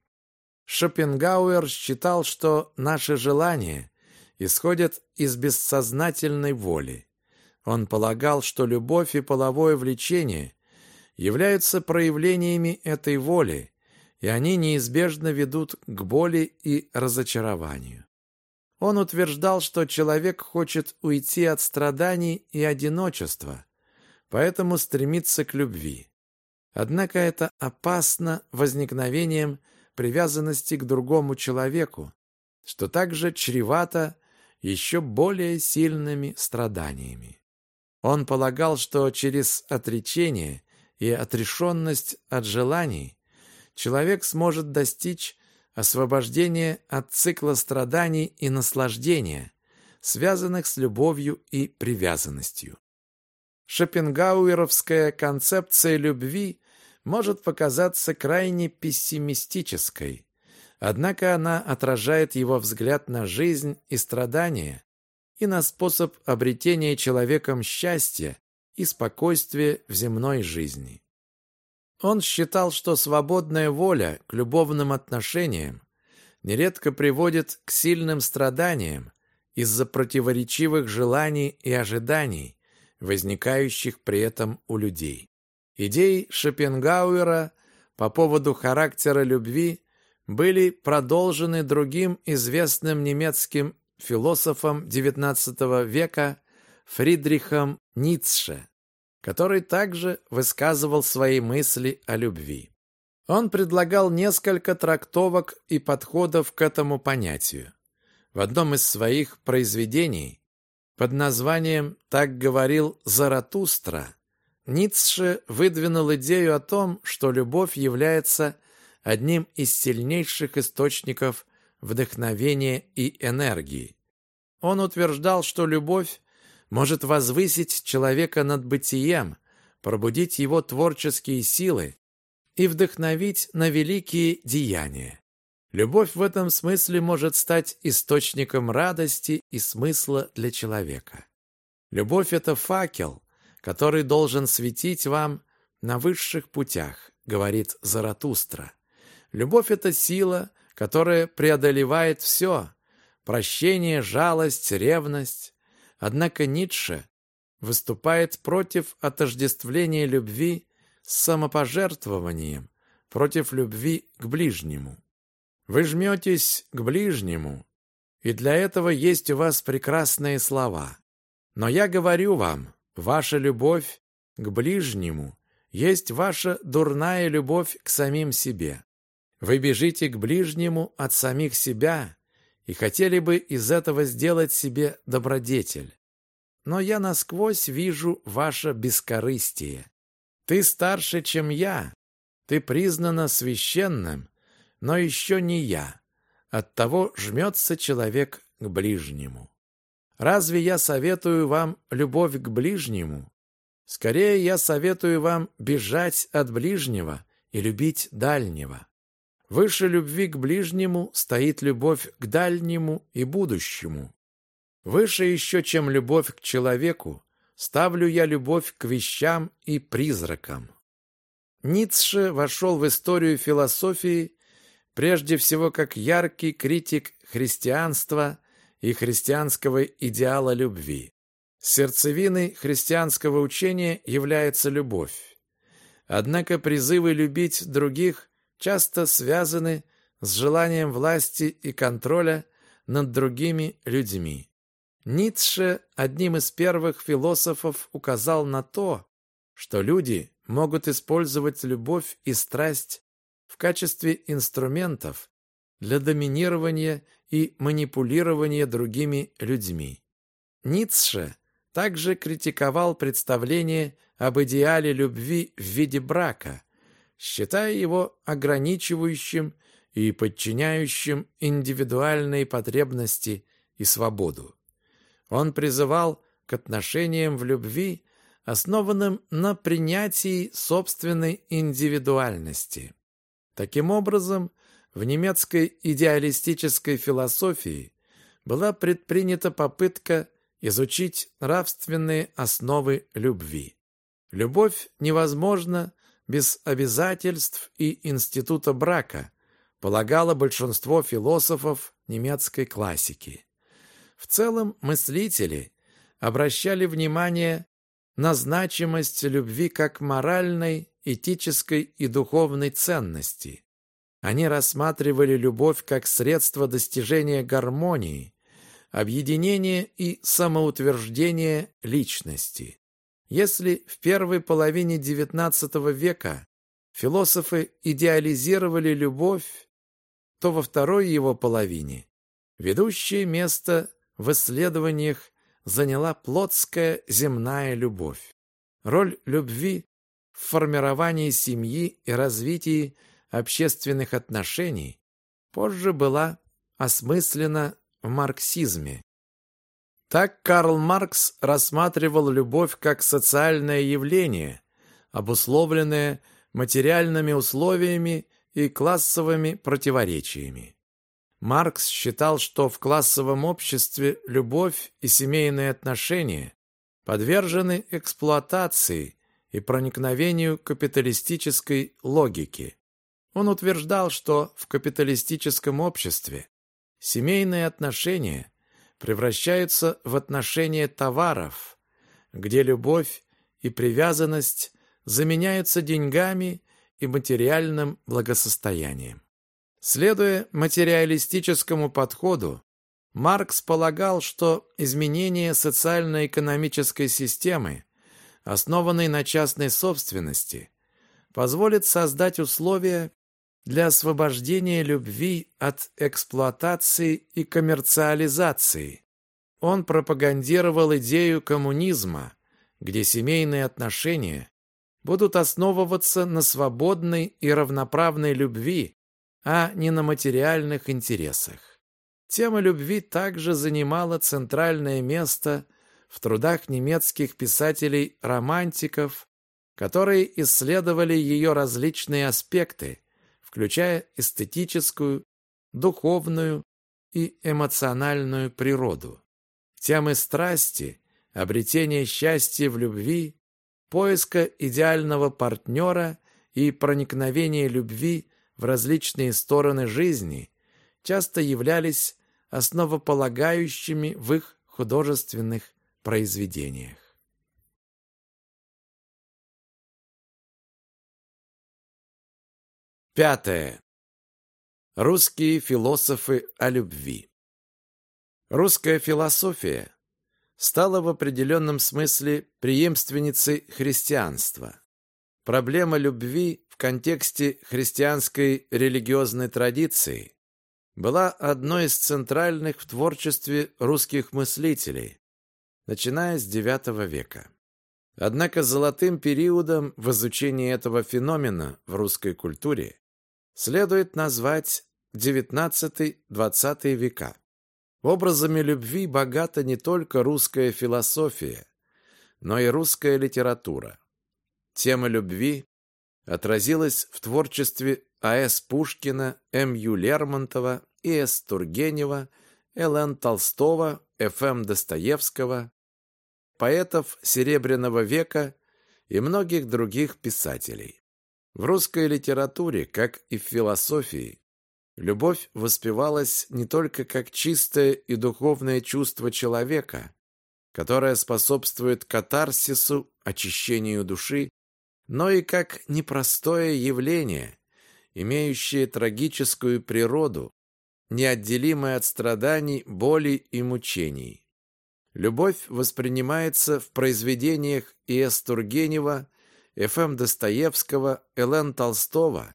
Шопенгауэр считал, что наши желания исходят из бессознательной воли. Он полагал, что любовь и половое влечение являются проявлениями этой воли, и они неизбежно ведут к боли и разочарованию. Он утверждал, что человек хочет уйти от страданий и одиночества, поэтому стремится к любви. Однако это опасно возникновением привязанности к другому человеку, что также чревато еще более сильными страданиями. Он полагал, что через отречение и отрешенность от желаний человек сможет достичь освобождения от цикла страданий и наслаждения, связанных с любовью и привязанностью. Шопенгауэровская концепция любви может показаться крайне пессимистической, однако она отражает его взгляд на жизнь и страдания и на способ обретения человеком счастья и спокойствия в земной жизни. Он считал, что свободная воля к любовным отношениям нередко приводит к сильным страданиям из-за противоречивых желаний и ожиданий, возникающих при этом у людей. Идеи Шопенгауэра по поводу характера любви были продолжены другим известным немецким философом XIX века Фридрихом Ницше который также высказывал свои мысли о любви. Он предлагал несколько трактовок и подходов к этому понятию. В одном из своих произведений под названием «Так говорил Заратустра» Ницше выдвинул идею о том, что любовь является одним из сильнейших источников вдохновения и энергии. Он утверждал, что любовь может возвысить человека над бытием, пробудить его творческие силы и вдохновить на великие деяния. Любовь в этом смысле может стать источником радости и смысла для человека. Любовь – это факел, который должен светить вам на высших путях, говорит Заратустра. Любовь – это сила, которая преодолевает все – прощение, жалость, ревность, Однако Ницше выступает против отождествления любви с самопожертвованием, против любви к ближнему. Вы жметесь к ближнему, и для этого есть у вас прекрасные слова. Но я говорю вам, ваша любовь к ближнему есть ваша дурная любовь к самим себе. Вы бежите к ближнему от самих себя и хотели бы из этого сделать себе добродетель. Но я насквозь вижу ваше бескорыстие. Ты старше, чем я, ты признана священным, но еще не я. Оттого жмется человек к ближнему. Разве я советую вам любовь к ближнему? Скорее я советую вам бежать от ближнего и любить дальнего. Выше любви к ближнему стоит любовь к дальнему и будущему. Выше еще, чем любовь к человеку, ставлю я любовь к вещам и призракам. Ницше вошел в историю философии прежде всего как яркий критик христианства и христианского идеала любви. Сердцевиной христианского учения является любовь. Однако призывы любить других часто связаны с желанием власти и контроля над другими людьми. Ницше одним из первых философов указал на то, что люди могут использовать любовь и страсть в качестве инструментов для доминирования и манипулирования другими людьми. Ницше также критиковал представление об идеале любви в виде брака, считая его ограничивающим и подчиняющим индивидуальные потребности и свободу. Он призывал к отношениям в любви, основанным на принятии собственной индивидуальности. Таким образом, в немецкой идеалистической философии была предпринята попытка изучить нравственные основы любви. Любовь невозможна без обязательств и института брака, полагало большинство философов немецкой классики. В целом мыслители обращали внимание на значимость любви как моральной, этической и духовной ценности. Они рассматривали любовь как средство достижения гармонии, объединения и самоутверждения личности. Если в первой половине XIX века философы идеализировали любовь, то во второй его половине ведущее место в исследованиях заняла плотская земная любовь. Роль любви в формировании семьи и развитии общественных отношений позже была осмыслена в марксизме. Так Карл Маркс рассматривал любовь как социальное явление, обусловленное материальными условиями и классовыми противоречиями. Маркс считал, что в классовом обществе любовь и семейные отношения подвержены эксплуатации и проникновению капиталистической логики. Он утверждал, что в капиталистическом обществе семейные отношения превращаются в отношения товаров, где любовь и привязанность заменяются деньгами и материальным благосостоянием. Следуя материалистическому подходу, Маркс полагал, что изменение социально-экономической системы, основанной на частной собственности, позволит создать условия для освобождения любви от эксплуатации и коммерциализации. Он пропагандировал идею коммунизма, где семейные отношения будут основываться на свободной и равноправной любви, а не на материальных интересах. Тема любви также занимала центральное место в трудах немецких писателей-романтиков, которые исследовали ее различные аспекты, включая эстетическую, духовную и эмоциональную природу. Темы страсти, обретения счастья в любви, поиска идеального партнера и проникновения любви в различные стороны жизни часто являлись основополагающими в их художественных произведениях. Пятое. Русские философы о любви. Русская философия стала в определенном смысле преемственницей христианства. Проблема любви в контексте христианской религиозной традиции была одной из центральных в творчестве русских мыслителей, начиная с IX века. Однако золотым периодом в изучении этого феномена в русской культуре следует назвать XIX-XX века. Образами любви богата не только русская философия, но и русская литература. Тема любви отразилась в творчестве А.С. Пушкина, М.Ю. Лермонтова, И.С. Тургенева, Л.Н. Толстого, Ф.М. Достоевского, поэтов Серебряного века и многих других писателей. В русской литературе, как и в философии, любовь воспевалась не только как чистое и духовное чувство человека, которое способствует катарсису, очищению души но и как непростое явление, имеющее трагическую природу, неотделимое от страданий, боли и мучений. Любовь воспринимается в произведениях И.С. Тургенева, Ф.М. Достоевского, Л.Н. Толстого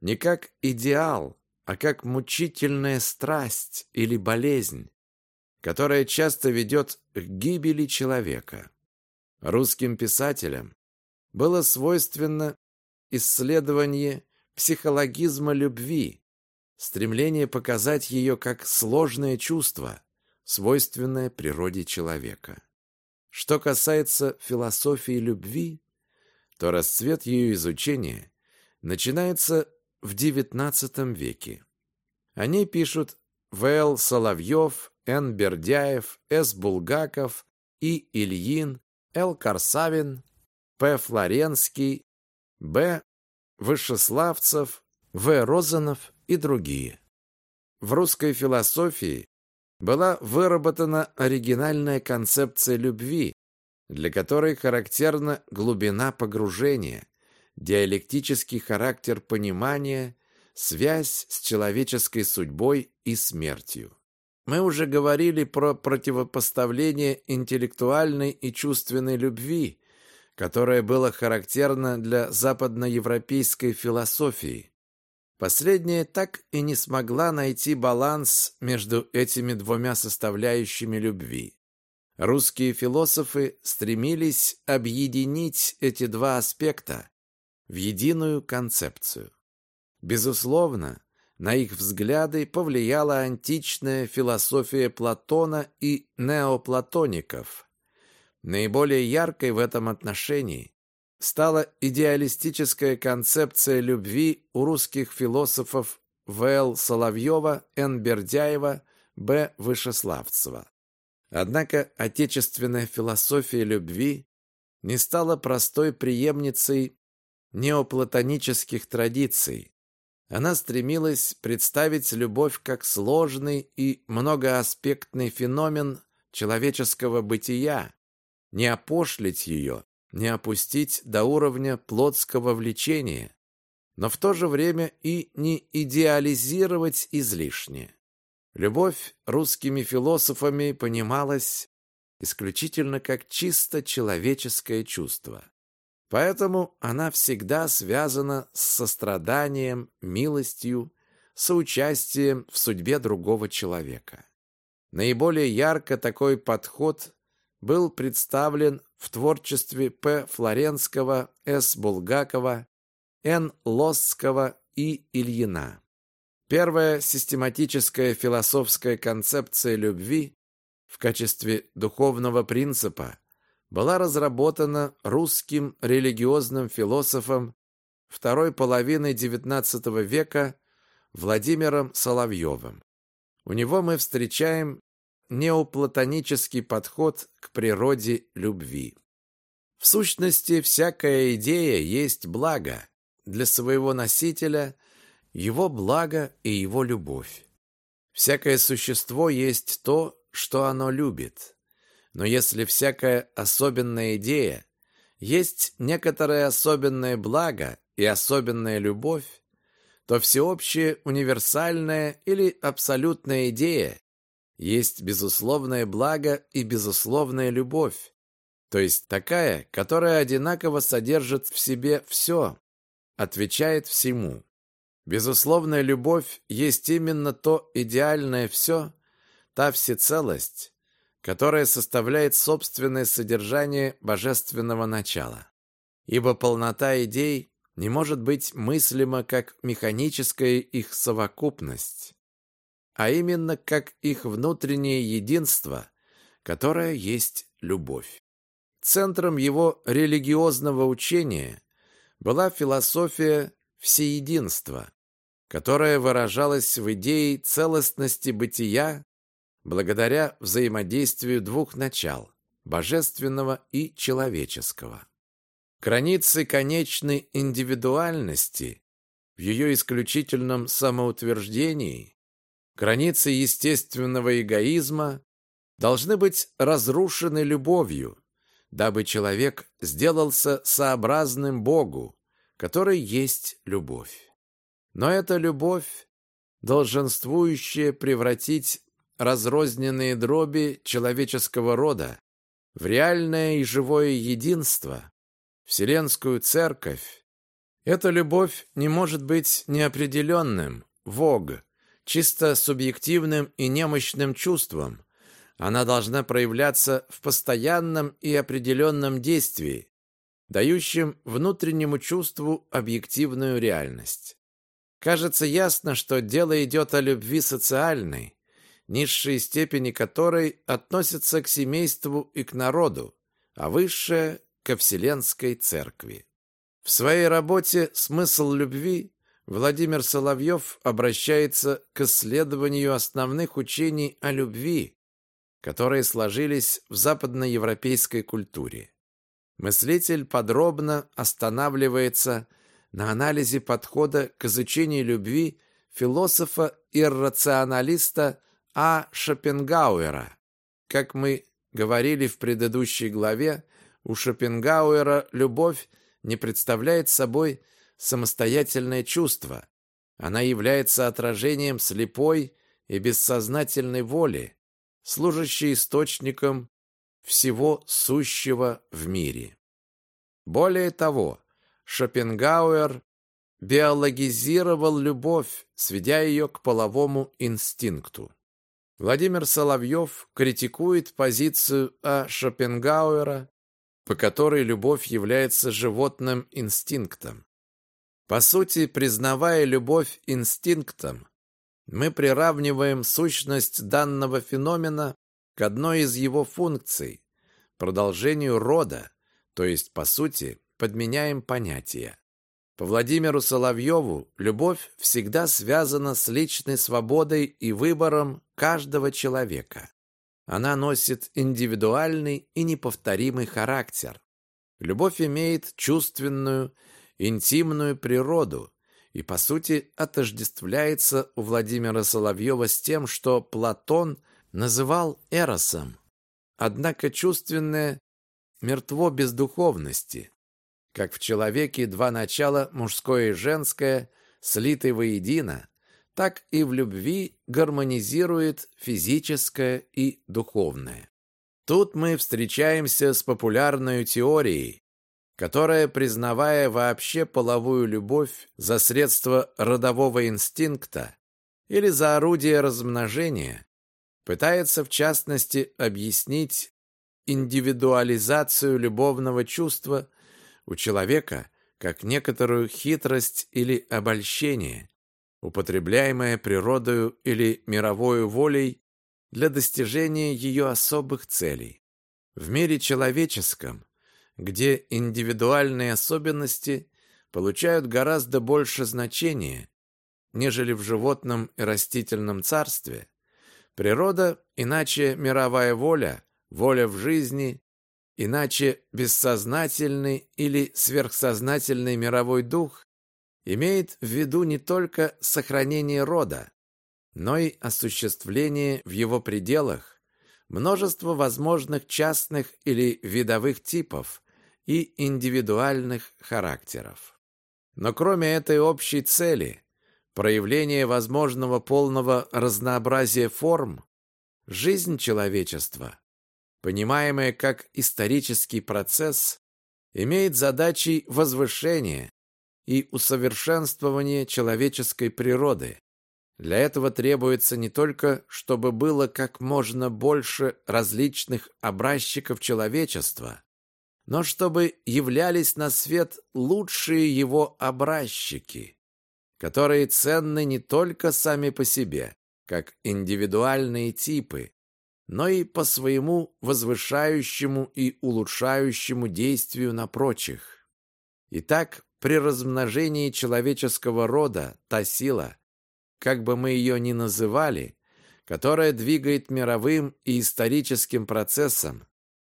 не как идеал, а как мучительная страсть или болезнь, которая часто ведет к гибели человека. Русским писателям было свойственно исследование психологизма любви, стремление показать ее как сложное чувство, свойственное природе человека. Что касается философии любви, то расцвет ее изучения начинается в XIX веке. О ней пишут В.Л. Соловьев, Н. Бердяев, С. Булгаков, И. Ильин, Л. Корсавин, П. Флоренский, Б. Вышеславцев, В. Розанов и другие. В русской философии была выработана оригинальная концепция любви, для которой характерна глубина погружения, диалектический характер понимания, связь с человеческой судьбой и смертью. Мы уже говорили про противопоставление интеллектуальной и чувственной любви, которое было характерно для западноевропейской философии. Последняя так и не смогла найти баланс между этими двумя составляющими любви. Русские философы стремились объединить эти два аспекта в единую концепцию. Безусловно, на их взгляды повлияла античная философия Платона и неоплатоников. Наиболее яркой в этом отношении стала идеалистическая концепция любви у русских философов В.Л. Соловьева, Н. Бердяева, Б. Вышеславцева. Однако отечественная философия любви не стала простой преемницей неоплатонических традиций. Она стремилась представить любовь как сложный и многоаспектный феномен человеческого бытия, не опошлить ее, не опустить до уровня плотского влечения, но в то же время и не идеализировать излишне. Любовь русскими философами понималась исключительно как чисто человеческое чувство. Поэтому она всегда связана с состраданием, милостью, соучастием в судьбе другого человека. Наиболее ярко такой подход был представлен в творчестве П. Флоренского, С. Булгакова, Н. Лосского и Ильина. Первая систематическая философская концепция любви в качестве духовного принципа была разработана русским религиозным философом второй половины XIX века Владимиром Соловьевым. У него мы встречаем неоплатонический подход к природе любви. В сущности, всякая идея есть благо для своего носителя, его благо и его любовь. Всякое существо есть то, что оно любит. Но если всякая особенная идея есть некоторое особенное благо и особенная любовь, то всеобщая универсальная или абсолютная идея есть безусловное благо и безусловная любовь, то есть такая, которая одинаково содержит в себе все, отвечает всему. Безусловная любовь есть именно то идеальное все, та всецелость, которое составляет собственное содержание божественного начала. Ибо полнота идей не может быть мыслима как механическая их совокупность, а именно как их внутреннее единство, которое есть любовь. Центром его религиозного учения была философия всеединства, которая выражалась в идее целостности бытия благодаря взаимодействию двух начал – божественного и человеческого. Границы конечной индивидуальности в ее исключительном самоутверждении, границы естественного эгоизма должны быть разрушены любовью, дабы человек сделался сообразным Богу, который есть любовь. Но эта любовь, долженствующая превратить разрозненные дроби человеческого рода в реальное и живое единство, Вселенскую Церковь, эта любовь не может быть неопределенным, вог, чисто субъективным и немощным чувством. Она должна проявляться в постоянном и определенном действии, дающем внутреннему чувству объективную реальность. Кажется ясно, что дело идет о любви социальной, низшие степени которой относятся к семейству и к народу, а высшая – ко Вселенской Церкви. В своей работе «Смысл любви» Владимир Соловьев обращается к исследованию основных учений о любви, которые сложились в западноевропейской культуре. Мыслитель подробно останавливается на анализе подхода к изучению любви философа-иррационалиста А. Шопенгауэра. Как мы говорили в предыдущей главе, у Шопенгауэра любовь не представляет собой самостоятельное чувство. Она является отражением слепой и бессознательной воли, служащей источником всего сущего в мире. Более того, Шопенгауэр биологизировал любовь, сведя ее к половому инстинкту. Владимир Соловьев критикует позицию А. Шопенгауэра, по которой любовь является животным инстинктом. По сути, признавая любовь инстинктом, мы приравниваем сущность данного феномена к одной из его функций – продолжению рода, то есть, по сути, подменяем понятия. По Владимиру Соловьеву любовь всегда связана с личной свободой и выбором каждого человека. Она носит индивидуальный и неповторимый характер. Любовь имеет чувственную, интимную природу и, по сути, отождествляется у Владимира Соловьева с тем, что Платон называл эросом. Однако чувственное мертво без духовности. Как в человеке два начала, мужское и женское, слиты воедино, так и в любви гармонизирует физическое и духовное. Тут мы встречаемся с популярной теорией, которая, признавая вообще половую любовь за средство родового инстинкта или за орудие размножения, пытается в частности объяснить индивидуализацию любовного чувства у человека как некоторую хитрость или обольщение, употребляемое природою или мировой волей для достижения ее особых целей. В мире человеческом, где индивидуальные особенности получают гораздо больше значения, нежели в животном и растительном царстве, природа, иначе мировая воля, воля в жизни, иначе бессознательный или сверхсознательный мировой дух имеет в виду не только сохранение рода, но и осуществление в его пределах множества возможных частных или видовых типов и индивидуальных характеров. Но кроме этой общей цели, проявления возможного полного разнообразия форм, жизнь человечества, понимаемая как исторический процесс, имеет задачей возвышения и усовершенствования человеческой природы, для этого требуется не только, чтобы было как можно больше различных образчиков человечества, но чтобы являлись на свет лучшие его образчики, которые ценны не только сами по себе, как индивидуальные типы, но и по своему возвышающему и улучшающему действию на прочих. Итак, при размножении человеческого рода та сила – как бы мы ее ни называли, которая двигает мировым и историческим процессом,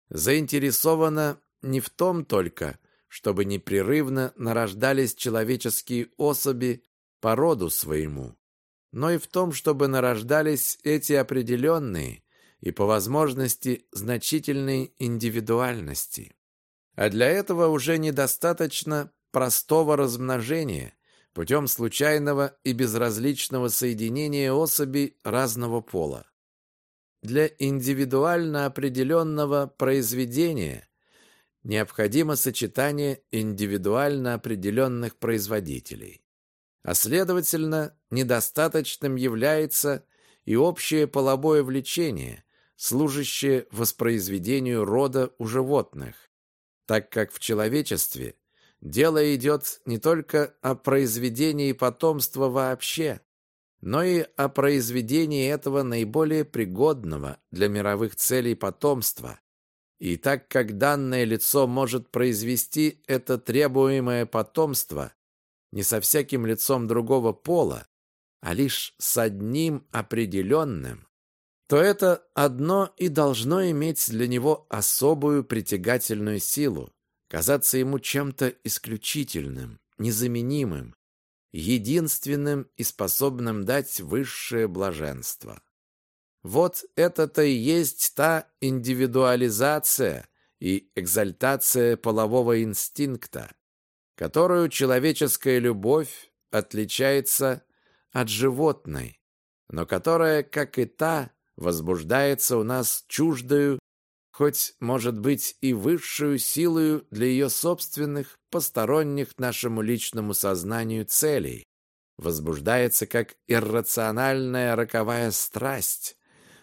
заинтересована не в том только, чтобы непрерывно нарождались человеческие особи по роду своему, но и в том, чтобы нарождались эти определенные и по возможности значительные индивидуальности. А для этого уже недостаточно простого размножения, путем случайного и безразличного соединения особей разного пола. для индивидуально определенного произведения необходимо сочетание индивидуально определенных производителей. А следовательно, недостаточным является и общее половое влечение, служащее воспроизведению рода у животных, так как в человечестве дело идет не только о произведении потомства вообще, но и о произведении этого наиболее пригодного для мировых целей потомства. И так как данное лицо может произвести это требуемое потомство не со всяким лицом другого пола, а лишь с одним определенным, то это одно и должно иметь для него особую притягательную силу, казаться ему чем-то исключительным, незаменимым, единственным и способным дать высшее блаженство. Вот это-то и есть та индивидуализация и экзальтация полового инстинкта, которую человеческая любовь отличается от животной, но которая, как и та, возбуждается у нас чуждою, хоть, может быть, и высшую силою для ее собственных, посторонних нашему личному сознанию целей, возбуждается как иррациональная роковая страсть,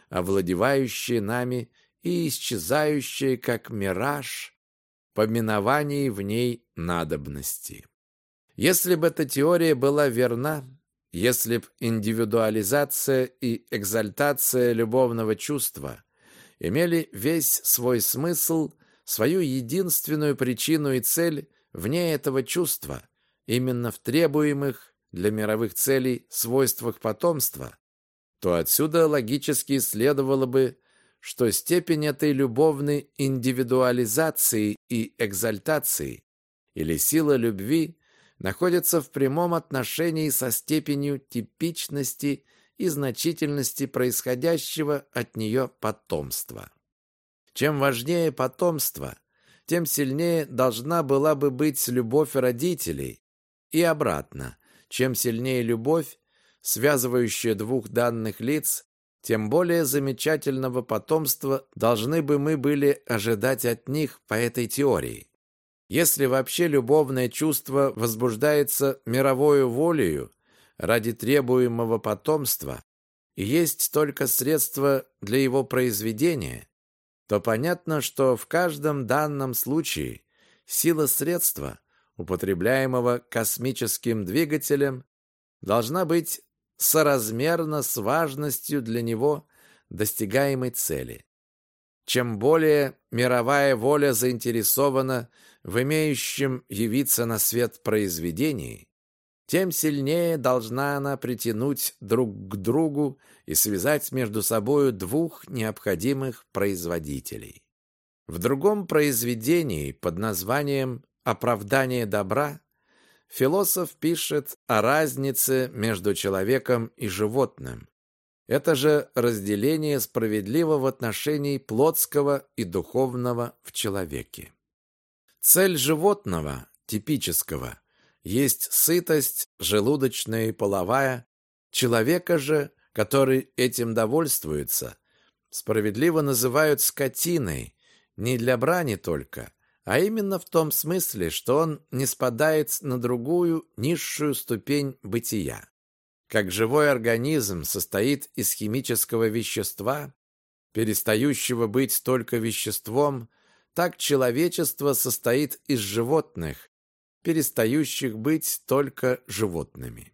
овладевающая нами и исчезающая как мираж, по миновании в ней надобности. Если бы эта теория была верна, если б индивидуализация и экзальтация любовного чувства имели весь свой смысл, свою единственную причину и цель вне этого чувства, именно в требуемых для мировых целей свойствах потомства, то отсюда логически следовало бы, что степень этой любовной индивидуализации и экзальтации или сила любви находится в прямом отношении со степенью типичности и значительности происходящего от нее потомства. Чем важнее потомство, тем сильнее должна была бы быть любовь родителей, и обратно, чем сильнее любовь, связывающая двух данных лиц, тем более замечательного потомства должны бы мы были ожидать от них по этой теории. Если вообще любовное чувство возбуждается мировою волею ради требуемого потомства и есть только средство для его произведения, то понятно, что в каждом данном случае сила средства, употребляемого космическим двигателем, должна быть соразмерна с важностью для него достигаемой цели. Чем более мировая воля заинтересована в имеющем явиться на свет произведении, тем сильнее должна она притянуть друг к другу и связать между собою двух необходимых производителей. В другом произведении под названием «Оправдание добра» философ пишет о разнице между человеком и животным. Это же разделение справедливо в отношении плотского и духовного в человеке. Цель животного, типического, есть сытость, желудочная и половая. Человека же, который этим довольствуется, справедливо называют скотиной, не для брани только, а именно в том смысле, что он не спадает на другую, низшую ступень бытия. Как живой организм состоит из химического вещества, перестающего быть только веществом, так человечество состоит из животных, перестающих быть только животными.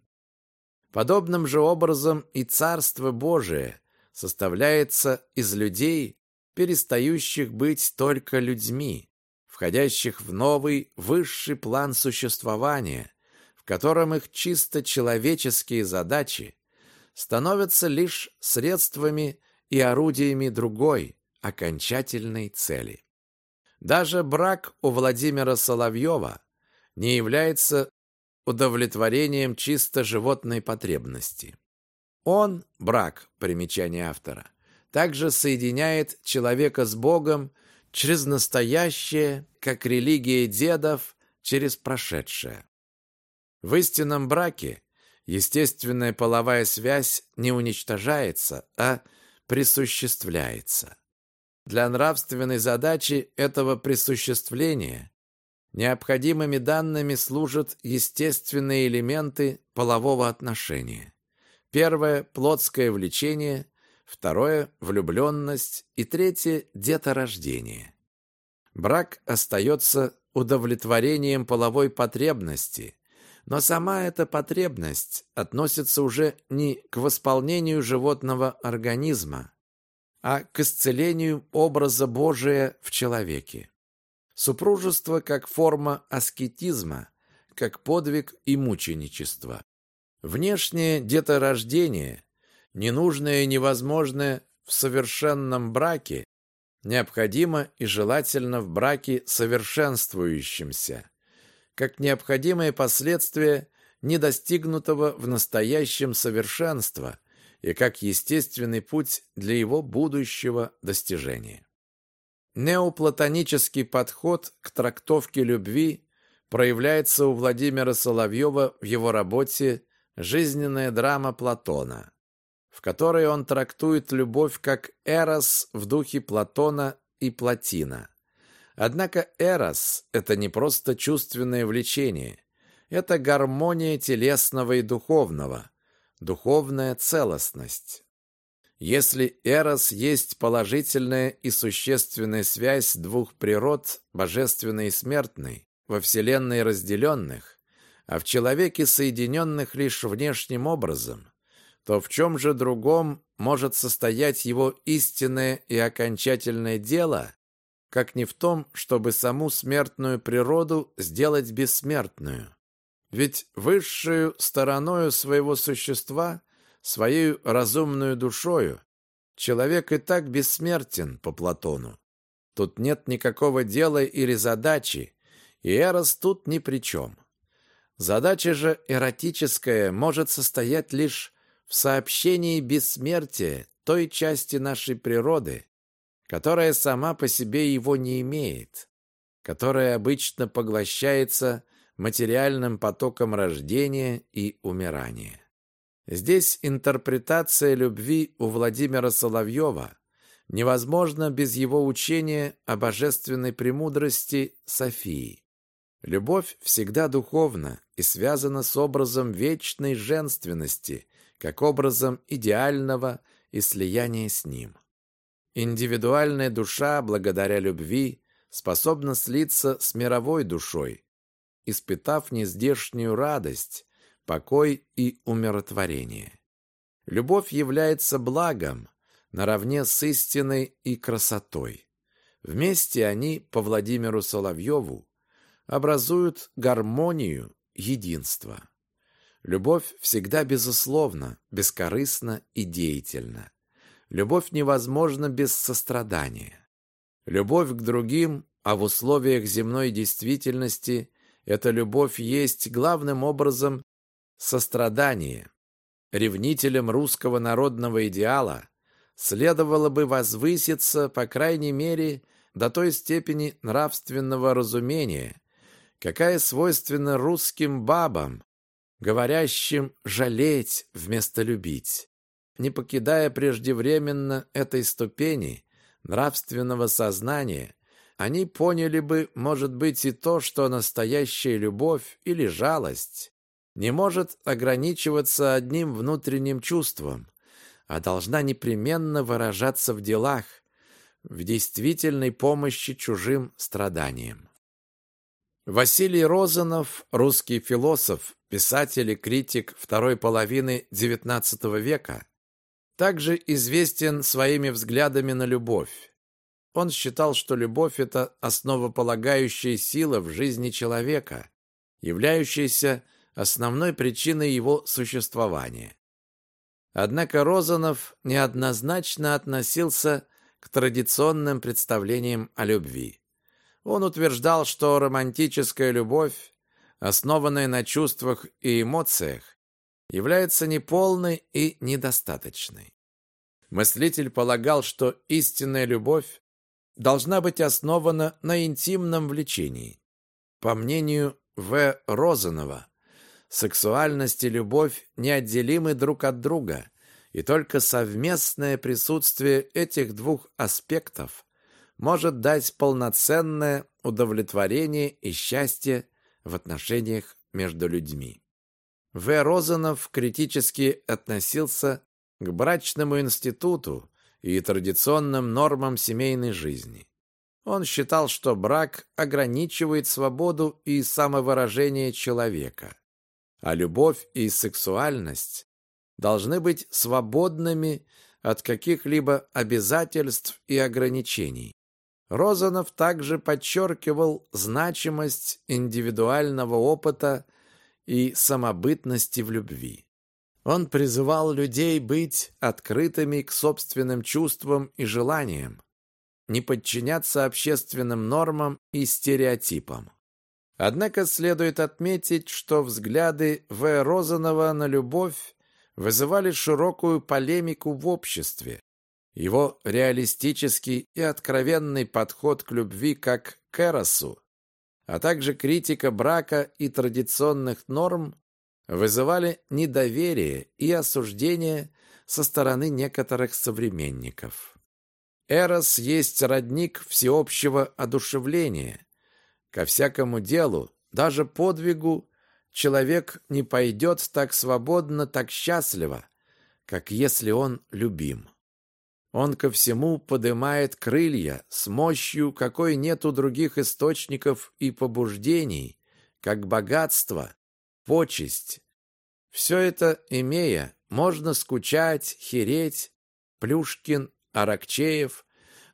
Подобным же образом и Царство Божие составляется из людей, перестающих быть только людьми, входящих в новый, высший план существования, в котором их чисто человеческие задачи становятся лишь средствами и орудиями другой, окончательной цели. Даже брак у Владимира Соловьева не является удовлетворением чисто животной потребности. Он, брак, примечание автора, также соединяет человека с Богом через настоящее, как религия дедов, через прошедшее. В истинном браке естественная половая связь не уничтожается, а присуществляется. Для нравственной задачи этого присуществления необходимыми данными служат естественные элементы полового отношения. Первое – плотское влечение, второе – влюбленность и третье – деторождение. Брак остается удовлетворением половой потребности, но сама эта потребность относится уже не к восполнению животного организма, а к исцелению образа Божия в человеке. Супружество как форма аскетизма, как подвиг и мученичество. Внешнее деторождение, ненужное и невозможное в совершенном браке, необходимо и желательно в браке совершенствующемся, как необходимое последствие недостигнутого в настоящем совершенства и как естественный путь для его будущего достижения. Неоплатонический подход к трактовке любви проявляется у Владимира Соловьева в его работе «Жизненная драма Платона», в которой он трактует любовь как эрос в духе Платона и Платина. Однако эрос – это не просто чувственное влечение, это гармония телесного и духовного, духовная целостность. Если эрос есть положительная и существенная связь двух природ, божественной и смертной, во Вселенной разделенных, а в человеке соединенных лишь внешним образом, то в чем же другом может состоять его истинное и окончательное дело, как не в том, чтобы саму смертную природу сделать бессмертную. Ведь высшую стороною своего существа, своей разумную душою, человек и так бессмертен по Платону. Тут нет никакого дела или задачи, и Эрос тут ни при чем. Задача же эротическая может состоять лишь в сообщении бессмертия той части нашей природы, которая сама по себе его не имеет, которая обычно поглощается материальным потоком рождения и умирания. Здесь интерпретация любви у Владимира Соловьева невозможна без его учения о божественной премудрости Софии. Любовь всегда духовна и связана с образом вечной женственности, как образом идеального и слияния с ним. Индивидуальная душа, благодаря любви, способна слиться с мировой душой, испытав нездешнюю радость, покой и умиротворение. Любовь является благом, наравне с истиной и красотой. Вместе они, по Владимиру Соловьеву, образуют гармонию, единство. Любовь всегда безусловна, бескорыстна и деятельна. Любовь невозможна без сострадания. Любовь к другим, а в условиях земной действительности эта любовь есть главным образом сострадание. Ревнителям русского народного идеала следовало бы возвыситься, по крайней мере, до той степени нравственного разумения, какая свойственна русским бабам, говорящим «жалеть» вместо «любить» не покидая преждевременно этой ступени нравственного сознания, они поняли бы, может быть, и то, что настоящая любовь или жалость не может ограничиваться одним внутренним чувством, а должна непременно выражаться в делах, в действительной помощи чужим страданиям. Василий Розанов, русский философ, писатель и критик второй половины XIX века, также известен своими взглядами на любовь. Он считал, что любовь – это основополагающая сила в жизни человека, являющаяся основной причиной его существования. Однако Розанов неоднозначно относился к традиционным представлениям о любви. Он утверждал, что романтическая любовь, основанная на чувствах и эмоциях, является неполной и недостаточной. Мыслитель полагал, что истинная любовь должна быть основана на интимном влечении. По мнению В. Розанова, сексуальность и любовь неотделимы друг от друга И только совместное присутствие этих двух аспектов может дать полноценное удовлетворение и счастье в отношениях между людьми. В. Розанов критически относился к брачному институту и традиционным нормам семейной жизни. Он считал, что брак ограничивает свободу и самовыражение человека, а любовь и сексуальность должны быть свободными от каких-либо обязательств и ограничений. Розанов также подчеркивал значимость индивидуального опыта и самобытности в любви. Он призывал людей быть открытыми к собственным чувствам и желаниям, не подчиняться общественным нормам и стереотипам. Однако следует отметить, что взгляды В. Розанова на любовь вызывали широкую полемику в обществе, его реалистический и откровенный подход к любви как к эросу, а также критика брака и традиционных норм вызывали недоверие и осуждение со стороны некоторых современников. Эрос есть родник всеобщего одушевления. Ко всякому делу, даже подвигу, человек не пойдет так свободно, так счастливо, как если он любим. Он ко всему подымает крылья с мощью, какой нет у других источников и побуждений, как богатство, почесть. Все это имея, можно скучать, хереть, Плюшкин, Аракчеев,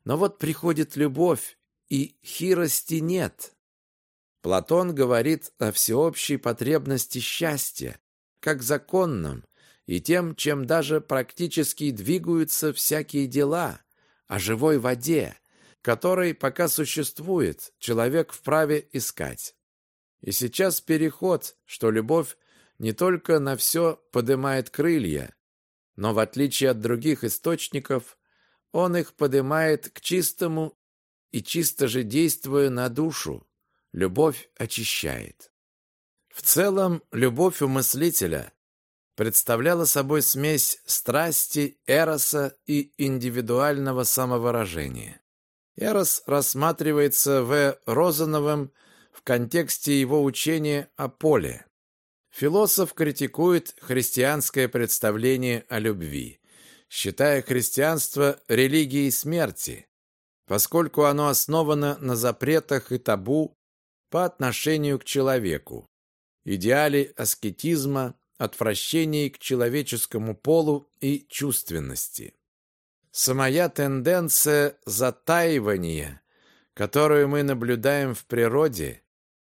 но вот приходит любовь, и хирости нет. Платон говорит о всеобщей потребности счастья, как законном, и тем, чем даже практически двигаются всякие дела, о живой воде, которой, пока существует, человек вправе искать. И сейчас переход, что любовь не только на все поднимает крылья, но в отличие от других источников, он их поднимает к чистому и чисто же действуя на душу, любовь очищает. В целом, любовь у мыслителя представляла собой смесь страсти, эроса и индивидуального самовыражения. Эрос рассматривается В. Розановым в контексте его учения о поле. Философ критикует христианское представление о любви, считая христианство религией смерти, поскольку оно основано на запретах и табу по отношению к человеку, идеале аскетизма, отвращении к человеческому полу и чувственности. Самая тенденция затаивания, которую мы наблюдаем в природе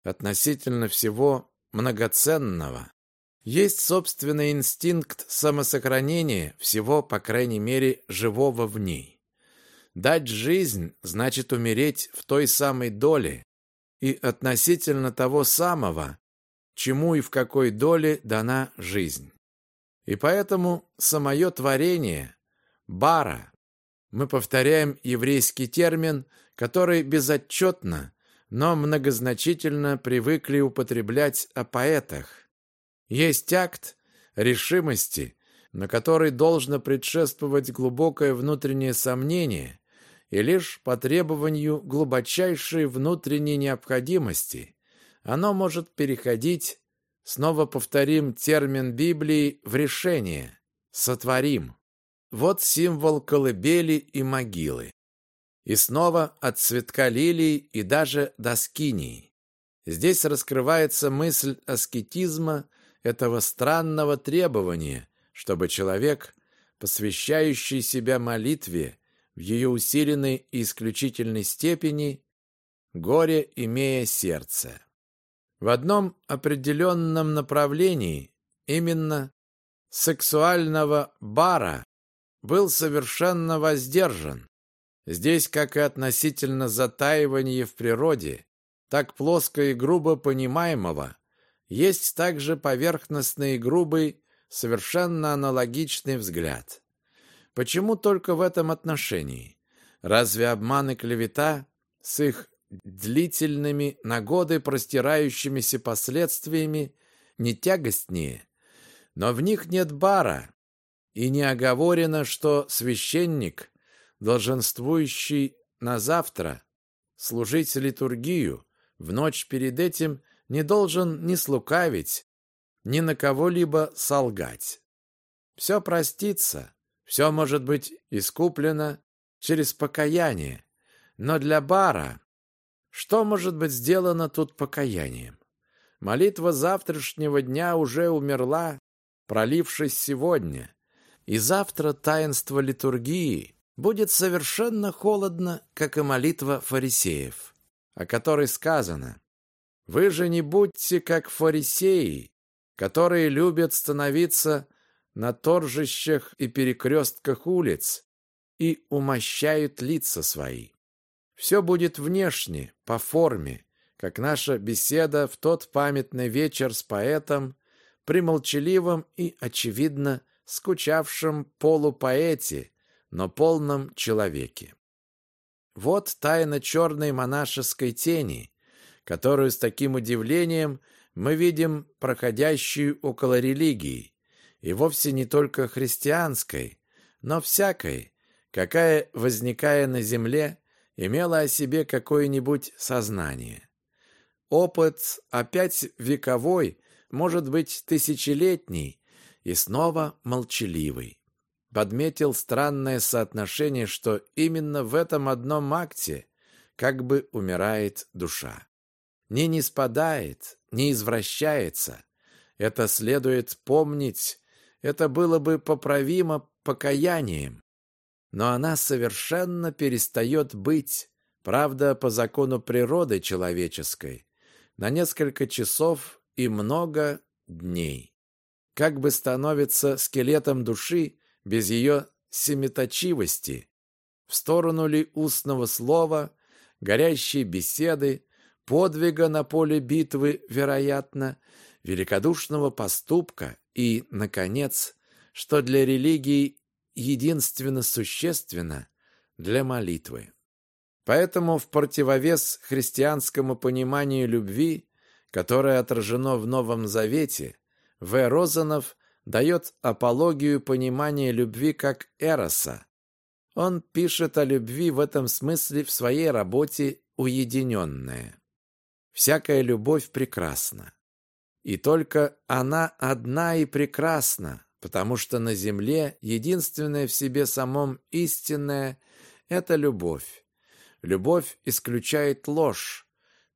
относительно всего многоценного, есть собственный инстинкт самосохранения всего, по крайней мере, живого в ней. Дать жизнь значит умереть в той самой доле и относительно того самого, чему и в какой доле дана жизнь. И поэтому самое творение – бара. Мы повторяем еврейский термин, который безотчетно, но многозначительно привыкли употреблять о поэтах. Есть акт решимости, на который должно предшествовать глубокое внутреннее сомнение и лишь по требованию глубочайшей внутренней необходимости оно может переходить, снова повторим термин Библии, в решение «сотворим». Вот символ колыбели и могилы. И снова от цветка лилии и даже до скинии. Здесь раскрывается мысль аскетизма, этого странного требования, чтобы человек, посвящающий себя молитве в ее усиленной и исключительной степени, горе имея сердце. В одном определенном направлении, именно сексуального бара, был совершенно воздержан. Здесь, как и относительно затаивания в природе, так плоско и грубо понимаемого, есть также поверхностный и грубый, совершенно аналогичный взгляд. Почему только в этом отношении? Разве обман и клевета с их длительными, на годы простирающимися последствиями не тягостнее, но в них нет бара, и не оговорено, что священник, долженствующий на завтра служить литургию, в ночь перед этим не должен ни слукавить, ни на кого-либо солгать. Все простится, все может быть искуплено через покаяние, но для бара что может быть сделано тут покаянием? Молитва завтрашнего дня уже умерла, пролившись сегодня, и завтра таинство литургии будет совершенно холодно, как и молитва фарисеев, о которой сказано «Вы же не будьте как фарисеи, которые любят становиться на торжищах и перекрестках улиц и умощают лица свои. Все будет внешне, по форме, как наша беседа в тот памятный вечер с поэтом, при молчаливом и, очевидно, скучавшем полупоэте, но полном человеке. Вот тайна черной монашеской тени, которую с таким удивлением мы видим проходящую около религии, и вовсе не только христианской, но всякой, какая, возникая на земле, имела о себе какое-нибудь сознание. Опыт опять вековой, может быть, тысячелетний, и снова молчаливый. Подметил странное соотношение, что именно в этом одном акте как бы умирает душа. Не не спадает, не извращается. Это следует помнить, это было бы поправимо покаянием, но она совершенно перестает быть, правда, по закону природы человеческой, на несколько часов и много дней. Как бы становится скелетом души без ее семиточивости, в сторону ли устного слова, горящей беседы, подвига на поле битвы, вероятно, великодушного поступка и, наконец, что для религии единственно существенно для молитвы. Поэтому в противовес христианскому пониманию любви, которое отражено в Новом Завете, В. Розанов дает апологию понимания любви как эроса. Он пишет о любви в этом смысле в своей работе «Уединенная». Всякая любовь прекрасна. И только она одна и прекрасна, потому что на земле единственное в себе самом истинное – это любовь. Любовь исключает ложь.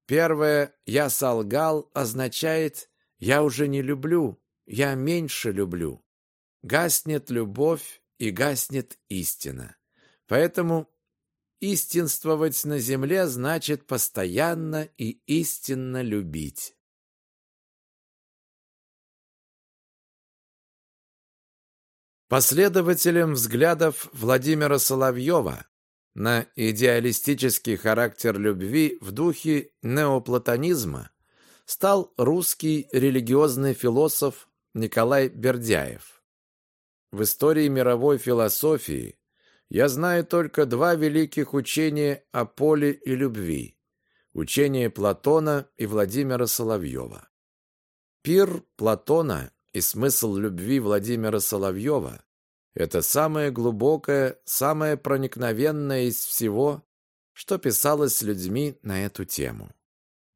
Первое «я солгал» означает «я уже не люблю, я меньше люблю». Гаснет любовь и гаснет истина. Поэтому истинствовать на земле значит постоянно и истинно любить. Последователем взглядов Владимира Соловьева на идеалистический характер любви в духе неоплатонизма стал русский религиозный философ Николай Бердяев. В истории мировой философии я знаю только два великих учения о поле и любви – учение Платона и Владимира Соловьева. Пир Платона и смысл любви Владимира Соловьева – это самое глубокое, самое проникновенное из всего, что писалось людьми на эту тему.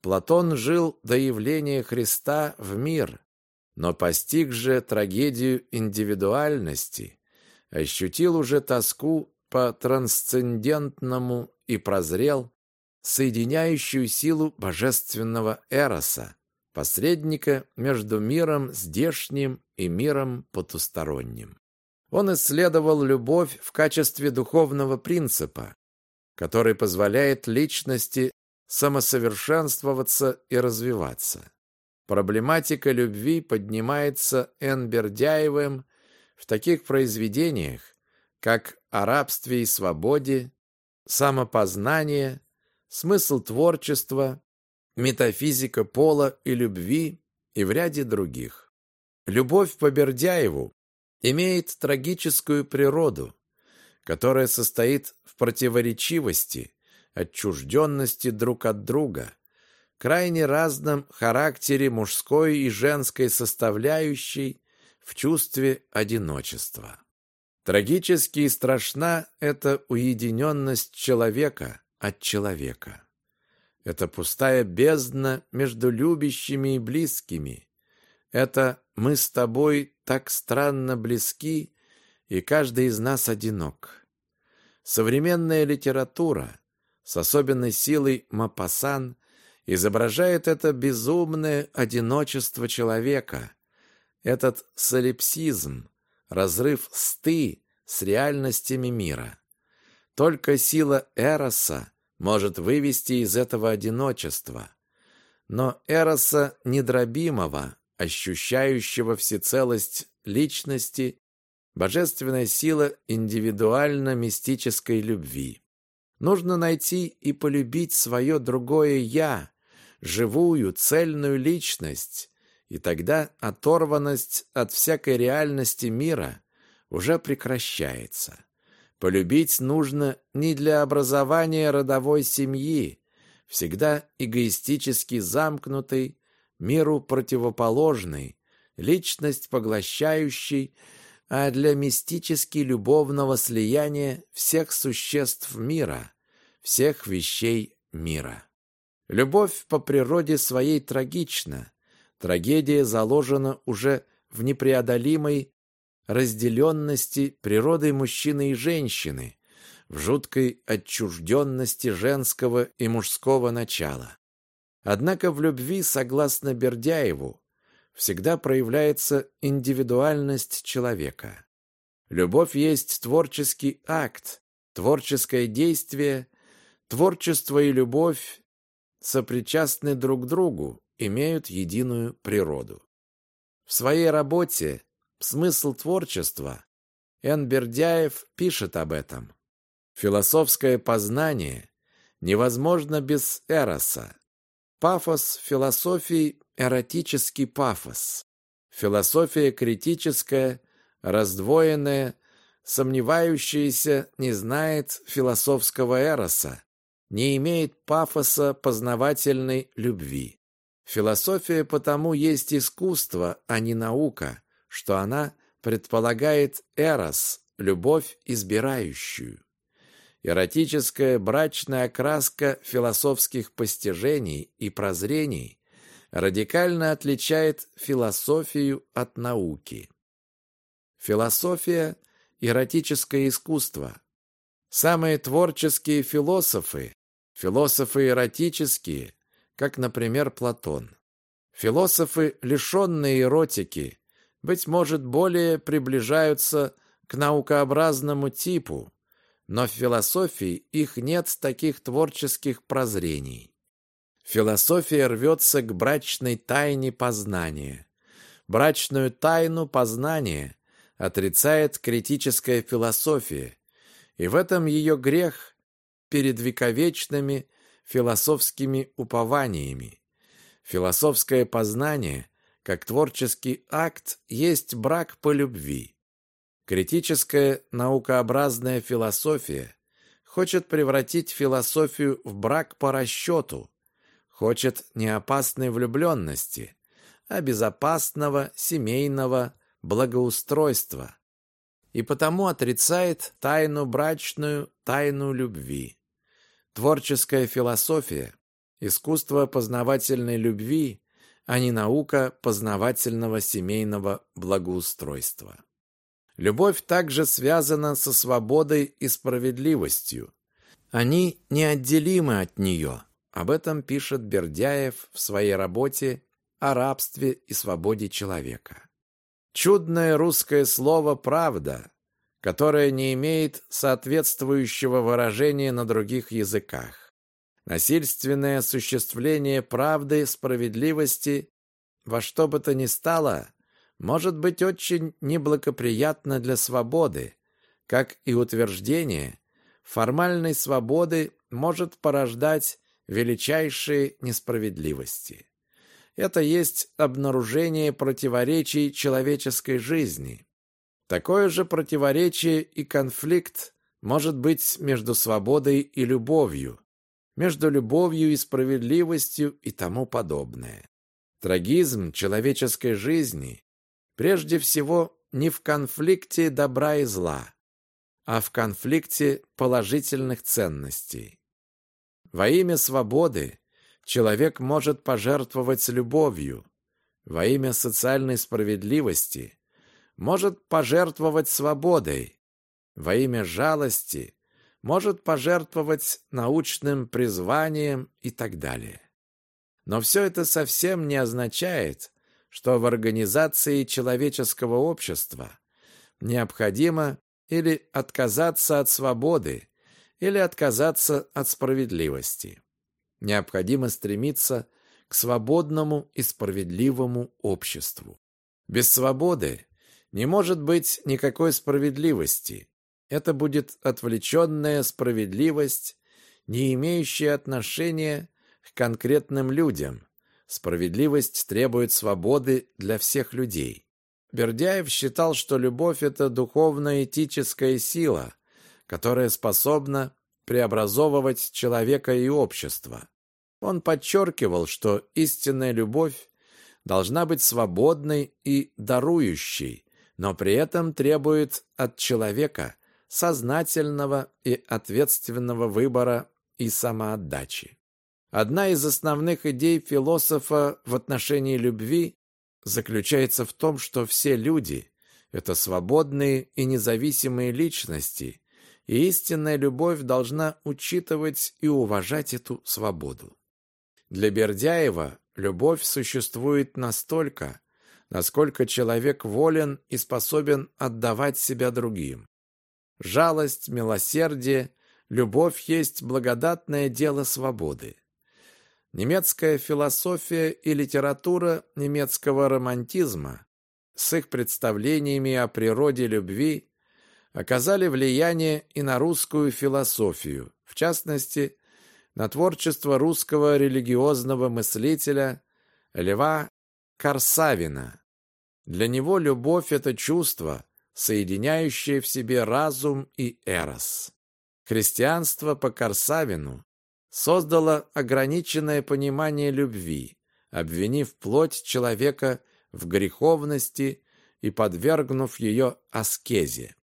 Платон жил до явления Христа в мир, но постиг же трагедию индивидуальности, ощутил уже тоску по трансцендентному и прозрел соединяющую силу божественного эроса, посредника между миром здешним и миром потусторонним. Он исследовал любовь в качестве духовного принципа, который позволяет личности самосовершенствоваться и развиваться. Проблематика любви поднимается Энбердяевым в таких произведениях, как «О рабстве и свободе», «Самопознание», «Смысл творчества», метафизика пола и любви и в ряде других. Любовь по Бердяеву имеет трагическую природу, которая состоит в противоречивости, отчужденности друг от друга, крайне разном характере мужской и женской составляющей в чувстве одиночества. Трагически и страшна эта уединенность человека от человека. Это пустая бездна между любящими и близкими. Это мы с тобой так странно близки, и каждый из нас одинок. Современная литература, с особенной силой Мапасан, изображает это безумное одиночество человека, этот солипсизм, разрыв сты с реальностями мира. Только сила Эроса может вывести из этого одиночества. Но Эроса недробимого, ощущающего всецелость личности, божественная сила индивидуально-мистической любви. Нужно найти и полюбить свое другое «я», живую, цельную личность, и тогда оторванность от всякой реальности мира уже прекращается. Полюбить нужно не для образования родовой семьи, всегда эгоистически замкнутой, миру противоположной, личность поглощающей, а для мистически любовного слияния всех существ мира, всех вещей мира. Любовь по природе своей трагична, Трагедия заложена уже в непреодолимой разделенности природой мужчины и женщины, в жуткой отчужденности женского и мужского начала. Однако в любви, согласно Бердяеву, всегда проявляется индивидуальность человека. Любовь есть творческий акт, творческое действие, творчество и любовь сопричастны друг другу, имеют единую природу. В своей работе «Смысл творчества» Н. Бердяев пишет об этом. Философское познание невозможно без эроса. Пафос философии – эротический пафос. Философия критическая, раздвоенная, сомневающаяся не знает философского эроса, не имеет пафоса познавательной любви. Философия потому есть искусство, а не наука, что она предполагает эрос, любовь избирающую. Эротическая брачная окраска философских постижений и прозрений радикально отличает философию от науки. Философия – эротическое искусство. Самые творческие философы, философы эротические, как, например, Платон. Философы, лишенные эротики, быть может, более приближаются к наукообразному типу, но в философии их нет таких творческих прозрений. Философия рвется к брачной тайне познания. Брачную тайну познания отрицает критическая философия, и в этом ее грех перед вековечными философскими упованиями. Философское познание, как творческий акт, есть брак по любви. Критическая наукообразная философия хочет превратить философию в брак по расчету, хочет не опасной влюбленности, а безопасного семейного благоустройства и потому отрицает тайну брачную, тайну любви. Творческая философия – искусство познавательной любви, а не наука познавательного семейного благоустройства. Любовь также связана со свободой и справедливостью. Они неотделимы от нее. Об этом пишет Бердяев в своей работе о рабстве и свободе человека. Чудное русское слово «правда», которое не имеет соответствующего выражения на других языках. Насильственное осуществление правды, справедливости. Во что бы то ни стало может быть очень неблагоприятно для свободы, как и утверждение формальной свободы может порождать величайшие несправедливости. Это есть обнаружение противоречий человеческой жизни, Такое же противоречие и конфликт может быть между свободой и любовью, между любовью и справедливостью и тому подобное. Трагизм человеческой жизни прежде всего не в конфликте добра и зла, а в конфликте положительных ценностей. Во имя свободы человек может пожертвовать любовью, во имя социальной справедливости может пожертвовать свободой, во имя жалости может пожертвовать научным призванием и так далее. Но все это совсем не означает, что в организации человеческого общества необходимо или отказаться от свободы, или отказаться от справедливости. Необходимо стремиться к свободному и справедливому обществу. Без свободы не может быть никакой справедливости. Это будет отвлеченная справедливость, не имеющая отношения к конкретным людям. Справедливость требует свободы для всех людей. Бердяев считал, что любовь – это духовно-этическая сила, которая способна преобразовывать человека и общество. Он подчеркивал, что истинная любовь должна быть свободной и дарующей, но при этом требует от человека сознательного и ответственного выбора и самоотдачи. Одна из основных идей философа в отношении любви заключается в том, что все люди – это свободные и независимые личности, и истинная любовь должна учитывать и уважать эту свободу. Для Бердяева любовь существует настолько, насколько человек волен и способен отдавать себя другим. Жалость, милосердие, любовь есть благодатное дело свободы. Немецкая философия и литература немецкого романтизма с их представлениями о природе любви оказали влияние и на русскую философию, в частности, на творчество русского религиозного мыслителя Льва Корсавина. Для него любовь – это чувство, соединяющее в себе разум и эрос. Христианство по Корсавину создало ограниченное понимание любви, обвинив плоть человека в греховности и подвергнув ее аскезе.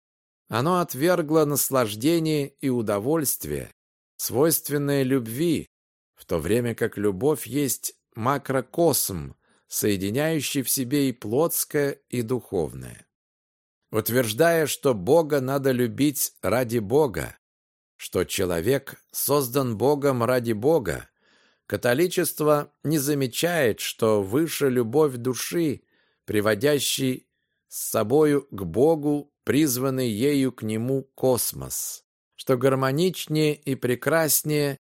Оно отвергло наслаждение и удовольствие, свойственное любви, в то время как любовь есть макрокосм, соединяющий в себе и плотское, и духовное. Утверждая, что Бога надо любить ради Бога, что человек создан Богом ради Бога, католичество не замечает, что выше любовь души, приводящий с собою к Богу, призванный ею к нему космос, что гармоничнее и прекраснее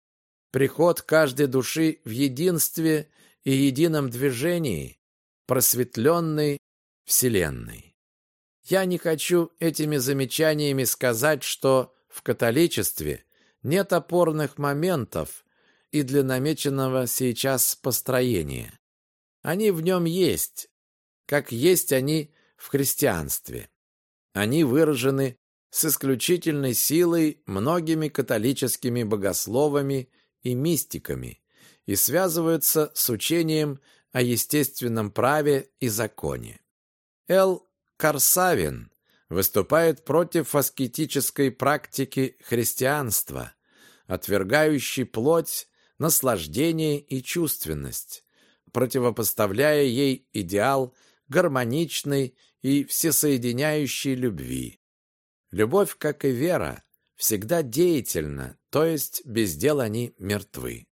приход каждой души в единстве и едином движении, просветленной Вселенной. Я не хочу этими замечаниями сказать, что в католичестве нет опорных моментов и для намеченного сейчас построения. Они в нем есть, как есть они в христианстве. Они выражены с исключительной силой многими католическими богословами и мистиками и связываются с учением о естественном праве и законе. Л. Корсавин выступает против аскетической практики христианства, отвергающей плоть, наслаждение и чувственность, противопоставляя ей идеал гармоничной и всесоединяющей любви. Любовь, как и вера, всегда деятельна, то есть без дел они мертвы.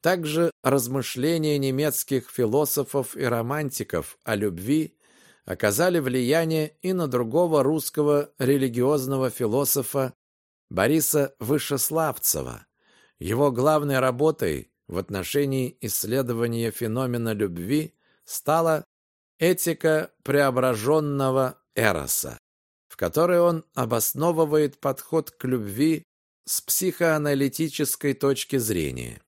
Также размышления немецких философов и романтиков о любви оказали влияние и на другого русского религиозного философа Бориса Вышеславцева. Его главной работой в отношении исследования феномена любви стала Этика преображенного Эроса, в которой он обосновывает подход к любви с психоаналитической точки зрения.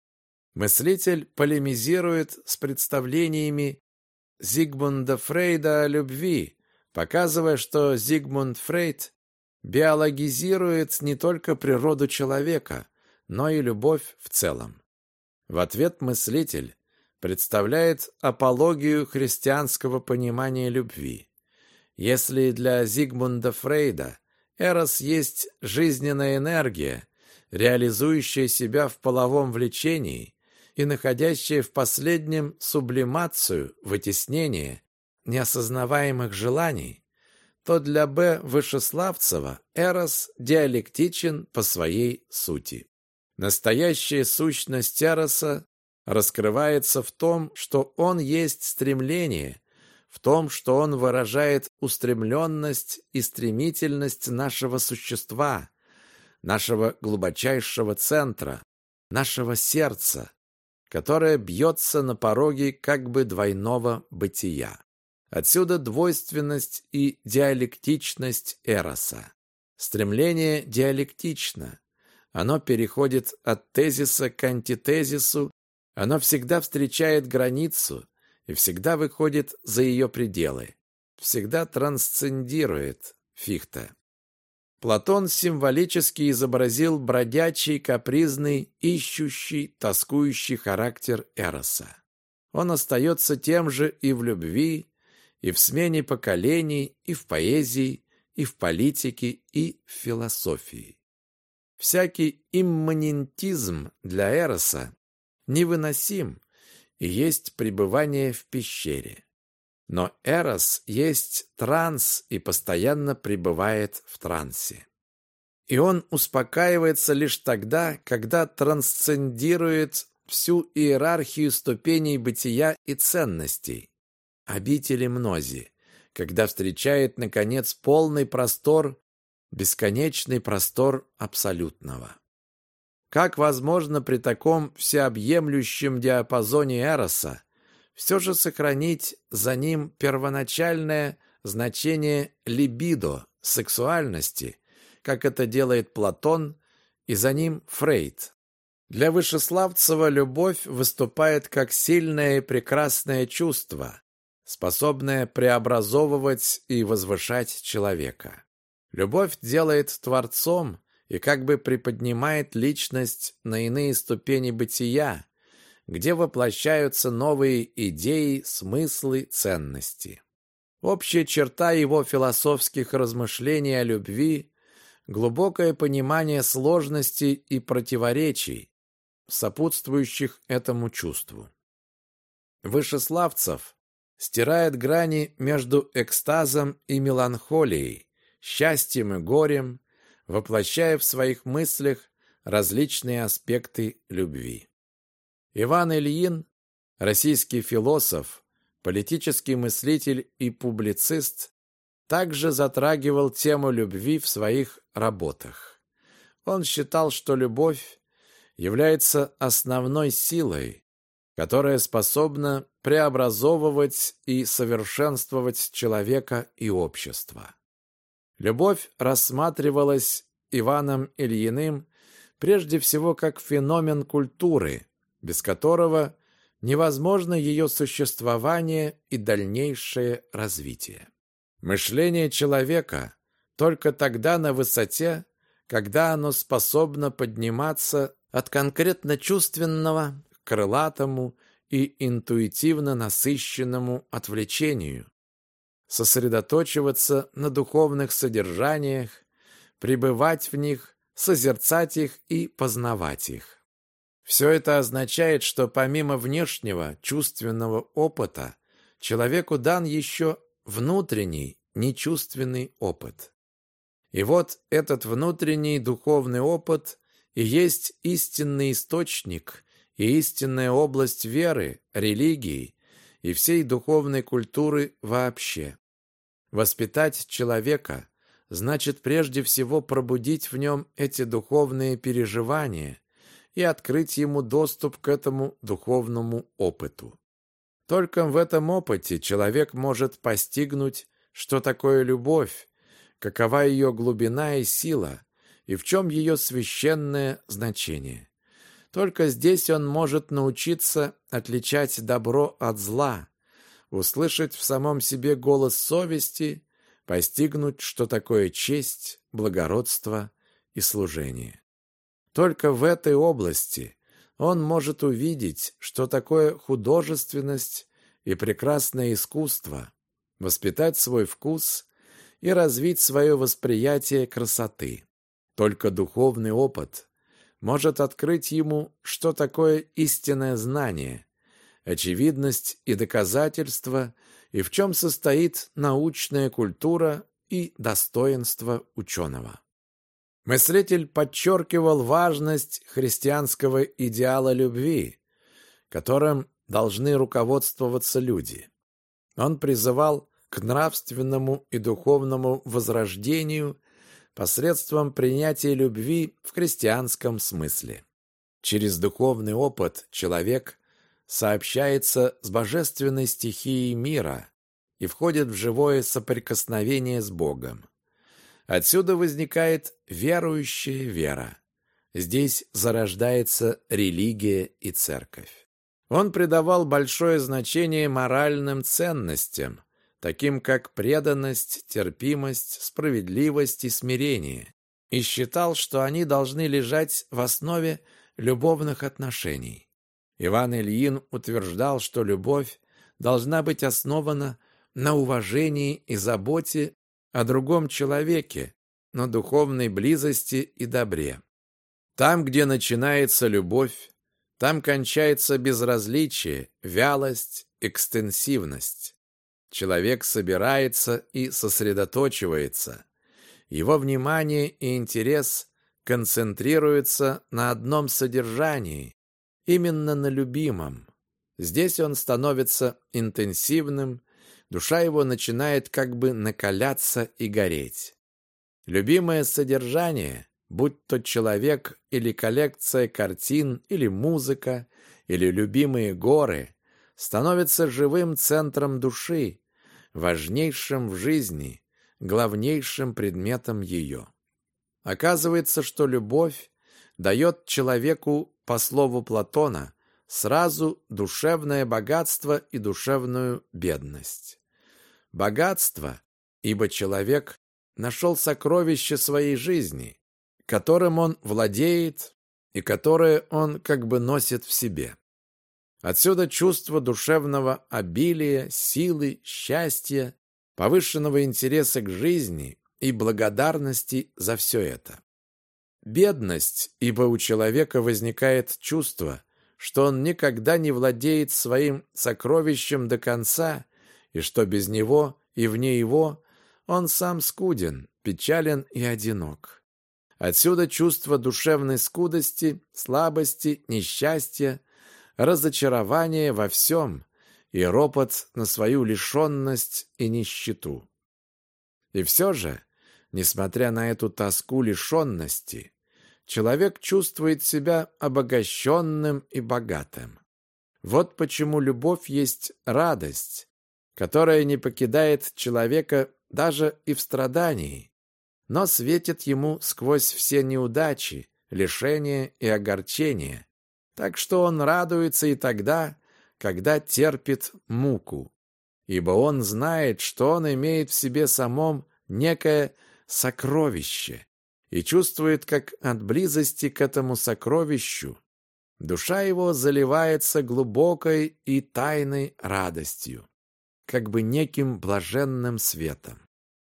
Мыслитель полемизирует с представлениями Зигмунда Фрейда о любви, показывая, что Зигмунд Фрейд биологизирует не только природу человека, но и любовь в целом. В ответ мыслитель представляет апологию христианского понимания любви. Если для Зигмунда Фрейда Эрос есть жизненная энергия, реализующая себя в половом влечении и находящая в последнем сублимацию, вытеснение неосознаваемых желаний, то для Б. Вышеславцева Эрос диалектичен по своей сути. Настоящая сущность Эроса раскрывается в том, что он есть стремление, в том, что он выражает устремленность и стремительность нашего существа, нашего глубочайшего центра, нашего сердца, которое бьется на пороге как бы двойного бытия. Отсюда двойственность и диалектичность Эроса. Стремление диалектично. Оно переходит от тезиса к антитезису, оно всегда встречает границу и всегда выходит за ее пределы, всегда трансцендирует Фихта. Платон символически изобразил бродячий, капризный, ищущий, тоскующий характер Эроса. Он остается тем же и в любви, и в смене поколений, и в поэзии, и в политике, и в философии. Всякий имманентизм для Эроса невыносим и есть пребывание в пещере. Но Эрос есть транс и постоянно пребывает в трансе. И он успокаивается лишь тогда, когда трансцендирует всю иерархию ступеней бытия и ценностей, обители мнози, когда встречает, наконец, полный простор, бесконечный простор абсолютного. Как возможно при таком всеобъемлющем диапазоне Эроса все же сохранить за ним первоначальное значение либидо, сексуальности, как это делает Платон, и за ним Фрейд? Для Вышеславцева любовь выступает как сильное и прекрасное чувство, способное преобразовывать и возвышать человека. Любовь делает творцом и как бы приподнимает личность на иные ступени бытия, где воплощаются новые идеи, смыслы, ценности. Общая черта его философских размышлений о любви – глубокое понимание сложностей и противоречий, сопутствующих этому чувству. Вышеславцев стирает грани между экстазом и меланхолией, счастьем и горем, воплощая в своих мыслях различные аспекты любви. Иван Ильин, российский философ, политический мыслитель и публицист, также затрагивал тему любви в своих работах. Он считал, что любовь является основной силой, которая способна преобразовывать и совершенствовать человека и общество. Любовь рассматривалась Иваном Ильиным прежде всего как феномен культуры, без которого невозможно ее существование и дальнейшее развитие. Мышление человека только тогда на высоте, когда оно способно подниматься от конкретно чувственного к крылатому и интуитивно насыщенному отвлечению, сосредоточиваться на духовных содержаниях, пребывать в них, созерцать их и познавать их. Все это означает, что помимо внешнего чувственного опыта человеку дан еще внутренний нечувственный опыт. И вот этот внутренний духовный опыт и есть истинный источник и истинная область веры, религии и всей духовной культуры вообще. Воспитать человека значит прежде всего пробудить в нем эти духовные переживания и открыть ему доступ к этому духовному опыту. Только в этом опыте человек может постигнуть, что такое любовь, какова ее глубина и сила, и в чем ее священное значение. Только здесь он может научиться отличать добро от зла, услышать в самом себе голос совести, постигнуть, что такое честь, благородство и служение. Только в этой области он может увидеть, что такое художественность и прекрасное искусство, воспитать свой вкус и развить свое восприятие красоты. Только духовный опыт может открыть ему, что такое истинное знание, очевидность и доказательство, и в чем состоит научная культура и достоинство ученого. Мыслитель подчеркивал важность христианского идеала любви, которым должны руководствоваться люди. Он призывал к нравственному и духовному возрождению посредством принятия любви в христианском смысле. Через духовный опыт человек сообщается с божественной стихией мира и входит в живое соприкосновение с Богом. Отсюда возникает верующая вера. Здесь зарождается религия и церковь. Он придавал большое значение моральным ценностям, таким как преданность, терпимость, справедливость и смирение, и считал, что они должны лежать в основе любовных отношений. Иван Ильин утверждал, что любовь должна быть основана на уважении и заботе о другом человеке, на духовной близости и добре. Там, где начинается любовь, там кончается безразличие, вялость, экстенсивность. Человек собирается и сосредоточивается. Его внимание и интерес концентрируются на одном содержании, именно на любимом. Здесь он становится интенсивным, душа его начинает как бы накаляться и гореть. Любимое содержание, будь то человек или коллекция картин, или музыка, или любимые горы, становится живым центром души, важнейшим в жизни, главнейшим предметом ее. Оказывается, что любовь дает человеку, по слову Платона, сразу душевное богатство и душевную бедность. Богатство, ибо человек нашел сокровище своей жизни, которым он владеет и которое он как бы носит в себе. Отсюда чувство душевного обилия, силы, счастья, повышенного интереса к жизни и благодарности за все это. Бедность, ибо у человека возникает чувство, что он никогда не владеет своим сокровищем до конца, и что без него и вне его он сам скуден, печален и одинок. Отсюда чувство душевной скудости, слабости, несчастья, разочарование во всем и ропот на свою лишенность и нищету. И все же, несмотря на эту тоску лишенности, человек чувствует себя обогащенным и богатым. Вот почему любовь есть радость, которая не покидает человека даже и в страдании, но светит ему сквозь все неудачи, лишения и огорчения, так что он радуется и тогда, когда терпит муку, ибо он знает, что он имеет в себе самом некое сокровище и чувствует, как от близости к этому сокровищу душа его заливается глубокой и тайной радостью, как бы неким блаженным светом.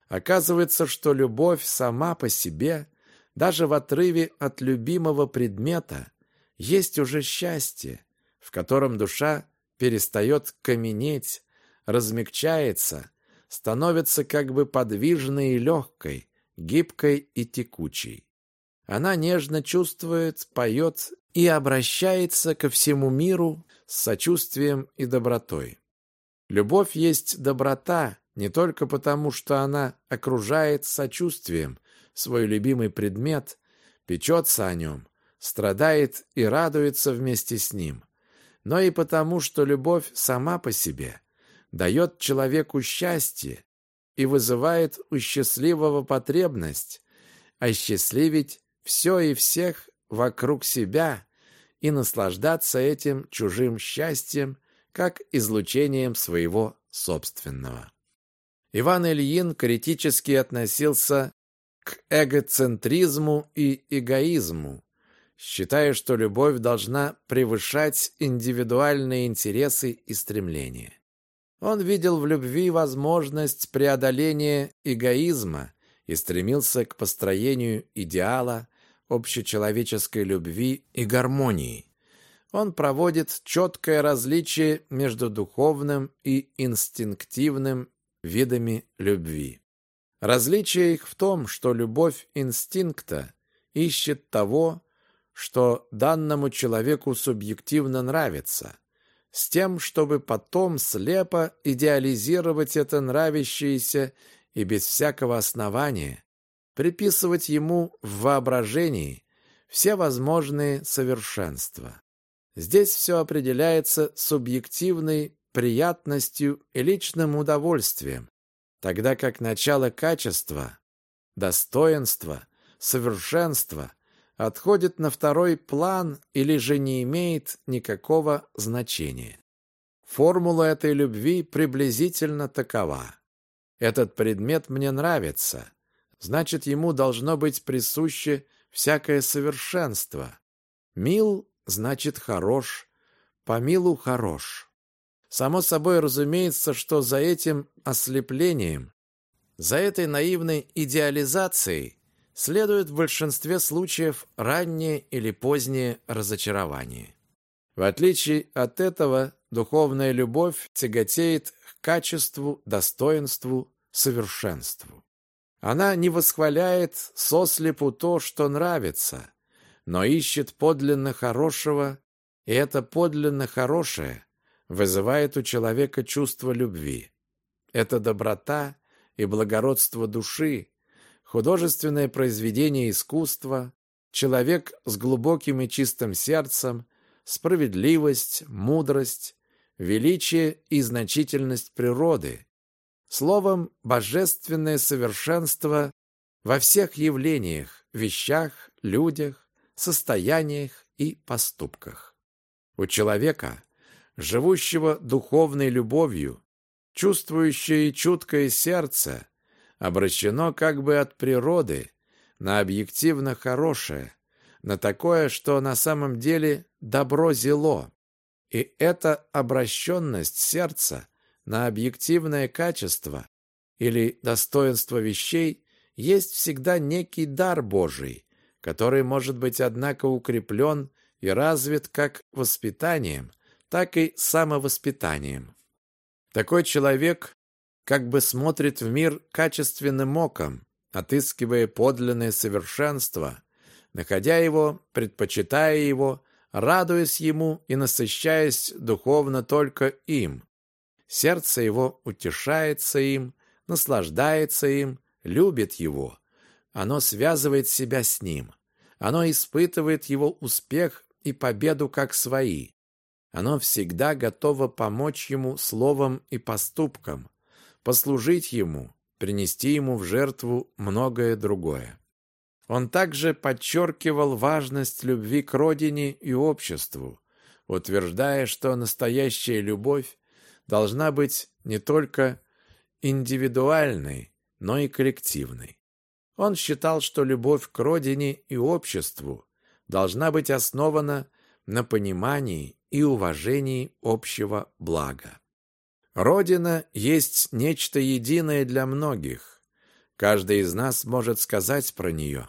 Оказывается, что любовь сама по себе, даже в отрыве от любимого предмета, есть уже счастье, в котором душа перестает каменеть, размягчается, становится как бы подвижной и легкой, гибкой и текучей. Она нежно чувствует, поет и обращается ко всему миру с сочувствием и добротой. Любовь есть доброта не только потому, что она окружает сочувствием свой любимый предмет, печется о нем, страдает и радуется вместе с ним, но и потому, что любовь сама по себе дает человеку счастье и вызывает у счастливого потребность осчастливить все и всех вокруг себя и наслаждаться этим чужим счастьем, как излучением своего собственного. Иван Ильин критически относился к эгоцентризму и эгоизму, считая, что любовь должна превышать индивидуальные интересы и стремления. Он видел в любви возможность преодоления эгоизма и стремился к построению идеала общечеловеческой любви и гармонии. Он проводит четкое различие между духовным и инстинктивным видами любви. Различие их в том, что любовь инстинкта ищет того, что данному человеку субъективно нравится, с тем, чтобы потом слепо идеализировать это нравящееся и без всякого основания приписывать ему в воображении все возможные совершенства. Здесь все определяется субъективной приятностью и личным удовольствием, тогда как начало качества, достоинства, совершенства отходит на второй план или же не имеет никакого значения. Формула этой любви приблизительно такова. Этот предмет мне нравится, значит, ему должно быть присуще всякое совершенство. Мил значит хорош, по милу хорош. Само собой разумеется, что за этим ослеплением, за этой наивной идеализацией следует в большинстве случаев раннее или позднее разочарование. В отличие от этого, духовная любовь тяготеет к качеству, достоинству, совершенству. Она не восхваляет сослепу то, что нравится, но ищет подлинно хорошего, и это подлинно хорошее вызывает у человека чувство любви. Это доброта и благородство души, художественное произведение искусства, человек с глубоким и чистым сердцем, справедливость, мудрость, величие и значительность природы. Словом, божественное совершенство во всех явлениях, вещах, людях, состояниях и поступках. У человека, живущего духовной любовью, чувствующее чуткое сердце, обращено как бы от природы на объективно хорошее, на такое, что на самом деле добро зело. И эта обращенность сердца на объективное качество или достоинство вещей есть всегда некий дар Божий, который может быть, однако, укреплен и развит как воспитанием, так и самовоспитанием. Такой человек как бы смотрит в мир качественным оком, отыскивая подлинное совершенство, находя его, предпочитая его, радуясь ему и насыщаясь духовно только им. Сердце его утешается им, наслаждается им, любит его. Оно связывает себя с ним. Оно испытывает его успех и победу как свои. Оно всегда готово помочь ему словом и поступком, послужить ему, принести ему в жертву многое другое. Он также подчеркивал важность любви к родине и обществу, утверждая, что настоящая любовь должна быть не только индивидуальной, но и коллективной. Он считал, что любовь к родине и обществу должна быть основана на понимании и уважении общего блага. Родина есть нечто единое для многих. Каждый из нас может сказать про нее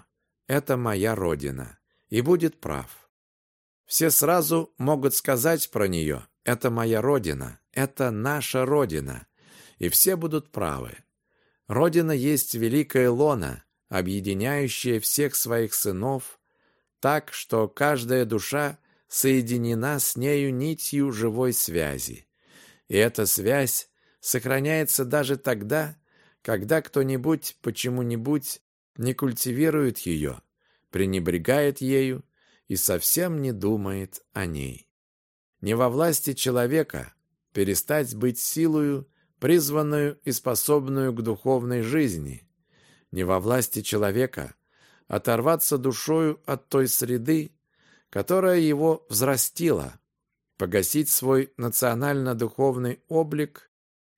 «это моя Родина» и будет прав. Все сразу могут сказать про нее «это моя Родина», «это наша Родина», и все будут правы. Родина есть великая лона, объединяющая всех своих сынов, так, что каждая душа соединена с нею нитью живой связи. И эта связь сохраняется даже тогда, когда кто-нибудь почему-нибудь не культивирует ее, пренебрегает ею и совсем не думает о ней. Не во власти человека перестать быть силою, призванную и способную к духовной жизни. Не во власти человека оторваться душою от той среды, которая его взрастила, погасить свой национально-духовный облик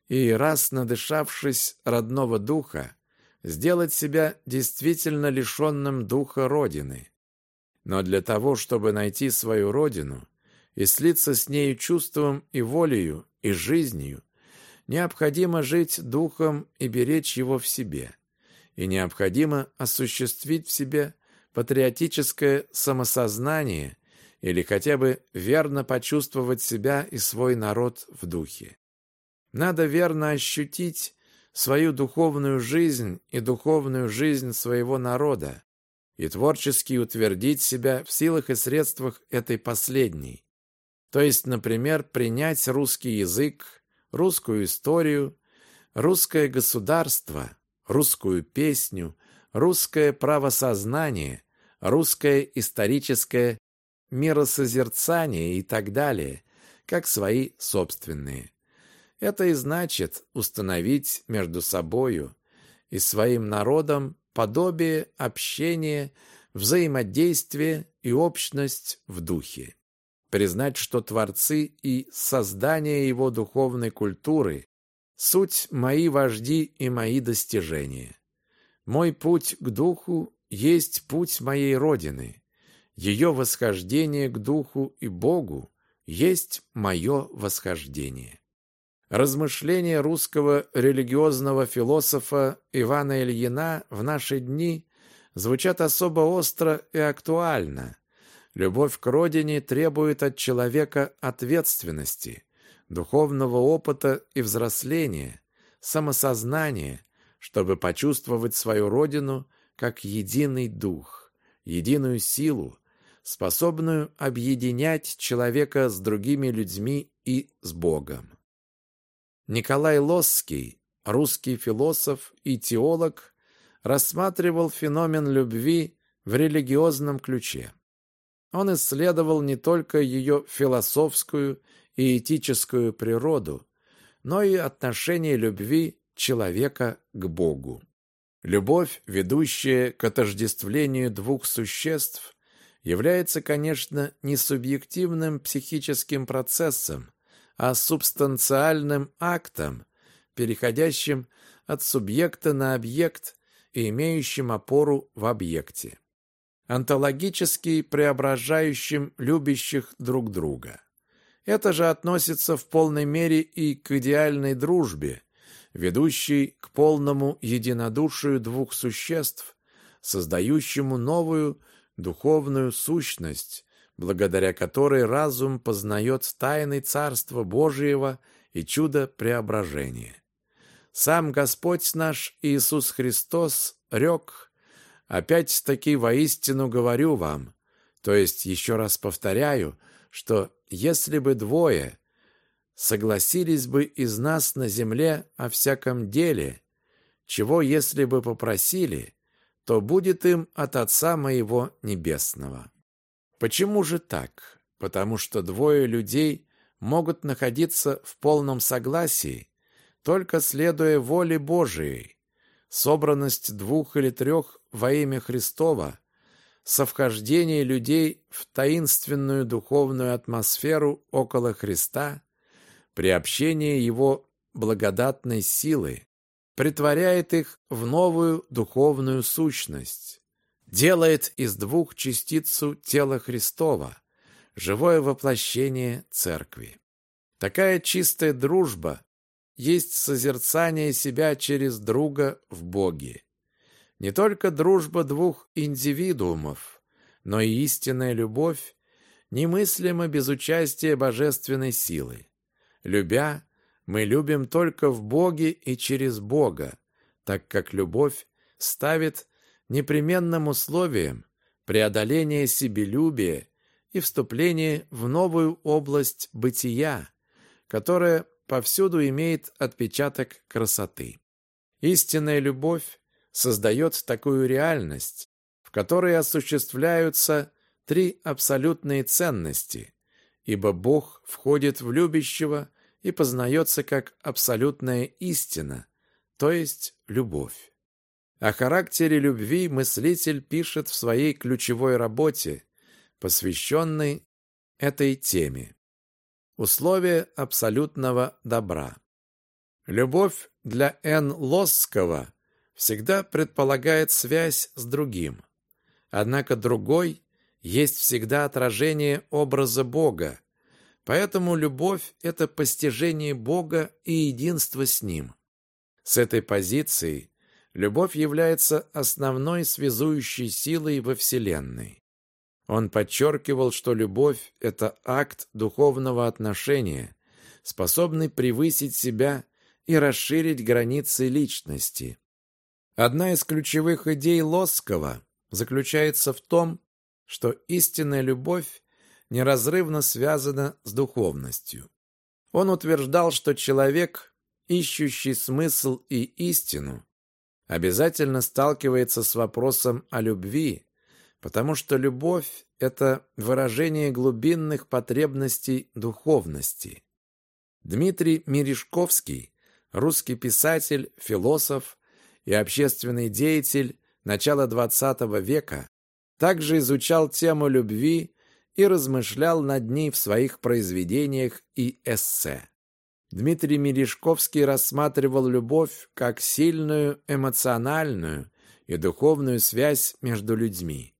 и, раз надышавшись родного духа, сделать себя действительно лишенным духа Родины. Но для того, чтобы найти свою Родину и слиться с нею чувством и волею, и жизнью, необходимо жить духом и беречь его в себе. И необходимо осуществить в себе патриотическое самосознание или хотя бы верно почувствовать себя и свой народ в духе. Надо верно ощутить свою духовную жизнь и духовную жизнь своего народа и творчески утвердить себя в силах и средствах этой последней. То есть, например, принять русский язык, русскую историю, русское государство, русскую песню, русское правосознание, русское историческое миросозерцание и так далее, как свои собственные. Это и значит установить между собою и своим народом подобие общения, взаимодействие и общность в духе. Признать, что творцы и создание его духовной культуры – суть мои вожди и мои достижения. Мой путь к духу есть путь моей Родины. Ее восхождение к духу и Богу есть мое восхождение. Размышления русского религиозного философа Ивана Ильина в наши дни звучат особо остро и актуально. Любовь к родине требует от человека ответственности, духовного опыта и взросления, самосознания, чтобы почувствовать свою родину как единый дух, единую силу, способную объединять человека с другими людьми и с Богом. Николай Лосский, русский философ и теолог, рассматривал феномен любви в религиозном ключе. Он исследовал не только ее философскую и этическую природу, но и отношение любви человека к Богу. Любовь, ведущая к отождествлению двух существ, является, конечно, не субъективным психическим процессом, а субстанциальным актом, переходящим от субъекта на объект и имеющим опору в объекте. Онтологически преображающим любящих друг друга. Это же относится в полной мере и к идеальной дружбе, ведущей к полному единодушию двух существ, создающему новую духовную сущность, благодаря которой разум познает тайны Царства Божьего и чудо преображения. Сам Господь наш Иисус Христос рек, «Опять-таки воистину говорю вам», то есть еще раз повторяю, что если бы двое согласились бы из нас на земле о всяком деле, чего если бы попросили, то будет им от Отца моего Небесного. Почему же так? Потому что двое людей могут находиться в полном согласии, только следуя воле Божией. Собранность двух или трех во имя Христова, совхождение людей в таинственную духовную атмосферу около Христа, приобщение Его благодатной силы, притворяет их в новую духовную сущность делает из двух частицу тела Христова, живое воплощение Церкви. Такая чистая дружба есть созерцание себя через друга в Боге. Не только дружба двух индивидуумов, но и истинная любовь немыслима без участия божественной силы. Любя, мы любим только в Боге и через Бога, так как любовь ставит непременным условием преодоления себелюбия и вступления в новую область бытия, которая повсюду имеет отпечаток красоты. Истинная любовь создает такую реальность, в которой осуществляются три абсолютные ценности, ибо Бог входит в любящего и познается как абсолютная истина, то есть любовь. О характере любви мыслитель пишет в своей ключевой работе, посвященной этой теме. Условия абсолютного добра. Любовь для Н. Лосского всегда предполагает связь с другим. Однако другой есть всегда отражение образа Бога, Поэтому любовь – это постижение Бога и единство с Ним. С этой позиции любовь является основной связующей силой во Вселенной. Он подчеркивал, что любовь – это акт духовного отношения, способный превысить себя и расширить границы личности. Одна из ключевых идей Лосского заключается в том, что истинная любовь неразрывно связана с духовностью. Он утверждал, что человек, ищущий смысл и истину, обязательно сталкивается с вопросом о любви, потому что любовь – это выражение глубинных потребностей духовности. Дмитрий Мережковский, русский писатель, философ и общественный деятель начала XX века, также изучал тему любви и размышлял над ней в своих произведениях и эссе. Дмитрий Мережковский рассматривал любовь как сильную эмоциональную и духовную связь между людьми.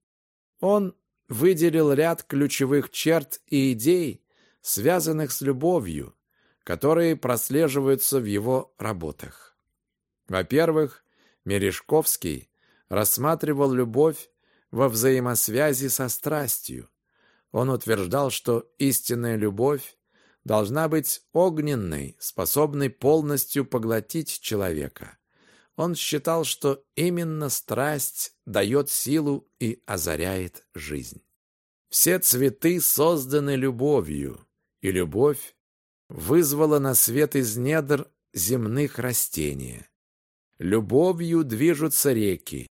Он выделил ряд ключевых черт и идей, связанных с любовью, которые прослеживаются в его работах. Во-первых, Мережковский рассматривал любовь во взаимосвязи со страстью. Он утверждал, что истинная любовь должна быть огненной, способной полностью поглотить человека. Он считал, что именно страсть дает силу и озаряет жизнь. Все цветы созданы любовью, и любовь вызвала на свет из недр земных растения. Любовью движутся реки,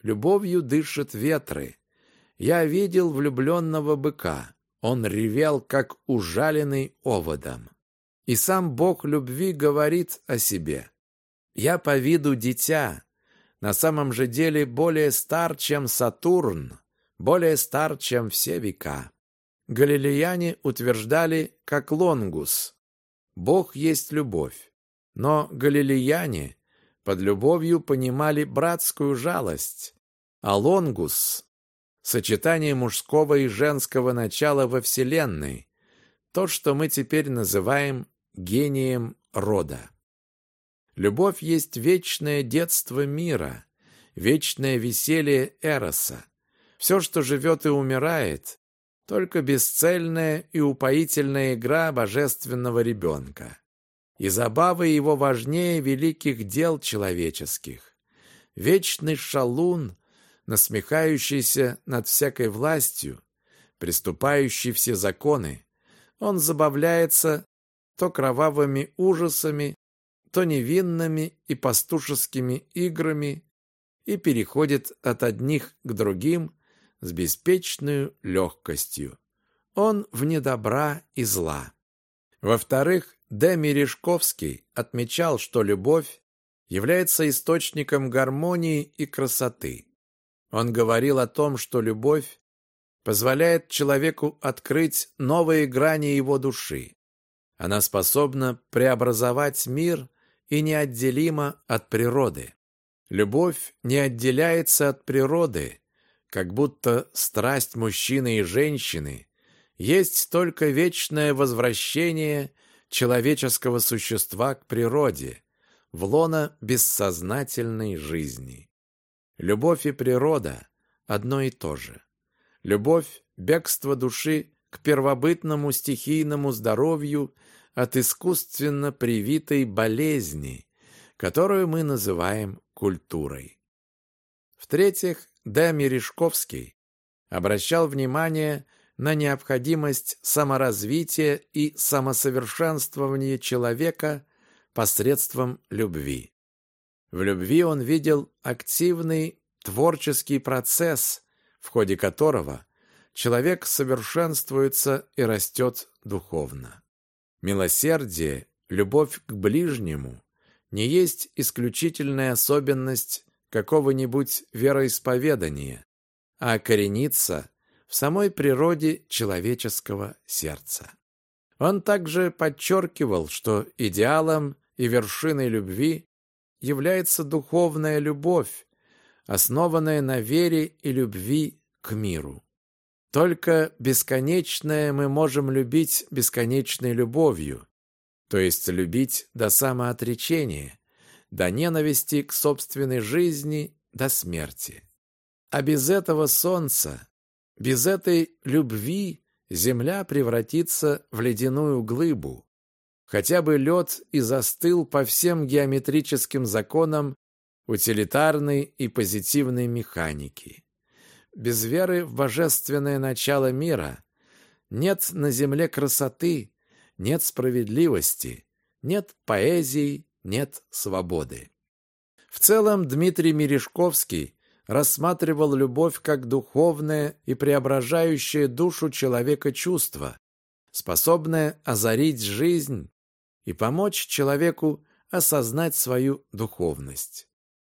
любовью дышат ветры, я видел влюбленного быка. Он ревел, как ужаленный оводом. И сам Бог любви говорит о себе. Я по виду дитя, на самом же деле более стар, чем Сатурн, более стар, чем все века. Галилеяне утверждали, как Лонгус, Бог есть любовь. Но галилеяне под любовью понимали братскую жалость, а Лонгус сочетание мужского и женского начала во Вселенной, то, что мы теперь называем гением рода. Любовь есть вечное детство мира, вечное веселье Эроса. Все, что живет и умирает, только бесцельная и упоительная игра божественного ребенка. И забавы его важнее великих дел человеческих. Вечный шалун насмехающийся над всякой властью, приступающий все законы, он забавляется то кровавыми ужасами, то невинными и пастушескими играми и переходит от одних к другим с беспечной легкостью. Он вне добра и зла. Во-вторых, Д. Мережковский отмечал, что любовь является источником гармонии и красоты. Он говорил о том, что любовь позволяет человеку открыть новые грани его души. Она способна преобразовать мир и неотделима от природы. Любовь не отделяется от природы, как будто страсть мужчины и женщины есть только вечное возвращение человеческого существа к природе, в лоно бессознательной жизни. Любовь и природа – одно и то же. Любовь – бегство души к первобытному стихийному здоровью от искусственно привитой болезни, которую мы называем культурой. В-третьих, Д. Мережковский обращал внимание на необходимость саморазвития и самосовершенствования человека посредством любви. В любви он видел активный творческий процесс, в ходе которого человек совершенствуется и растет духовно. Милосердие, любовь к ближнему не есть исключительная особенность какого-нибудь вероисповедания, а коренится в самой природе человеческого сердца. Он также подчеркивал, что идеалом и вершиной любви является духовная любовь, основанная на вере и любви к миру. Только бесконечное мы можем любить бесконечной любовью, то есть любить до самоотречения, до ненависти к собственной жизни, до смерти. А без этого солнца, без этой любви земля превратится в ледяную глыбу. Хотя бы лед и застыл по всем геометрическим законам утилитарной и позитивной механики. Без веры в божественное начало мира нет на земле красоты, нет справедливости, нет поэзии, нет свободы. В целом Дмитрий Мережковский рассматривал любовь как духовное и преображающее душу человека чувство, способное озарить жизнь и помочь человеку осознать свою духовность.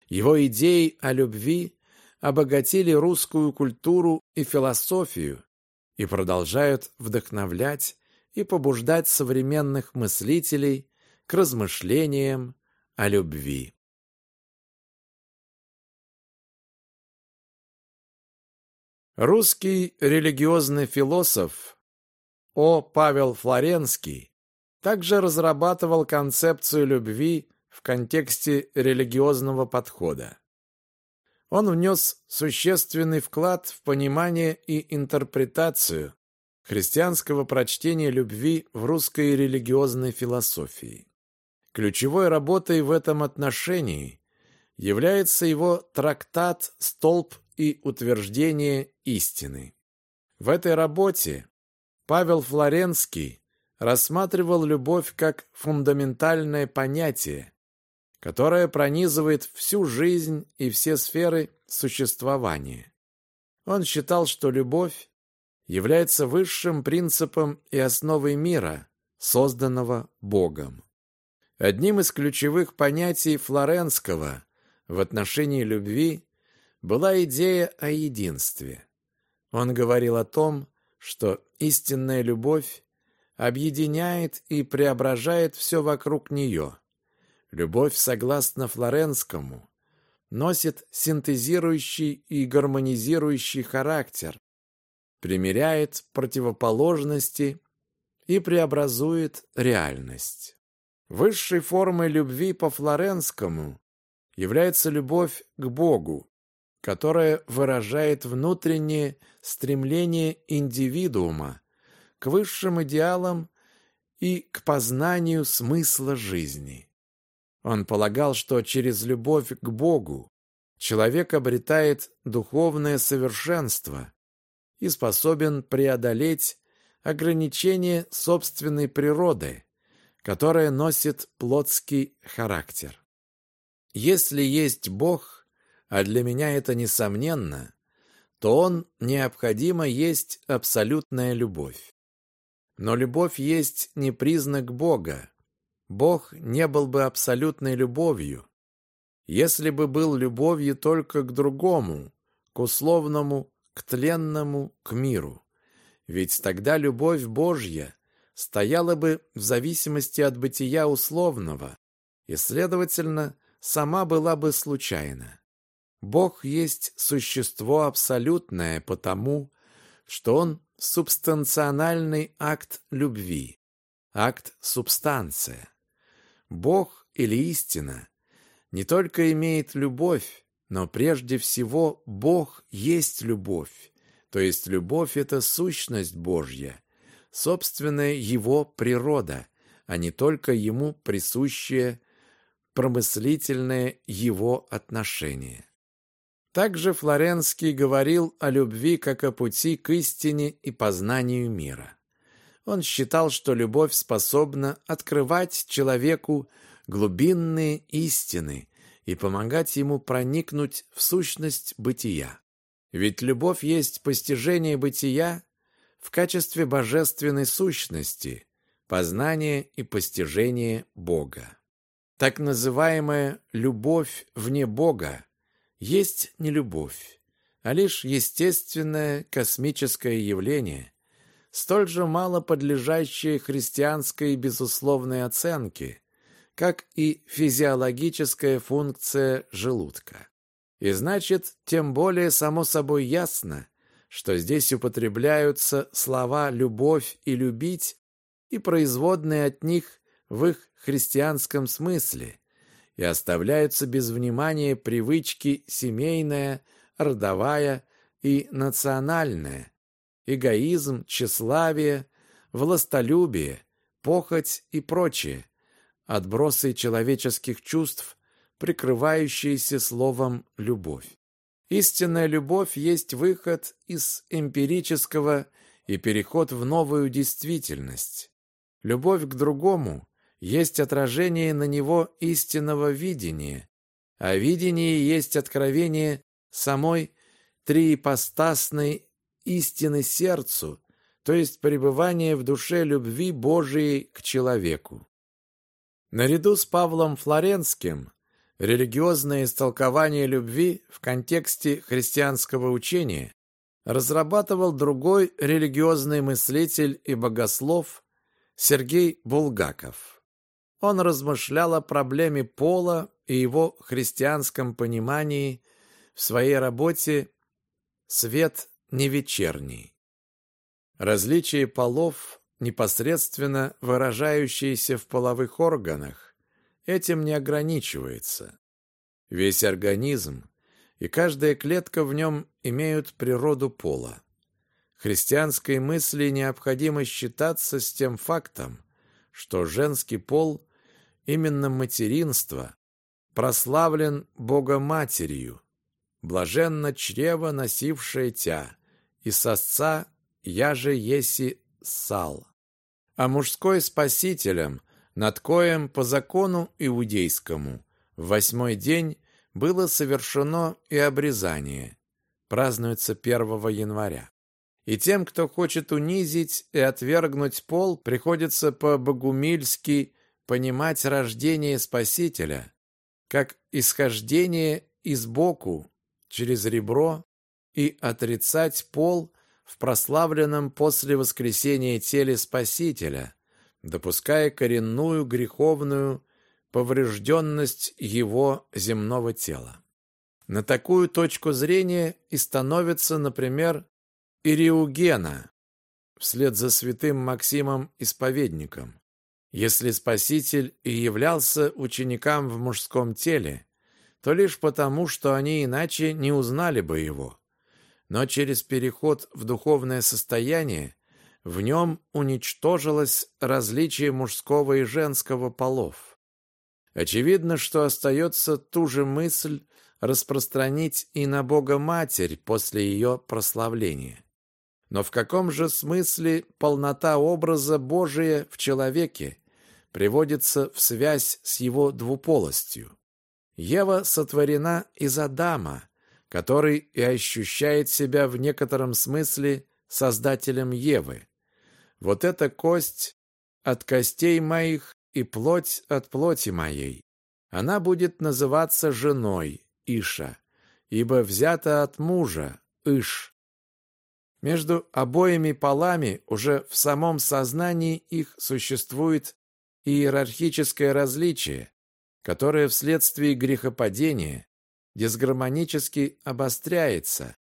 Его идеи о любви обогатили русскую культуру и философию и продолжают вдохновлять и побуждать современных мыслителей к размышлениям о любви. Русский религиозный философ О. Павел Флоренский также разрабатывал концепцию любви в контексте религиозного подхода. Он внес существенный вклад в понимание и интерпретацию христианского прочтения любви в русской религиозной философии. Ключевой работой в этом отношении является его трактат «Столб и утверждение истины». В этой работе Павел Флоренский рассматривал любовь как фундаментальное понятие, которое пронизывает всю жизнь и все сферы существования. Он считал, что любовь является высшим принципом и основой мира, созданного Богом. Одним из ключевых понятий Флоренского в отношении любви была идея о единстве. Он говорил о том, что истинная любовь объединяет и преображает все вокруг нее. Любовь, согласно Флоренскому, носит синтезирующий и гармонизирующий характер, примиряет противоположности и преобразует реальность. Высшей формой любви по Флоренскому является любовь к Богу, которая выражает внутреннее стремление индивидуума к высшим идеалам и к познанию смысла жизни. Он полагал, что через любовь к Богу человек обретает духовное совершенство и способен преодолеть ограничения собственной природы, которая носит плотский характер. Если есть Бог, а для меня это несомненно, то он необходимо есть абсолютная любовь. Но любовь есть не признак Бога, Бог не был бы абсолютной любовью, если бы был любовью только к другому, к условному, к тленному, к миру. Ведь тогда любовь Божья стояла бы в зависимости от бытия условного и, следовательно, сама была бы случайна. Бог есть существо абсолютное потому, что Он субстанциональный акт любви, акт субстанция. Бог или истина не только имеет любовь, но прежде всего Бог есть любовь, то есть любовь – это сущность Божья, собственная Его природа, а не только Ему присущее промыслительное Его отношение. Также Флоренский говорил о любви как о пути к истине и познанию мира. Он считал, что любовь способна открывать человеку глубинные истины и помогать ему проникнуть в сущность бытия. Ведь любовь есть постижение бытия в качестве божественной сущности, познание и постижение Бога. Так называемая «любовь вне Бога» есть не любовь, а лишь естественное космическое явление, столь же мало подлежащие христианской безусловной оценке, как и физиологическая функция желудка. И значит, тем более само собой ясно, что здесь употребляются слова «любовь» и «любить» и производные от них в их христианском смысле, и оставляются без внимания привычки семейная, родовая и национальная, эгоизм, тщеславие, властолюбие, похоть и прочее, отбросы человеческих чувств, прикрывающиеся словом «любовь». Истинная любовь есть выход из эмпирического и переход в новую действительность. Любовь к другому есть отражение на него истинного видения, а видение есть откровение самой триипостасной истины сердцу, то есть пребывание в душе любви Божией к человеку. Наряду с Павлом Флоренским религиозное истолкование любви в контексте христианского учения разрабатывал другой религиозный мыслитель и богослов Сергей Булгаков. Он размышлял о проблеме пола и его христианском понимании в своей работе «Свет не вечерний». Различие полов, непосредственно выражающиеся в половых органах, этим не ограничивается. Весь организм и каждая клетка в нем имеют природу пола. Христианской мысли необходимо считаться с тем фактом, что женский пол, именно материнство, прославлен Богоматерью, блаженно чрево, носившее тя, и сосца я же еси сал. А мужской спасителем, над коем по закону иудейскому в восьмой день было совершено и обрезание, празднуется 1 января. И тем, кто хочет унизить и отвергнуть пол, приходится по-богумильски понимать рождение Спасителя, как исхождение из боку через ребро и отрицать пол в прославленном после воскресения теле Спасителя, допуская коренную греховную поврежденность его земного тела. На такую точку зрения и становится, например, Ириугена, вслед за святым Максимом Исповедником. Если Спаситель и являлся ученикам в мужском теле, то лишь потому, что они иначе не узнали бы его. Но через переход в духовное состояние в нем уничтожилось различие мужского и женского полов. Очевидно, что остается ту же мысль распространить и на Бога Матерь после ее прославления. Но в каком же смысле полнота образа Божия в человеке приводится в связь с его двуполостью? Ева сотворена из Адама, который и ощущает себя в некотором смысле создателем Евы. Вот эта кость от костей моих и плоть от плоти моей. Она будет называться женой, Иша, ибо взята от мужа, Иш. Между обоими полами уже в самом сознании их существует иерархическое различие, которое вследствие грехопадения дисгармонически обостряется,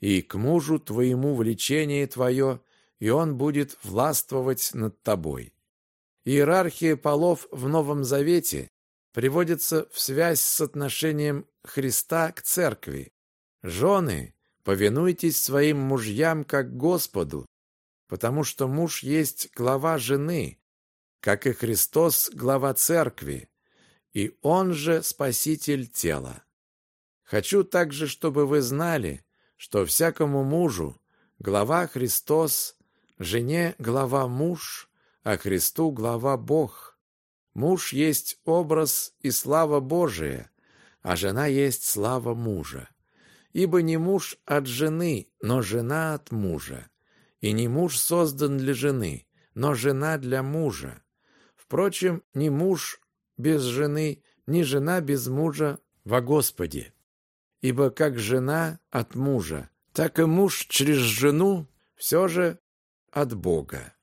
и к мужу твоему влечение твое, и он будет властвовать над тобой. Иерархия полов в Новом Завете приводится в связь с отношением Христа к церкви. Жены, повинуйтесь своим мужьям как Господу, потому что муж есть глава жены, как и Христос глава церкви, и он же спаситель тела. Хочу также, чтобы вы знали, что всякому мужу глава Христос, жене глава муж, а Христу глава Бог. Муж есть образ и слава Божия, а жена есть слава мужа. Ибо не муж от жены, но жена от мужа. И не муж создан для жены, но жена для мужа. Впрочем, ни муж без жены, ни жена без мужа во Господе. Ибо как жена от мужа, так и муж через жену все же от Бога.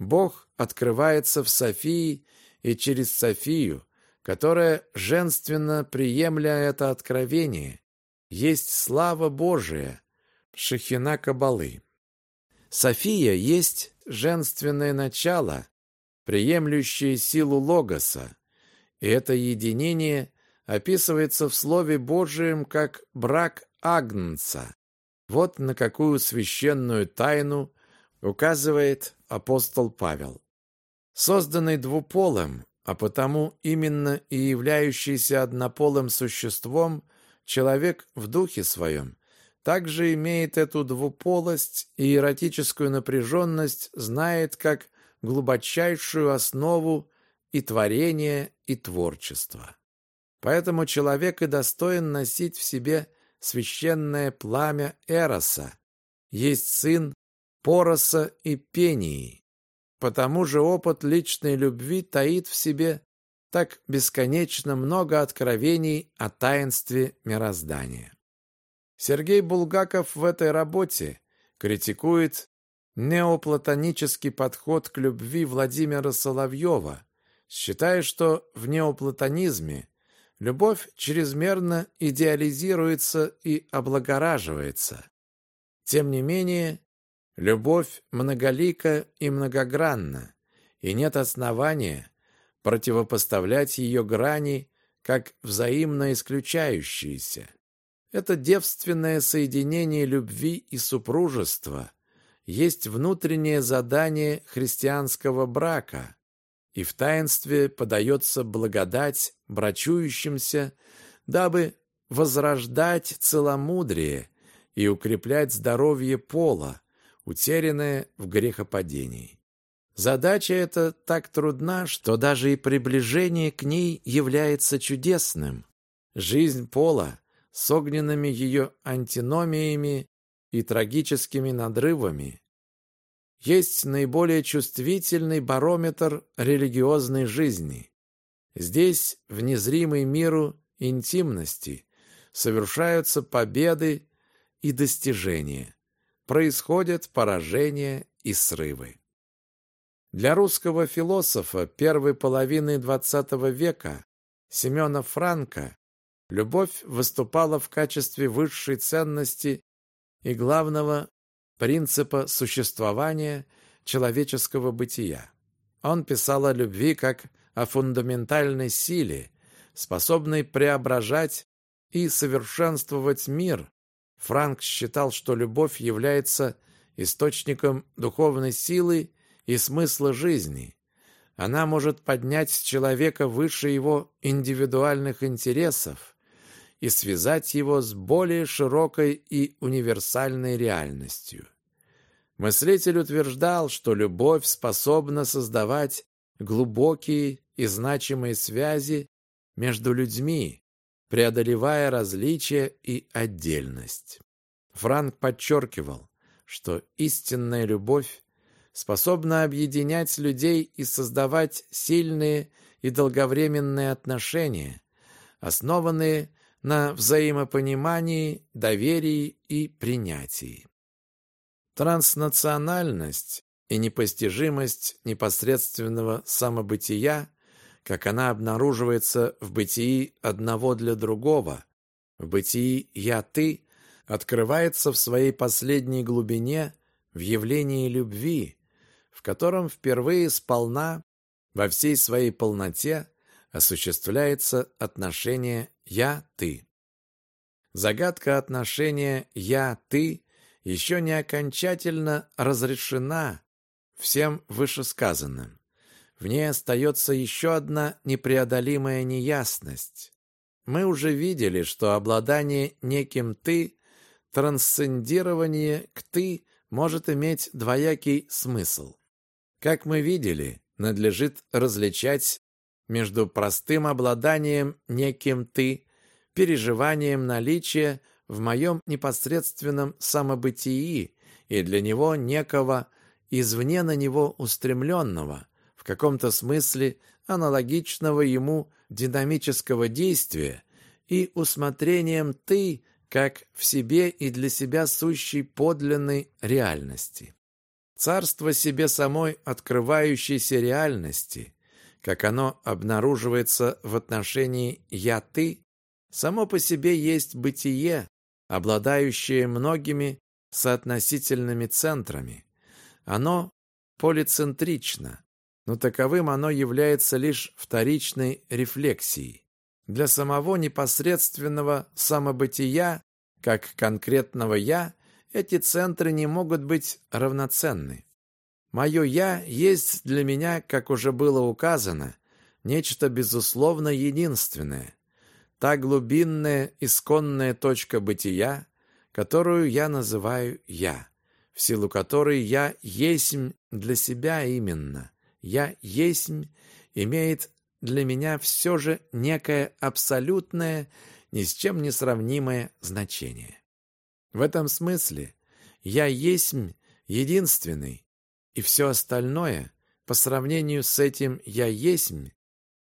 Бог открывается в Софии и через Софию, которая, женственно приемля это откровение, есть слава Божия, Шахина Кабалы. София есть женственное начало, приемлющее силу Логоса, и это единение описывается в Слове Божием как брак Агнца. Вот на какую священную тайну указывает апостол Павел. Созданный двуполым, а потому именно и являющийся однополым существом, человек в духе своем также имеет эту двуполость и эротическую напряженность, знает как глубочайшую основу и творения, и творчества. Поэтому человек и достоин носить в себе священное пламя Эроса, есть сын Пороса и Пении. Потому же опыт личной любви таит в себе так бесконечно много откровений о таинстве мироздания. Сергей Булгаков в этой работе критикует неоплатонический подход к любви Владимира Соловьева, считая, что в неоплатонизме любовь чрезмерно идеализируется и облагораживается. Тем не менее, любовь многолика и многогранна, и нет основания противопоставлять ее грани как взаимно исключающиеся. Это девственное соединение любви и супружества есть внутреннее задание христианского брака, и в таинстве подается благодать брачующимся, дабы возрождать целомудрие и укреплять здоровье пола, утерянное в грехопадении. Задача эта так трудна, что даже и приближение к ней является чудесным. Жизнь пола с огненными ее антиномиями и трагическими надрывами, есть наиболее чувствительный барометр религиозной жизни. Здесь, в незримой миру интимности, совершаются победы и достижения, происходят поражения и срывы. Для русского философа первой половины XX века Семена Франка Любовь выступала в качестве высшей ценности и главного принципа существования человеческого бытия. Он писал о любви как о фундаментальной силе, способной преображать и совершенствовать мир. Франк считал, что любовь является источником духовной силы и смысла жизни. Она может поднять человека выше его индивидуальных интересов, и связать его с более широкой и универсальной реальностью. Мыслитель утверждал, что любовь способна создавать глубокие и значимые связи между людьми, преодолевая различия и отдельность. Франк подчеркивал, что истинная любовь способна объединять людей и создавать сильные и долговременные отношения, основанные на взаимопонимании, доверии и принятии. Транснациональность и непостижимость непосредственного самобытия, как она обнаруживается в бытии одного для другого, в бытии «я-ты», открывается в своей последней глубине в явлении любви, в котором впервые сполна, во всей своей полноте, осуществляется отношение «я-ты». Загадка отношения «я-ты» еще не окончательно разрешена всем вышесказанным. В ней остается еще одна непреодолимая неясность. Мы уже видели, что обладание неким «ты», трансцендирование к «ты» может иметь двоякий смысл. Как мы видели, надлежит различать между простым обладанием неким «ты», переживанием наличия в моем непосредственном самобытии и для него некого извне на него устремленного, в каком-то смысле аналогичного ему динамического действия и усмотрением «ты» как в себе и для себя сущей подлинной реальности. Царство себе самой открывающейся реальности, как оно обнаруживается в отношении «я-ты», само по себе есть бытие, обладающее многими соотносительными центрами. Оно полицентрично, но таковым оно является лишь вторичной рефлексией. Для самого непосредственного самобытия, как конкретного «я», эти центры не могут быть равноценны. Мое «я» есть для меня, как уже было указано, нечто безусловно единственное. Та глубинная, исконная точка бытия, которую я называю «я», в силу которой «я» есмь для себя именно. «Я есмь» имеет для меня все же некое абсолютное, ни с чем не сравнимое значение. В этом смысле «я есмь» единственный, и все остальное, по сравнению с этим «я есмь»,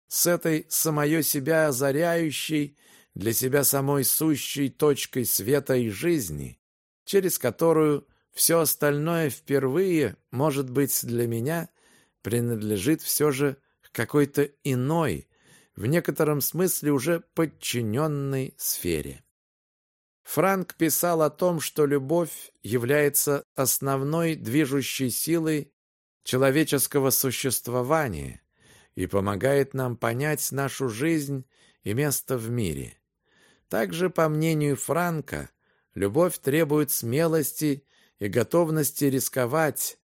с этой самое себя озаряющей, для себя самой сущей точкой света и жизни, через которую все остальное впервые, может быть, для меня принадлежит все же какой-то иной, в некотором смысле уже подчиненной сфере. Франк писал о том, что любовь является основной движущей силой человеческого существования и помогает нам понять нашу жизнь и место в мире. Также, по мнению Франка, любовь требует смелости и готовности рисковать,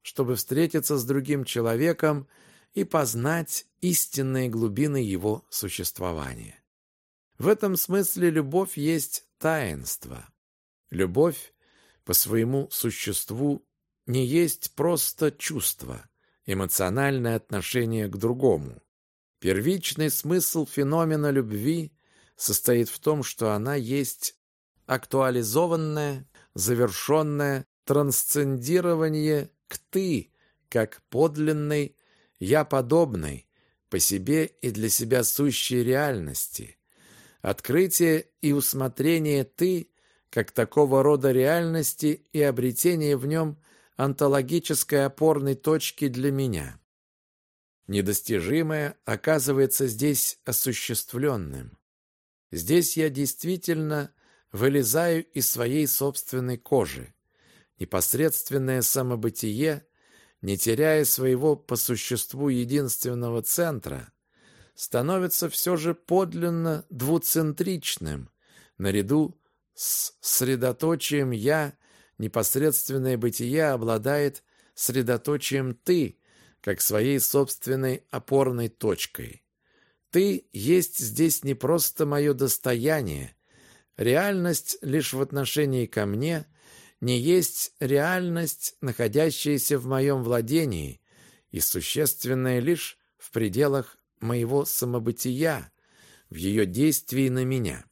чтобы встретиться с другим человеком и познать истинные глубины его существования. В этом смысле любовь есть таинство. Любовь по своему существу не есть просто чувство, эмоциональное отношение к другому. Первичный смысл феномена любви состоит в том, что она есть актуализованное, завершенное трансцендирование к «ты», как подлинной, «я-подобной», по себе и для себя сущей реальности. Открытие и усмотрение «ты» как такого рода реальности и обретение в нем онтологической опорной точки для меня. Недостижимое оказывается здесь осуществленным. Здесь я действительно вылезаю из своей собственной кожи. Непосредственное самобытие не теряя своего по существу единственного центра, становится все же подлинно двуцентричным, наряду с средоточием «я» непосредственное бытие обладает средоточием «ты», как своей собственной опорной точкой. «Ты» есть здесь не просто мое достояние, реальность лишь в отношении ко мне не есть реальность, находящаяся в моем владении и существенная лишь в пределах моего самобытия, в ее действии на меня.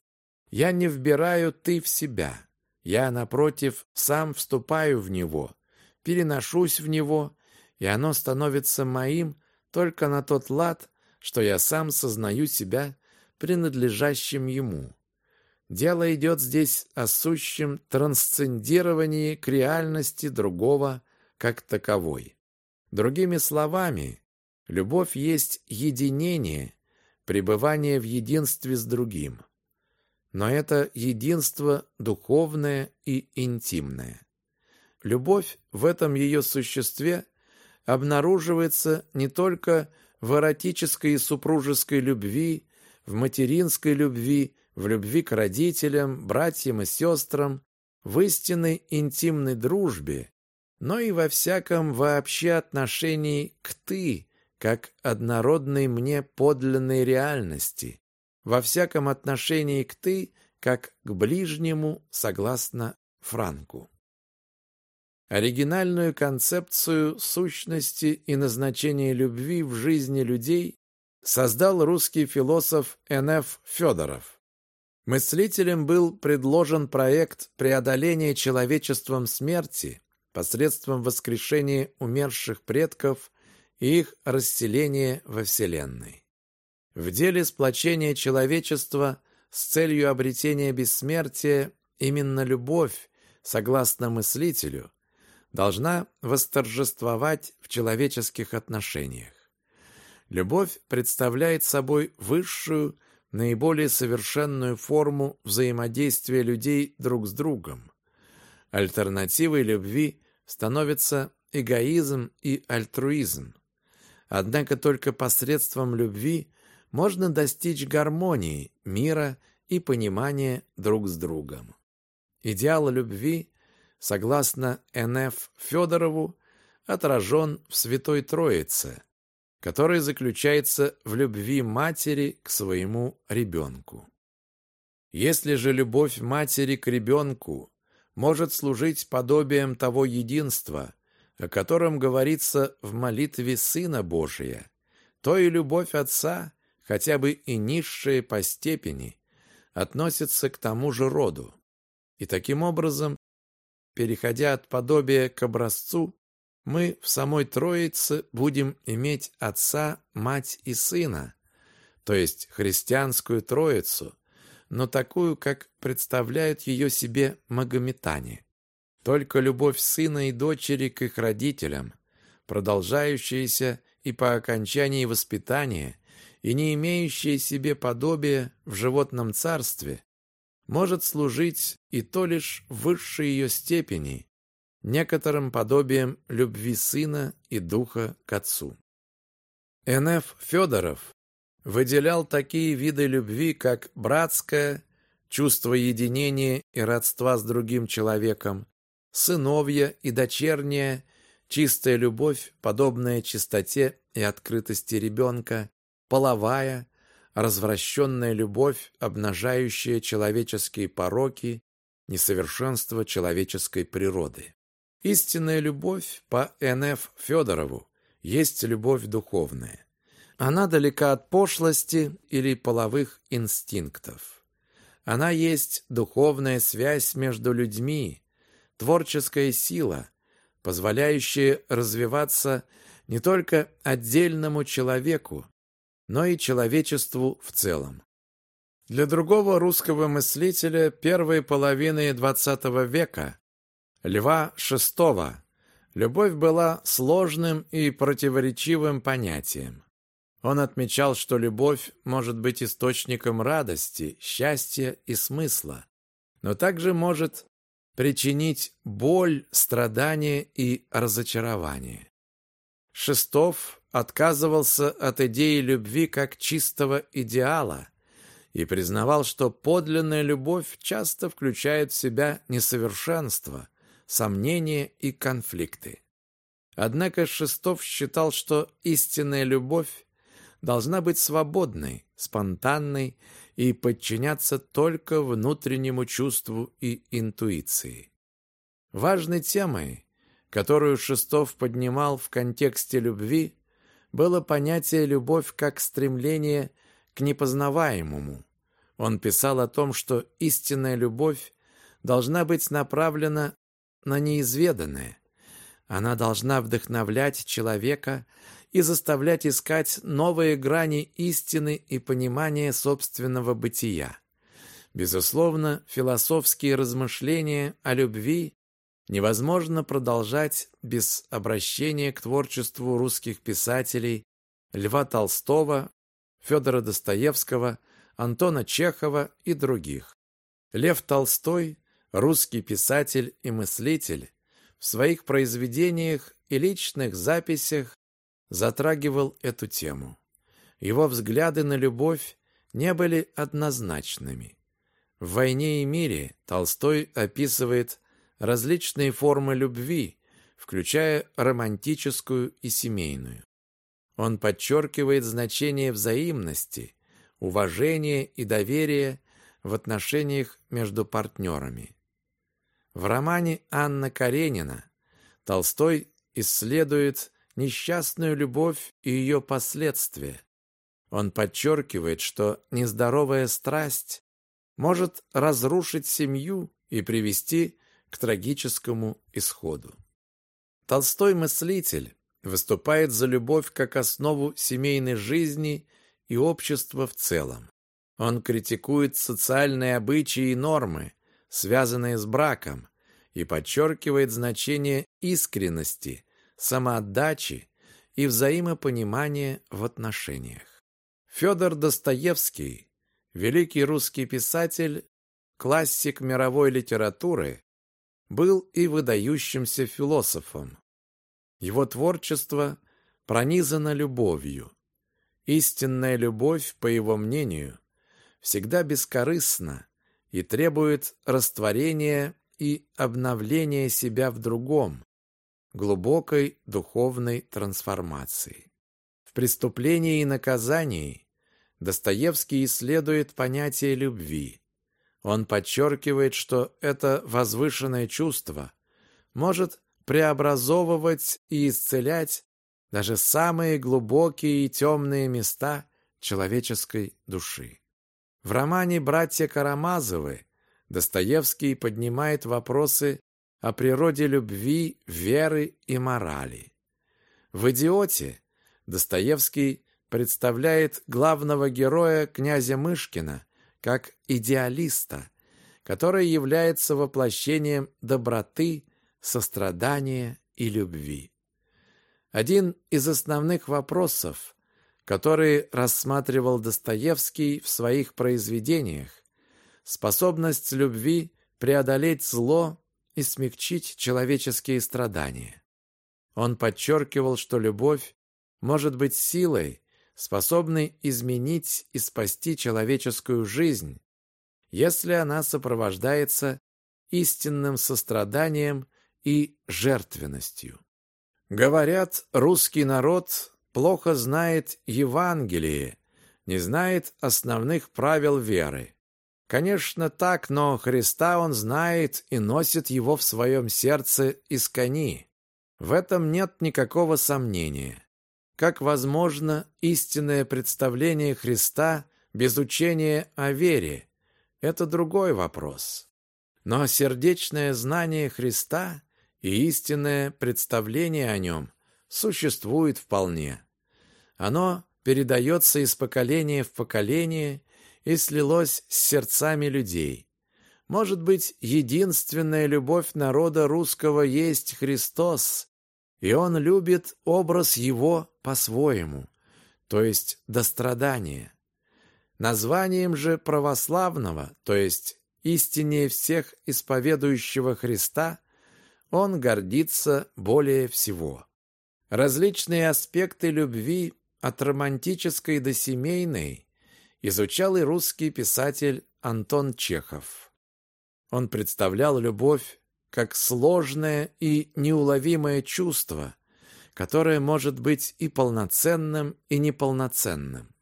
Я не вбираю ты в себя. Я, напротив, сам вступаю в него, переношусь в него, и оно становится моим только на тот лад, что я сам сознаю себя принадлежащим ему. Дело идет здесь о сущем трансцендировании к реальности другого как таковой. Другими словами, любовь есть единение, пребывание в единстве с другим. Но это единство духовное и интимное. Любовь в этом ее существе обнаруживается не только в эротической и супружеской любви, в материнской любви, в любви к родителям, братьям и сестрам, в истинной интимной дружбе, но и во всяком вообще отношении к «ты», как однородной мне подлинной реальности, во всяком отношении к «ты», как к ближнему, согласно Франку. Оригинальную концепцию сущности и назначения любви в жизни людей создал русский философ Н.Ф. Федоров. Мыслителям был предложен проект преодоления человечеством смерти посредством воскрешения умерших предков и их расселения во Вселенной. В деле сплочения человечества с целью обретения бессмертия именно любовь, согласно мыслителю, должна восторжествовать в человеческих отношениях. Любовь представляет собой высшую, наиболее совершенную форму взаимодействия людей друг с другом. Альтернативой любви становится эгоизм и альтруизм. Однако только посредством любви можно достичь гармонии, мира и понимания друг с другом. Идеал любви, согласно Н.Ф. Федорову, отражен в Святой Троице, который заключается в любви матери к своему ребенку. Если же любовь матери к ребенку может служить подобием того единства, о котором говорится в молитве Сына Божия, то и любовь Отца, хотя бы и низшая по степени, относится к тому же роду. И таким образом, переходя от подобия к образцу, мы в самой Троице будем иметь Отца, Мать и Сына, то есть христианскую Троицу, но такую, как представляют ее себе магометане. Только любовь сына и дочери к их родителям, продолжающаяся и по окончании воспитания, и не имеющая себе подобия в животном царстве, может служить и то лишь в высшей ее степени, некоторым подобием любви сына и духа к отцу. Н.Ф. Федоров выделял такие виды любви, как братская, чувство единения и родства с другим человеком, сыновья и дочерняя, чистая любовь, подобная чистоте и открытости ребенка, половая, развращенная любовь, обнажающая человеческие пороки, несовершенство человеческой природы. Истинная любовь по Н.Ф. Федорову есть любовь духовная. Она далека от пошлости или половых инстинктов. Она есть духовная связь между людьми, творческая сила, позволяющая развиваться не только отдельному человеку, но и человечеству в целом. Для другого русского мыслителя первой половины XX века, Льва VI, любовь была сложным и противоречивым понятием. Он отмечал, что любовь может быть источником радости, счастья и смысла, но также может причинить боль, страдания и разочарование. Шестов отказывался от идеи любви как чистого идеала и признавал, что подлинная любовь часто включает в себя несовершенство, сомнения и конфликты. Однако Шестов считал, что истинная любовь должна быть свободной, спонтанной и подчиняться только внутреннему чувству и интуиции. Важной темой, которую Шестов поднимал в контексте любви, было понятие «любовь» как стремление к непознаваемому. Он писал о том, что истинная любовь должна быть направлена на неизведанное. Она должна вдохновлять человека и заставлять искать новые грани истины и понимания собственного бытия. Безусловно, философские размышления о любви невозможно продолжать без обращения к творчеству русских писателей Льва Толстого, Федора Достоевского, Антона Чехова и других. Лев Толстой, русский писатель и мыслитель, в своих произведениях и личных записях затрагивал эту тему. Его взгляды на любовь не были однозначными. В «Войне и мире» Толстой описывает различные формы любви, включая романтическую и семейную. Он подчеркивает значение взаимности, уважения и доверия в отношениях между партнерами. В романе «Анна Каренина» Толстой исследует несчастную любовь и ее последствия. Он подчеркивает, что нездоровая страсть может разрушить семью и привести к трагическому исходу. Толстой мыслитель выступает за любовь как основу семейной жизни и общества в целом. Он критикует социальные обычаи и нормы, связанные с браком, и подчеркивает значение искренности, самоотдачи и взаимопонимания в отношениях. Федор Достоевский, великий русский писатель, классик мировой литературы, был и выдающимся философом. Его творчество пронизано любовью. Истинная любовь, по его мнению, всегда бескорыстна и требует растворения и обновления себя в другом, глубокой духовной трансформации. В «Преступлении и наказании» Достоевский исследует понятие любви. Он подчеркивает, что это возвышенное чувство может преобразовывать и исцелять даже самые глубокие и темные места человеческой души. В романе «Братья Карамазовы» Достоевский поднимает вопросы о природе любви, веры и морали. В «Идиоте» Достоевский представляет главного героя князя Мышкина как идеалиста, который является воплощением доброты, сострадания и любви. Один из основных вопросов, который рассматривал Достоевский в своих произведениях, способность любви преодолеть зло и смягчить человеческие страдания. Он подчеркивал, что любовь может быть силой, способной изменить и спасти человеческую жизнь, если она сопровождается истинным состраданием и жертвенностью. Говорят, русский народ плохо знает Евангелие, не знает основных правил веры. Конечно, так, но Христа он знает и носит его в своем сердце из кони. В этом нет никакого сомнения. Как возможно истинное представление Христа без учения о вере? Это другой вопрос. Но сердечное знание Христа и истинное представление о нем существует вполне. Оно передается из поколения в поколение и слилось с сердцами людей. Может быть, единственная любовь народа русского есть Христос, и он любит образ его по-своему, то есть до страдания. Названием же православного, то есть истине всех исповедующего Христа, он гордится более всего. Различные аспекты любви от романтической до семейной изучал и русский писатель Антон Чехов. Он представлял любовь как сложное и неуловимое чувство, которое может быть и полноценным, и неполноценным.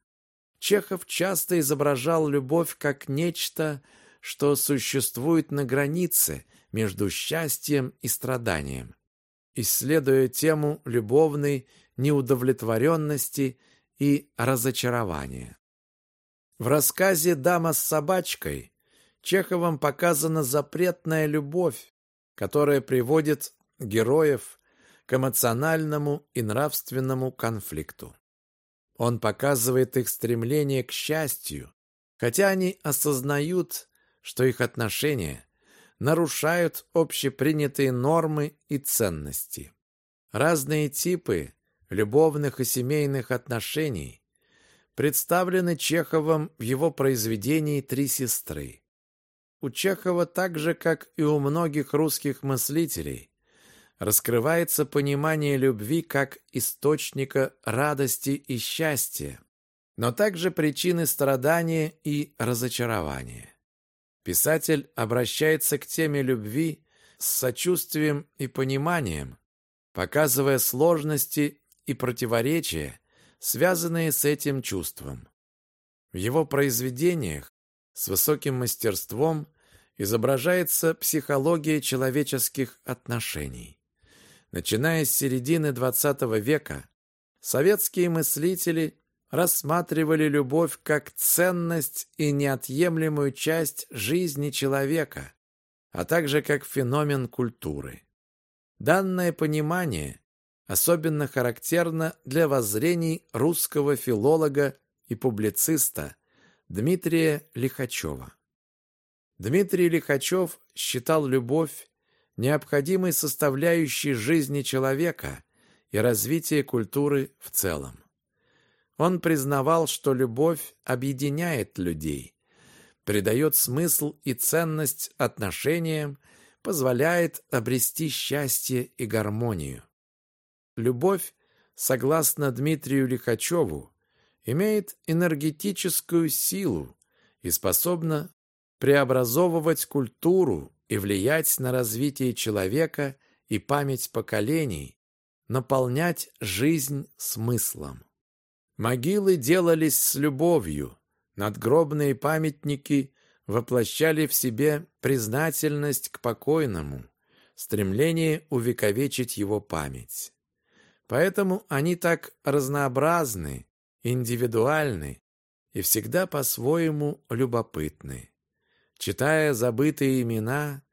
Чехов часто изображал любовь как нечто, что существует на границе между счастьем и страданием. Исследуя тему любовной неудовлетворенности и разочарования. В рассказе «Дама с собачкой» Чеховым показана запретная любовь, которая приводит героев к эмоциональному и нравственному конфликту. Он показывает их стремление к счастью, хотя они осознают, что их отношения нарушают общепринятые нормы и ценности. Разные типы любовных и семейных отношений представлены Чеховым в его произведении «Три сестры». У Чехова, так же, как и у многих русских мыслителей, раскрывается понимание любви как источника радости и счастья, но также причины страдания и разочарования. Писатель обращается к теме любви с сочувствием и пониманием, показывая сложности и противоречия, связанные с этим чувством. В его произведениях с высоким мастерством изображается психология человеческих отношений. Начиная с середины XX века, советские мыслители рассматривали любовь как ценность и неотъемлемую часть жизни человека, а также как феномен культуры. Данное понимание особенно характерно для воззрений русского филолога и публициста Дмитрия Лихачева. Дмитрий Лихачев считал любовь необходимой составляющей жизни человека и развития культуры в целом. Он признавал, что любовь объединяет людей, придает смысл и ценность отношениям, позволяет обрести счастье и гармонию. Любовь, согласно Дмитрию Лихачеву, имеет энергетическую силу и способна преобразовывать культуру и влиять на развитие человека и память поколений, наполнять жизнь смыслом. Могилы делались с любовью, надгробные памятники воплощали в себе признательность к покойному, стремление увековечить его память. Поэтому они так разнообразны, индивидуальны и всегда по-своему любопытны. Читая забытые имена,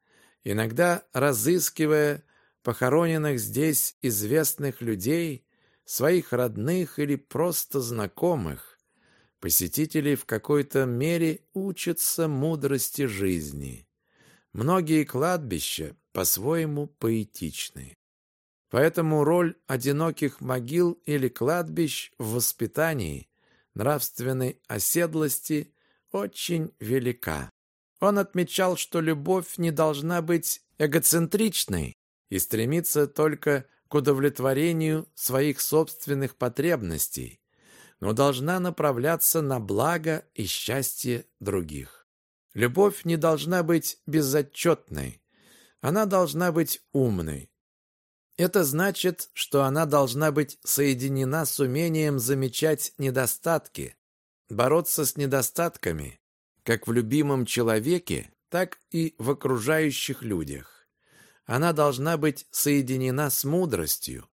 иногда разыскивая похороненных здесь известных людей, своих родных или просто знакомых, посетители в какой-то мере учатся мудрости жизни. Многие кладбища по-своему поэтичны. Поэтому роль одиноких могил или кладбищ в воспитании нравственной оседлости очень велика. Он отмечал, что любовь не должна быть эгоцентричной и стремиться только к удовлетворению своих собственных потребностей, но должна направляться на благо и счастье других. Любовь не должна быть безотчетной, она должна быть умной. Это значит, что она должна быть соединена с умением замечать недостатки, бороться с недостатками, как в любимом человеке, так и в окружающих людях. Она должна быть соединена с мудростью,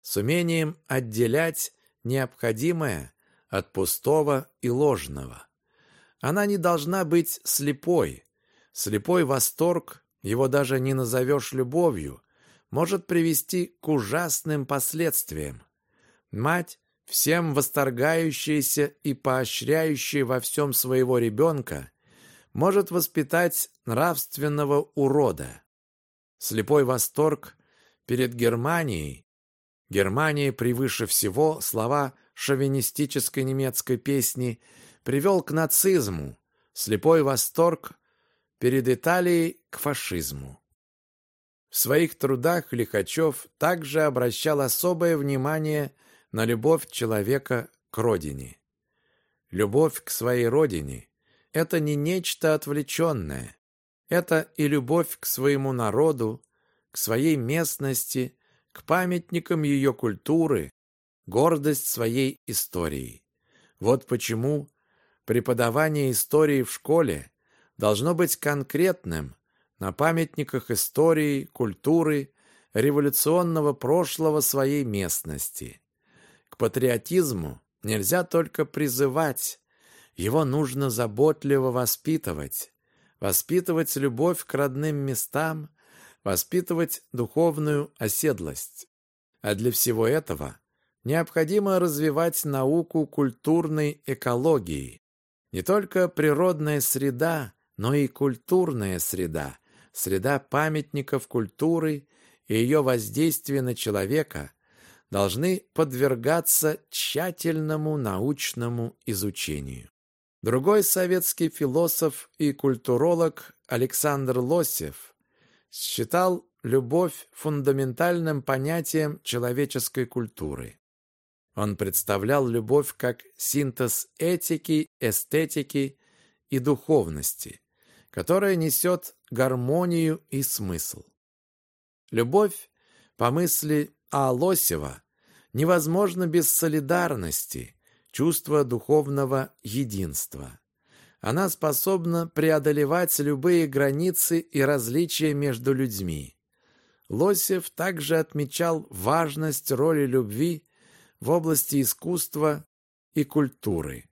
с умением отделять необходимое от пустого и ложного. Она не должна быть слепой. Слепой восторг, его даже не назовешь любовью, может привести к ужасным последствиям. Мать, всем восторгающаяся и поощряющая во всем своего ребенка, может воспитать нравственного урода. Слепой восторг перед Германией. Германия превыше всего слова шовинистической немецкой песни привел к нацизму. Слепой восторг перед Италией к фашизму. В своих трудах Лихачев также обращал особое внимание на любовь человека к родине. Любовь к своей родине – это не нечто отвлеченное, это и любовь к своему народу, к своей местности, к памятникам ее культуры, гордость своей истории. Вот почему преподавание истории в школе должно быть конкретным, на памятниках истории, культуры, революционного прошлого своей местности. К патриотизму нельзя только призывать, его нужно заботливо воспитывать, воспитывать любовь к родным местам, воспитывать духовную оседлость. А для всего этого необходимо развивать науку культурной экологии. Не только природная среда, но и культурная среда, среда памятников культуры и ее воздействие на человека должны подвергаться тщательному научному изучению. Другой советский философ и культуролог Александр Лосев считал любовь фундаментальным понятием человеческой культуры. Он представлял любовь как синтез этики, эстетики и духовности, которая несет гармонию и смысл. Любовь, по мысли А. Лосева, невозможна без солидарности, чувство духовного единства. Она способна преодолевать любые границы и различия между людьми. Лосев также отмечал важность роли любви в области искусства и культуры.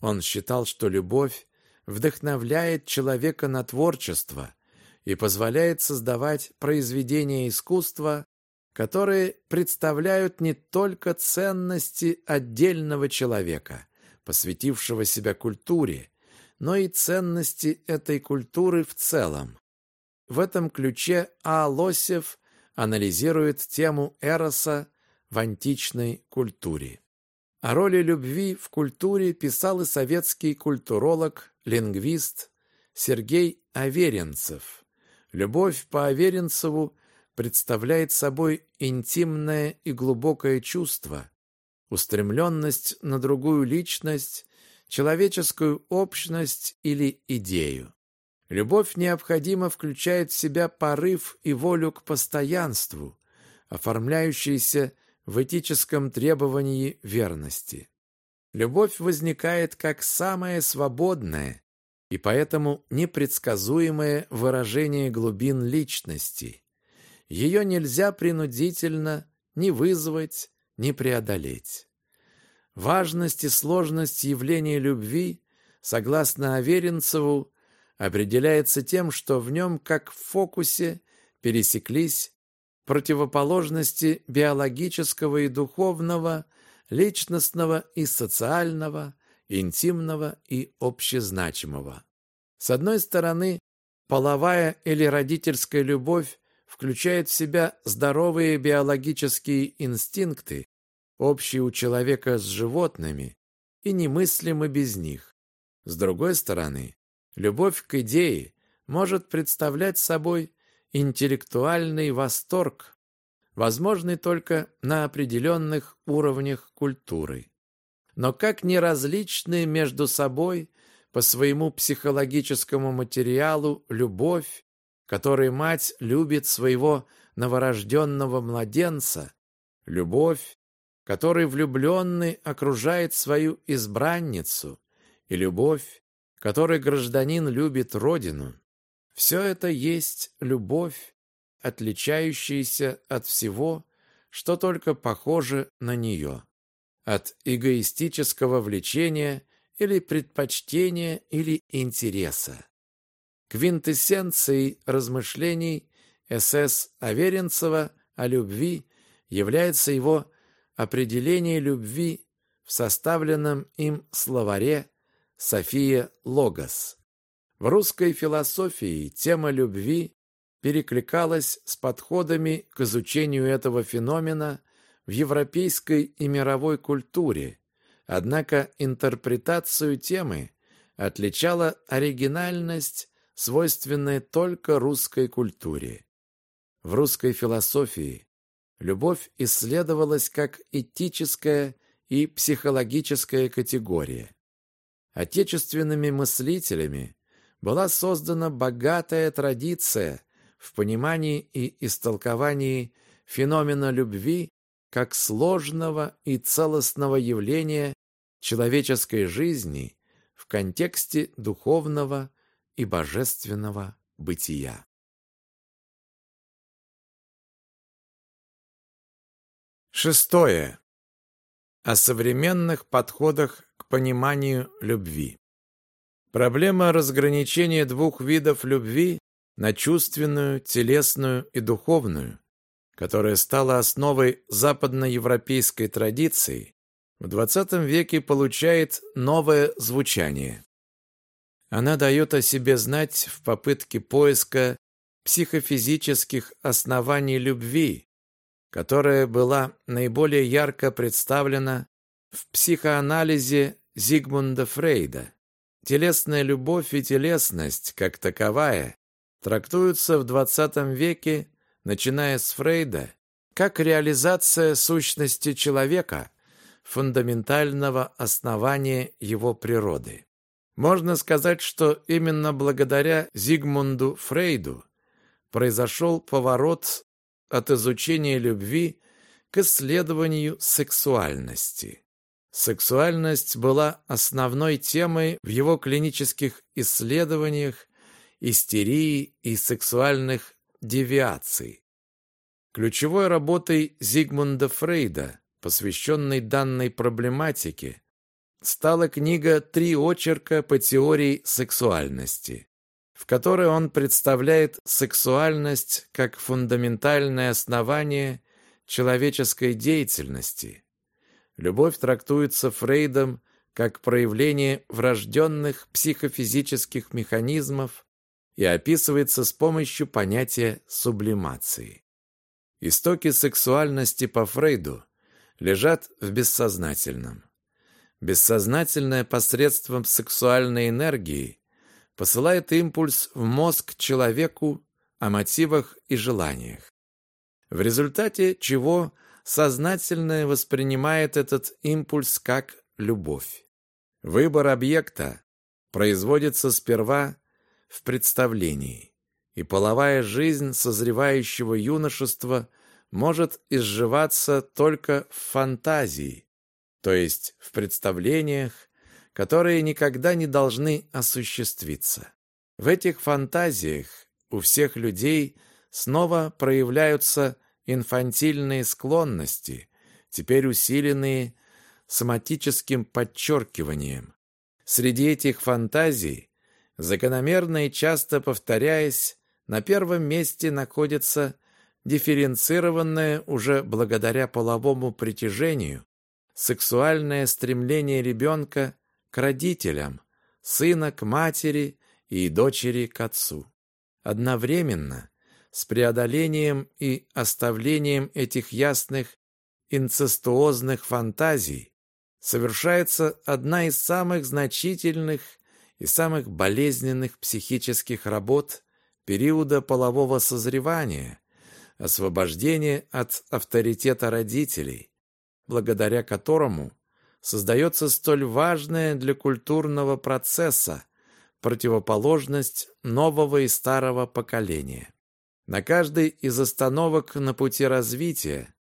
Он считал, что любовь вдохновляет человека на творчество и позволяет создавать произведения искусства, которые представляют не только ценности отдельного человека, посвятившего себя культуре, но и ценности этой культуры в целом. В этом ключе А. Лосев анализирует тему Эроса в античной культуре. О роли любви в культуре писал и советский культуролог, лингвист Сергей Аверинцев. Любовь по Аверинцеву представляет собой интимное и глубокое чувство, устремленность на другую личность, человеческую общность или идею. Любовь необходимо включает в себя порыв и волю к постоянству, оформляющийся в этическом требовании верности. Любовь возникает как самое свободное и поэтому непредсказуемое выражение глубин личности. Ее нельзя принудительно ни вызвать, ни преодолеть. Важность и сложность явления любви, согласно Аверинцеву, определяется тем, что в нем, как в фокусе, пересеклись противоположности биологического и духовного, личностного и социального, интимного и общезначимого. С одной стороны, половая или родительская любовь включает в себя здоровые биологические инстинкты, общие у человека с животными, и немыслимы без них. С другой стороны, любовь к идее может представлять собой интеллектуальный восторг, возможный только на определенных уровнях культуры. Но как неразличны между собой по своему психологическому материалу любовь, которой мать любит своего новорожденного младенца, любовь, которой влюбленный окружает свою избранницу, и любовь, которой гражданин любит родину. Все это есть любовь, отличающаяся от всего, что только похоже на нее, от эгоистического влечения или предпочтения или интереса. Квинтэссенцией размышлений СС Аверинцева о любви является его определение любви в составленном им словаре София Логос. В русской философии тема любви перекликалась с подходами к изучению этого феномена в европейской и мировой культуре, однако интерпретацию темы отличала оригинальность, свойственная только русской культуре. В русской философии любовь исследовалась как этическая и психологическая категория. Отечественными мыслителями была создана богатая традиция в понимании и истолковании феномена любви как сложного и целостного явления человеческой жизни в контексте духовного и божественного бытия. Шестое. О современных подходах к пониманию любви. Проблема разграничения двух видов любви на чувственную, телесную и духовную, которая стала основой западноевропейской традиции, в XX веке получает новое звучание. Она дает о себе знать в попытке поиска психофизических оснований любви, которая была наиболее ярко представлена в психоанализе Зигмунда Фрейда. Телесная любовь и телесность, как таковая, трактуются в XX веке, начиная с Фрейда, как реализация сущности человека, фундаментального основания его природы. Можно сказать, что именно благодаря Зигмунду Фрейду произошел поворот от изучения любви к исследованию сексуальности. Сексуальность была основной темой в его клинических исследованиях истерии и сексуальных девиаций. Ключевой работой Зигмунда Фрейда, посвященной данной проблематике, стала книга «Три очерка по теории сексуальности», в которой он представляет сексуальность как фундаментальное основание человеческой деятельности. Любовь трактуется Фрейдом как проявление врожденных психофизических механизмов и описывается с помощью понятия сублимации. Истоки сексуальности по Фрейду лежат в бессознательном. Бессознательное посредством сексуальной энергии посылает импульс в мозг человеку, о мотивах и желаниях. В результате чего сознательное воспринимает этот импульс как любовь. Выбор объекта производится сперва в представлении, и половая жизнь созревающего юношества может изживаться только в фантазии, то есть в представлениях, которые никогда не должны осуществиться. В этих фантазиях у всех людей снова проявляются инфантильные склонности, теперь усиленные соматическим подчеркиванием. Среди этих фантазий, закономерно и часто повторяясь, на первом месте находится дифференцированное уже благодаря половому притяжению сексуальное стремление ребенка к родителям, сына к матери и дочери к отцу. Одновременно с преодолением и оставлением этих ясных инцестуозных фантазий совершается одна из самых значительных и самых болезненных психических работ периода полового созревания, освобождение от авторитета родителей, благодаря которому создается столь важная для культурного процесса противоположность нового и старого поколения. На каждой из остановок на пути развития,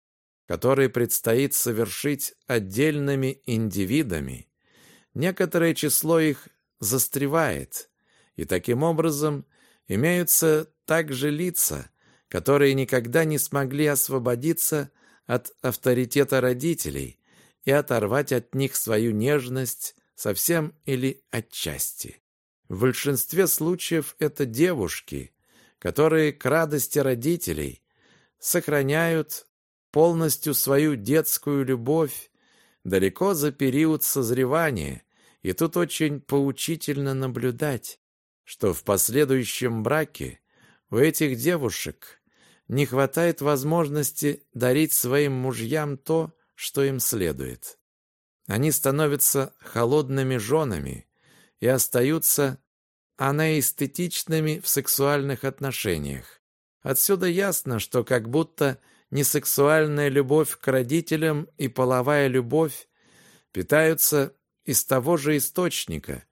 который предстоит совершить отдельными индивидами, некоторое число их застревает, и таким образом имеются также лица, которые никогда не смогли освободиться от авторитета родителей и оторвать от них свою нежность совсем или отчасти. В большинстве случаев это девушки, которые к радости родителей сохраняют полностью свою детскую любовь далеко за период созревания, и тут очень поучительно наблюдать, что в последующем браке у этих девушек не хватает возможности дарить своим мужьям то, что им следует. Они становятся холодными женами и остаются анаэстетичными в сексуальных отношениях. Отсюда ясно, что как будто несексуальная любовь к родителям и половая любовь питаются из того же источника,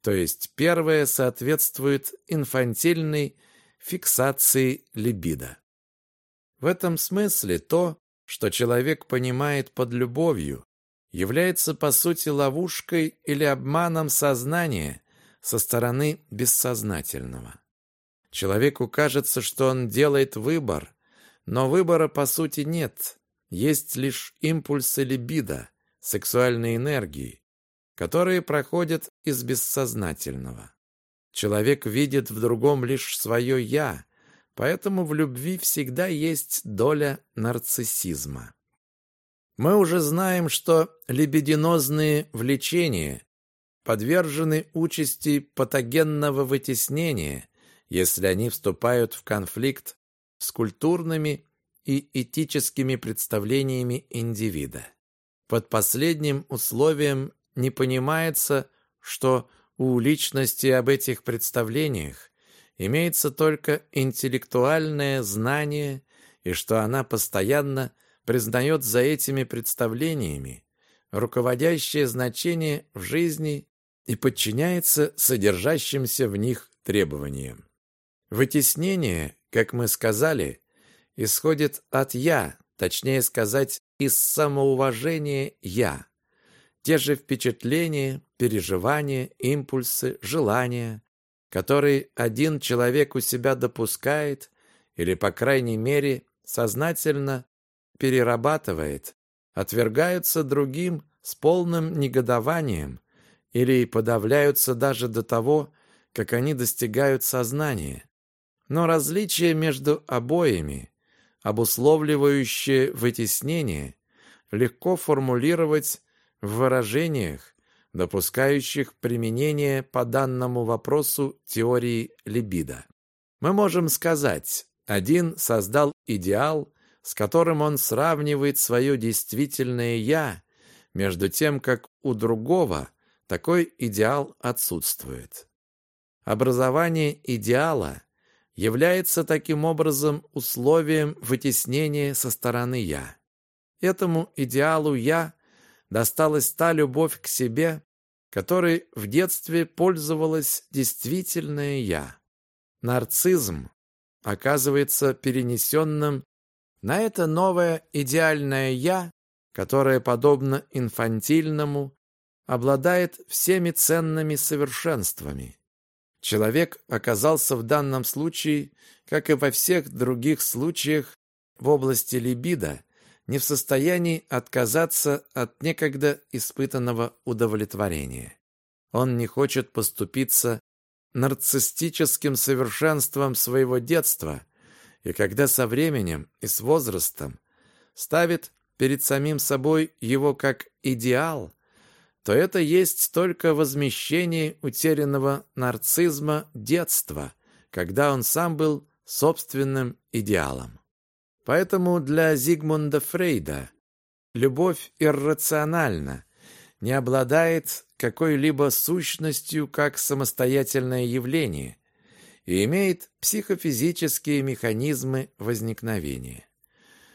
то есть первое соответствует инфантильной фиксации либидо. В этом смысле то, что человек понимает под любовью, является по сути ловушкой или обманом сознания со стороны бессознательного. Человеку кажется, что он делает выбор, но выбора по сути нет. Есть лишь импульсы либидо, сексуальной энергии, которые проходят из бессознательного. Человек видит в другом лишь свое «я», Поэтому в любви всегда есть доля нарциссизма. Мы уже знаем, что либидинозные влечения подвержены участи патогенного вытеснения, если они вступают в конфликт с культурными и этическими представлениями индивида. Под последним условием не понимается, что у личности об этих представлениях имеется только интеллектуальное знание и что она постоянно признает за этими представлениями руководящее значение в жизни и подчиняется содержащимся в них требованиям. Вытеснение, как мы сказали, исходит от «я», точнее сказать, из самоуважения «я». Те же впечатления, переживания, импульсы, желания, который один человек у себя допускает или, по крайней мере, сознательно перерабатывает, отвергаются другим с полным негодованием или подавляются даже до того, как они достигают сознания. Но различие между обоими, обусловливающее вытеснение, легко формулировать в выражениях, допускающих применение по данному вопросу теории либидо. Мы можем сказать, один создал идеал, с которым он сравнивает свое действительное «я», между тем, как у другого такой идеал отсутствует. Образование идеала является таким образом условием вытеснения со стороны «я». Этому идеалу «я» досталась та любовь к себе, которой в детстве пользовалась действительное «я». Нарцизм оказывается перенесенным на это новое идеальное «я», которое, подобно инфантильному, обладает всеми ценными совершенствами. Человек оказался в данном случае, как и во всех других случаях в области либидо, не в состоянии отказаться от некогда испытанного удовлетворения. Он не хочет поступиться нарциссическим совершенством своего детства, и когда со временем и с возрастом ставит перед самим собой его как идеал, то это есть только возмещение утерянного нарцизма детства, когда он сам был собственным идеалом. Поэтому для Зигмунда Фрейда любовь иррациональна, не обладает какой-либо сущностью как самостоятельное явление и имеет психофизические механизмы возникновения.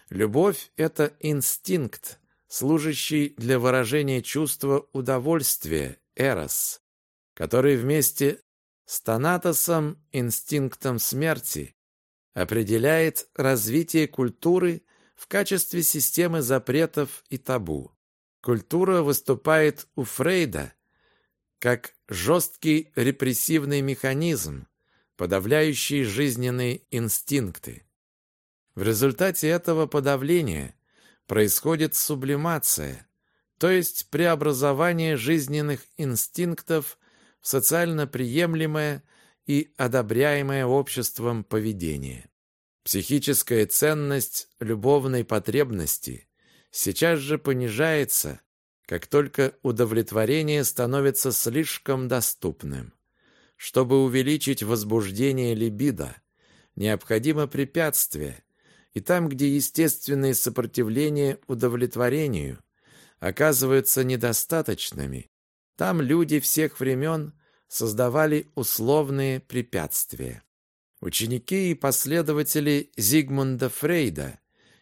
Любовь – это инстинкт, служащий для выражения чувства удовольствия, эрос, который вместе с танатосом, инстинктом смерти, определяет развитие культуры в качестве системы запретов и табу. Культура выступает у Фрейда как жесткий репрессивный механизм, подавляющий жизненные инстинкты. В результате этого подавления происходит сублимация, то есть преобразование жизненных инстинктов в социально приемлемое и одобряемое обществом поведение. Психическая ценность любовной потребности сейчас же понижается, как только удовлетворение становится слишком доступным. Чтобы увеличить возбуждение либидо, необходимо препятствие, и там, где естественные сопротивления удовлетворению оказываются недостаточными, там люди всех времен создавали условные препятствия. Ученики и последователи Зигмунда Фрейда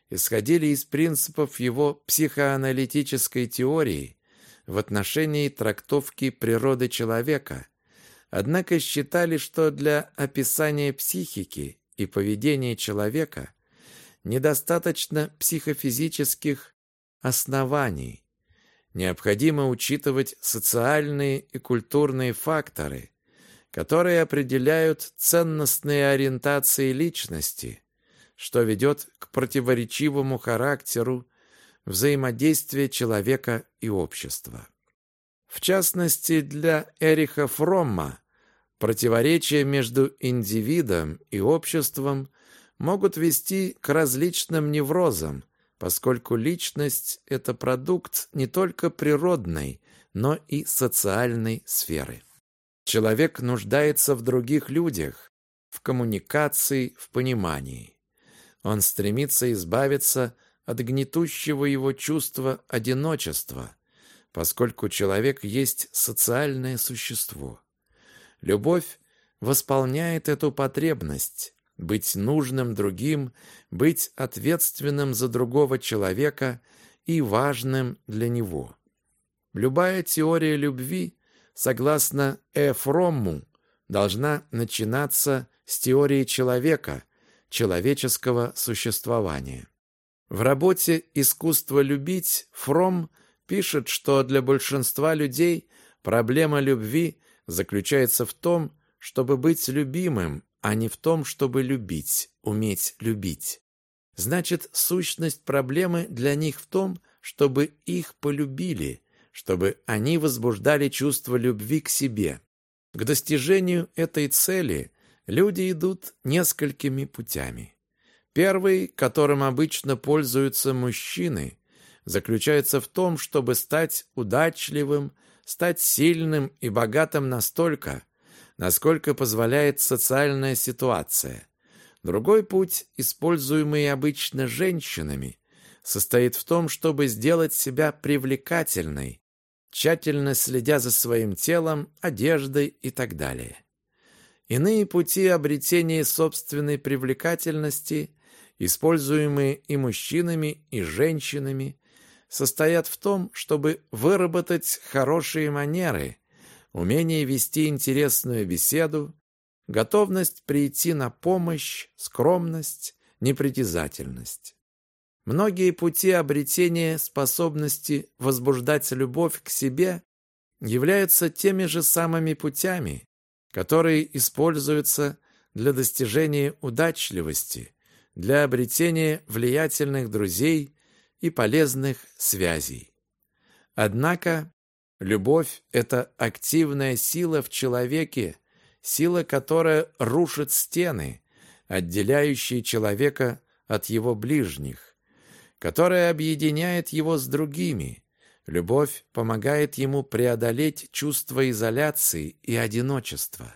исходили из принципов его психоаналитической теории в отношении трактовки природы человека, однако считали, что для описания психики и поведения человека недостаточно психофизических оснований. Необходимо учитывать социальные и культурные факторы, которые определяют ценностные ориентации личности, что ведет к противоречивому характеру взаимодействия человека и общества. В частности, для Эриха Фромма противоречие между индивидом и обществом могут вести к различным неврозам, поскольку личность – это продукт не только природной, но и социальной сферы. Человек нуждается в других людях, в коммуникации, в понимании. Он стремится избавиться от гнетущего его чувства одиночества, поскольку человек есть социальное существо. Любовь восполняет эту потребность, быть нужным другим, быть ответственным за другого человека и важным для него. Любая теория любви, согласно Эфрому, должна начинаться с теории человека, человеческого существования. В работе «Искусство любить» Фром пишет, что для большинства людей проблема любви заключается в том, чтобы быть любимым, а не в том, чтобы любить, уметь любить. Значит, сущность проблемы для них в том, чтобы их полюбили, чтобы они возбуждали чувство любви к себе. К достижению этой цели люди идут несколькими путями. Первый, которым обычно пользуются мужчины, заключается в том, чтобы стать удачливым, стать сильным и богатым настолько, насколько позволяет социальная ситуация. Другой путь, используемый обычно женщинами, состоит в том, чтобы сделать себя привлекательной, тщательно следя за своим телом, одеждой и так далее. Иные пути обретения собственной привлекательности, используемые и мужчинами, и женщинами, состоят в том, чтобы выработать хорошие манеры, умение вести интересную беседу, готовность прийти на помощь, скромность, непритязательность. Многие пути обретения способности возбуждать любовь к себе являются теми же самыми путями, которые используются для достижения удачливости, для обретения влиятельных друзей и полезных связей. Однако любовь – это активная сила в человеке, сила, которая рушит стены, отделяющие человека от его ближних, которая объединяет его с другими. Любовь помогает ему преодолеть чувство изоляции и одиночества.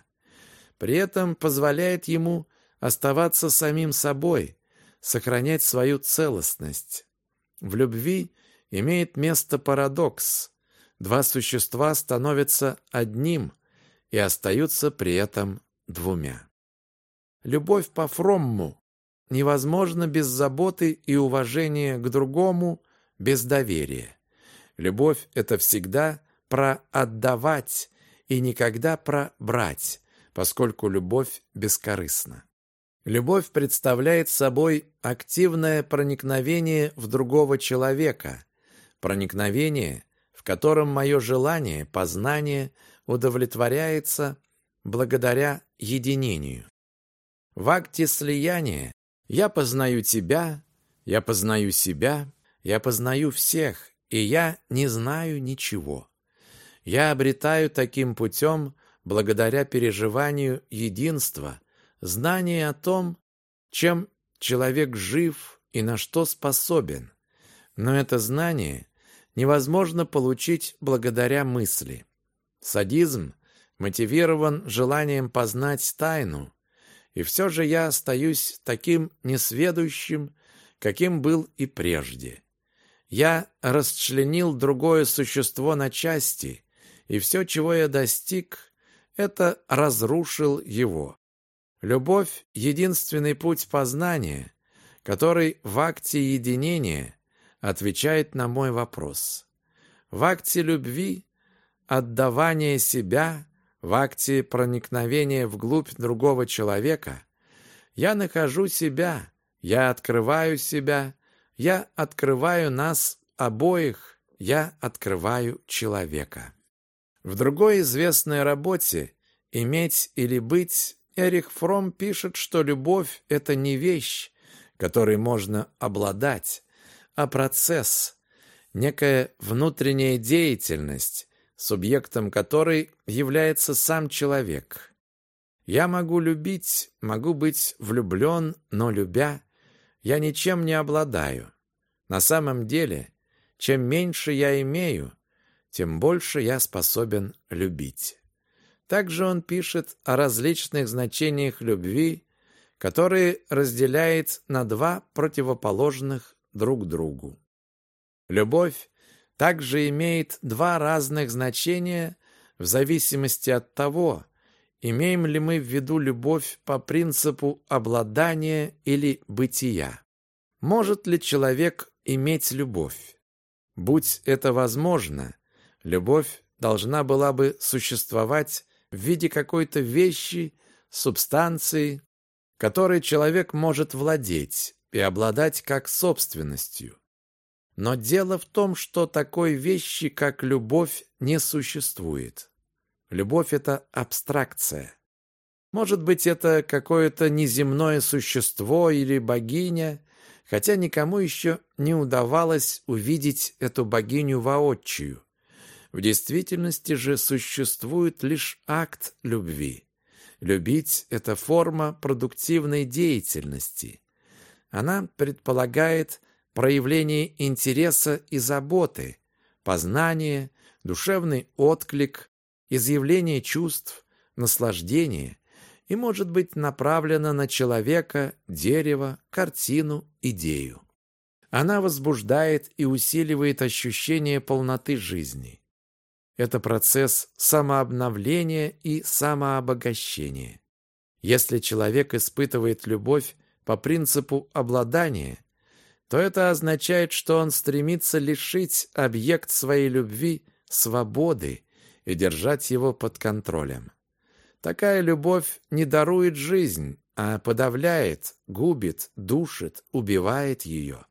При этом позволяет ему оставаться самим собой, сохранять свою целостность. В любви имеет место парадокс. Два существа становятся одним и остаются при этом двумя. Любовь по Фромму невозможна без заботы и уважения к другому, без доверия. Любовь – это всегда про отдавать и никогда про брать, поскольку любовь бескорыстна. Любовь представляет собой активное проникновение в другого человека, проникновение, в котором мое желание, познание удовлетворяется благодаря единению. В акте слияния я познаю тебя, я познаю себя, я познаю всех, и я не знаю ничего. Я обретаю таким путем, благодаря переживанию единства, знание о том, чем человек жив и на что способен. Но это знание невозможно получить благодаря мысли. Садизм мотивирован желанием познать тайну, и все же я остаюсь таким несведущим, каким был и прежде. Я расчленил другое существо на части, и все, чего я достиг, это разрушил его. Любовь — единственный путь познания, который в акте единения отвечает на мой вопрос. В акте любви — отдавание себя, в акте проникновения вглубь другого человека я нахожу себя, я открываю себя, я открываю нас обоих, я открываю человека. В другой известной работе «Иметь или быть» Эрих Фром пишет, что любовь – это не вещь, которой можно обладать, а процесс, некая внутренняя деятельность, субъектом которой является сам человек. Я могу любить, могу быть влюблен, но любя, я ничем не обладаю. На самом деле, чем меньше я имею, тем больше я способен любить. Также он пишет о различных значениях любви, которые разделяет на два противоположных друг другу. Любовь также имеет два разных значения в зависимости от того, имеем ли мы в виду любовь по принципу обладания или бытия. Может ли человек иметь любовь? Будь это возможно, любовь должна была бы существовать в виде какой-то вещи, субстанции, которой человек может владеть и обладать как собственностью. Но дело в том, что такой вещи, как любовь, не существует. Любовь – это абстракция. Может быть, это какое-то неземное существо или богиня, хотя никому еще не удавалось увидеть эту богиню воочию. В действительности же существует лишь акт любви. Любить – это форма продуктивной деятельности. Она предполагает проявление интереса и заботы, познание, душевный отклик, изъявление чувств, наслаждение и может быть направлена на человека, дерево, картину, идею. Она возбуждает и усиливает ощущение полноты жизни. Это процесс самообновления и самообогащения. Если человек испытывает любовь по принципу обладания, то это означает, что он стремится лишить объект своей любви свободы и держать его под контролем. Такая любовь не дарует жизнь, а подавляет, губит, душит, убивает ее.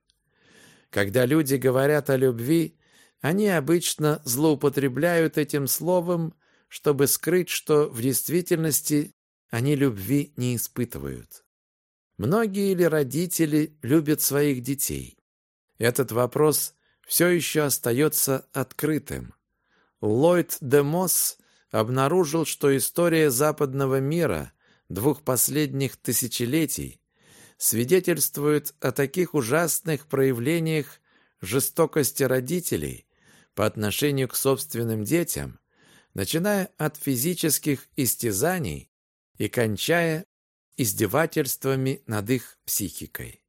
Когда люди говорят о любви, они обычно злоупотребляют этим словом, чтобы скрыть, что в действительности они любви не испытывают. Многие ли родители любят своих детей? Этот вопрос все еще остается открытым. Ллойд де Мосс обнаружил, что история западного мира двух последних тысячелетий свидетельствует о таких ужасных проявлениях жестокости родителей по отношению к собственным детям, начиная от физических истязаний и кончая издевательствами над их психикой.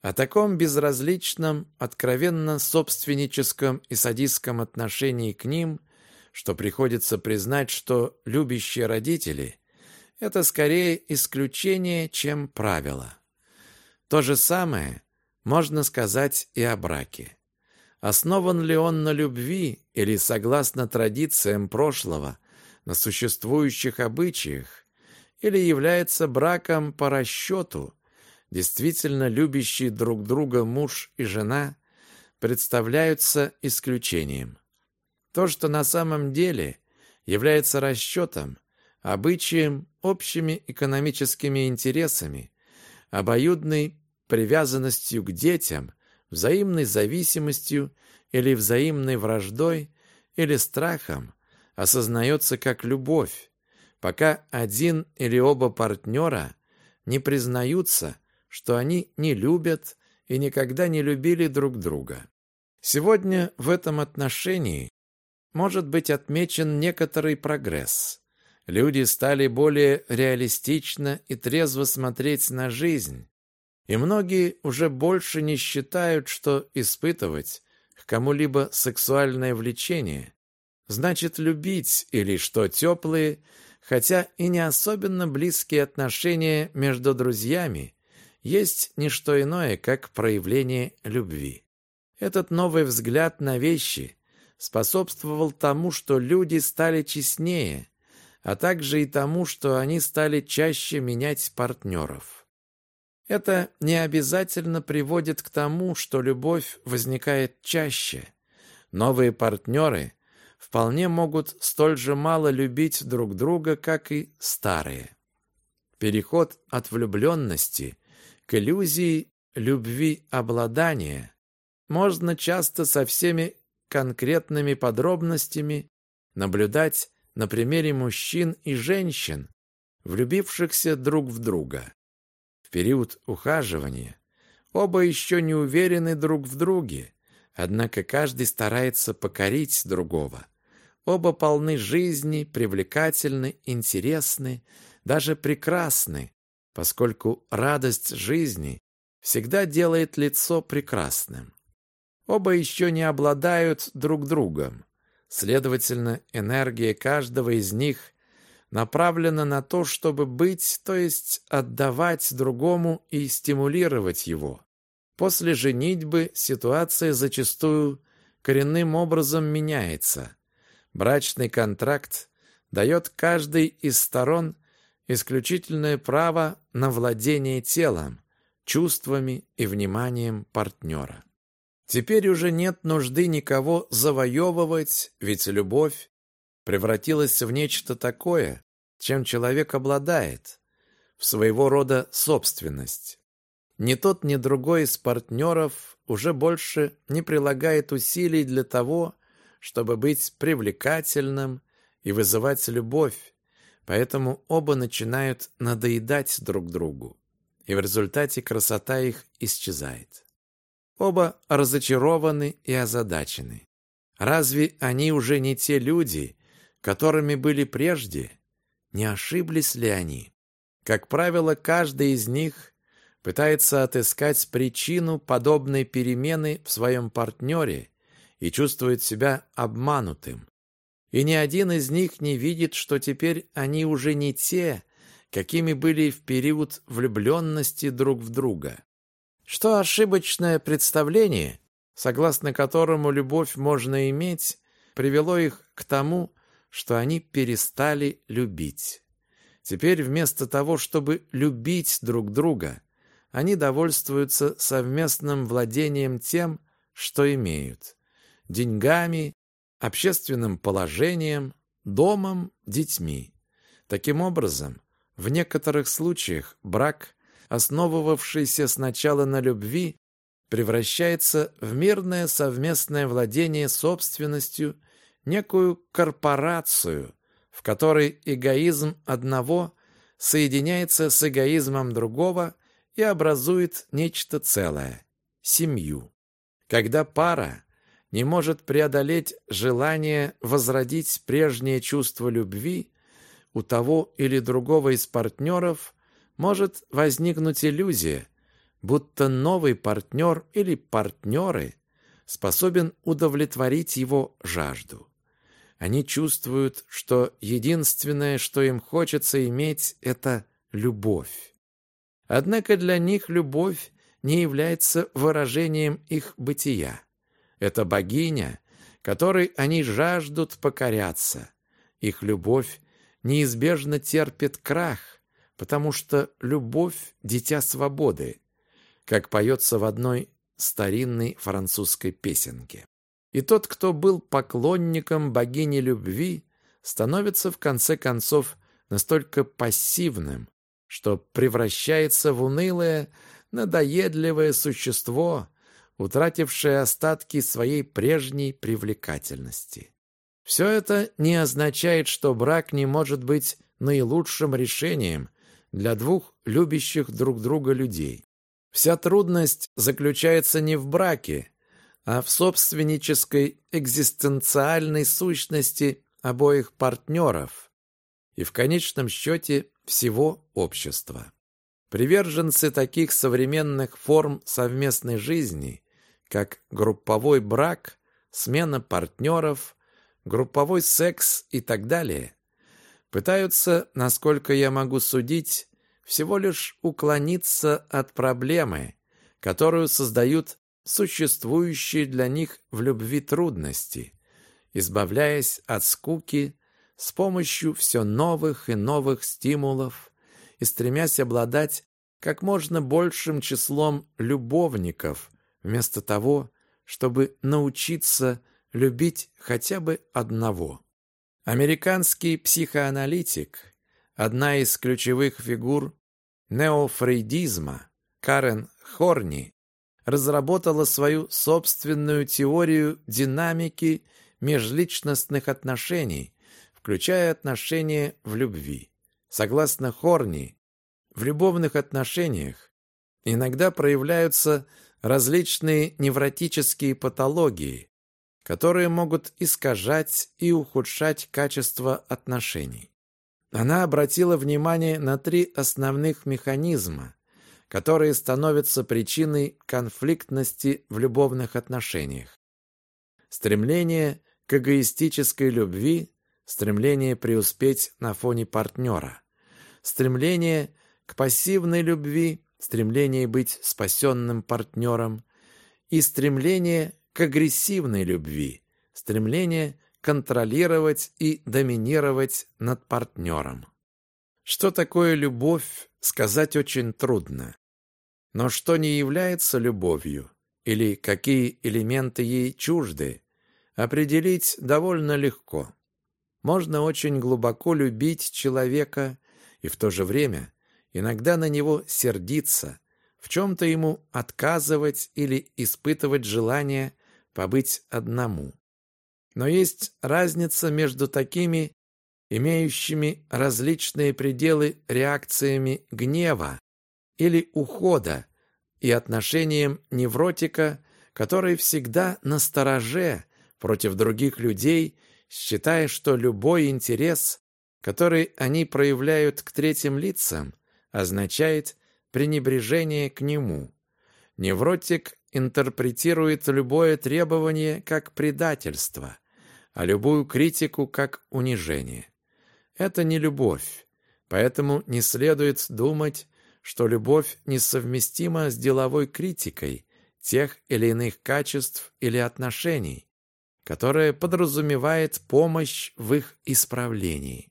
О таком безразличном, откровенно собственническом и садистском отношении к ним, что приходится признать, что любящие родители – это скорее исключение, чем правило. То же самое можно сказать и о браке. Основан ли он на любви или, согласно традициям прошлого, на существующих обычаях, или является браком по расчету – действительно любящие друг друга муж и жена представляются исключением. То, что на самом деле является расчетом, обычаем, общими экономическими интересами, обоюдной привязанностью к детям, взаимной зависимостью или взаимной враждой или страхом, осознается как любовь, пока один или оба партнера не признаются что они не любят и никогда не любили друг друга. Сегодня в этом отношении может быть отмечен некоторый прогресс. Люди стали более реалистично и трезво смотреть на жизнь, и многие уже больше не считают, что испытывать к кому-либо сексуальное влечение значит любить или что теплые, хотя и не особенно близкие отношения между друзьями есть не что иное, как проявление любви. Этот новый взгляд на вещи способствовал тому, что люди стали честнее, а также и тому, что они стали чаще менять партнеров. Это не обязательно приводит к тому, что любовь возникает чаще. Новые партнеры вполне могут столь же мало любить друг друга, как и старые. Переход от влюбленности к иллюзии любви обладания можно часто со всеми конкретными подробностями наблюдать на примере мужчин и женщин, влюбившихся друг в друга. В период ухаживания оба еще не уверены друг в друге, однако каждый старается покорить другого. Оба полны жизни, привлекательны, интересны, даже прекрасны, поскольку радость жизни всегда делает лицо прекрасным. Оба еще не обладают друг другом. Следовательно, энергия каждого из них направлена на то, чтобы быть, то есть отдавать другому и стимулировать его. После женитьбы ситуация зачастую коренным образом меняется. Брачный контракт дает каждой из сторон исключительное право на владение телом, чувствами и вниманием партнера. Теперь уже нет нужды никого завоевывать, ведь любовь превратилась в нечто такое, чем человек обладает, в своего рода собственность. Ни тот, ни другой из партнеров уже больше не прилагает усилий для того, чтобы быть привлекательным и вызывать любовь, Поэтому оба начинают надоедать друг другу, и в результате красота их исчезает. Оба разочарованы и озадачены. Разве они уже не те люди, которыми были прежде? Не ошиблись ли они? Как правило, каждый из них пытается отыскать причину подобной перемены в своем партнере и чувствует себя обманутым и ни один из них не видит, что теперь они уже не те, какими были в период влюбленности друг в друга. Что ошибочное представление, согласно которому любовь можно иметь, привело их к тому, что они перестали любить. Теперь вместо того, чтобы любить друг друга, они довольствуются совместным владением тем, что имеют – деньгами, общественным положением, домом, детьми. Таким образом, в некоторых случаях брак, основывавшийся сначала на любви, превращается в мирное совместное владение собственностью, некую корпорацию, в которой эгоизм одного соединяется с эгоизмом другого и образует нечто целое – семью. Когда пара не может преодолеть желание возродить прежнее чувство любви, у того или другого из партнеров может возникнуть иллюзия, будто новый партнер или партнеры способен удовлетворить его жажду. Они чувствуют, что единственное, что им хочется иметь, это любовь. Однако для них любовь не является выражением их бытия. Это богиня, которой они жаждут покоряться. Их любовь неизбежно терпит крах, потому что любовь – дитя свободы, как поется в одной старинной французской песенке. И тот, кто был поклонником богини любви, становится в конце концов настолько пассивным, что превращается в унылое, надоедливое существо, утратившее остатки своей прежней привлекательности. Все это не означает, что брак не может быть наилучшим решением для двух любящих друг друга людей. Вся трудность заключается не в браке, а в собственнической экзистенциальной сущности обоих партнеров и в конечном счете всего общества. Приверженцы таких современных форм совместной жизни, как групповой брак, смена партнеров, групповой секс и так далее, пытаются, насколько я могу судить, всего лишь уклониться от проблемы, которую создают существующие для них в любви трудности, избавляясь от скуки с помощью все новых и новых стимулов и стремясь обладать как можно большим числом любовников, вместо того, чтобы научиться любить хотя бы одного. Американский психоаналитик, одна из ключевых фигур неофрейдизма, Карен Хорни, разработала свою собственную теорию динамики межличностных отношений, включая отношения в любви. Согласно Хорни, в любовных отношениях иногда проявляются различные невротические патологии, которые могут искажать и ухудшать качество отношений. Она обратила внимание на три основных механизма, которые становятся причиной конфликтности в любовных отношениях. Стремление к эгоистической любви, стремление преуспеть на фоне партнера, стремление к пассивной любви, стремление быть спасенным партнером и стремление к агрессивной любви, стремление контролировать и доминировать над партнером. Что такое любовь, сказать очень трудно. Но что не является любовью, или какие элементы ей чужды, определить довольно легко. Можно очень глубоко любить человека и в то же время иногда на него сердиться, в чем-то ему отказывать или испытывать желание побыть одному. Но есть разница между такими имеющими различные пределы реакциями гнева или ухода и отношением невротика, который всегда на стороже против других людей, считая, что любой интерес, который они проявляют к третьим лицам, означает пренебрежение к нему. Невротик интерпретирует любое требование как предательство, а любую критику как унижение. Это не любовь. Поэтому не следует думать, что любовь несовместима с деловой критикой тех или иных качеств или отношений, которая подразумевает помощь в их исправлении.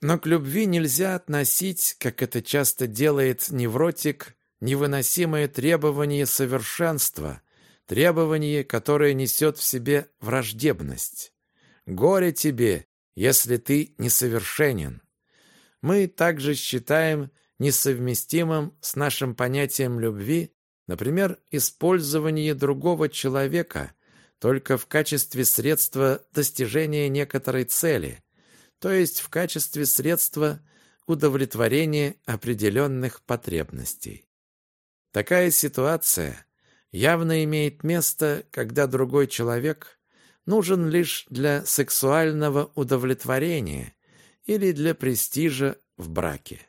Но к любви нельзя относить, как это часто делает невротик, невыносимое требование совершенства, требование, которое несет в себе враждебность. Горе тебе, если ты несовершенен. Мы также считаем несовместимым с нашим понятием любви, например, использование другого человека только в качестве средства достижения некоторой цели, то есть в качестве средства удовлетворения определенных потребностей. Такая ситуация явно имеет место, когда другой человек нужен лишь для сексуального удовлетворения или для престижа в браке.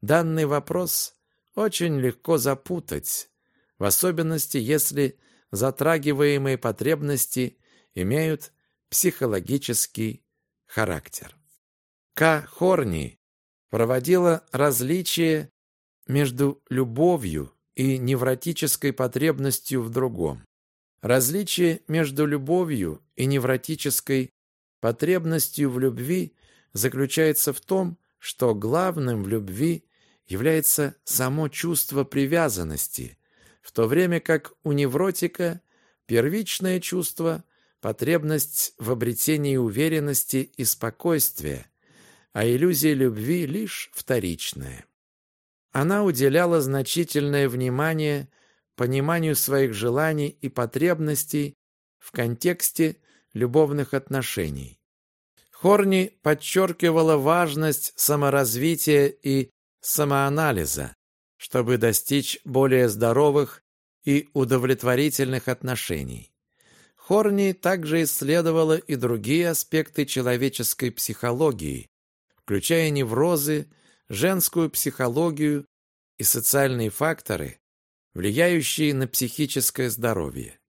Данный вопрос очень легко запутать, в особенности если затрагиваемые потребности имеют психологический характер. К. Хорни проводила различие между любовью и невротической потребностью в другом. Различие между любовью и невротической потребностью в любви заключается в том, что главным в любви является само чувство привязанности, в то время как у невротика первичное чувство – потребность в обретении уверенности и спокойствия, а иллюзия любви лишь вторичная. Она уделяла значительное внимание пониманию своих желаний и потребностей в контексте любовных отношений. Хорни подчеркивала важность саморазвития и самоанализа, чтобы достичь более здоровых и удовлетворительных отношений. Хорни также исследовала и другие аспекты человеческой психологии, включая неврозы, женскую психологию и социальные факторы, влияющие на психическое здоровье.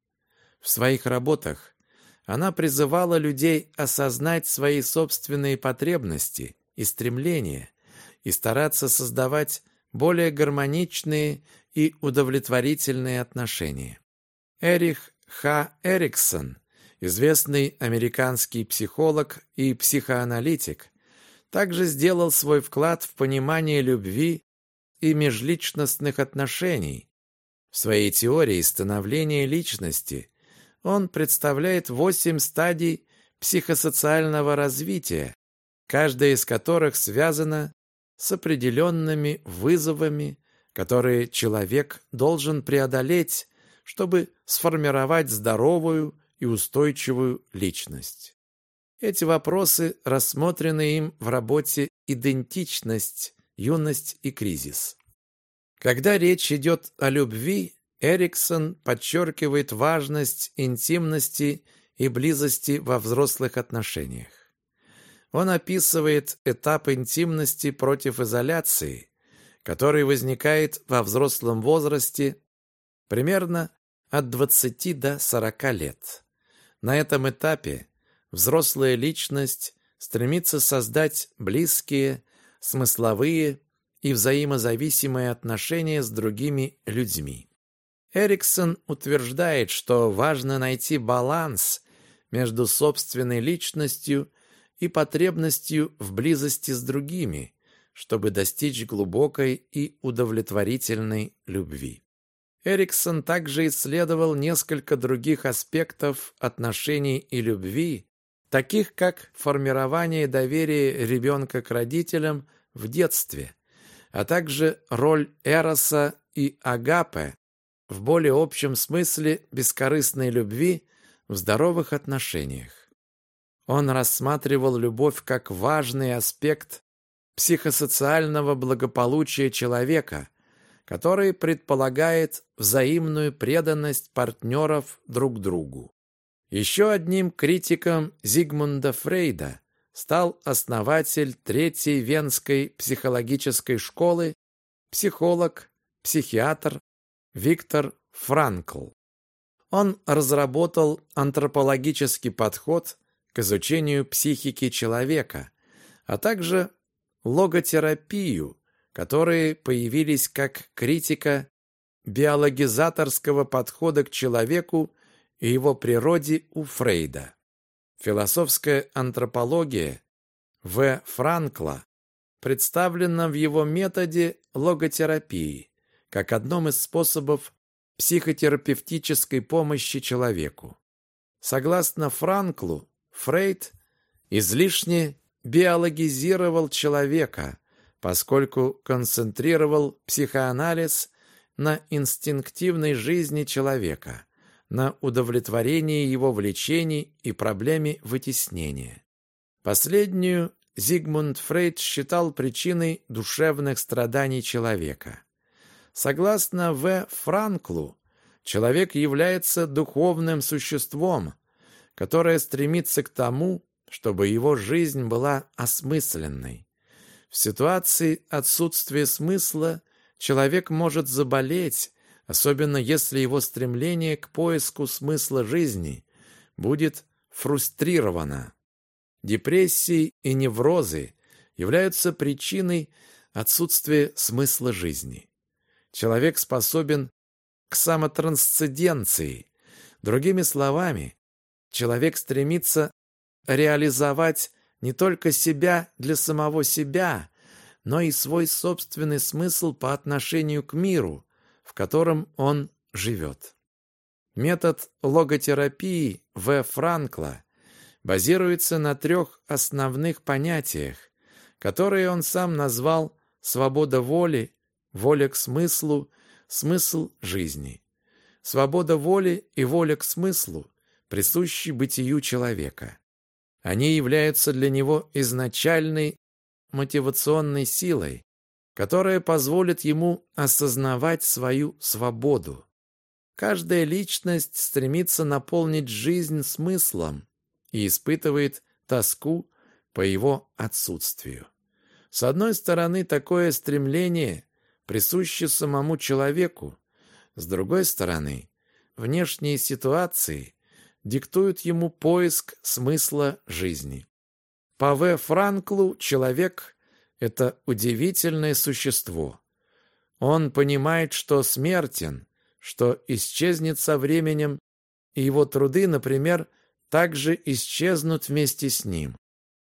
В своих работах она призывала людей осознать свои собственные потребности и стремления и стараться создавать более гармоничные и удовлетворительные отношения. Эрих Х. Эриксон, известный американский психолог и психоаналитик, также сделал свой вклад в понимание любви и межличностных отношений. В своей теории становления личности он представляет восемь стадий психосоциального развития, каждая из которых связана с определенными вызовами, которые человек должен преодолеть, чтобы сформировать здоровую и устойчивую личность. Эти вопросы рассмотрены им в работе «Идентичность, юность и кризис». Когда речь идет о любви, Эриксон подчеркивает важность интимности и близости во взрослых отношениях. Он описывает этап интимности против изоляции, который возникает во взрослом возрасте примерно от 20 до 40 лет. На этом этапе взрослая личность стремится создать близкие, смысловые и взаимозависимые отношения с другими людьми. Эриксон утверждает, что важно найти баланс между собственной личностью и потребностью в близости с другими, чтобы достичь глубокой и удовлетворительной любви. Эриксон также исследовал несколько других аспектов отношений и любви, таких как формирование доверия ребенка к родителям в детстве, а также роль Эроса и Агапе в более общем смысле бескорыстной любви в здоровых отношениях. Он рассматривал любовь как важный аспект психосоциального благополучия человека, который предполагает взаимную преданность партнеров друг другу. Еще одним критиком Зигмунда Фрейда стал основатель Третьей Венской психологической школы, психолог, психиатр Виктор Франкл. Он разработал антропологический подход к изучению психики человека, а также логотерапию, которые появились как критика биологизаторского подхода к человеку и его природе у Фрейда. Философская антропология В. Франкла представлена в его методе логотерапии как одном из способов психотерапевтической помощи человеку. Согласно Франклу, Фрейд излишне биологизировал человека, поскольку концентрировал психоанализ на инстинктивной жизни человека, на удовлетворении его влечений и проблеме вытеснения. Последнюю Зигмунд Фрейд считал причиной душевных страданий человека. Согласно В. Франклу, человек является духовным существом, которое стремится к тому, чтобы его жизнь была осмысленной. В ситуации отсутствия смысла человек может заболеть, особенно если его стремление к поиску смысла жизни будет фрустрировано. Депрессии и неврозы являются причиной отсутствия смысла жизни. Человек способен к самотрансценденции. Другими словами, человек стремится реализовать не только себя для самого себя, но и свой собственный смысл по отношению к миру, в котором он живет. Метод логотерапии В. Франкла базируется на трех основных понятиях, которые он сам назвал «свобода воли», «воля к смыслу», «смысл жизни». Свобода воли и воля к смыслу присущи бытию человека. Они являются для него изначальной мотивационной силой, которая позволит ему осознавать свою свободу. Каждая личность стремится наполнить жизнь смыслом и испытывает тоску по его отсутствию. С одной стороны, такое стремление присуще самому человеку, с другой стороны, внешние ситуации диктуют ему поиск смысла жизни. По В. Франклу человек – это удивительное существо. Он понимает, что смертен, что исчезнет со временем, и его труды, например, также исчезнут вместе с ним.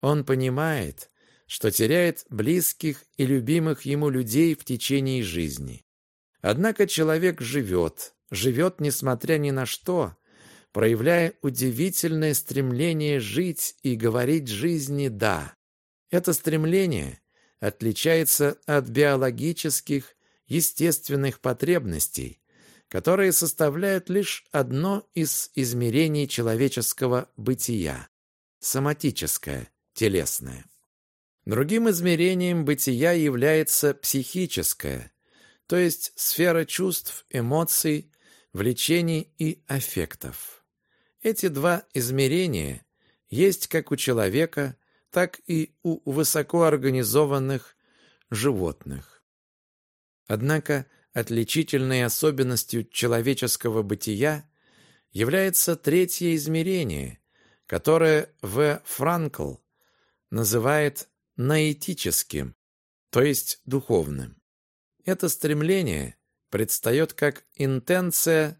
Он понимает, что теряет близких и любимых ему людей в течение жизни. Однако человек живет, живет несмотря ни на что, проявляя удивительное стремление жить и говорить жизни «да». Это стремление отличается от биологических, естественных потребностей, которые составляют лишь одно из измерений человеческого бытия – соматическое, телесное. Другим измерением бытия является психическое, то есть сфера чувств, эмоций, влечений и аффектов. Эти два измерения есть как у человека, так и у высокоорганизованных животных. Однако отличительной особенностью человеческого бытия является третье измерение, которое В. Франкл называет наэтическим, то есть духовным. Это стремление предстает как интенция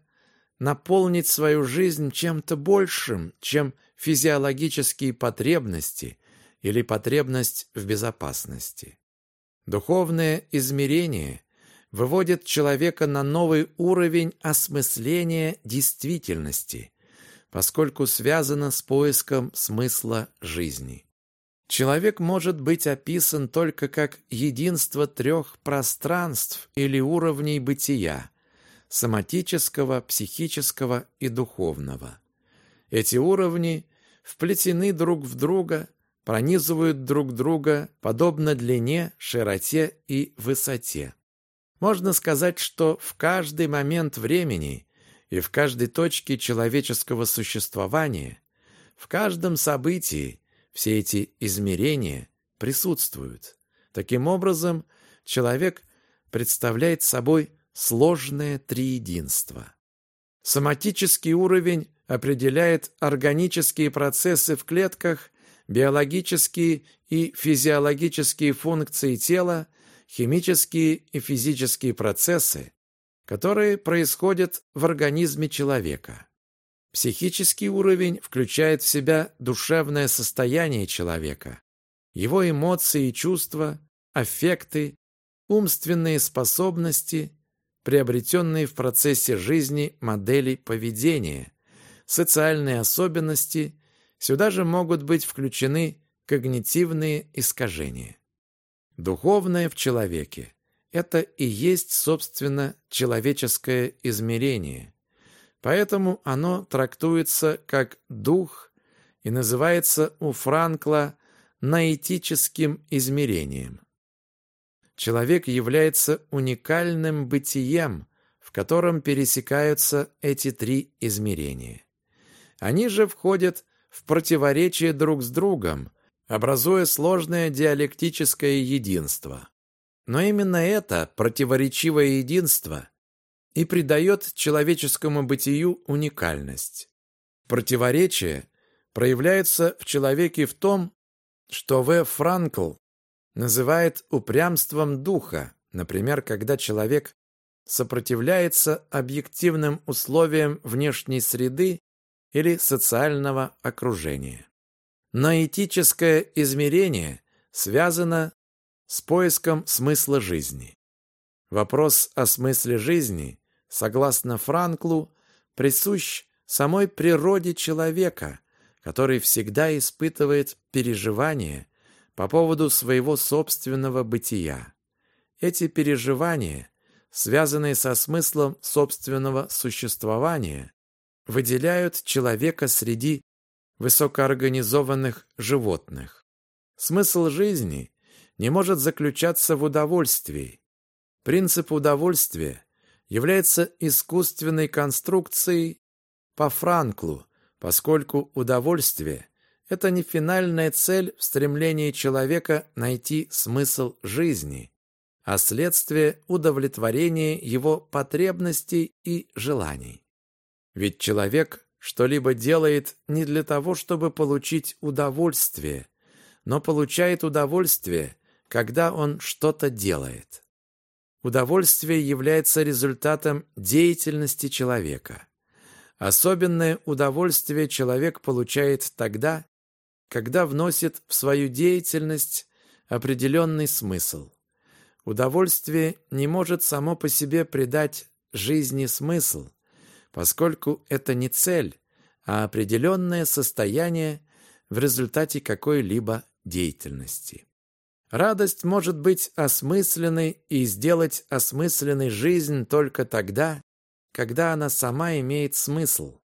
наполнить свою жизнь чем-то большим, чем физиологические потребности или потребность в безопасности. Духовное измерение выводит человека на новый уровень осмысления действительности, поскольку связано с поиском смысла жизни. Человек может быть описан только как единство трех пространств или уровней бытия – соматического, психического и духовного. Эти уровни вплетены друг в друга, пронизывают друг друга подобно длине, широте и высоте. Можно сказать, что в каждый момент времени и в каждой точке человеческого существования, в каждом событии все эти измерения присутствуют. Таким образом, человек представляет собой сложное триединство. Соматический уровень определяет органические процессы в клетках, биологические и физиологические функции тела, химические и физические процессы, которые происходят в организме человека. Психический уровень включает в себя душевное состояние человека, его эмоции и чувства, аффекты, умственные способности, приобретенные в процессе жизни модели поведения, социальные особенности, сюда же могут быть включены когнитивные искажения. Духовное в человеке – это и есть, собственно, человеческое измерение. Поэтому оно трактуется как дух и называется у Франкла наэтическим измерением. Человек является уникальным бытием, в котором пересекаются эти три измерения. Они же входят в противоречие друг с другом, образуя сложное диалектическое единство. Но именно это противоречивое единство и придает человеческому бытию уникальность. Противоречие проявляется в человеке в том, что В. Франкл называет упрямством духа, например, когда человек сопротивляется объективным условиям внешней среды или социального окружения. Но этическое измерение связано с поиском смысла жизни. Вопрос о смысле жизни, согласно Франклу, присущ самой природе человека, который всегда испытывает переживания по поводу своего собственного бытия. Эти переживания, связанные со смыслом собственного существования, выделяют человека среди высокоорганизованных животных. Смысл жизни не может заключаться в удовольствии. Принцип удовольствия является искусственной конструкцией по Франклу, поскольку удовольствие – это не финальная цель в стремлении человека найти смысл жизни, а следствие удовлетворения его потребностей и желаний. Ведь человек что-либо делает не для того, чтобы получить удовольствие, но получает удовольствие, когда он что-то делает. Удовольствие является результатом деятельности человека. Особенное удовольствие человек получает тогда, когда вносит в свою деятельность определенный смысл. Удовольствие не может само по себе придать жизни смысл, поскольку это не цель, а определенное состояние в результате какой-либо деятельности. Радость может быть осмысленной и сделать осмысленной жизнь только тогда, когда она сама имеет смысл.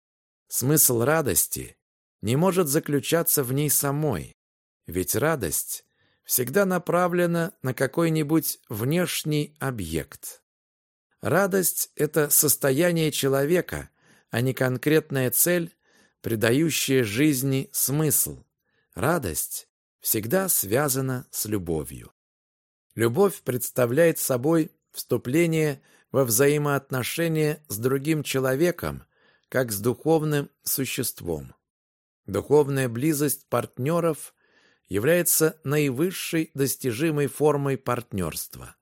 Смысл радости не может заключаться в ней самой, ведь радость всегда направлена на какой-нибудь внешний объект. Радость – это состояние человека, а не конкретная цель, придающая жизни смысл. Радость всегда связана с любовью. Любовь представляет собой вступление во взаимоотношения с другим человеком, как с духовным существом. Духовная близость партнеров является наивысшей достижимой формой партнерства.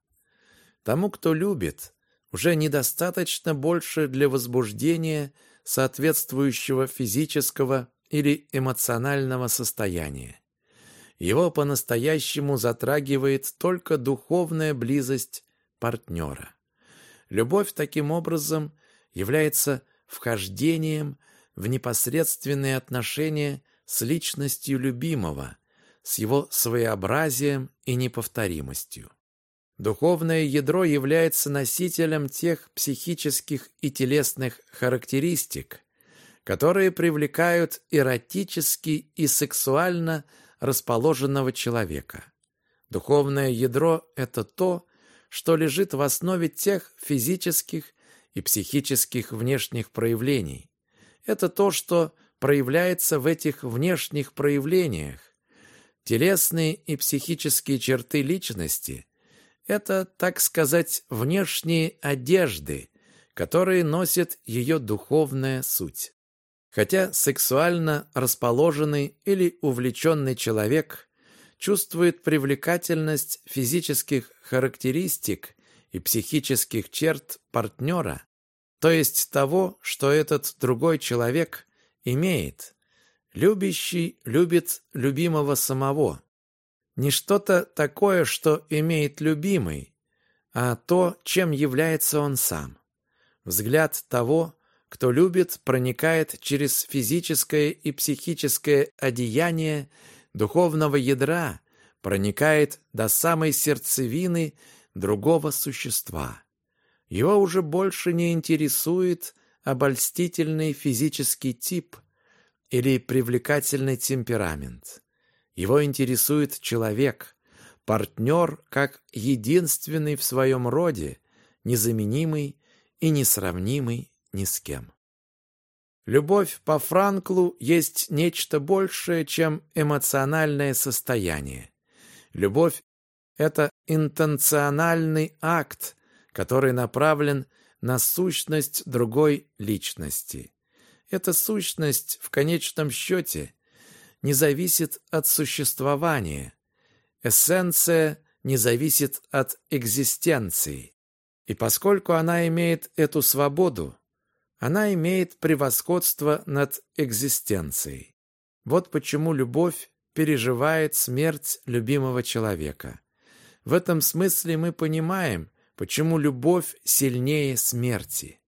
Тому, кто любит, уже недостаточно больше для возбуждения соответствующего физического или эмоционального состояния. Его по-настоящему затрагивает только духовная близость партнера. Любовь таким образом является вхождением в непосредственные отношения с личностью любимого, с его своеобразием и неповторимостью. Духовное ядро является носителем тех психических и телесных характеристик, которые привлекают эротически и сексуально расположенного человека. Духовное ядро – это то, что лежит в основе тех физических и психических внешних проявлений. Это то, что проявляется в этих внешних проявлениях. Телесные и психические черты личности это, так сказать, внешние одежды, которые носят ее духовная суть. Хотя сексуально расположенный или увлеченный человек чувствует привлекательность физических характеристик и психических черт партнера, то есть того, что этот другой человек имеет. Любящий любит любимого самого. Не что-то такое, что имеет любимый, а то, чем является он сам. Взгляд того, кто любит, проникает через физическое и психическое одеяние духовного ядра, проникает до самой сердцевины другого существа. Его уже больше не интересует обольстительный физический тип или привлекательный темперамент. Его интересует человек, партнер как единственный в своем роде, незаменимый и несравнимый ни с кем. Любовь по Франклу есть нечто большее, чем эмоциональное состояние. Любовь – это интенциональный акт, который направлен на сущность другой личности. Эта сущность в конечном счете не зависит от существования. Эссенция не зависит от экзистенции. И поскольку она имеет эту свободу, она имеет превосходство над экзистенцией. Вот почему любовь переживает смерть любимого человека. В этом смысле мы понимаем, почему любовь сильнее смерти.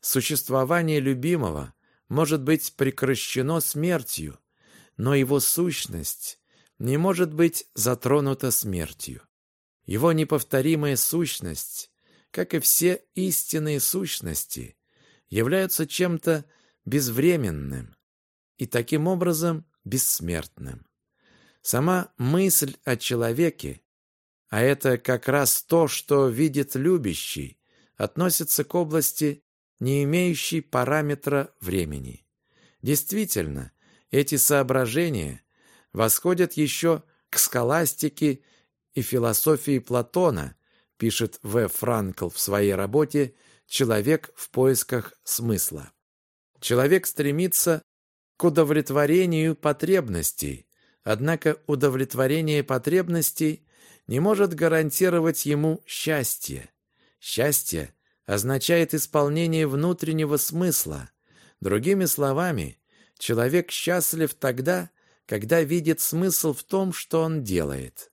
Существование любимого может быть прекращено смертью, но его сущность не может быть затронута смертью. Его неповторимая сущность, как и все истинные сущности, являются чем-то безвременным и таким образом бессмертным. Сама мысль о человеке, а это как раз то, что видит любящий, относится к области, не имеющей параметра времени. Действительно, эти соображения восходят еще к схоластике и философии Платона, пишет В. Франкл в своей работе человек в поисках смысла. Человек стремится к удовлетворению потребностей, однако удовлетворение потребностей не может гарантировать ему счастье. Счастье означает исполнение внутреннего смысла. Другими словами, человек счастлив тогда, когда видит смысл в том, что он делает.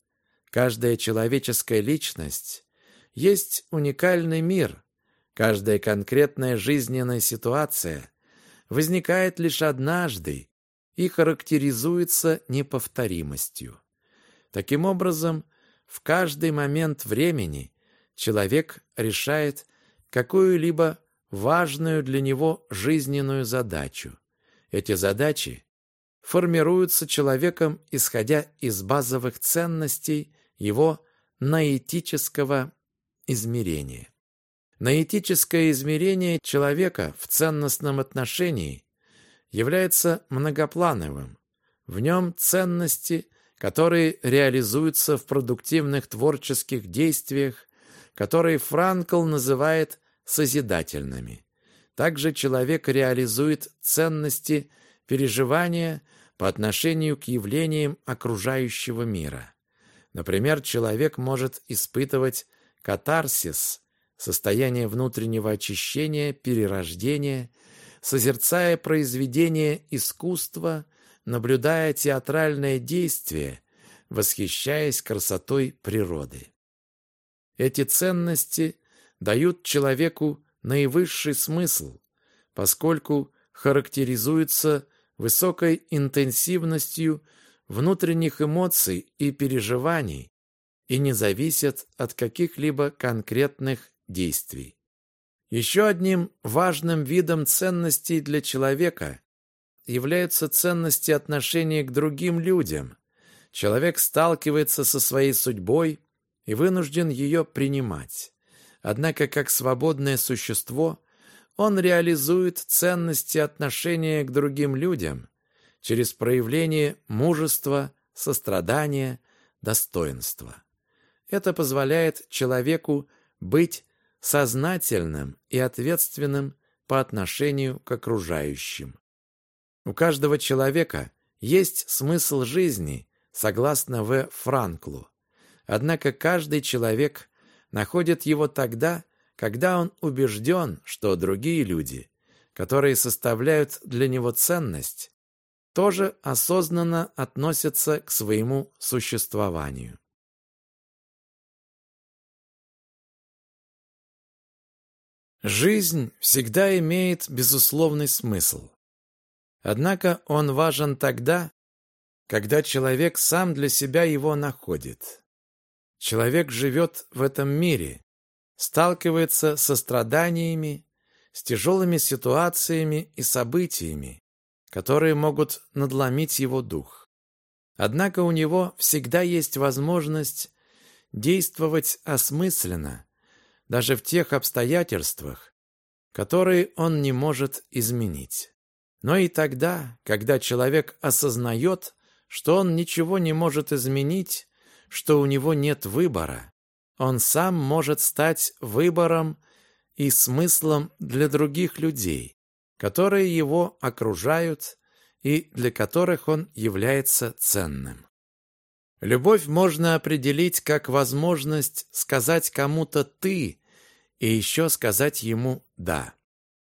Каждая человеческая личность есть уникальный мир, Каждая конкретная жизненная ситуация возникает лишь однажды и характеризуется неповторимостью. Таким образом, в каждый момент времени человек решает какую-либо важную для него жизненную задачу. Эти задачи формируются человеком, исходя из базовых ценностей его наэтического измерения. Наэтическое измерение человека в ценностном отношении является многоплановым. В нем ценности, которые реализуются в продуктивных творческих действиях, которые Франкл называет созидательными. Также человек реализует ценности переживания по отношению к явлениям окружающего мира. Например, человек может испытывать катарсис – состояние внутреннего очищения, перерождения, созерцая произведение искусства, наблюдая театральное действие, восхищаясь красотой природы. Эти ценности дают человеку наивысший смысл, поскольку характеризуются высокой интенсивностью внутренних эмоций и переживаний и не зависят от каких-либо конкретных действий. Еще одним важным видом ценностей для человека являются ценности отношения к другим людям. Человек сталкивается со своей судьбой и вынужден ее принимать. Однако, как свободное существо, он реализует ценности отношения к другим людям через проявление мужества, сострадания, достоинства. Это позволяет человеку быть сознательным и ответственным по отношению к окружающим. У каждого человека есть смысл жизни, согласно В. Франклу. Однако каждый человек находит его тогда, когда он убежден, что другие люди, которые составляют для него ценность, тоже осознанно относятся к своему существованию. Жизнь всегда имеет безусловный смысл. Однако он важен тогда, когда человек сам для себя его находит. Человек живет в этом мире, сталкивается со страданиями, с тяжелыми ситуациями и событиями, которые могут надломить его дух. Однако у него всегда есть возможность действовать осмысленно, даже в тех обстоятельствах, которые он не может изменить. Но и тогда, когда человек осознает, что он ничего не может изменить, что у него нет выбора, он сам может стать выбором и смыслом для других людей, которые его окружают и для которых он является ценным. Любовь можно определить как возможность сказать кому-то «ты» и еще сказать ему «да».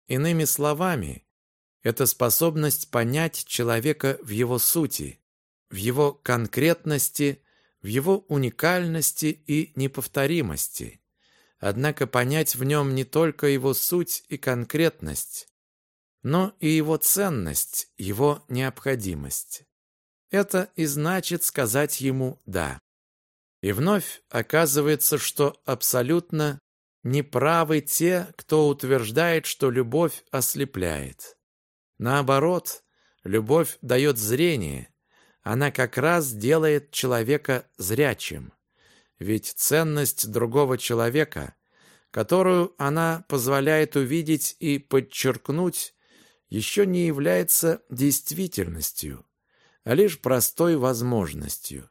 Иными словами, это способность понять человека в его сути, в его конкретности, в его уникальности и неповторимости. Однако понять в нем не только его суть и конкретность, но и его ценность, его необходимость. Это и значит сказать ему «да». И вновь оказывается, что абсолютно неправы те, кто утверждает, что любовь ослепляет. Наоборот, любовь дает зрение, она как раз делает человека зрячим. Ведь ценность другого человека, которую она позволяет увидеть и подчеркнуть, еще не является действительностью, а лишь простой возможностью.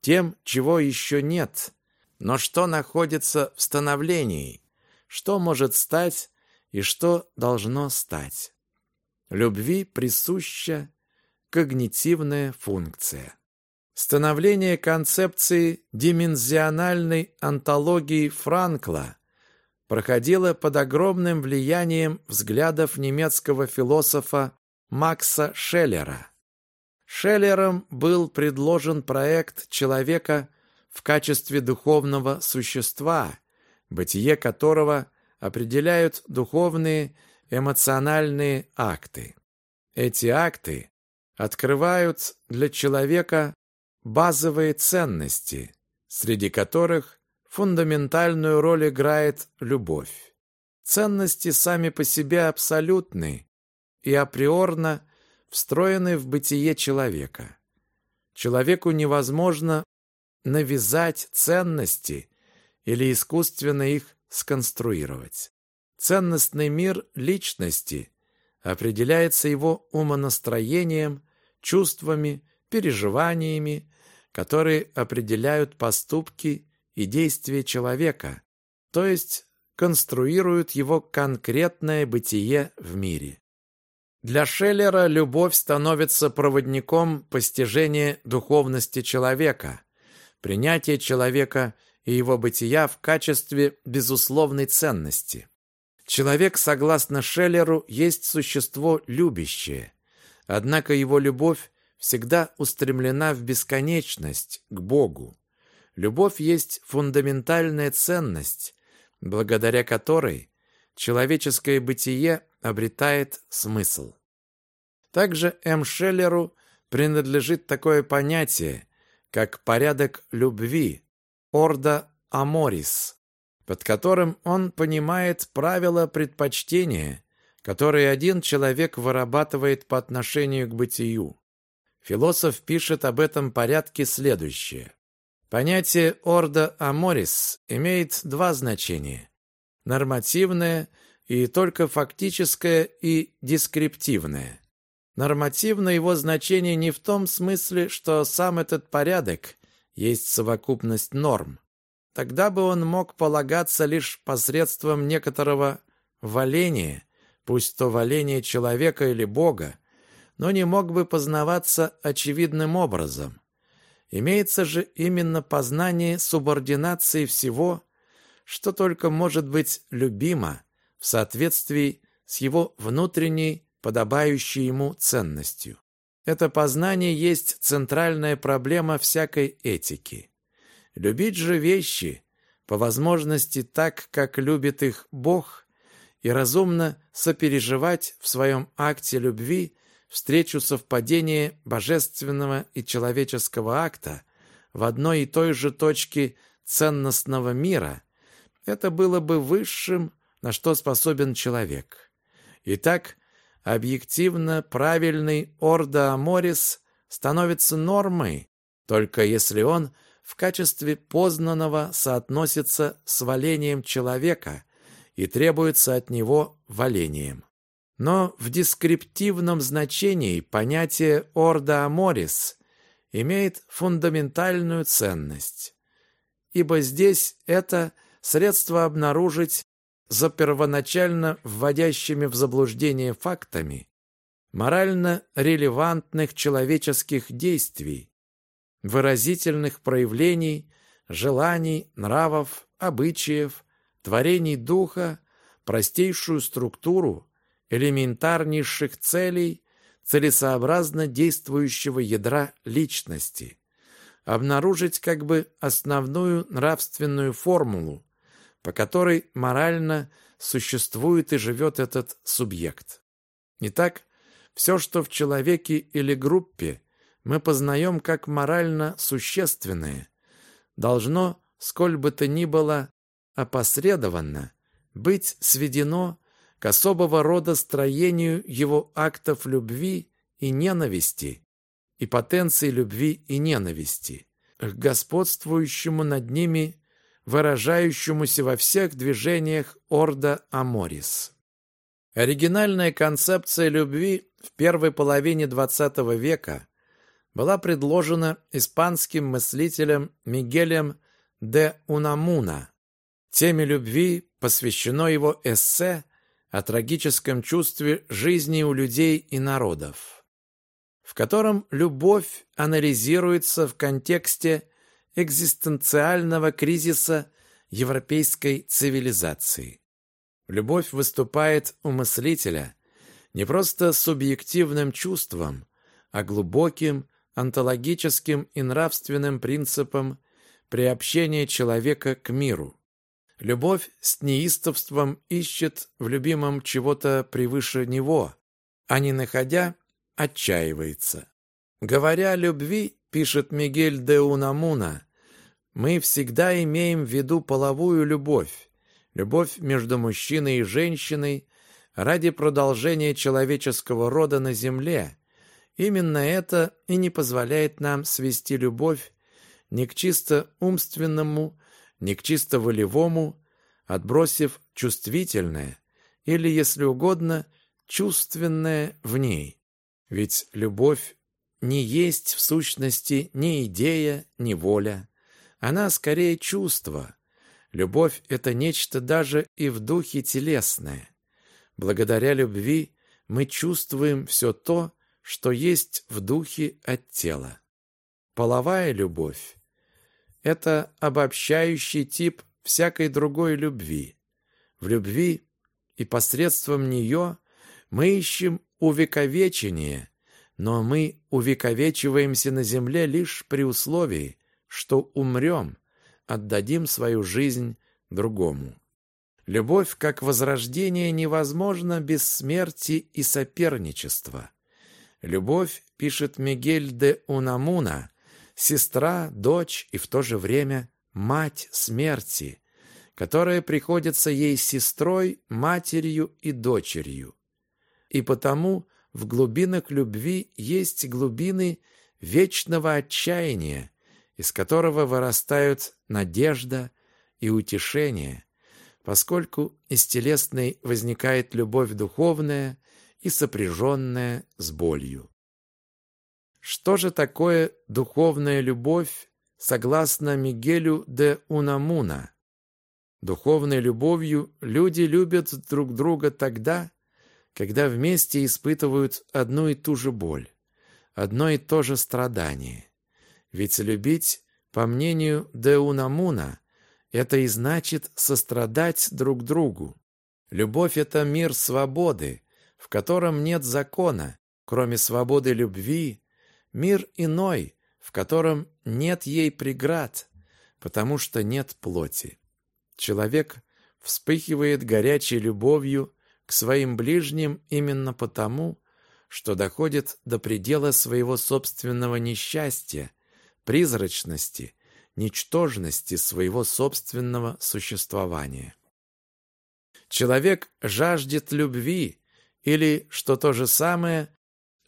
Тем, чего еще нет, но что находится в становлении, что может стать и что должно стать. Любви присуща когнитивная функция. Становление концепции димензиональной антологии Франкла проходило под огромным влиянием взглядов немецкого философа Макса Шеллера. Шеллером был предложен проект человека в качестве духовного существа, бытие которого определяют духовные эмоциональные акты. Эти акты открывают для человека базовые ценности, среди которых фундаментальную роль играет любовь. Ценности сами по себе абсолютны и априорно встроены в бытие человека. Человеку невозможно навязать ценности или искусственно их сконструировать. Ценностный мир личности определяется его умонастроением, чувствами, переживаниями, которые определяют поступки и действия человека, то есть конструируют его конкретное бытие в мире. Для Шеллера любовь становится проводником постижения духовности человека, принятия человека и его бытия в качестве безусловной ценности. Человек, согласно Шеллеру, есть существо любящее, однако его любовь всегда устремлена в бесконечность, к Богу. Любовь есть фундаментальная ценность, благодаря которой человеческое бытие обретает смысл. Также М. Шеллеру принадлежит такое понятие, как порядок любви, орда аморис, под которым он понимает правила предпочтения, которые один человек вырабатывает по отношению к бытию. Философ пишет об этом порядке следующее. Понятие «орда аморис» имеет два значения – нормативное и только фактическое и дескриптивное. Нормативно его значение не в том смысле, что сам этот порядок есть совокупность норм, Тогда бы он мог полагаться лишь посредством некоторого валения, пусть то валение человека или Бога, но не мог бы познаваться очевидным образом. Имеется же именно познание субординации всего, что только может быть любимо в соответствии с его внутренней, подобающей ему ценностью. Это познание есть центральная проблема всякой этики. Любить же вещи, по возможности так, как любит их Бог, и разумно сопереживать в своем акте любви встречу совпадения божественного и человеческого акта в одной и той же точке ценностного мира, это было бы высшим, на что способен человек. Итак, объективно правильный Орда Аморис становится нормой, только если он в качестве познанного соотносится с валением человека и требуется от него валением. Но в дескриптивном значении понятие «орда аморис» имеет фундаментальную ценность, ибо здесь это средство обнаружить за первоначально вводящими в заблуждение фактами морально релевантных человеческих действий, выразительных проявлений, желаний, нравов, обычаев, творений духа, простейшую структуру, элементарнейших целей, целесообразно действующего ядра личности, обнаружить как бы основную нравственную формулу, по которой морально существует и живет этот субъект. Итак, все, что в человеке или группе мы познаем как морально существенное, должно, сколь бы то ни было опосредованно, быть сведено к особого рода строению его актов любви и ненависти и потенции любви и ненависти, к господствующему над ними, выражающемуся во всех движениях Орда Аморис. Оригинальная концепция любви в первой половине XX века была предложена испанским мыслителем Мигелем де Унамуна. Теме любви посвящено его эссе о трагическом чувстве жизни у людей и народов, в котором любовь анализируется в контексте экзистенциального кризиса европейской цивилизации. Любовь выступает у мыслителя не просто субъективным чувством, а глубоким онтологическим и нравственным принципом приобщения человека к миру. Любовь с неистовством ищет в любимом чего-то превыше него, а не находя, отчаивается. Говоря о любви, пишет Мигель де Унамуна, мы всегда имеем в виду половую любовь, любовь между мужчиной и женщиной ради продолжения человеческого рода на земле, Именно это и не позволяет нам свести любовь ни к чисто умственному, ни к чисто волевому, отбросив чувствительное или, если угодно, чувственное в ней. Ведь любовь не есть в сущности ни идея, ни воля. Она скорее чувство. Любовь — это нечто даже и в духе телесное. Благодаря любви мы чувствуем все то, что есть в духе от тела. Половая любовь – это обобщающий тип всякой другой любви. В любви и посредством нее мы ищем увековечение, но мы увековечиваемся на земле лишь при условии, что умрем, отдадим свою жизнь другому. Любовь как возрождение невозможна без смерти и соперничества. Любовь, пишет Мигель де Унамуна, сестра, дочь и в то же время мать смерти, которая приходится ей сестрой, матерью и дочерью. И потому в глубинах любви есть глубины вечного отчаяния, из которого вырастают надежда и утешение, поскольку из телесной возникает любовь духовная, и сопряженная с болью. Что же такое духовная любовь, согласно Мигелю де Унамуна? Духовной любовью люди любят друг друга тогда, когда вместе испытывают одну и ту же боль, одно и то же страдание. Ведь любить, по мнению Деунамуна, это и значит сострадать друг другу. Любовь – это мир свободы, в котором нет закона, кроме свободы любви, мир иной, в котором нет ей преград, потому что нет плоти. Человек вспыхивает горячей любовью к своим ближним именно потому, что доходит до предела своего собственного несчастья, призрачности, ничтожности своего собственного существования. Человек жаждет любви или, что то же самое,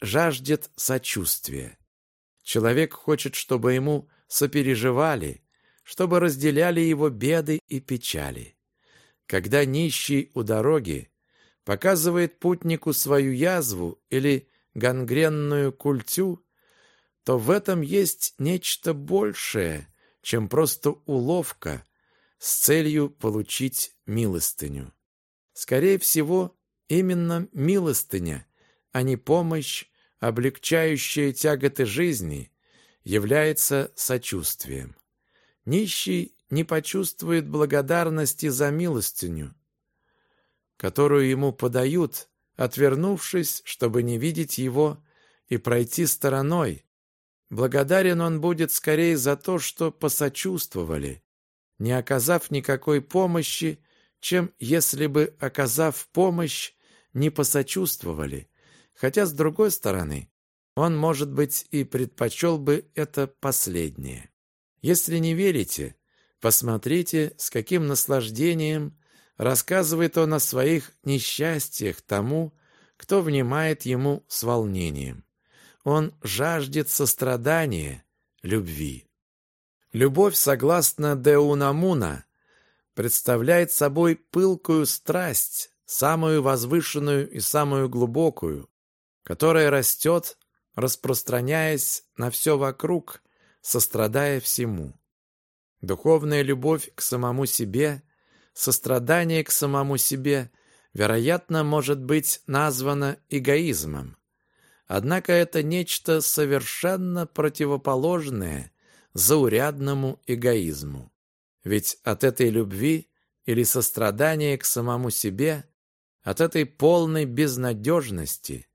жаждет сочувствия. Человек хочет, чтобы ему сопереживали, чтобы разделяли его беды и печали. Когда нищий у дороги показывает путнику свою язву или гангренную культю, то в этом есть нечто большее, чем просто уловка с целью получить милостыню. Скорее всего, именно милостыня, а не помощь, облегчающая тяготы жизни, является сочувствием. Нищий не почувствует благодарности за милостыню, которую ему подают, отвернувшись, чтобы не видеть его и пройти стороной. Благодарен он будет скорее за то, что посочувствовали, не оказав никакой помощи, чем если бы, оказав помощь, не посочувствовали. Хотя, с другой стороны, он, может быть, и предпочел бы это последнее. Если не верите, посмотрите, с каким наслаждением рассказывает он о своих несчастьях тому, кто внимает ему с волнением. Он жаждет сострадания, любви. Любовь, согласно Деунамуна, представляет собой пылкую страсть, самую возвышенную и самую глубокую, которая растет, распространяясь на все вокруг, сострадая всему. Духовная любовь к самому себе, сострадание к самому себе, вероятно, может быть названо эгоизмом. Однако это нечто совершенно противоположное заурядному эгоизму. Ведь от этой любви или сострадания к самому себе, от этой полной безнадежности,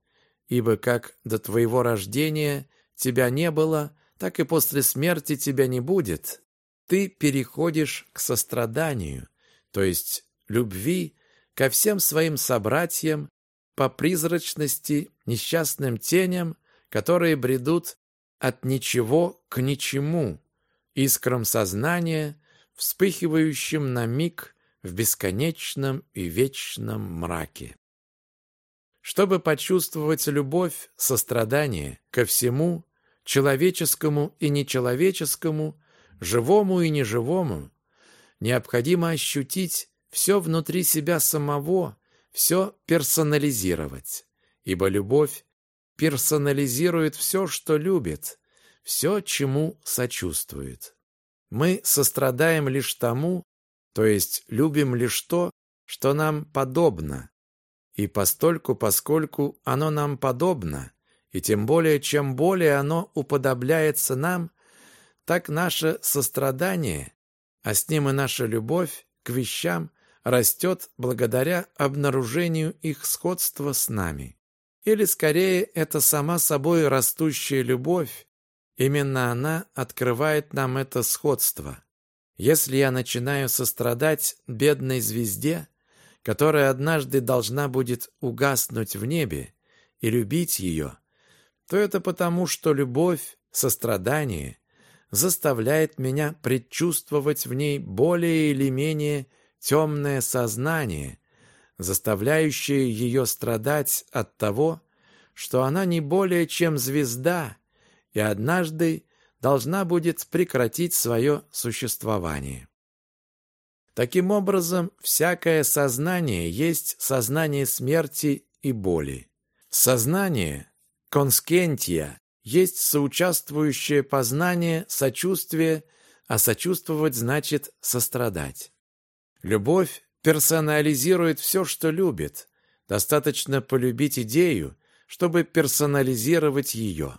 ибо как до твоего рождения тебя не было, так и после смерти тебя не будет, ты переходишь к состраданию, то есть любви ко всем своим собратьям по призрачности, несчастным теням, которые бредут от ничего к ничему, искрам сознания, вспыхивающим на миг в бесконечном и вечном мраке. Чтобы почувствовать любовь, сострадание ко всему, человеческому и нечеловеческому, живому и неживому, необходимо ощутить все внутри себя самого, все персонализировать, ибо любовь персонализирует все, что любит, все, чему сочувствует. Мы сострадаем лишь тому, то есть любим лишь то, что нам подобно, и постольку, поскольку оно нам подобно, и тем более, чем более оно уподобляется нам, так наше сострадание, а с ним и наша любовь к вещам растет благодаря обнаружению их сходства с нами. Или скорее это сама собой растущая любовь, именно она открывает нам это сходство. Если я начинаю сострадать бедной звезде, которая однажды должна будет угаснуть в небе, и любить ее, то это потому, что любовь, сострадание заставляет меня предчувствовать в ней более или менее темное сознание, заставляющее ее страдать от того, что она не более чем звезда и однажды должна будет прекратить свое существование. Таким образом, всякое сознание есть сознание смерти и боли. Сознание, конскентия, есть соучаствующее познание, сочувствие, а сочувствовать значит сострадать. Любовь персонализирует все, что любит, Достаточно полюбить идею, чтобы персонализировать ее.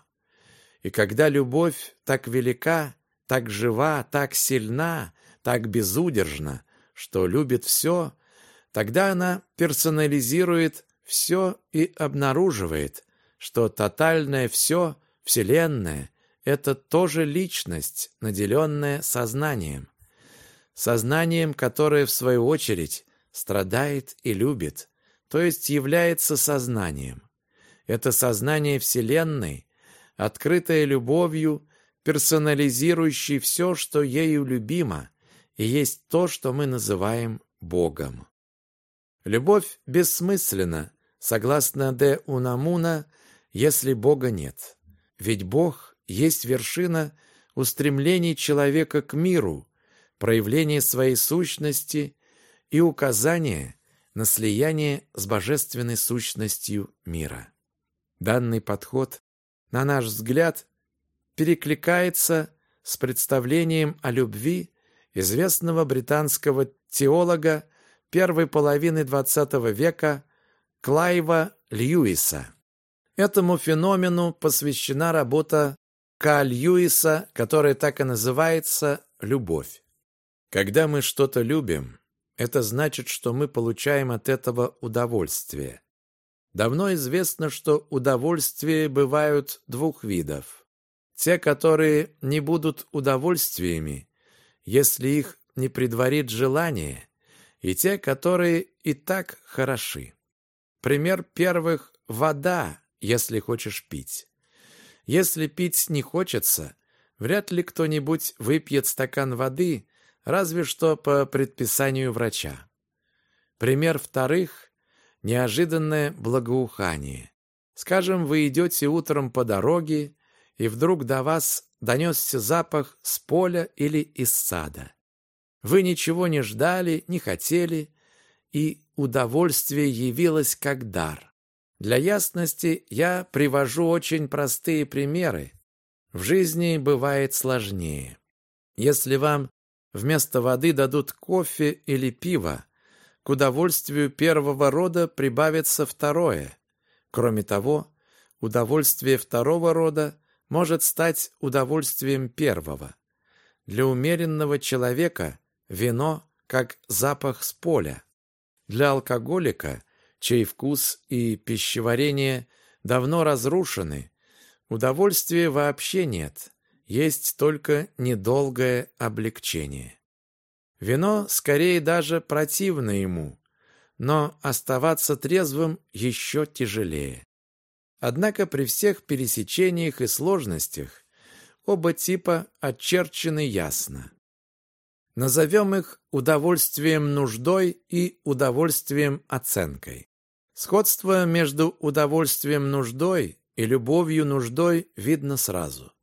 И когда любовь так велика, так жива, так сильна, так безудержна, что любит все, тогда она персонализирует все и обнаруживает, что тотальное все, Вселенная, это тоже личность, наделенная сознанием. Сознанием, которое, в свою очередь, страдает и любит, то есть является сознанием. Это сознание Вселенной, открытое любовью, персонализирующей все, что ею любимо, и есть то, что мы называем Богом. Любовь бессмысленна, согласно Де Унамуна, если Бога нет. Ведь Бог есть вершина устремлений человека к миру, проявление своей сущности и указание на слияние с божественной сущностью мира. Данный подход, на наш взгляд, перекликается с представлением о любви известного британского теолога первой половины XX века Клайва Льюиса. Этому феномену посвящена работа К. Льюиса, которая так и называется «Любовь». Когда мы что-то любим, это значит, что мы получаем от этого удовольствие. Давно известно, что удовольствия бывают двух видов. Те, которые не будут удовольствиями, если их не предварит желание, и те, которые и так хороши. Пример первых – вода, если хочешь пить. Если пить не хочется, вряд ли кто-нибудь выпьет стакан воды, разве что по предписанию врача. Пример вторых – неожиданное благоухание. Скажем, вы идете утром по дороге, и вдруг до вас донесся запах с поля или из сада. Вы ничего не ждали, не хотели, и удовольствие явилось как дар. Для ясности я привожу очень простые примеры. В жизни бывает сложнее. Если вам вместо воды дадут кофе или пиво, к удовольствию первого рода прибавится второе. Кроме того, удовольствие второго рода может стать удовольствием первого. Для умеренного человека вино как запах с поля. Для алкоголика, чей вкус и пищеварение давно разрушены, удовольствия вообще нет, есть только недолгое облегчение. Вино скорее даже противно ему, но оставаться трезвым еще тяжелее. Однако при всех пересечениях и сложностях оба типа очерчены ясно. Назовем их удовольствием нуждой и удовольствием оценкой. Сходство между удовольствием нуждой и любовью нуждой видно сразу.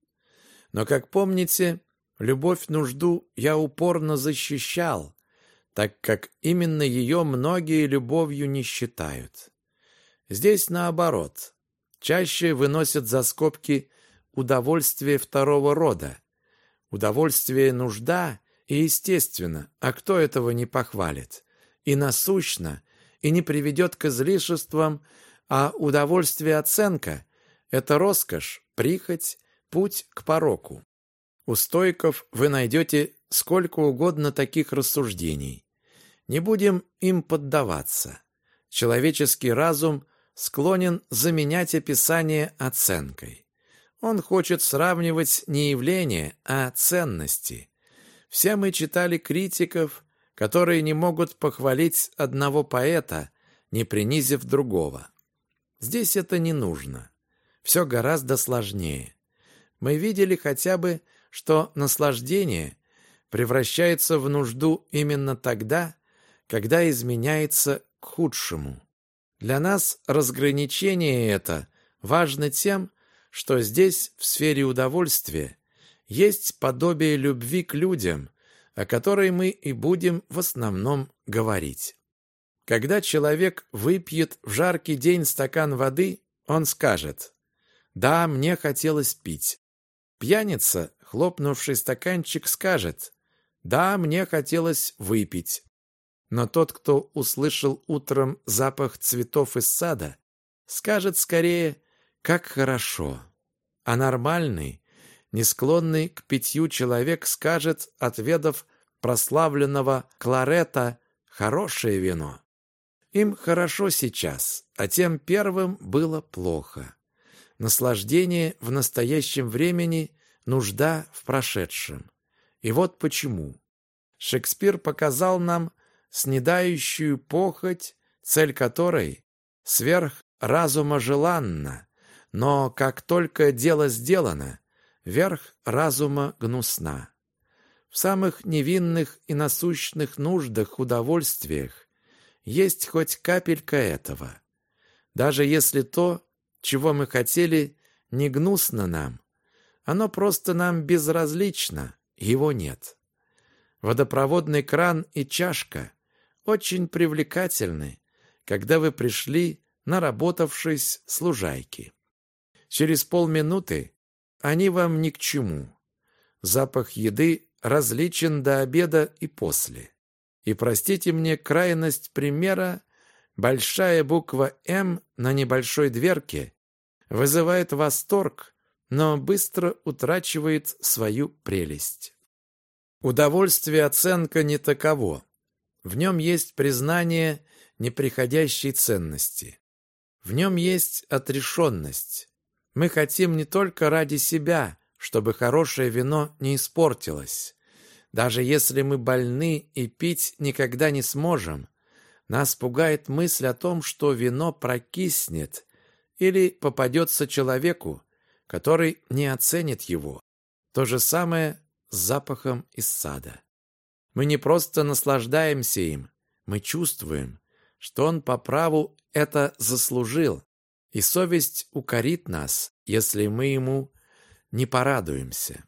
Но, как помните, любовь нужду я упорно защищал, так как именно ее многие любовью не считают. Здесь наоборот. Чаще выносят за скобки удовольствие второго рода. Удовольствие нужда и естественно, а кто этого не похвалит? И насущно, и не приведет к излишествам, а удовольствие оценка – это роскошь, прихоть, путь к пороку. У стойков вы найдете сколько угодно таких рассуждений. Не будем им поддаваться. Человеческий разум склонен заменять описание оценкой. Он хочет сравнивать не явления, а ценности. Все мы читали критиков, которые не могут похвалить одного поэта, не принизив другого. Здесь это не нужно. Все гораздо сложнее. Мы видели хотя бы, что наслаждение превращается в нужду именно тогда, когда изменяется к худшему. Для нас разграничение это важно тем, что здесь, в сфере удовольствия, есть подобие любви к людям, о которой мы и будем в основном говорить. Когда человек выпьет в жаркий день стакан воды, он скажет «Да, мне хотелось пить». Пьяница, хлопнувший стаканчик, скажет «Да, мне хотелось выпить». Но тот, кто услышал утром запах цветов из сада, скажет скорее «как хорошо». А нормальный, не склонный к питью человек скажет, отведав прославленного кларета, хорошее вино. Им хорошо сейчас, а тем первым было плохо. Наслаждение в настоящем времени, нужда в прошедшем. И вот почему. Шекспир показал нам снедающую похоть, цель которой сверх разума желанна, но как только дело сделано, верх разума гнусна. В самых невинных и насущных нуждах, удовольствиях есть хоть капелька этого. Даже если то, чего мы хотели, не гнусно нам, оно просто нам безразлично, его нет. Водопроводный кран и чашка очень привлекательны, когда вы пришли, наработавшись с лужайки. Через полминуты они вам ни к чему. Запах еды различен до обеда и после. И простите мне крайность примера, большая буква «М» на небольшой дверке вызывает восторг, но быстро утрачивает свою прелесть. Удовольствие оценка не таково. В нем есть признание неприходящей ценности. В нем есть отрешенность. Мы хотим не только ради себя, чтобы хорошее вино не испортилось. Даже если мы больны и пить никогда не сможем, нас пугает мысль о том, что вино прокиснет или попадется человеку, который не оценит его. То же самое с запахом из сада. Мы не просто наслаждаемся им, мы чувствуем, что он по праву это заслужил, и совесть укорит нас, если мы ему не порадуемся.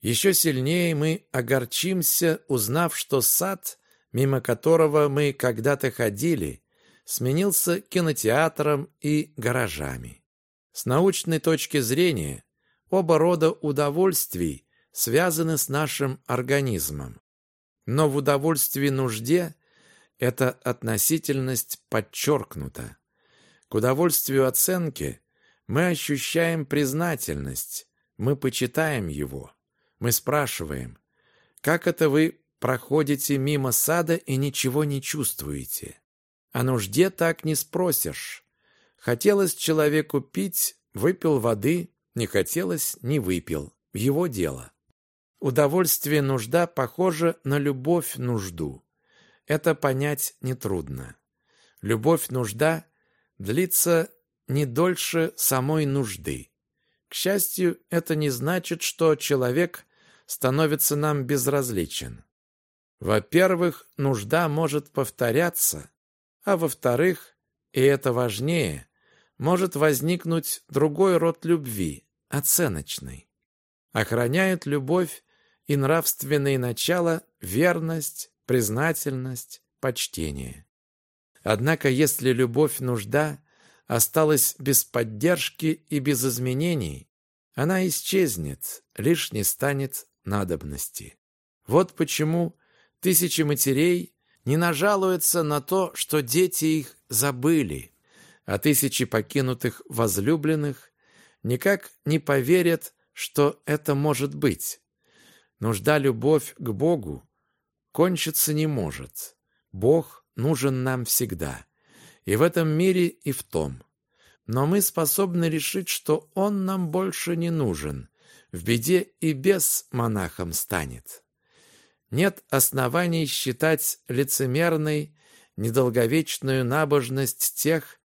Еще сильнее мы огорчимся, узнав, что сад, мимо которого мы когда-то ходили, сменился кинотеатром и гаражами. С научной точки зрения оба рода удовольствий связаны с нашим организмом. Но в удовольствии нужде эта относительность подчеркнута. К удовольствию оценки мы ощущаем признательность, мы почитаем его. Мы спрашиваем, как это вы проходите мимо сада и ничего не чувствуете? О нужде так не спросишь. Хотелось человеку пить, выпил воды, не хотелось, не выпил. Его дело. Удовольствие нужда похоже на любовь-нужду. Это понять нетрудно. Любовь-нужда длится не дольше самой нужды. К счастью, это не значит, что человек становится нам безразличен. Во-первых, нужда может повторяться, а во-вторых, и это важнее, может возникнуть другой род любви, оценочный. Охраняют любовь и нравственные начала верность, признательность, почтение. Однако, если любовь-нужда осталась без поддержки и без изменений, она исчезнет, лишь не станет надобности. Вот почему тысячи матерей не нажалуются на то, что дети их забыли, а тысячи покинутых возлюбленных никак не поверят, что это может быть. Нужда-любовь к Богу кончиться не может. Бог нужен нам всегда. И в этом мире, и в том. Но мы способны решить, что Он нам больше не нужен. В беде и без монахом станет. Нет оснований считать лицемерной недолговечную набожность тех,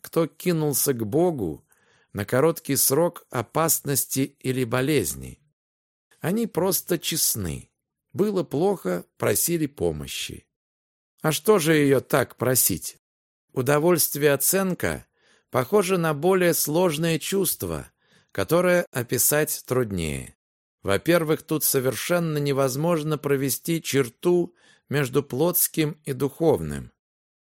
кто кинулся к Богу на короткий срок опасности или болезни. Они просто честны. Было плохо, просили помощи. А что же ее так просить? Удовольствие оценка похоже на более сложное чувство, которое описать труднее. Во-первых, тут совершенно невозможно провести черту между плотским и духовным.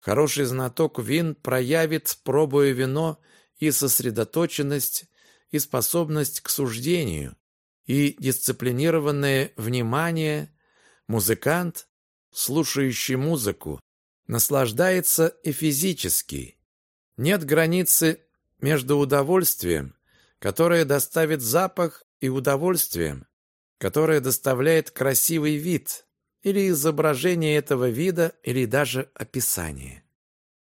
Хороший знаток вин проявит, пробуя вино, и сосредоточенность, и способность к суждению, и дисциплинированное внимание, музыкант, слушающий музыку, наслаждается и физически. Нет границы между удовольствием, которое доставит запах, и удовольствием, которое доставляет красивый вид или изображение этого вида или даже описание.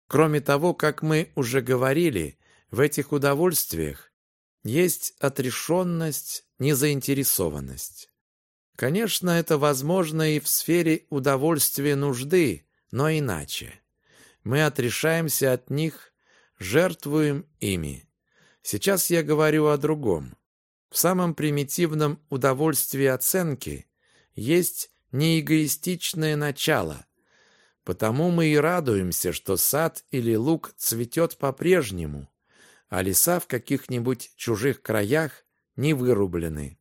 Кроме того, как мы уже говорили, в этих удовольствиях есть отрешенность, незаинтересованность. Конечно, это возможно и в сфере удовольствия нужды, но иначе. Мы отрешаемся от них, жертвуем ими. Сейчас я говорю о другом. В самом примитивном удовольствии оценки есть неэгоистичное начало. Потому мы и радуемся, что сад или луг цветет по-прежнему, а леса в каких-нибудь чужих краях не вырублены.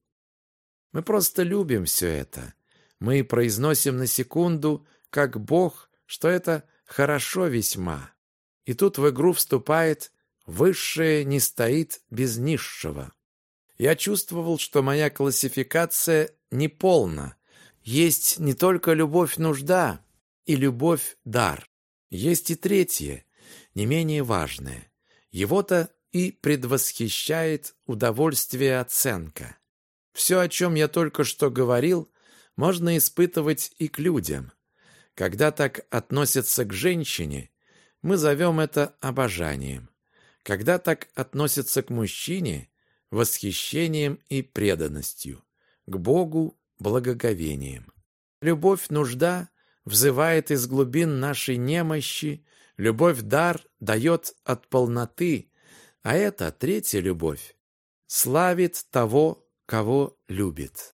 Мы просто любим все это. Мы произносим на секунду, как Бог, что это хорошо весьма. И тут в игру вступает «высшее не стоит без низшего». Я чувствовал, что моя классификация неполна. Есть не только любовь-нужда и любовь-дар. Есть и третье, не менее важное. Его-то и предвосхищает удовольствие оценка. Все, о чем я только что говорил, можно испытывать и к людям. Когда так относятся к женщине, мы зовем это обожанием. Когда так относятся к мужчине, восхищением и преданностью, к Богу благоговением. Любовь-нужда взывает из глубин нашей немощи, любовь-дар дает от полноты, а это третья любовь. Славит того, кого любит.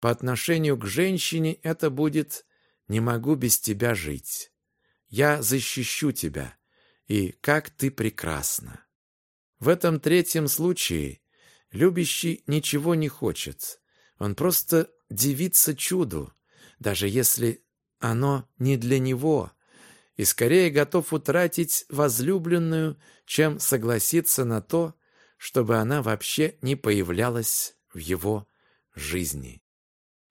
По отношению к женщине это будет «не могу без тебя жить». «Я защищу тебя» и «как ты прекрасна». В этом третьем случае любящий ничего не хочет. Он просто дивится чуду, даже если оно не для него, и скорее готов утратить возлюбленную, чем согласиться на то, чтобы она вообще не появлялась в его жизни.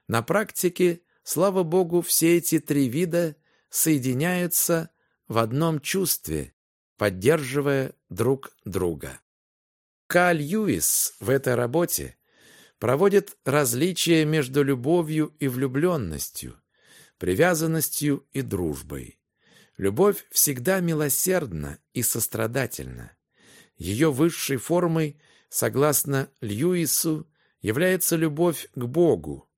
На практике, слава богу, все эти три вида соединяются в одном чувстве, поддерживая друг друга. Каль Льюис в этой работе проводит различия между любовью и влюбленностью, привязанностью и дружбой. Любовь всегда милосердна и сострадательна. Ее высшей формой, согласно Льюису, является любовь к Богу.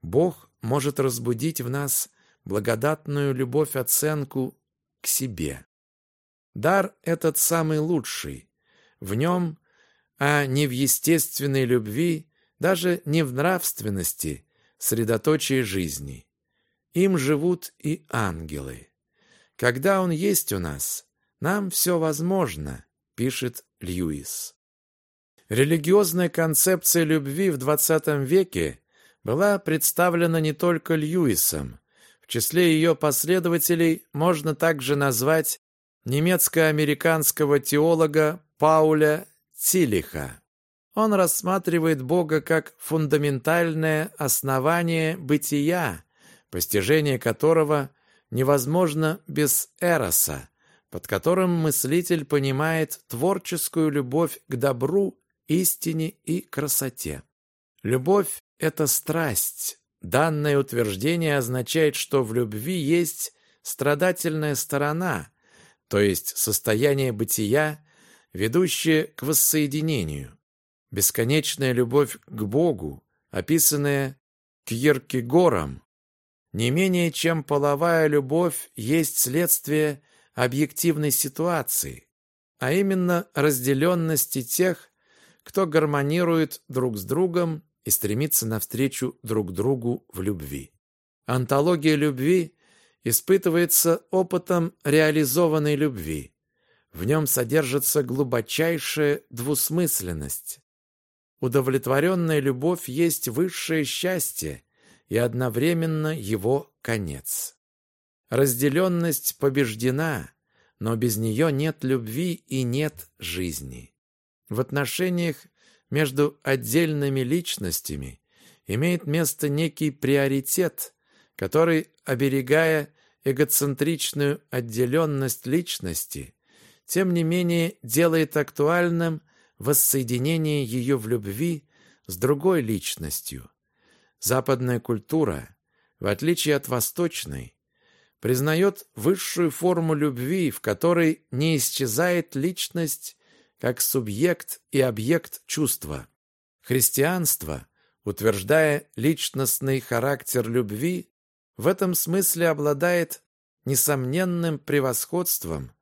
Бог может разбудить в нас благодатную любовь-оценку к себе. Дар этот самый лучший. В нем, а не в естественной любви, даже не в нравственности, средоточие жизни. Им живут и ангелы. Когда он есть у нас, нам все возможно, пишет Льюис. Религиозная концепция любви в XX веке была представлена не только Льюисом. В числе ее последователей можно также назвать немецко-американского теолога Пауля Тилиха. Он рассматривает Бога как фундаментальное основание бытия, постижение которого невозможно без эроса, под которым мыслитель понимает творческую любовь к добру, истине и красоте. Любовь – это страсть. Данное утверждение означает, что в любви есть страдательная сторона, то есть состояние бытия, ведущее к воссоединению. Бесконечная любовь к Богу, описанная Кьеркегором, не менее чем половая любовь есть следствие объективной ситуации, а именно разделенности тех, кто гармонирует друг с другом и стремится навстречу друг другу в любви. Антология любви испытывается опытом реализованной любви. В нем содержится глубочайшая двусмысленность. Удовлетворенная любовь есть высшее счастье и одновременно его конец. Разделенность побеждена, но без нее нет любви и нет жизни. В отношениях между отдельными личностями имеет место некий приоритет, который, оберегая эгоцентричную отделенность личности, тем не менее делает актуальным воссоединение ее в любви с другой личностью. Западная культура, в отличие от восточной, признает высшую форму любви, в которой не исчезает личность как субъект и объект чувства. Христианство, утверждая личностный характер любви, в этом смысле обладает несомненным превосходством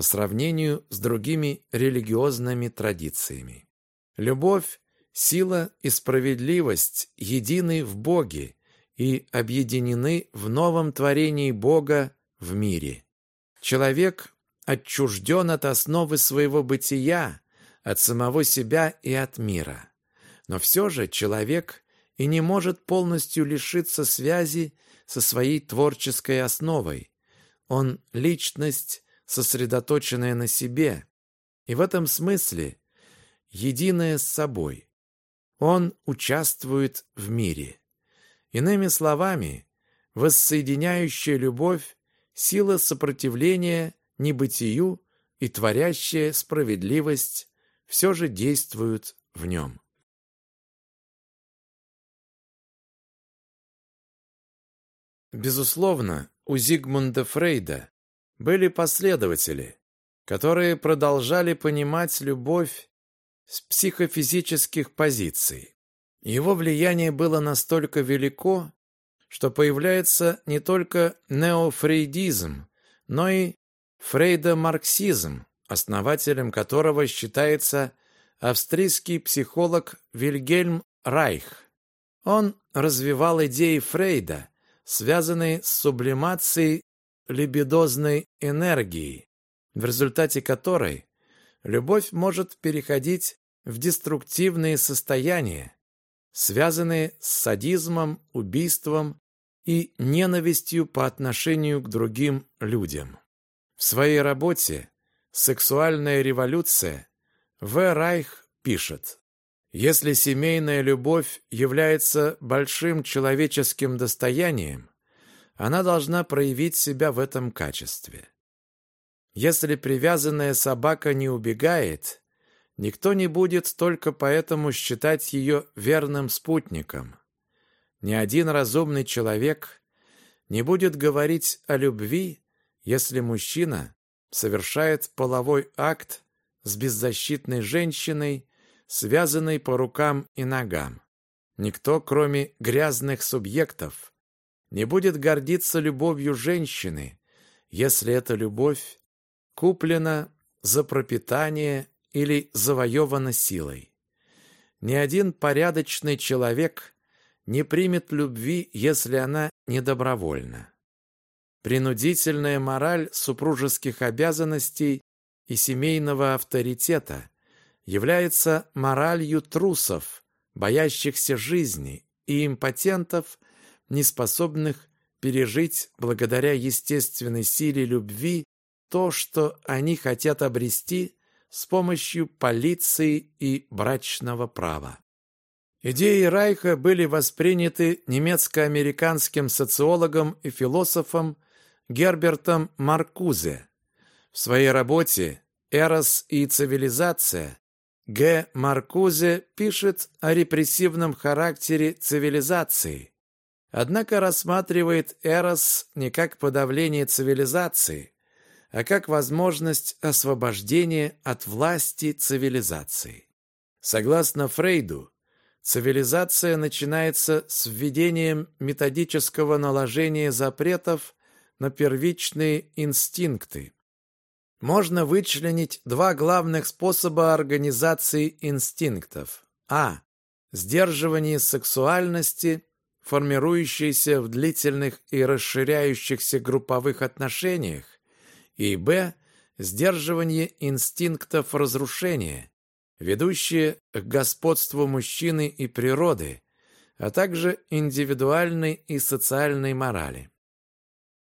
по сравнению с другими религиозными традициями. Любовь, сила и справедливость едины в Боге и объединены в новом творении Бога в мире. Человек отчужден от основы своего бытия, от самого себя и от мира. Но все же человек и не может полностью лишиться связи со своей творческой основой. Он – личность, сосредоточенная на себе, и в этом смысле единая с собой. Он участвует в мире. Иными словами, воссоединяющая любовь – сила сопротивления небытию и творящая справедливость все же действуют в нем. Безусловно, у Зигмунда Фрейда были последователи, которые продолжали понимать любовь с психофизических позиций. Его влияние было настолько велико, что появляется не только неофрейдизм, но и фрейдо-марксизм, основателем которого считается австрийский психолог Вильгельм Райх. Он развивал идеи Фрейда, связанные с сублимацией либидозной энергии, в результате которой любовь может переходить в деструктивные состояния, связанные с садизмом, убийством и ненавистью по отношению к другим людям. В своей работе «Сексуальная революция» В. Райх пишет, «Если семейная любовь является большим человеческим достоянием, она должна проявить себя в этом качестве. Если привязанная собака не убегает, никто не будет только поэтому считать ее верным спутником. Ни один разумный человек не будет говорить о любви, если мужчина совершает половой акт с беззащитной женщиной, связанной по рукам и ногам. Никто, кроме грязных субъектов, не будет гордиться любовью женщины, если эта любовь куплена за пропитание или завоевана силой. Ни один порядочный человек не примет любви, если она недобровольна. Принудительная мораль супружеских обязанностей и семейного авторитета является моралью трусов, боящихся жизни, и импотентов, неспособных пережить благодаря естественной силе любви то, что они хотят обрести с помощью полиции и брачного права. Идеи Райха были восприняты немецко-американским социологом и философом Гербертом Маркузе. В своей работе «Эрос и цивилизация» Г. Маркузе пишет о репрессивном характере цивилизации, однако рассматривает Эрос не как подавление цивилизации, а как возможность освобождения от власти цивилизации. Согласно Фрейду, цивилизация начинается с введением методического наложения запретов на первичные инстинкты. Можно вычленить два главных способа организации инстинктов. А. Сдерживание сексуальности, формирующейся в длительных и расширяющихся групповых отношениях, и Б. Сдерживание инстинктов разрушения, ведущие к господству мужчины и природы, а также индивидуальной и социальной морали.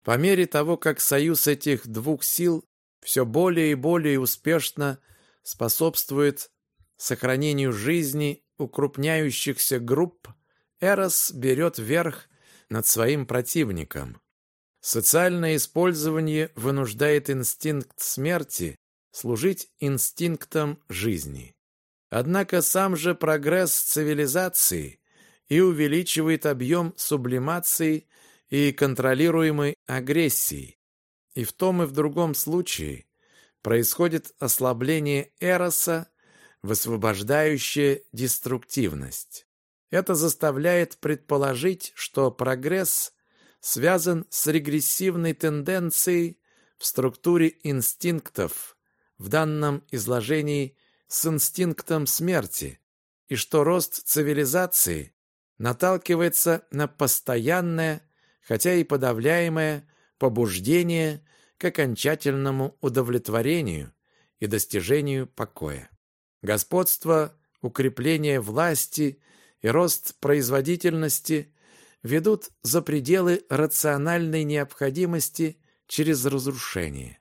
По мере того, как союз этих двух сил все более и более успешно способствует сохранению жизни укрупняющихся групп, Эрос берет верх над своим противником. Социальное использование вынуждает инстинкт смерти служить инстинктом жизни. Однако сам же прогресс цивилизации и увеличивает объем сублимации и контролируемой агрессии. И в том и в другом случае происходит ослабление эроса, высвобождающее деструктивность. Это заставляет предположить, что прогресс связан с регрессивной тенденцией в структуре инстинктов, в данном изложении с инстинктом смерти, и что рост цивилизации наталкивается на постоянное, хотя и подавляемое, побуждение к окончательному удовлетворению и достижению покоя. Господство, укрепление власти и рост производительности ведут за пределы рациональной необходимости через разрушение.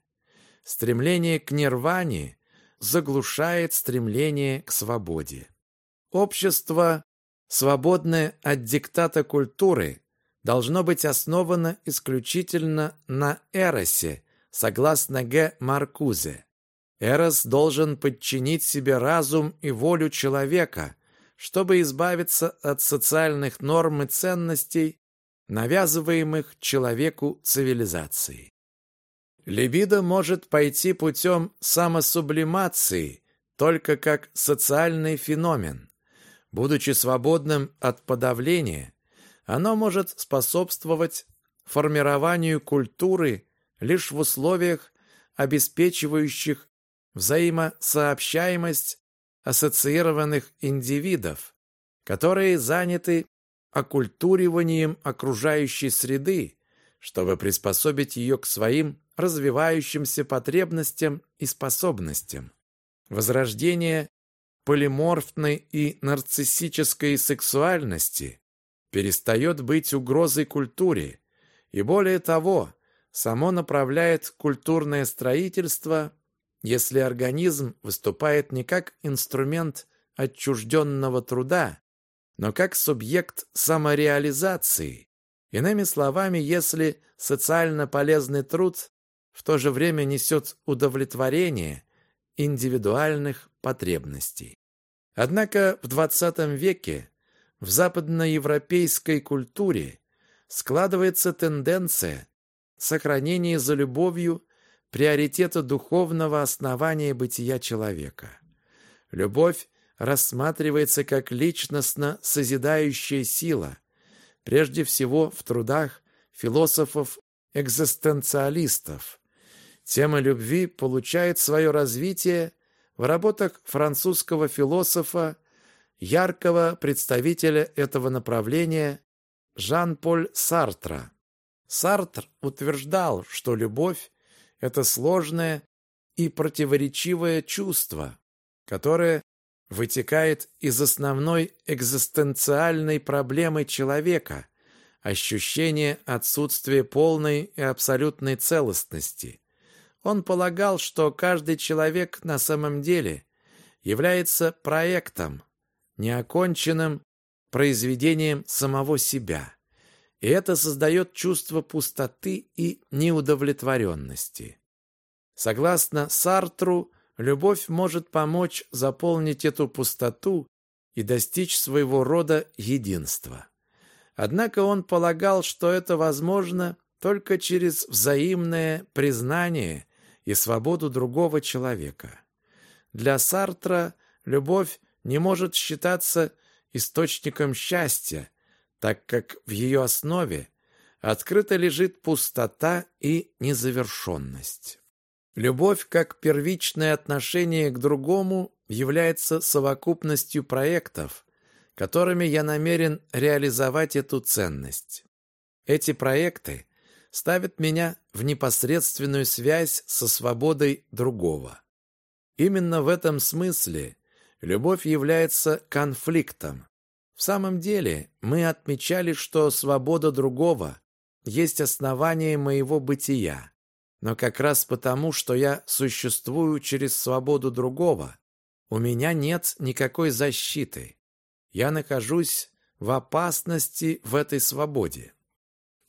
Стремление к нирване заглушает стремление к свободе. Общество, свободное от диктата культуры, должно быть основано исключительно на эросе, согласно Г. Маркузе. Эрос должен подчинить себе разум и волю человека, чтобы избавиться от социальных норм и ценностей, навязываемых человеку цивилизацией. Либидо может пойти путем самосублимации только как социальный феномен. Будучи свободным от подавления, оно может способствовать формированию культуры лишь в условиях, обеспечивающих взаимосообщаемость ассоциированных индивидов, которые заняты оккультуриванием окружающей среды, чтобы приспособить ее к своим развивающимся потребностям и способностям. Возрождение полиморфной и нарциссической сексуальности перестает быть угрозой культуре, и более того, само направляет культурное строительство, если организм выступает не как инструмент отчужденного труда, но как субъект самореализации. Иными словами, если социально полезный труд в то же время несет удовлетворение индивидуальных потребностей. Однако в XX веке в западноевропейской культуре складывается тенденция сохранения за любовью приоритета духовного основания бытия человека. Любовь рассматривается как личностно созидающая сила, прежде всего в трудах философов-экзистенциалистов. Тема любви получает свое развитие в работах французского философа яркого представителя этого направления Жан-Поль Сартра. Сартр утверждал, что любовь – это сложное и противоречивое чувство, которое вытекает из основной экзистенциальной проблемы человека – ощущения отсутствия полной и абсолютной целостности. Он полагал, что каждый человек на самом деле является проектом, неоконченным произведением самого себя. И это создает чувство пустоты и неудовлетворенности. Согласно Сартру, любовь может помочь заполнить эту пустоту и достичь своего рода единства. Однако он полагал, что это возможно только через взаимное признание и свободу другого человека. Для Сартра любовь не может считаться источником счастья, так как в ее основе открыто лежит пустота и незавершенность. Любовь как первичное отношение к другому является совокупностью проектов, которыми я намерен реализовать эту ценность. Эти проекты ставят меня в непосредственную связь со свободой другого. Именно в этом смысле Любовь является конфликтом. В самом деле, мы отмечали, что свобода другого есть основание моего бытия. Но как раз потому, что я существую через свободу другого, у меня нет никакой защиты. Я нахожусь в опасности в этой свободе.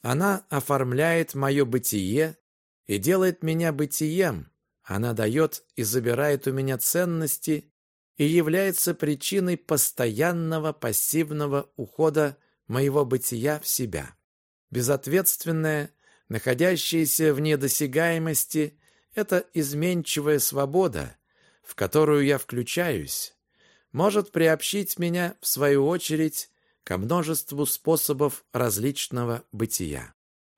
Она оформляет мое бытие и делает меня бытием. Она дает и забирает у меня ценности и является причиной постоянного пассивного ухода моего бытия в себя. Безответственная, находящаяся в недосягаемости, это изменчивая свобода, в которую я включаюсь, может приобщить меня, в свою очередь, ко множеству способов различного бытия.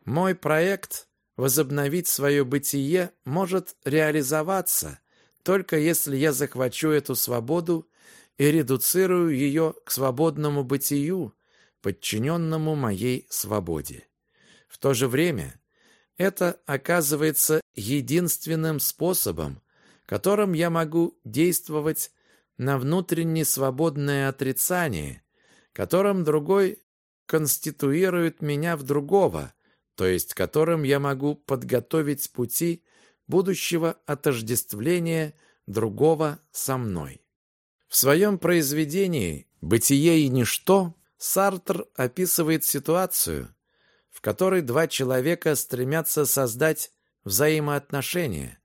Мой проект возобновить свое бытие может реализоваться только если я захвачу эту свободу и редуцирую ее к свободному бытию, подчиненному моей свободе. В то же время это оказывается единственным способом, которым я могу действовать на внутренне свободное отрицание, которым другой конституирует меня в другого, то есть которым я могу подготовить пути будущего отождествления другого со мной. В своем произведении «Бытие и ничто» Сартр описывает ситуацию, в которой два человека стремятся создать взаимоотношения,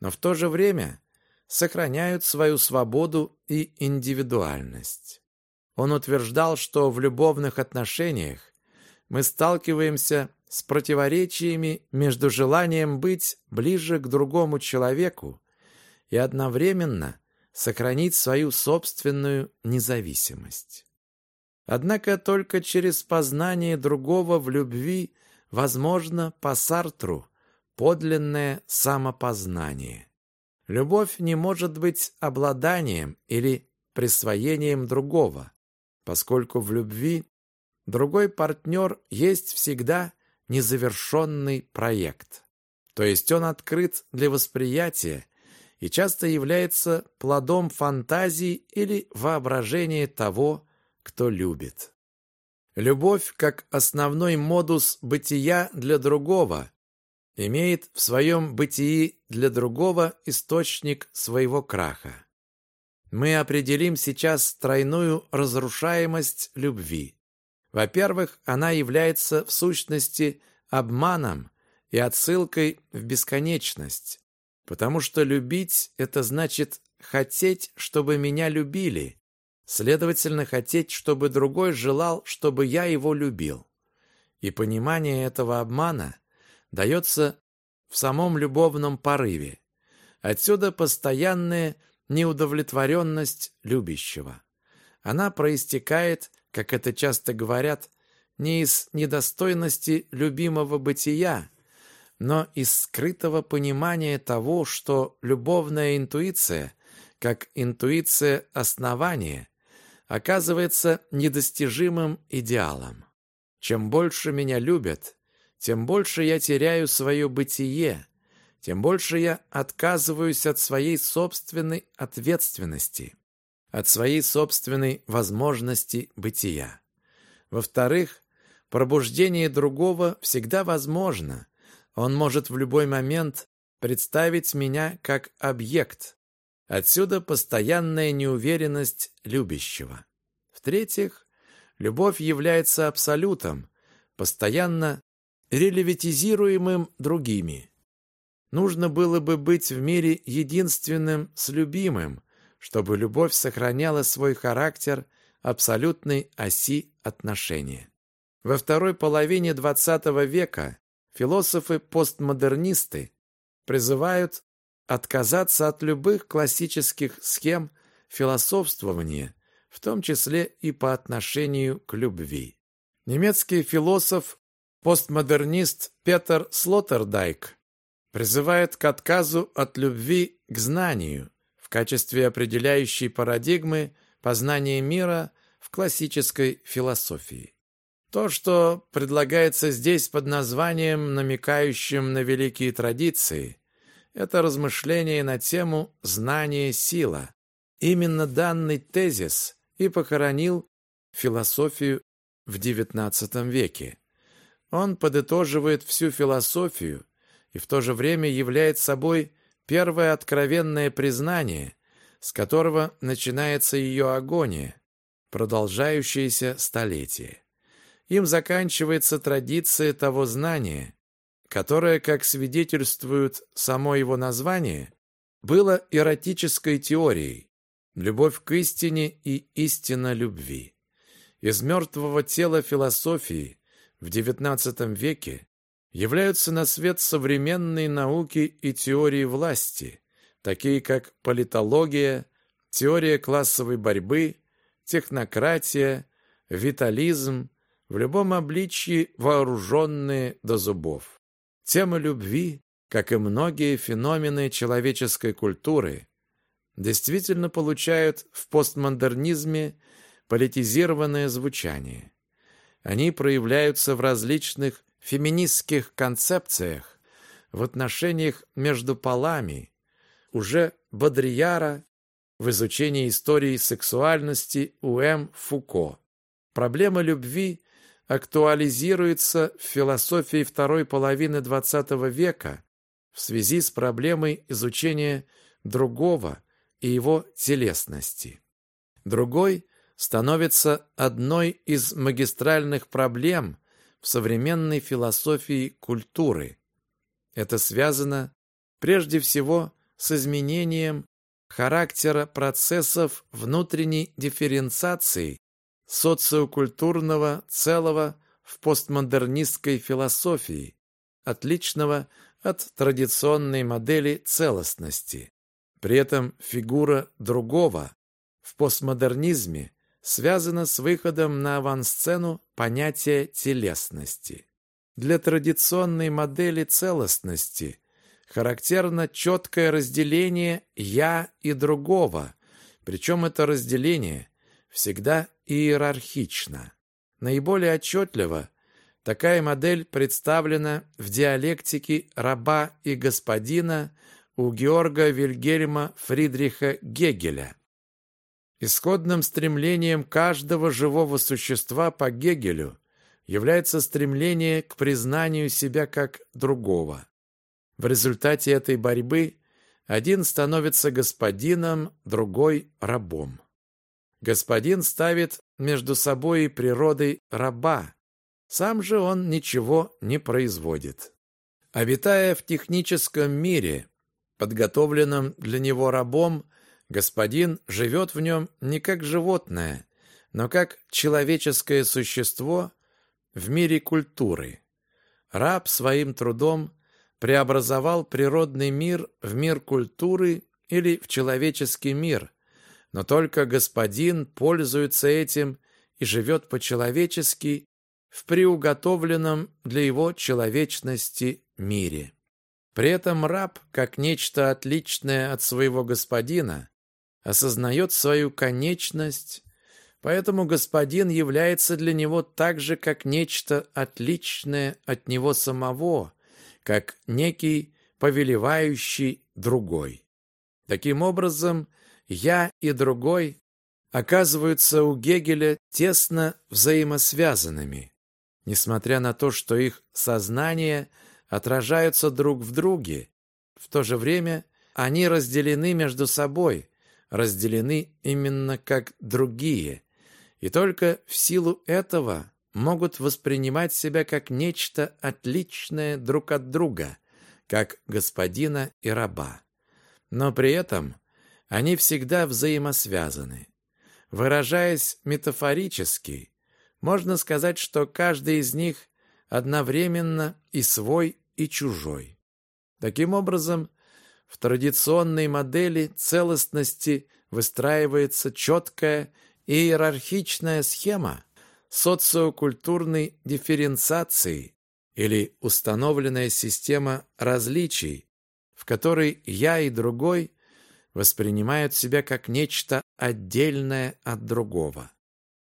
но в то же время сохраняют свою свободу и индивидуальность. Он утверждал, что в любовных отношениях мы сталкиваемся с противоречиями между желанием быть ближе к другому человеку и одновременно сохранить свою собственную независимость. Однако только через познание другого в любви возможно по Сартру подлинное самопознание. Любовь не может быть обладанием или присвоением другого, поскольку в любви другой партнер есть всегда незавершенный проект. То есть он открыт для восприятия и часто является плодом фантазии или воображения того, кто любит. Любовь как основной модус бытия для другого имеет в своем бытии для другого источник своего краха. Мы определим сейчас тройную разрушаемость любви. Во-первых, она является в сущности обманом и отсылкой в бесконечность, потому что любить – это значит хотеть, чтобы меня любили, следовательно, хотеть, чтобы другой желал, чтобы я его любил. И понимание этого обмана дается в самом любовном порыве. Отсюда постоянная неудовлетворенность любящего. Она проистекает, как это часто говорят, не из недостойности любимого бытия, но из скрытого понимания того, что любовная интуиция, как интуиция основания, оказывается недостижимым идеалом. Чем больше меня любят, тем больше я теряю свое бытие, тем больше я отказываюсь от своей собственной ответственности, от своей собственной возможности бытия. Во-вторых, пробуждение другого всегда возможно. Он может в любой момент представить меня как объект. Отсюда постоянная неуверенность любящего. В-третьих, любовь является абсолютом, постоянно релевитизируемым другими. Нужно было бы быть в мире единственным с любимым, чтобы любовь сохраняла свой характер абсолютной оси отношения. Во второй половине XX века философы-постмодернисты призывают отказаться от любых классических схем философствования, в том числе и по отношению к любви. Немецкий философ Постмодернист Петер Слоттердайк призывает к отказу от любви к знанию в качестве определяющей парадигмы познания мира в классической философии. То, что предлагается здесь под названием, намекающим на великие традиции, это размышление на тему «знание – сила». Именно данный тезис и похоронил философию в XIX веке. Он подытоживает всю философию и в то же время является собой первое откровенное признание, с которого начинается ее агония, продолжающаяся столетие. им заканчивается традиция того знания, которое, как свидетельствует само его название, было эротической теорией, любовь к истине и истина любви. Из мертвого тела философии в XIX веке являются на свет современные науки и теории власти, такие как политология, теория классовой борьбы, технократия, витализм, в любом обличье вооруженные до зубов. Тема любви, как и многие феномены человеческой культуры, действительно получают в постмодернизме политизированное звучание. Они проявляются в различных феминистских концепциях, в отношениях между полами, уже Бодрияра в изучении истории сексуальности у М. Фуко. Проблема любви актуализируется в философии второй половины XX века в связи с проблемой изучения другого и его телесности. Другой становится одной из магистральных проблем в современной философии культуры. Это связано прежде всего с изменением характера процессов внутренней дифференциации социокультурного целого в постмодернистской философии, отличного от традиционной модели целостности. При этом фигура другого в постмодернизме связана с выходом на авансцену понятия телесности. Для традиционной модели целостности характерно четкое разделение «я» и «другого», причем это разделение всегда иерархично. Наиболее отчетливо такая модель представлена в диалектике раба и господина у Георга Вильгельма Фридриха Гегеля. Исходным стремлением каждого живого существа по Гегелю является стремление к признанию себя как другого. В результате этой борьбы один становится господином, другой – рабом. Господин ставит между собой и природой раба, сам же он ничего не производит. Обитая в техническом мире, подготовленном для него рабом, господин живет в нем не как животное, но как человеческое существо в мире культуры. Раб своим трудом преобразовал природный мир в мир культуры или в человеческий мир, но только господин пользуется этим и живет по-человечески в приуготовленном для его человечности мире. При этом раб, как нечто отличное от своего господина, осознает свою конечность, поэтому господин является для него так же, как нечто отличное от него самого, как некий повелевающий другой. Таким образом, «я» и «другой» оказываются у Гегеля тесно взаимосвязанными, несмотря на то, что их сознания отражаются друг в друге. В то же время они разделены между собой, разделены именно как другие, и только в силу этого могут воспринимать себя как нечто отличное друг от друга, как господина и раба. Но при этом они всегда взаимосвязаны. Выражаясь метафорически, можно сказать, что каждый из них одновременно и свой, и чужой. Таким образом, в традиционной модели целостности выстраивается четкая иерархичная схема социокультурной дифференциации или установленная система различий, в которой «я» и «другой» воспринимают себя как нечто отдельное от другого.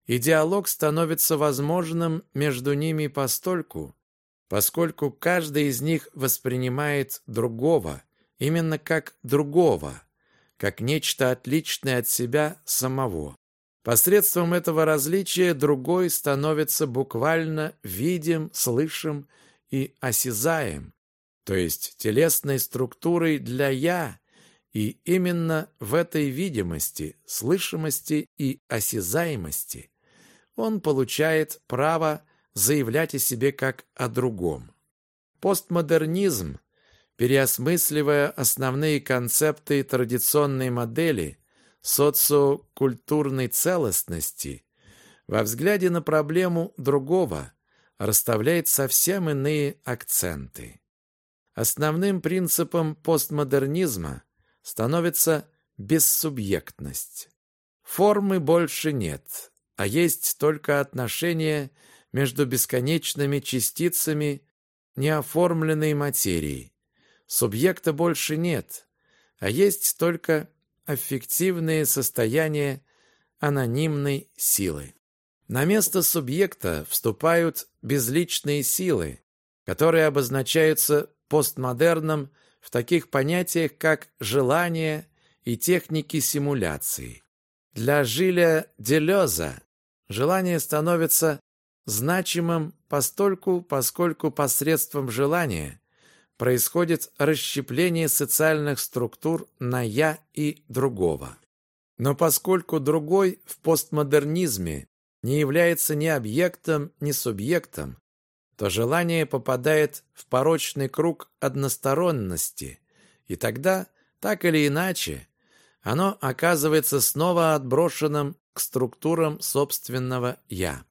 И диалог становится возможным между ними постольку, поскольку каждый из них воспринимает другого именно как другого, как нечто отличное от себя самого. Посредством этого различия другой становится буквально видим, слышим и осязаем, то есть телесной структурой для «я», и именно в этой видимости, слышимости и осязаемости он получает право заявлять о себе как о другом. Постмодернизм, переосмысливая основные концепты традиционной модели социокультурной целостности, во взгляде на проблему другого расставляет совсем иные акценты. Основным принципом постмодернизма становится бессубъектность. Формы больше нет, а есть только отношения между бесконечными частицами неоформленной материи. Субъекта больше нет, а есть только аффективные состояния анонимной силы. На место субъекта вступают безличные силы, которые обозначаются постмодерном в таких понятиях, как желание и техники симуляции. Для Жиля Делеза желание становится значимым постольку, поскольку посредством желания происходит расщепление социальных структур на «я» и другого. Но поскольку другой в постмодернизме не является ни объектом, ни субъектом, то желание попадает в порочный круг односторонности, и тогда, так или иначе, оно оказывается снова отброшенным к структурам собственного «я».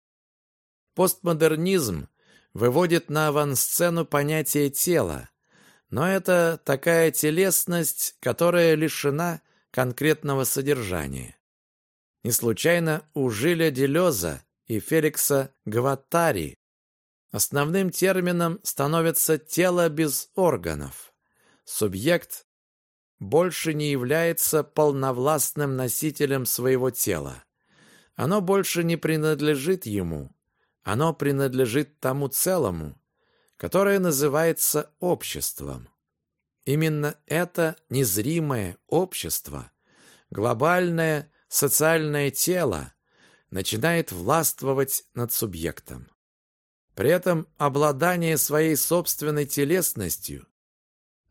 Постмодернизм выводит на авансцену понятие тела, но это такая телесность, которая лишена конкретного содержания. Не случайно у Жиля Делеза и Феликса Гваттари основным термином становится тело без органов. Субъект больше не является полновластным носителем своего тела. Оно больше не принадлежит ему. Оно принадлежит тому целому, которое называется обществом. Именно это незримое общество, глобальное социальное тело, начинает властвовать над субъектом. При этом обладание своей собственной телесностью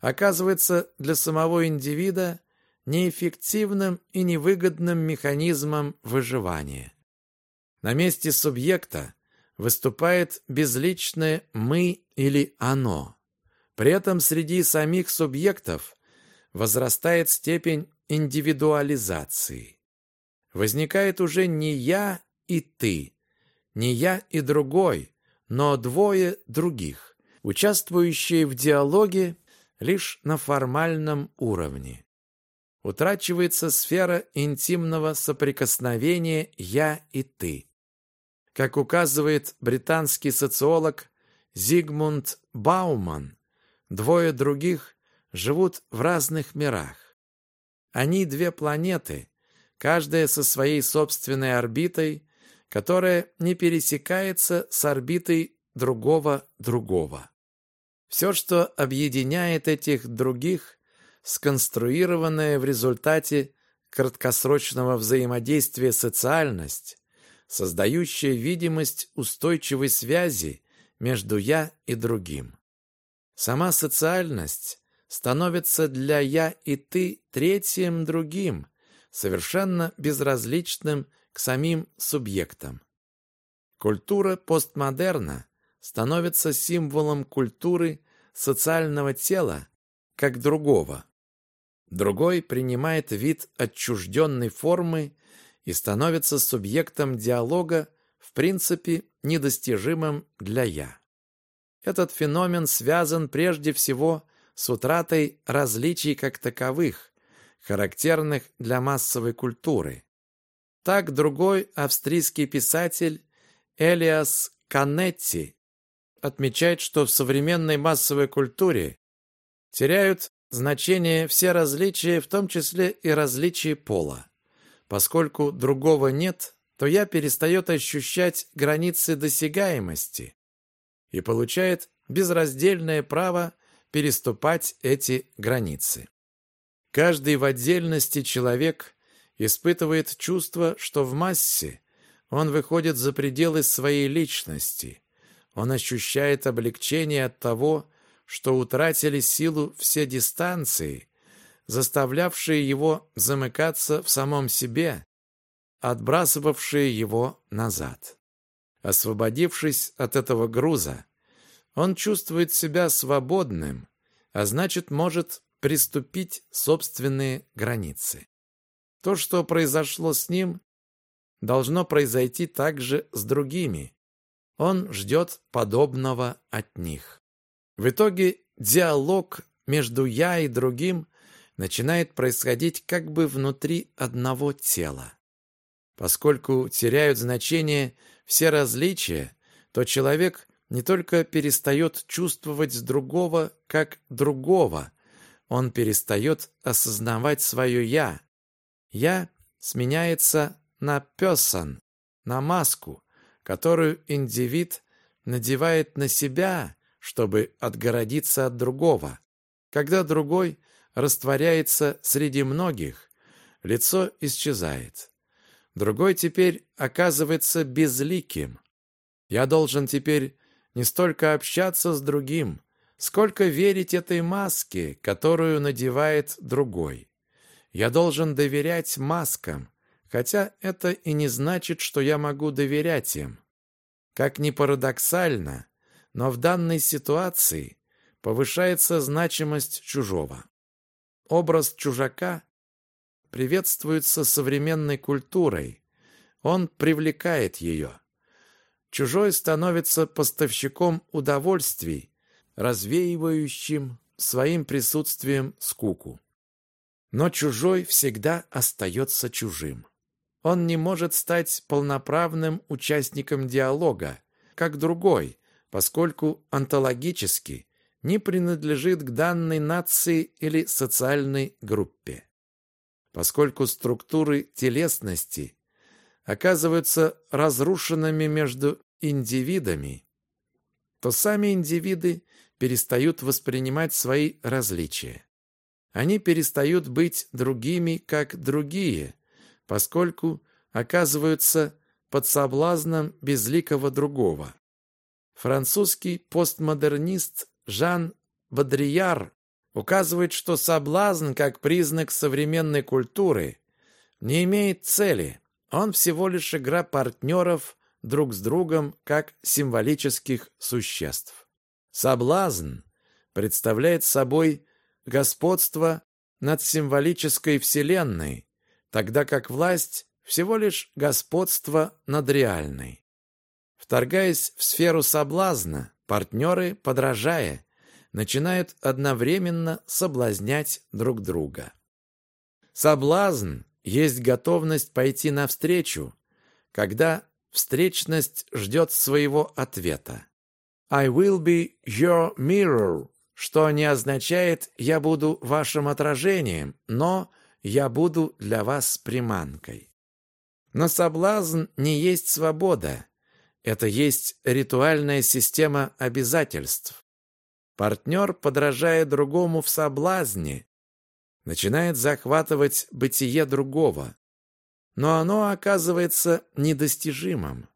оказывается для самого индивида неэффективным и невыгодным механизмом выживания. На месте субъекта выступает безличное «мы» или «оно». При этом среди самих субъектов возрастает степень индивидуализации. Возникает уже не «я» и «ты», не «я» и «другой», но двое других, участвующие в диалоге лишь на формальном уровне. Утрачивается сфера интимного соприкосновения «я» и «ты». Как указывает британский социолог Зигмунд Бауман, двое других живут в разных мирах. Они две планеты, каждая со своей собственной орбитой, которая не пересекается с орбитой другого другого. Все, что объединяет этих других, сконструированная в результате краткосрочного взаимодействия социальность, создающая видимость устойчивой связи между «я» и другим. Сама социальность становится для «я» и «ты» третьим другим, совершенно безразличным к самим субъектам. Культура постмодерна становится символом культуры социального тела как другого. Другой принимает вид отчужденной формы и становится субъектом диалога, в принципе, недостижимым для «я». Этот феномен связан прежде всего с утратой различий как таковых, характерных для массовой культуры. Так другой австрийский писатель Элиас Канетти отмечает, что в современной массовой культуре теряют значение все различия, в том числе и различия пола. Поскольку другого нет, то я перестает ощущать границы досягаемости и получает безраздельное право переступать эти границы. Каждый в отдельности человек испытывает чувство, что в массе он выходит за пределы своей личности. Он ощущает облегчение от того, что утратили силу все дистанции, заставлявшие его замыкаться в самом себе, отбрасывавшие его назад. Освободившись от этого груза, он чувствует себя свободным, а значит, может приступить собственные границы. То, что произошло с ним, должно произойти также с другими. Он ждет подобного от них. В итоге диалог между «я» и другим начинает происходить как бы внутри одного тела. Поскольку теряют значение все различия, то человек не только перестает чувствовать другого как другого, он перестает осознавать свое «я». «Я» сменяется на «person», на маску, которую индивид надевает на себя, чтобы отгородиться от другого. Когда другой растворяется среди многих, лицо исчезает. Другой теперь оказывается безликим. Я должен теперь не столько общаться с другим, сколько верить этой маске, которую надевает другой. Я должен доверять маскам, хотя это и не значит, что я могу доверять им. Как ни парадоксально, но в данной ситуации повышается значимость чужого. Образ чужака приветствуется современной культурой, он привлекает ее. Чужой становится поставщиком удовольствий, развеивающим своим присутствием скуку. Но чужой всегда остается чужим. Он не может стать полноправным участником диалога, как другой, поскольку онтологически не принадлежит к данной нации или социальной группе. Поскольку структуры телесности оказываются разрушенными между индивидами, то сами индивиды перестают воспринимать свои различия. Они перестают быть другими, как другие, поскольку оказываются под соблазном безликого другого. Французский постмодернист Жан Бодрияр указывает, что соблазн, как признак современной культуры, не имеет цели. Он всего лишь игра партнеров друг с другом как символических существ. Соблазн представляет собой господство над символической вселенной, тогда как власть всего лишь господство над реальной. Вторгаясь в сферу соблазна, партнеры, подражая, начинают одновременно соблазнять друг друга. Соблазн есть готовность пойти навстречу, когда встречность ждет своего ответа. I will be your mirror, что не означает «я буду вашим отражением», но «я буду для вас приманкой». Но соблазн не есть свобода, это есть ритуальная система обязательств. Партнер, подражая другому в соблазне, начинает захватывать бытие другого, но оно оказывается недостижимым,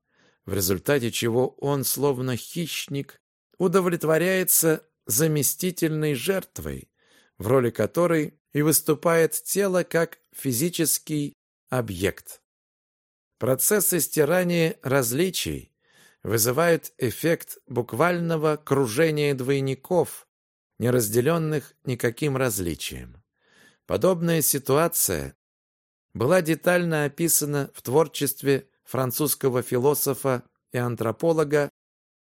в результате чего он, словно хищник, удовлетворяется заместительной жертвой, в роли которой и выступает тело как физический объект. Процессы стирания различий вызывают эффект буквального кружения двойников, не разделенных никаким различием. Подобная ситуация была детально описана в творчестве французского философа и антрополога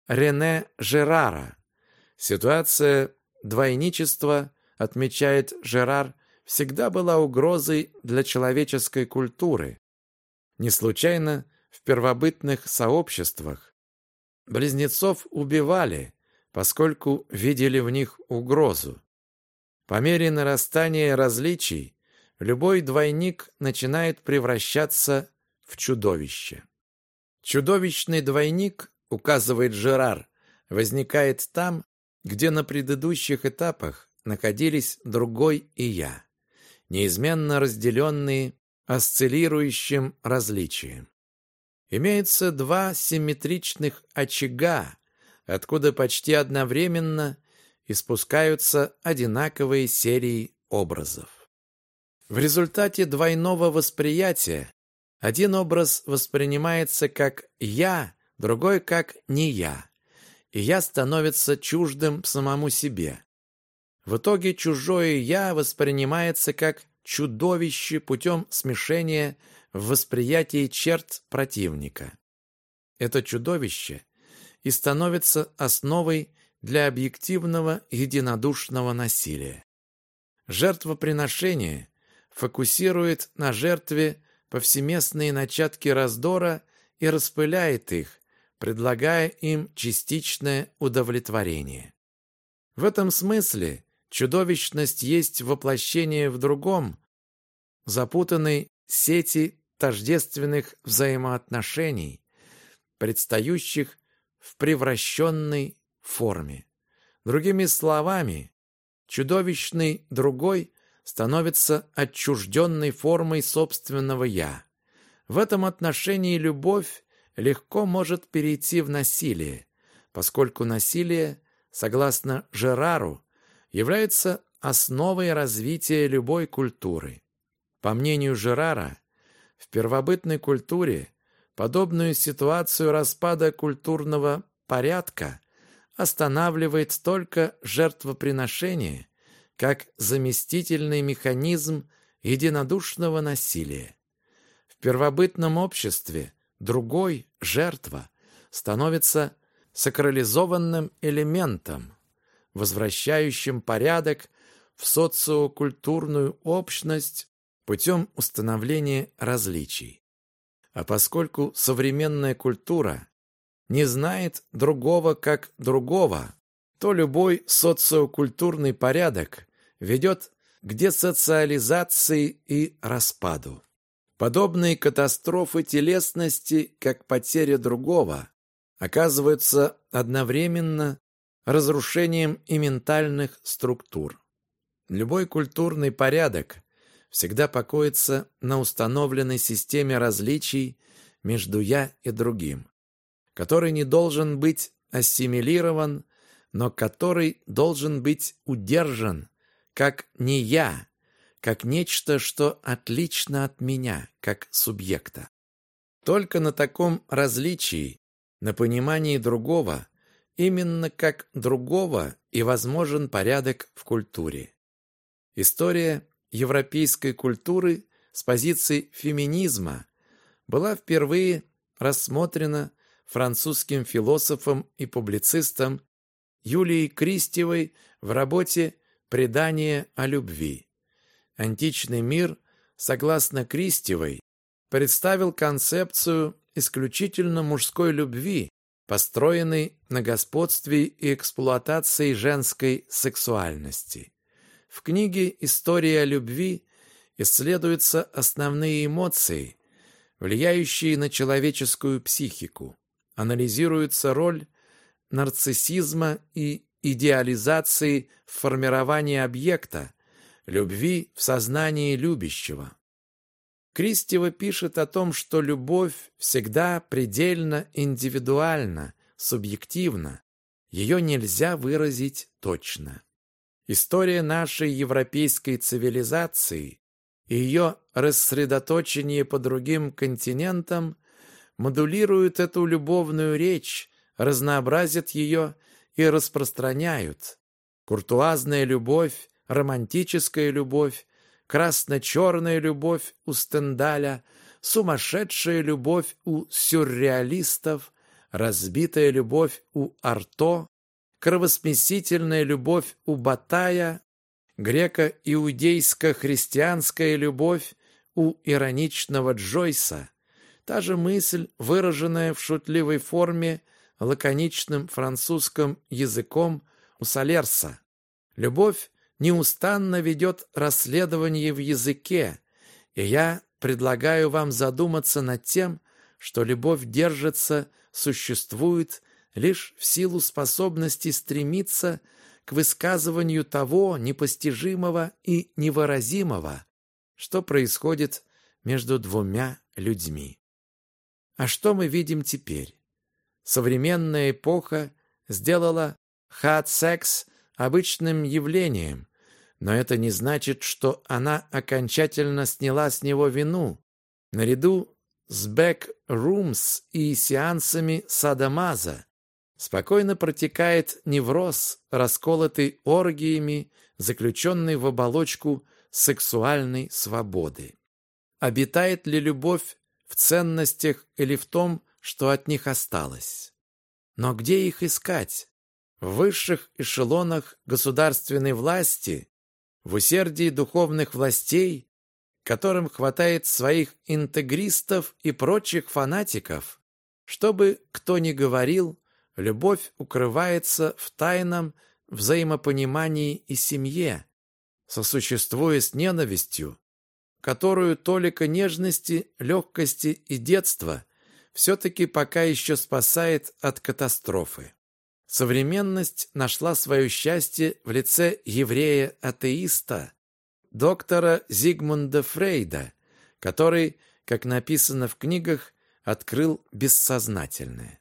Рене Жерара. Ситуация двойничества, отмечает Жерар, всегда была угрозой для человеческой культуры. Не случайно в первобытных сообществах близнецов убивали, поскольку видели в них угрозу. По мере нарастания различий любой двойник начинает превращаться в чудовище. Чудовищный двойник, указывает Жерар, возникает там, где на предыдущих этапах находились другой и я, неизменно разделенные осциллирующим различием. Имеются два симметричных очага, откуда почти одновременно испускаются одинаковые серии образов. В результате двойного восприятия один образ воспринимается как «я» другой как «не я», и «я» становится чуждым самому себе. В итоге чужое «я» воспринимается как чудовище путем смешения в восприятии черт противника. Это чудовище и становится основой для объективного единодушного насилия. Жертвоприношение фокусирует на жертве повсеместные начатки раздора и распыляет их, предлагая им частичное удовлетворение. В этом смысле чудовищность есть воплощение в другом, запутанной сети тождественных взаимоотношений, предстающих в превращенной форме. Другими словами, чудовищный другой становится отчужденной формой собственного «я». В этом отношении любовь легко может перейти в насилие, поскольку насилие, согласно Жерару, является основой развития любой культуры. По мнению Жерара, в первобытной культуре подобную ситуацию распада культурного порядка останавливает только жертвоприношение как заместительный механизм единодушного насилия. В первобытном обществе другой, жертва, становится сакрализованным элементом, возвращающим порядок в социокультурную общность путем установления различий. А поскольку современная культура не знает другого как другого, то любой социокультурный порядок ведет к десоциализации и распаду. Подобные катастрофы телесности, как потеря другого, оказываются одновременно разрушением и ментальных структур. Любой культурный порядок всегда покоится на установленной системе различий между «я» и другим, который не должен быть ассимилирован но который должен быть удержан как не я, как нечто, что отлично от меня, как субъекта. Только на таком различии, на понимании другого, именно как другого и возможен порядок в культуре. История европейской культуры с позиции феминизма была впервые рассмотрена французским философом и публицистом Юлии Кристевой в работе «Предание о любви». Античный мир, согласно Кристевой, представил концепцию исключительно мужской любви, построенной на господстве и эксплуатации женской сексуальности. В книге «История любви» исследуются основные эмоции, влияющие на человеческую психику. Анализируется роль нарциссизма и идеализации в формировании объекта, любви в сознании любящего. Кристева пишет о том, что любовь всегда предельно индивидуальна, субъективна. Ее нельзя выразить точно. История нашей европейской цивилизации и ее рассредоточение по другим континентам модулируют эту любовную речь разнообразят ее и распространяют. Куртуазная любовь, романтическая любовь, красно-черная любовь у Стендаля, сумасшедшая любовь у сюрреалистов, разбитая любовь у Арто, кровосмесительная любовь у Батая, греко-иудейско-христианская любовь у ироничного Джойса, та же мысль, выраженная в шутливой форме лаконичным французским языком у Салерса. Любовь неустанно ведет расследование в языке, и я предлагаю вам задуматься над тем, что любовь держится, существует лишь в силу способности стремиться к высказыванию того непостижимого и невыразимого, что происходит между двумя людьми. А что мы видим теперь? Современная эпоха сделала хат-секс обычным явлением, но это не значит, что она окончательно сняла с него вину. Наряду с бэк-румс и сеансами садомаза. Спокойно протекает невроз, расколотый оргиями, заключенный в оболочку сексуальной свободы. Обитает ли любовь в ценностях или в том, что от них осталось? Но где их искать? В высших эшелонах государственной власти, в усердии духовных властей, которым хватает своих интегристов и прочих фанатиков. Чтобы кто ни говорил, любовь укрывается в тайном взаимопонимании и семье, сосуществуя с ненавистью, которую толика нежности, легкости и детства все-таки пока еще спасает от катастрофы. Современность нашла свое счастье в лице еврея-атеиста, доктора Зигмунда Фрейда, который, как написано в книгах, открыл бессознательное.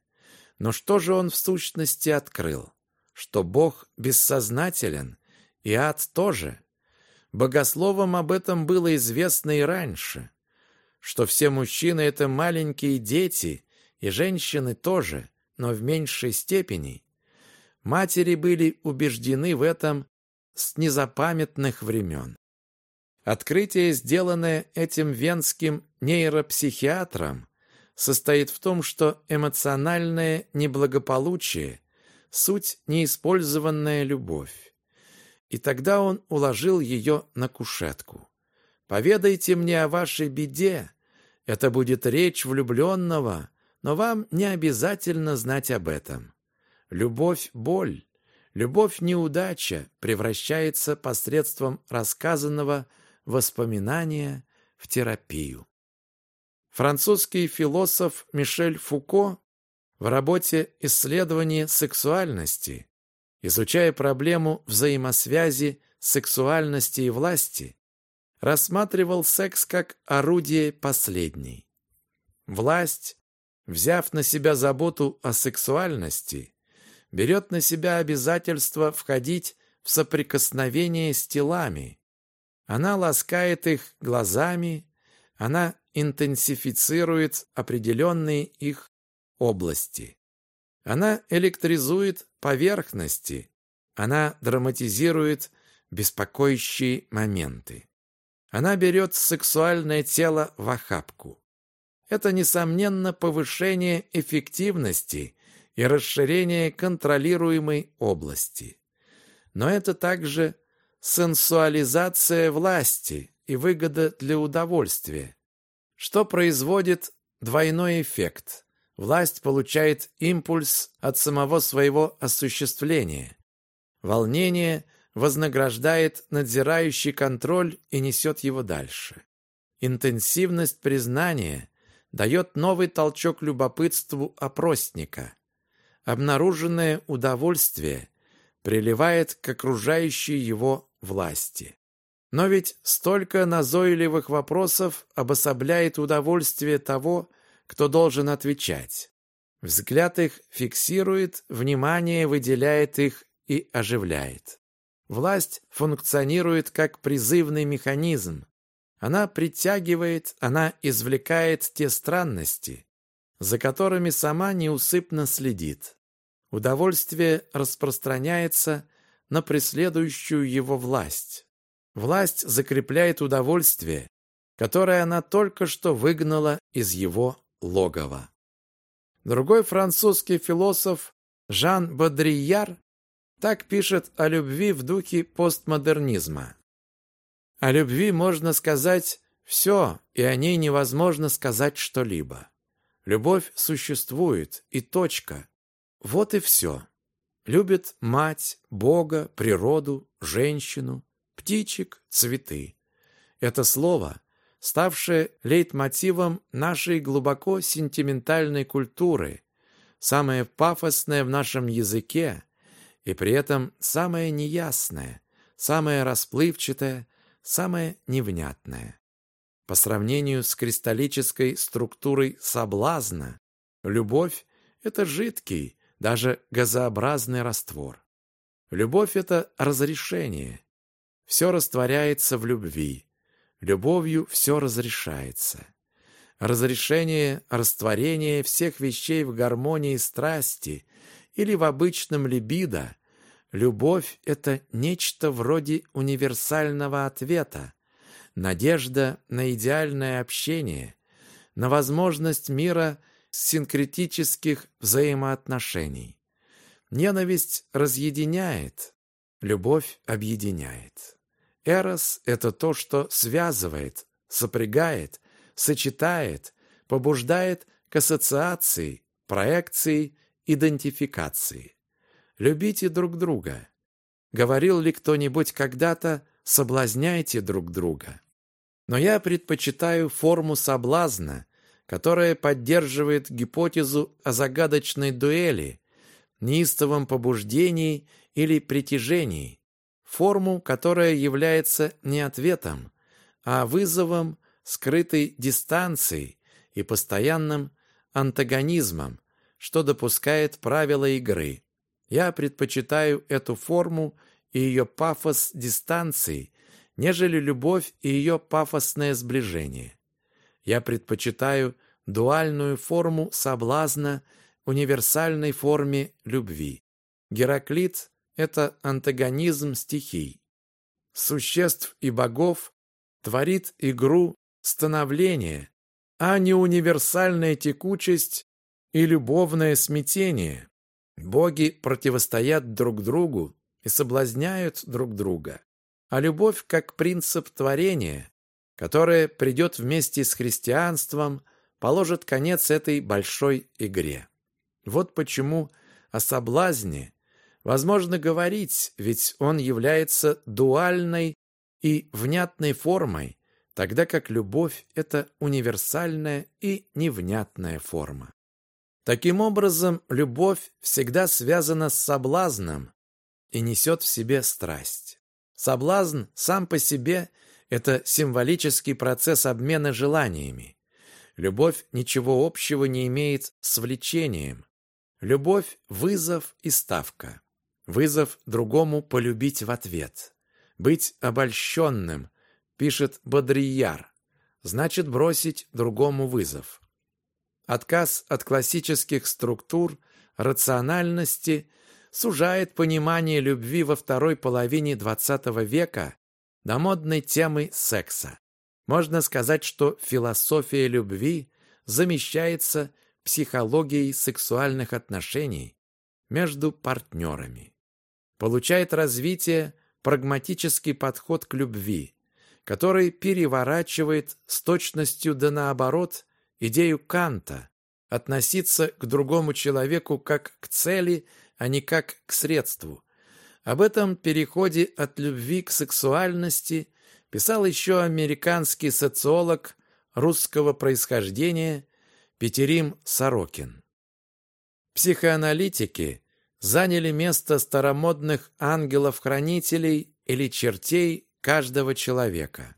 Но что же он в сущности открыл? Что Бог бессознателен, и ад тоже. Богословам об этом было известно и раньше, что все мужчины — это маленькие дети, и женщины тоже, но в меньшей степени. Матери были убеждены в этом с незапамятных времен. Открытие, сделанное этим венским нейропсихиатром, состоит в том, что эмоциональное неблагополучие – суть неиспользованная любовь. И тогда он уложил ее на кушетку. «Поведайте мне о вашей беде. Это будет речь влюбленного, но вам не обязательно знать об этом. Любовь – боль. Любовь – неудача превращается посредством рассказанного воспоминания в терапию. Французский философ Мишель Фуко в работе «Исследование сексуальности», изучая проблему взаимосвязи сексуальности и власти, рассматривал секс как орудие последней. Власть, взяв на себя заботу о сексуальности, берет на себя обязательство входить в соприкосновение с телами. Она ласкает их глазами, она интенсифицирует определенные их области. Она электризует поверхности, она драматизирует беспокоящие моменты. Она берет сексуальное тело в охапку. Это, несомненно, повышение эффективности и расширение контролируемой области. Но это также сенсуализация власти и выгода для удовольствия, что производит двойной эффект. Власть получает импульс от самого своего осуществления. Волнение вознаграждает надзирающий контроль и несет его дальше. Интенсивность признания дает новый толчок любопытству опросника обнаруженное удовольствие приливает к окружающей его власти. Но ведь столько назойливых вопросов обособляет удовольствие того, кто должен отвечать. Взгляд их фиксирует, внимание выделяет их и оживляет. Власть функционирует как призывный механизм. Она притягивает, она извлекает те странности, за которыми сама неусыпно следит. Удовольствие распространяется на преследующую его власть. Власть закрепляет удовольствие, которое она только что выгнала из его логова. Другой французский философ Жан Бодрияр так пишет о любви в духе постмодернизма. О любви можно сказать все, и о ней невозможно сказать что-либо. Любовь существует, и точка. Вот и все. Любит мать, Бога, природу, женщину, птичек, цветы. Это слово, ставшее лейтмотивом нашей глубоко сентиментальной культуры, самое пафосное в нашем языке и при этом самое неясное, самое расплывчатое, самое невнятное. По сравнению с кристаллической структурой соблазна, любовь – это жидкий, даже газообразный раствор. Любовь – это разрешение. Все растворяется в любви. Любовью все разрешается. разрешение растворения всех вещей в гармонии страсти или в обычном либидо, любовь — это нечто вроде универсального ответа, надежда на идеальное общение, на возможность мира синкретических взаимоотношений. Ненависть разъединяет, любовь объединяет. Эрос — это то, что связывает, сопрягает, сочетает, побуждает к ассоциации, проекции, идентификации. Любите друг друга. Говорил ли кто-нибудь когда-то «соблазняйте друг друга»? Но я предпочитаю форму соблазна, которая поддерживает гипотезу о загадочной дуэли, неистовом побуждении или притяжении, форму, которая является не ответом, а вызовом скрытой дистанцией и постоянным антагонизмом, что допускает правила игры. Я предпочитаю эту форму и ее пафос дистанции, нежели любовь и ее пафосное сближение. Я предпочитаю дуальную форму соблазна универсальной форме любви. Гераклит – это антагонизм стихий. Существ и богов творит игру становление, а не универсальная текучесть и любовное смятение. Боги противостоят друг другу и соблазняют друг друга. А любовь как принцип творения, которая придет вместе с христианством, положит конец этой большой игре. Вот почему о соблазне возможно говорить, ведь он является дуальной и внятной формой, тогда как любовь – это универсальная и невнятная форма. Таким образом, любовь всегда связана с соблазном и несет в себе страсть. Соблазн сам по себе – это символический процесс обмена желаниями. Любовь ничего общего не имеет с влечением. Любовь – вызов и ставка. Вызов другому полюбить в ответ. Быть обольщенным, пишет Бодрияр, значит бросить другому вызов. Отказ от классических структур, рациональности сужает понимание любви во второй половине XX века до модной темы секса. Можно сказать, что философия любви замещается психологией сексуальных отношений между партнерами. Получает развитие прагматический подход к любви, который переворачивает с точностью да наоборот идею Канта относиться к другому человеку как к цели, а не как к средству. Об этом переходе от любви к сексуальности писал еще американский социолог русского происхождения Петерим Сорокин. Психоаналитики заняли место старомодных ангелов-хранителей или чертей каждого человека.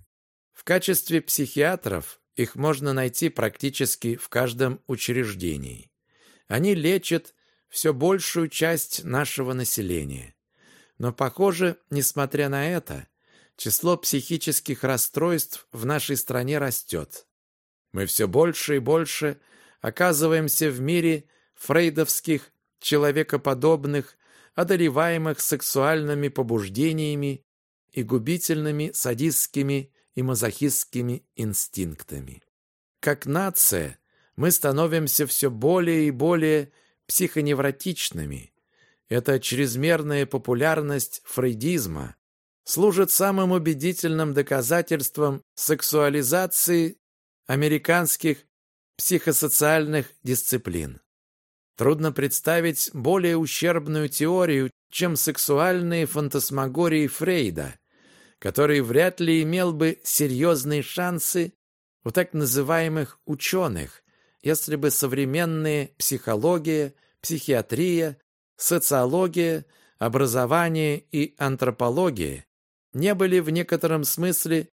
В качестве психиатров их можно найти практически в каждом учреждении. Они лечат все большую часть нашего населения. Но, похоже, несмотря на это, число психических расстройств в нашей стране растет. Мы все больше и больше оказываемся в мире фрейдовских, человекоподобных, одолеваемых сексуальными побуждениями и губительными садистскими и мазохистскими инстинктами. Как нация мы становимся все более и более психоневротичными. Эта чрезмерная популярность фрейдизма служит самым убедительным доказательством сексуализации американских психосоциальных дисциплин. Трудно представить более ущербную теорию, чем сексуальные фантасмагории Фрейда, который вряд ли имел бы серьезные шансы у так называемых ученых, если бы современные психология, психиатрия, социология, образование и антропология не были в некотором смысле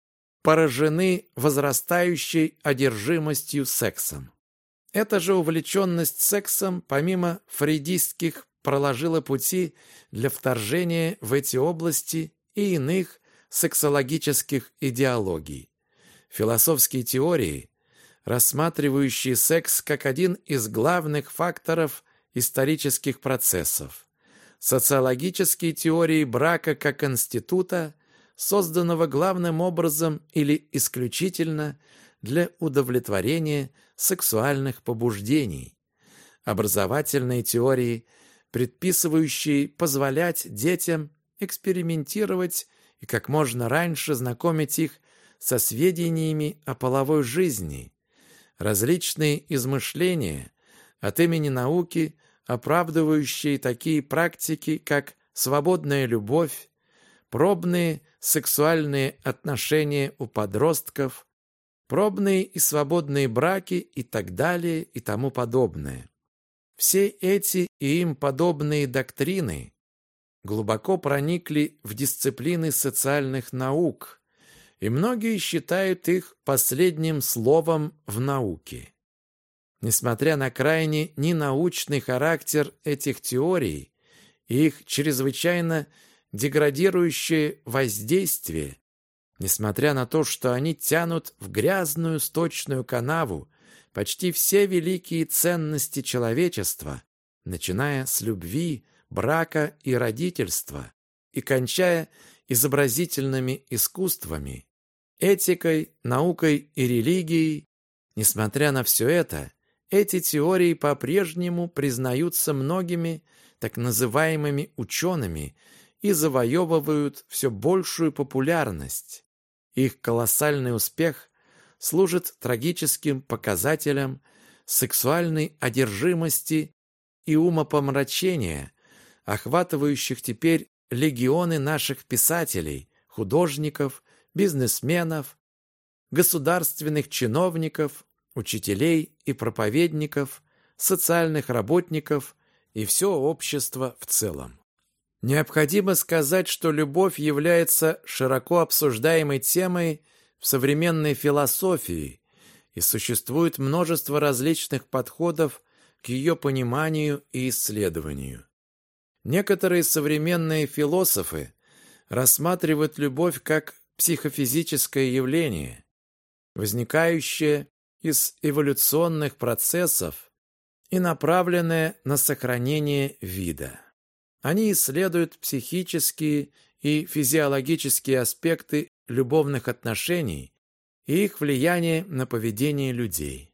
поражены возрастающей одержимостью сексом. Эта же увлеченность сексом, помимо фрейдистских, проложила пути для вторжения в эти области и иных сексологических идеологий. Философские теории, рассматривающие секс как один из главных факторов исторических процессов. Социологические теории брака как института, созданного главным образом или исключительно для удовлетворения сексуальных побуждений. Образовательные теории, предписывающие позволять детям экспериментировать и как можно раньше знакомить их со сведениями о половой жизни. Различные измышления от имени науки, оправдывающие такие практики, как свободная любовь, пробные сексуальные отношения у подростков, пробные и свободные браки и так далее и тому подобное. Все эти и им подобные доктрины глубоко проникли в дисциплины социальных наук, и многие считают их последним словом в науке. Несмотря на крайне ненаучный характер этих теорий и их чрезвычайно деградирующее воздействие, несмотря на то, что они тянут в грязную сточную канаву почти все великие ценности человечества, начиная с любви, брака и родительства и кончая изобразительными искусствами, этикой, наукой и религией, несмотря на все это, эти теории по-прежнему признаются многими так называемыми учеными и завоевывают все большую популярность. Их колоссальный успех служит трагическим показателем сексуальной одержимости и умопомрачения, охватывающих теперь легионы наших писателей, художников, бизнесменов, государственных чиновников, учителей и проповедников, социальных работников и все общество в целом. Необходимо сказать, что любовь является широко обсуждаемой темой в современной философии и существует множество различных подходов к ее пониманию и исследованию. Некоторые современные философы рассматривают любовь как психофизическое явление, возникающее из эволюционных процессов и направленное на сохранение вида. Они исследуют психические и физиологические аспекты любовных отношений и их влияние на поведение людей.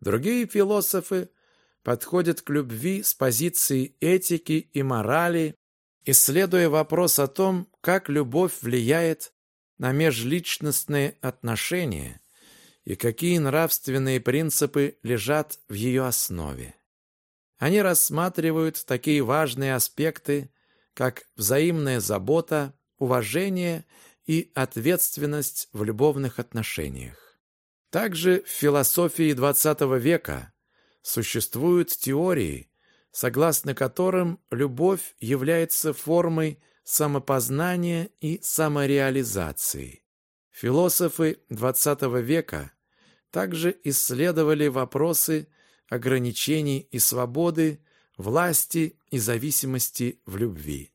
Другие философы подходят к любви с позиции этики и морали, исследуя вопрос о том, как любовь влияет на межличностные отношения и какие нравственные принципы лежат в ее основе. Они рассматривают такие важные аспекты, как взаимная забота, уважение и ответственность в любовных отношениях. Также в философии XX века Существуют теории, согласно которым любовь является формой самопознания и самореализации. Философы XX века также исследовали вопросы ограничений и свободы, власти и зависимости в любви.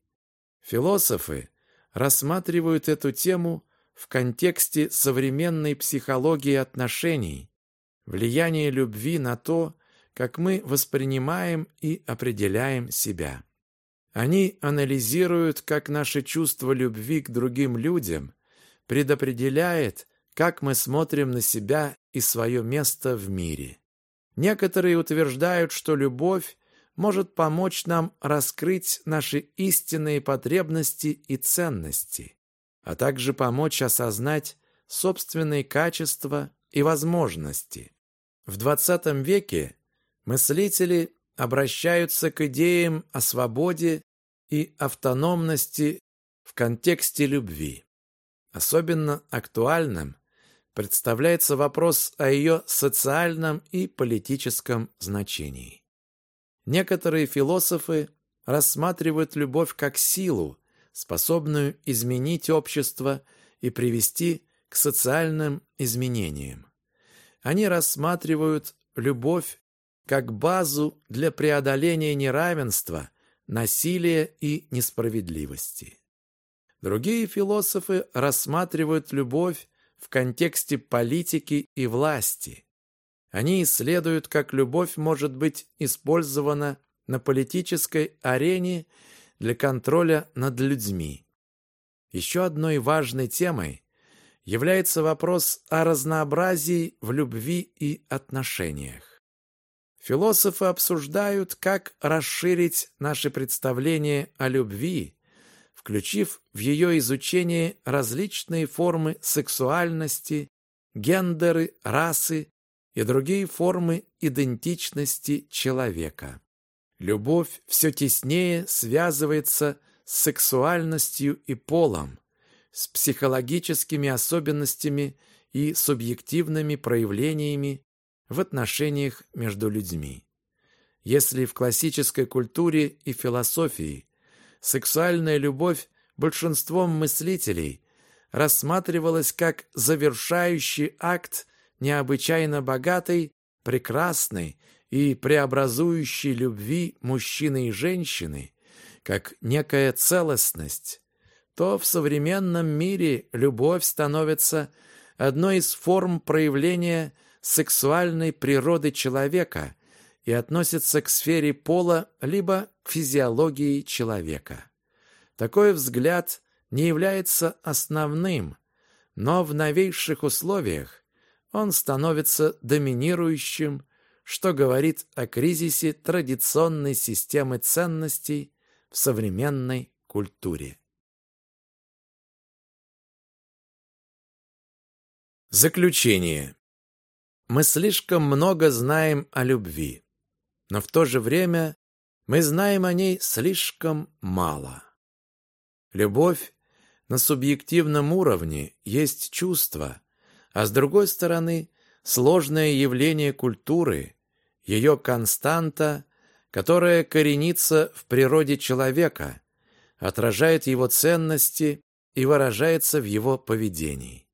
Философы рассматривают эту тему в контексте современной психологии отношений, влияния любви на то, как мы воспринимаем и определяем себя. Они анализируют, как наше чувство любви к другим людям предопределяет, как мы смотрим на себя и свое место в мире. Некоторые утверждают, что любовь может помочь нам раскрыть наши истинные потребности и ценности, а также помочь осознать собственные качества и возможности. В XX веке мыслители обращаются к идеям о свободе и автономности в контексте любви. Особенно актуальным представляется вопрос о ее социальном и политическом значении. Некоторые философы рассматривают любовь как силу, способную изменить общество и привести к социальным изменениям. Они рассматривают любовь как базу для преодоления неравенства, насилия и несправедливости. Другие философы рассматривают любовь в контексте политики и власти. Они исследуют, как любовь может быть использована на политической арене для контроля над людьми. Еще одной важной темой является вопрос о разнообразии в любви и отношениях. Философы обсуждают, как расширить наши представления о любви, включив в ее изучение различные формы сексуальности, гендеры, расы и другие формы идентичности человека. Любовь все теснее связывается с сексуальностью и полом, с психологическими особенностями и субъективными проявлениями в отношениях между людьми. Если в классической культуре и философии сексуальная любовь большинством мыслителей рассматривалась как завершающий акт необычайно богатой, прекрасной и преобразующей любви мужчины и женщины, как некая целостность, то в современном мире любовь становится одной из форм проявления сексуальной природы человека и относится к сфере пола либо к физиологии человека. Такой взгляд не является основным, но в новейших условиях он становится доминирующим, что говорит о кризисе традиционной системы ценностей в современной культуре. Заключение. Мы слишком много знаем о любви, но в то же время мы знаем о ней слишком мало. Любовь на субъективном уровне есть чувство, а с другой стороны сложное явление культуры, ее константа, которая коренится в природе человека, отражает его ценности и выражается в его поведении.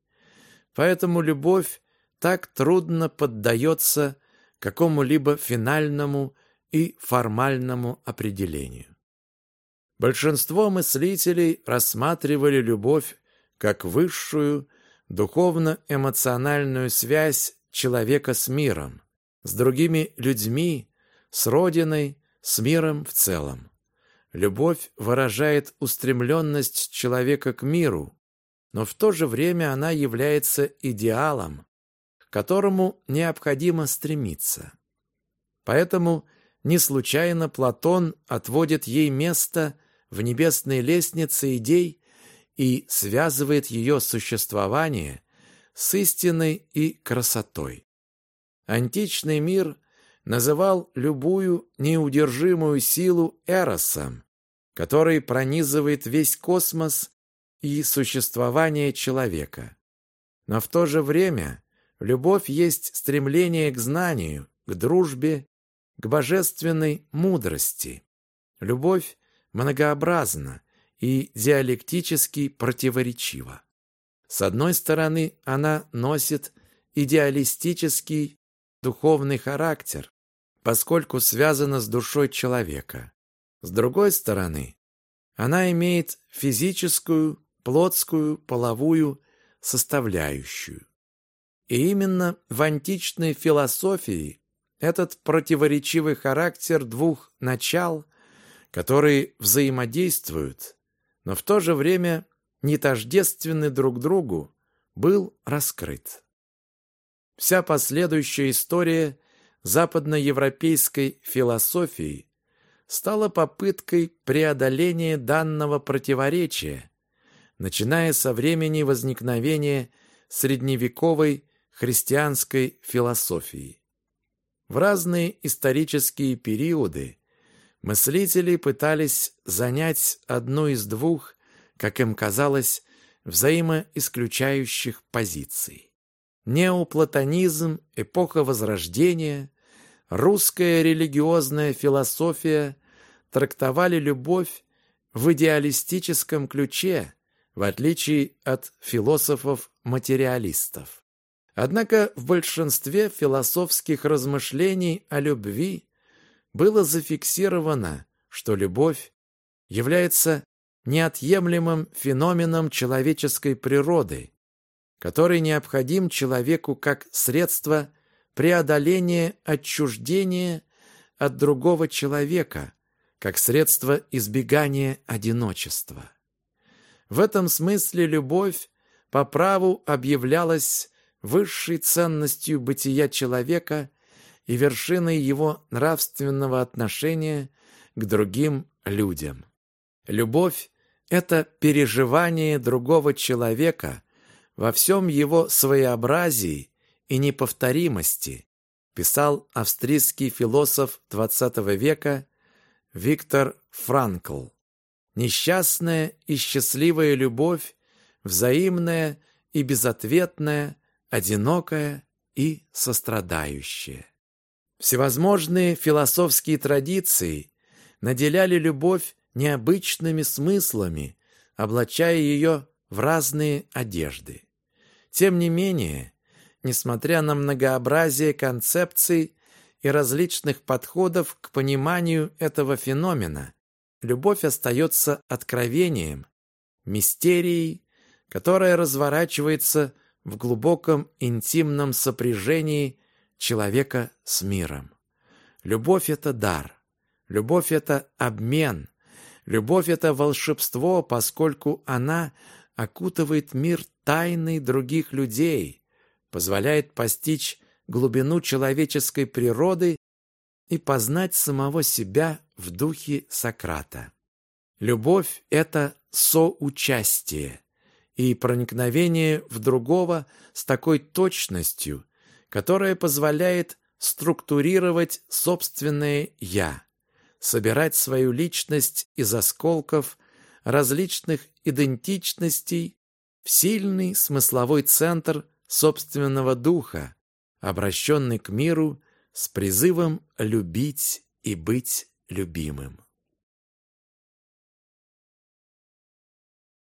Поэтому любовь так трудно поддается какому-либо финальному и формальному определению. Большинство мыслителей рассматривали любовь как высшую духовно-эмоциональную связь человека с миром, с другими людьми, с Родиной, с миром в целом. Любовь выражает устремленность человека к миру, но в то же время она является идеалом, к которому необходимо стремиться. Поэтому не случайно Платон отводит ей место в небесной лестнице идей и связывает ее существование с истиной и красотой. Античный мир называл любую неудержимую силу эросом, который пронизывает весь космос и существование человека. Но в то же время любовь есть стремление к знанию, к дружбе, к божественной мудрости. Любовь многообразна и диалектически противоречива. С одной стороны, она носит идеалистический духовный характер, поскольку связана с душой человека. С другой стороны, она имеет физическую, плотскую, половую составляющую. И именно в античной философии этот противоречивый характер двух начал которые взаимодействуют, но в то же время не тождественны друг другу, был раскрыт. Вся последующая история западноевропейской философии стала попыткой преодоления данного противоречия, начиная со времени возникновения средневековой христианской философии. В разные исторические периоды Мыслители пытались занять одну из двух, как им казалось, взаимоисключающих позиций. Неоплатонизм, эпоха Возрождения, русская религиозная философия трактовали любовь в идеалистическом ключе, в отличие от философов-материалистов. Однако в большинстве философских размышлений о любви было зафиксировано, что любовь является неотъемлемым феноменом человеческой природы, который необходим человеку как средство преодоление отчуждения от другого человека, как средство избегания одиночества. В этом смысле любовь по праву объявлялась высшей ценностью бытия человека и вершиной его нравственного отношения к другим людям. Любовь – это переживание другого человека во всем его своеобразии и неповторимости, писал австрийский философ XX века Виктор Франкл. Несчастная и счастливая любовь, взаимная и безответная, одинокая и сострадающая. Всевозможные философские традиции наделяли любовь необычными смыслами, облачая ее в разные одежды. Тем не менее, несмотря на многообразие концепций и различных подходов к пониманию этого феномена, любовь остается откровением, мистерией, которая разворачивается в глубоком интимном сопряжении человека с миром. Любовь – это дар, любовь – это обмен, любовь – это волшебство, поскольку она окутывает мир тайной других людей, позволяет постичь глубину человеческой природы и познать самого себя в духе Сократа. Любовь – это соучастие и проникновение в другого с такой точностью, которая позволяет структурировать собственное «я», собирать свою личность из осколков различных идентичностей в сильный смысловой центр собственного духа, обращенный к миру с призывом любить и быть любимым.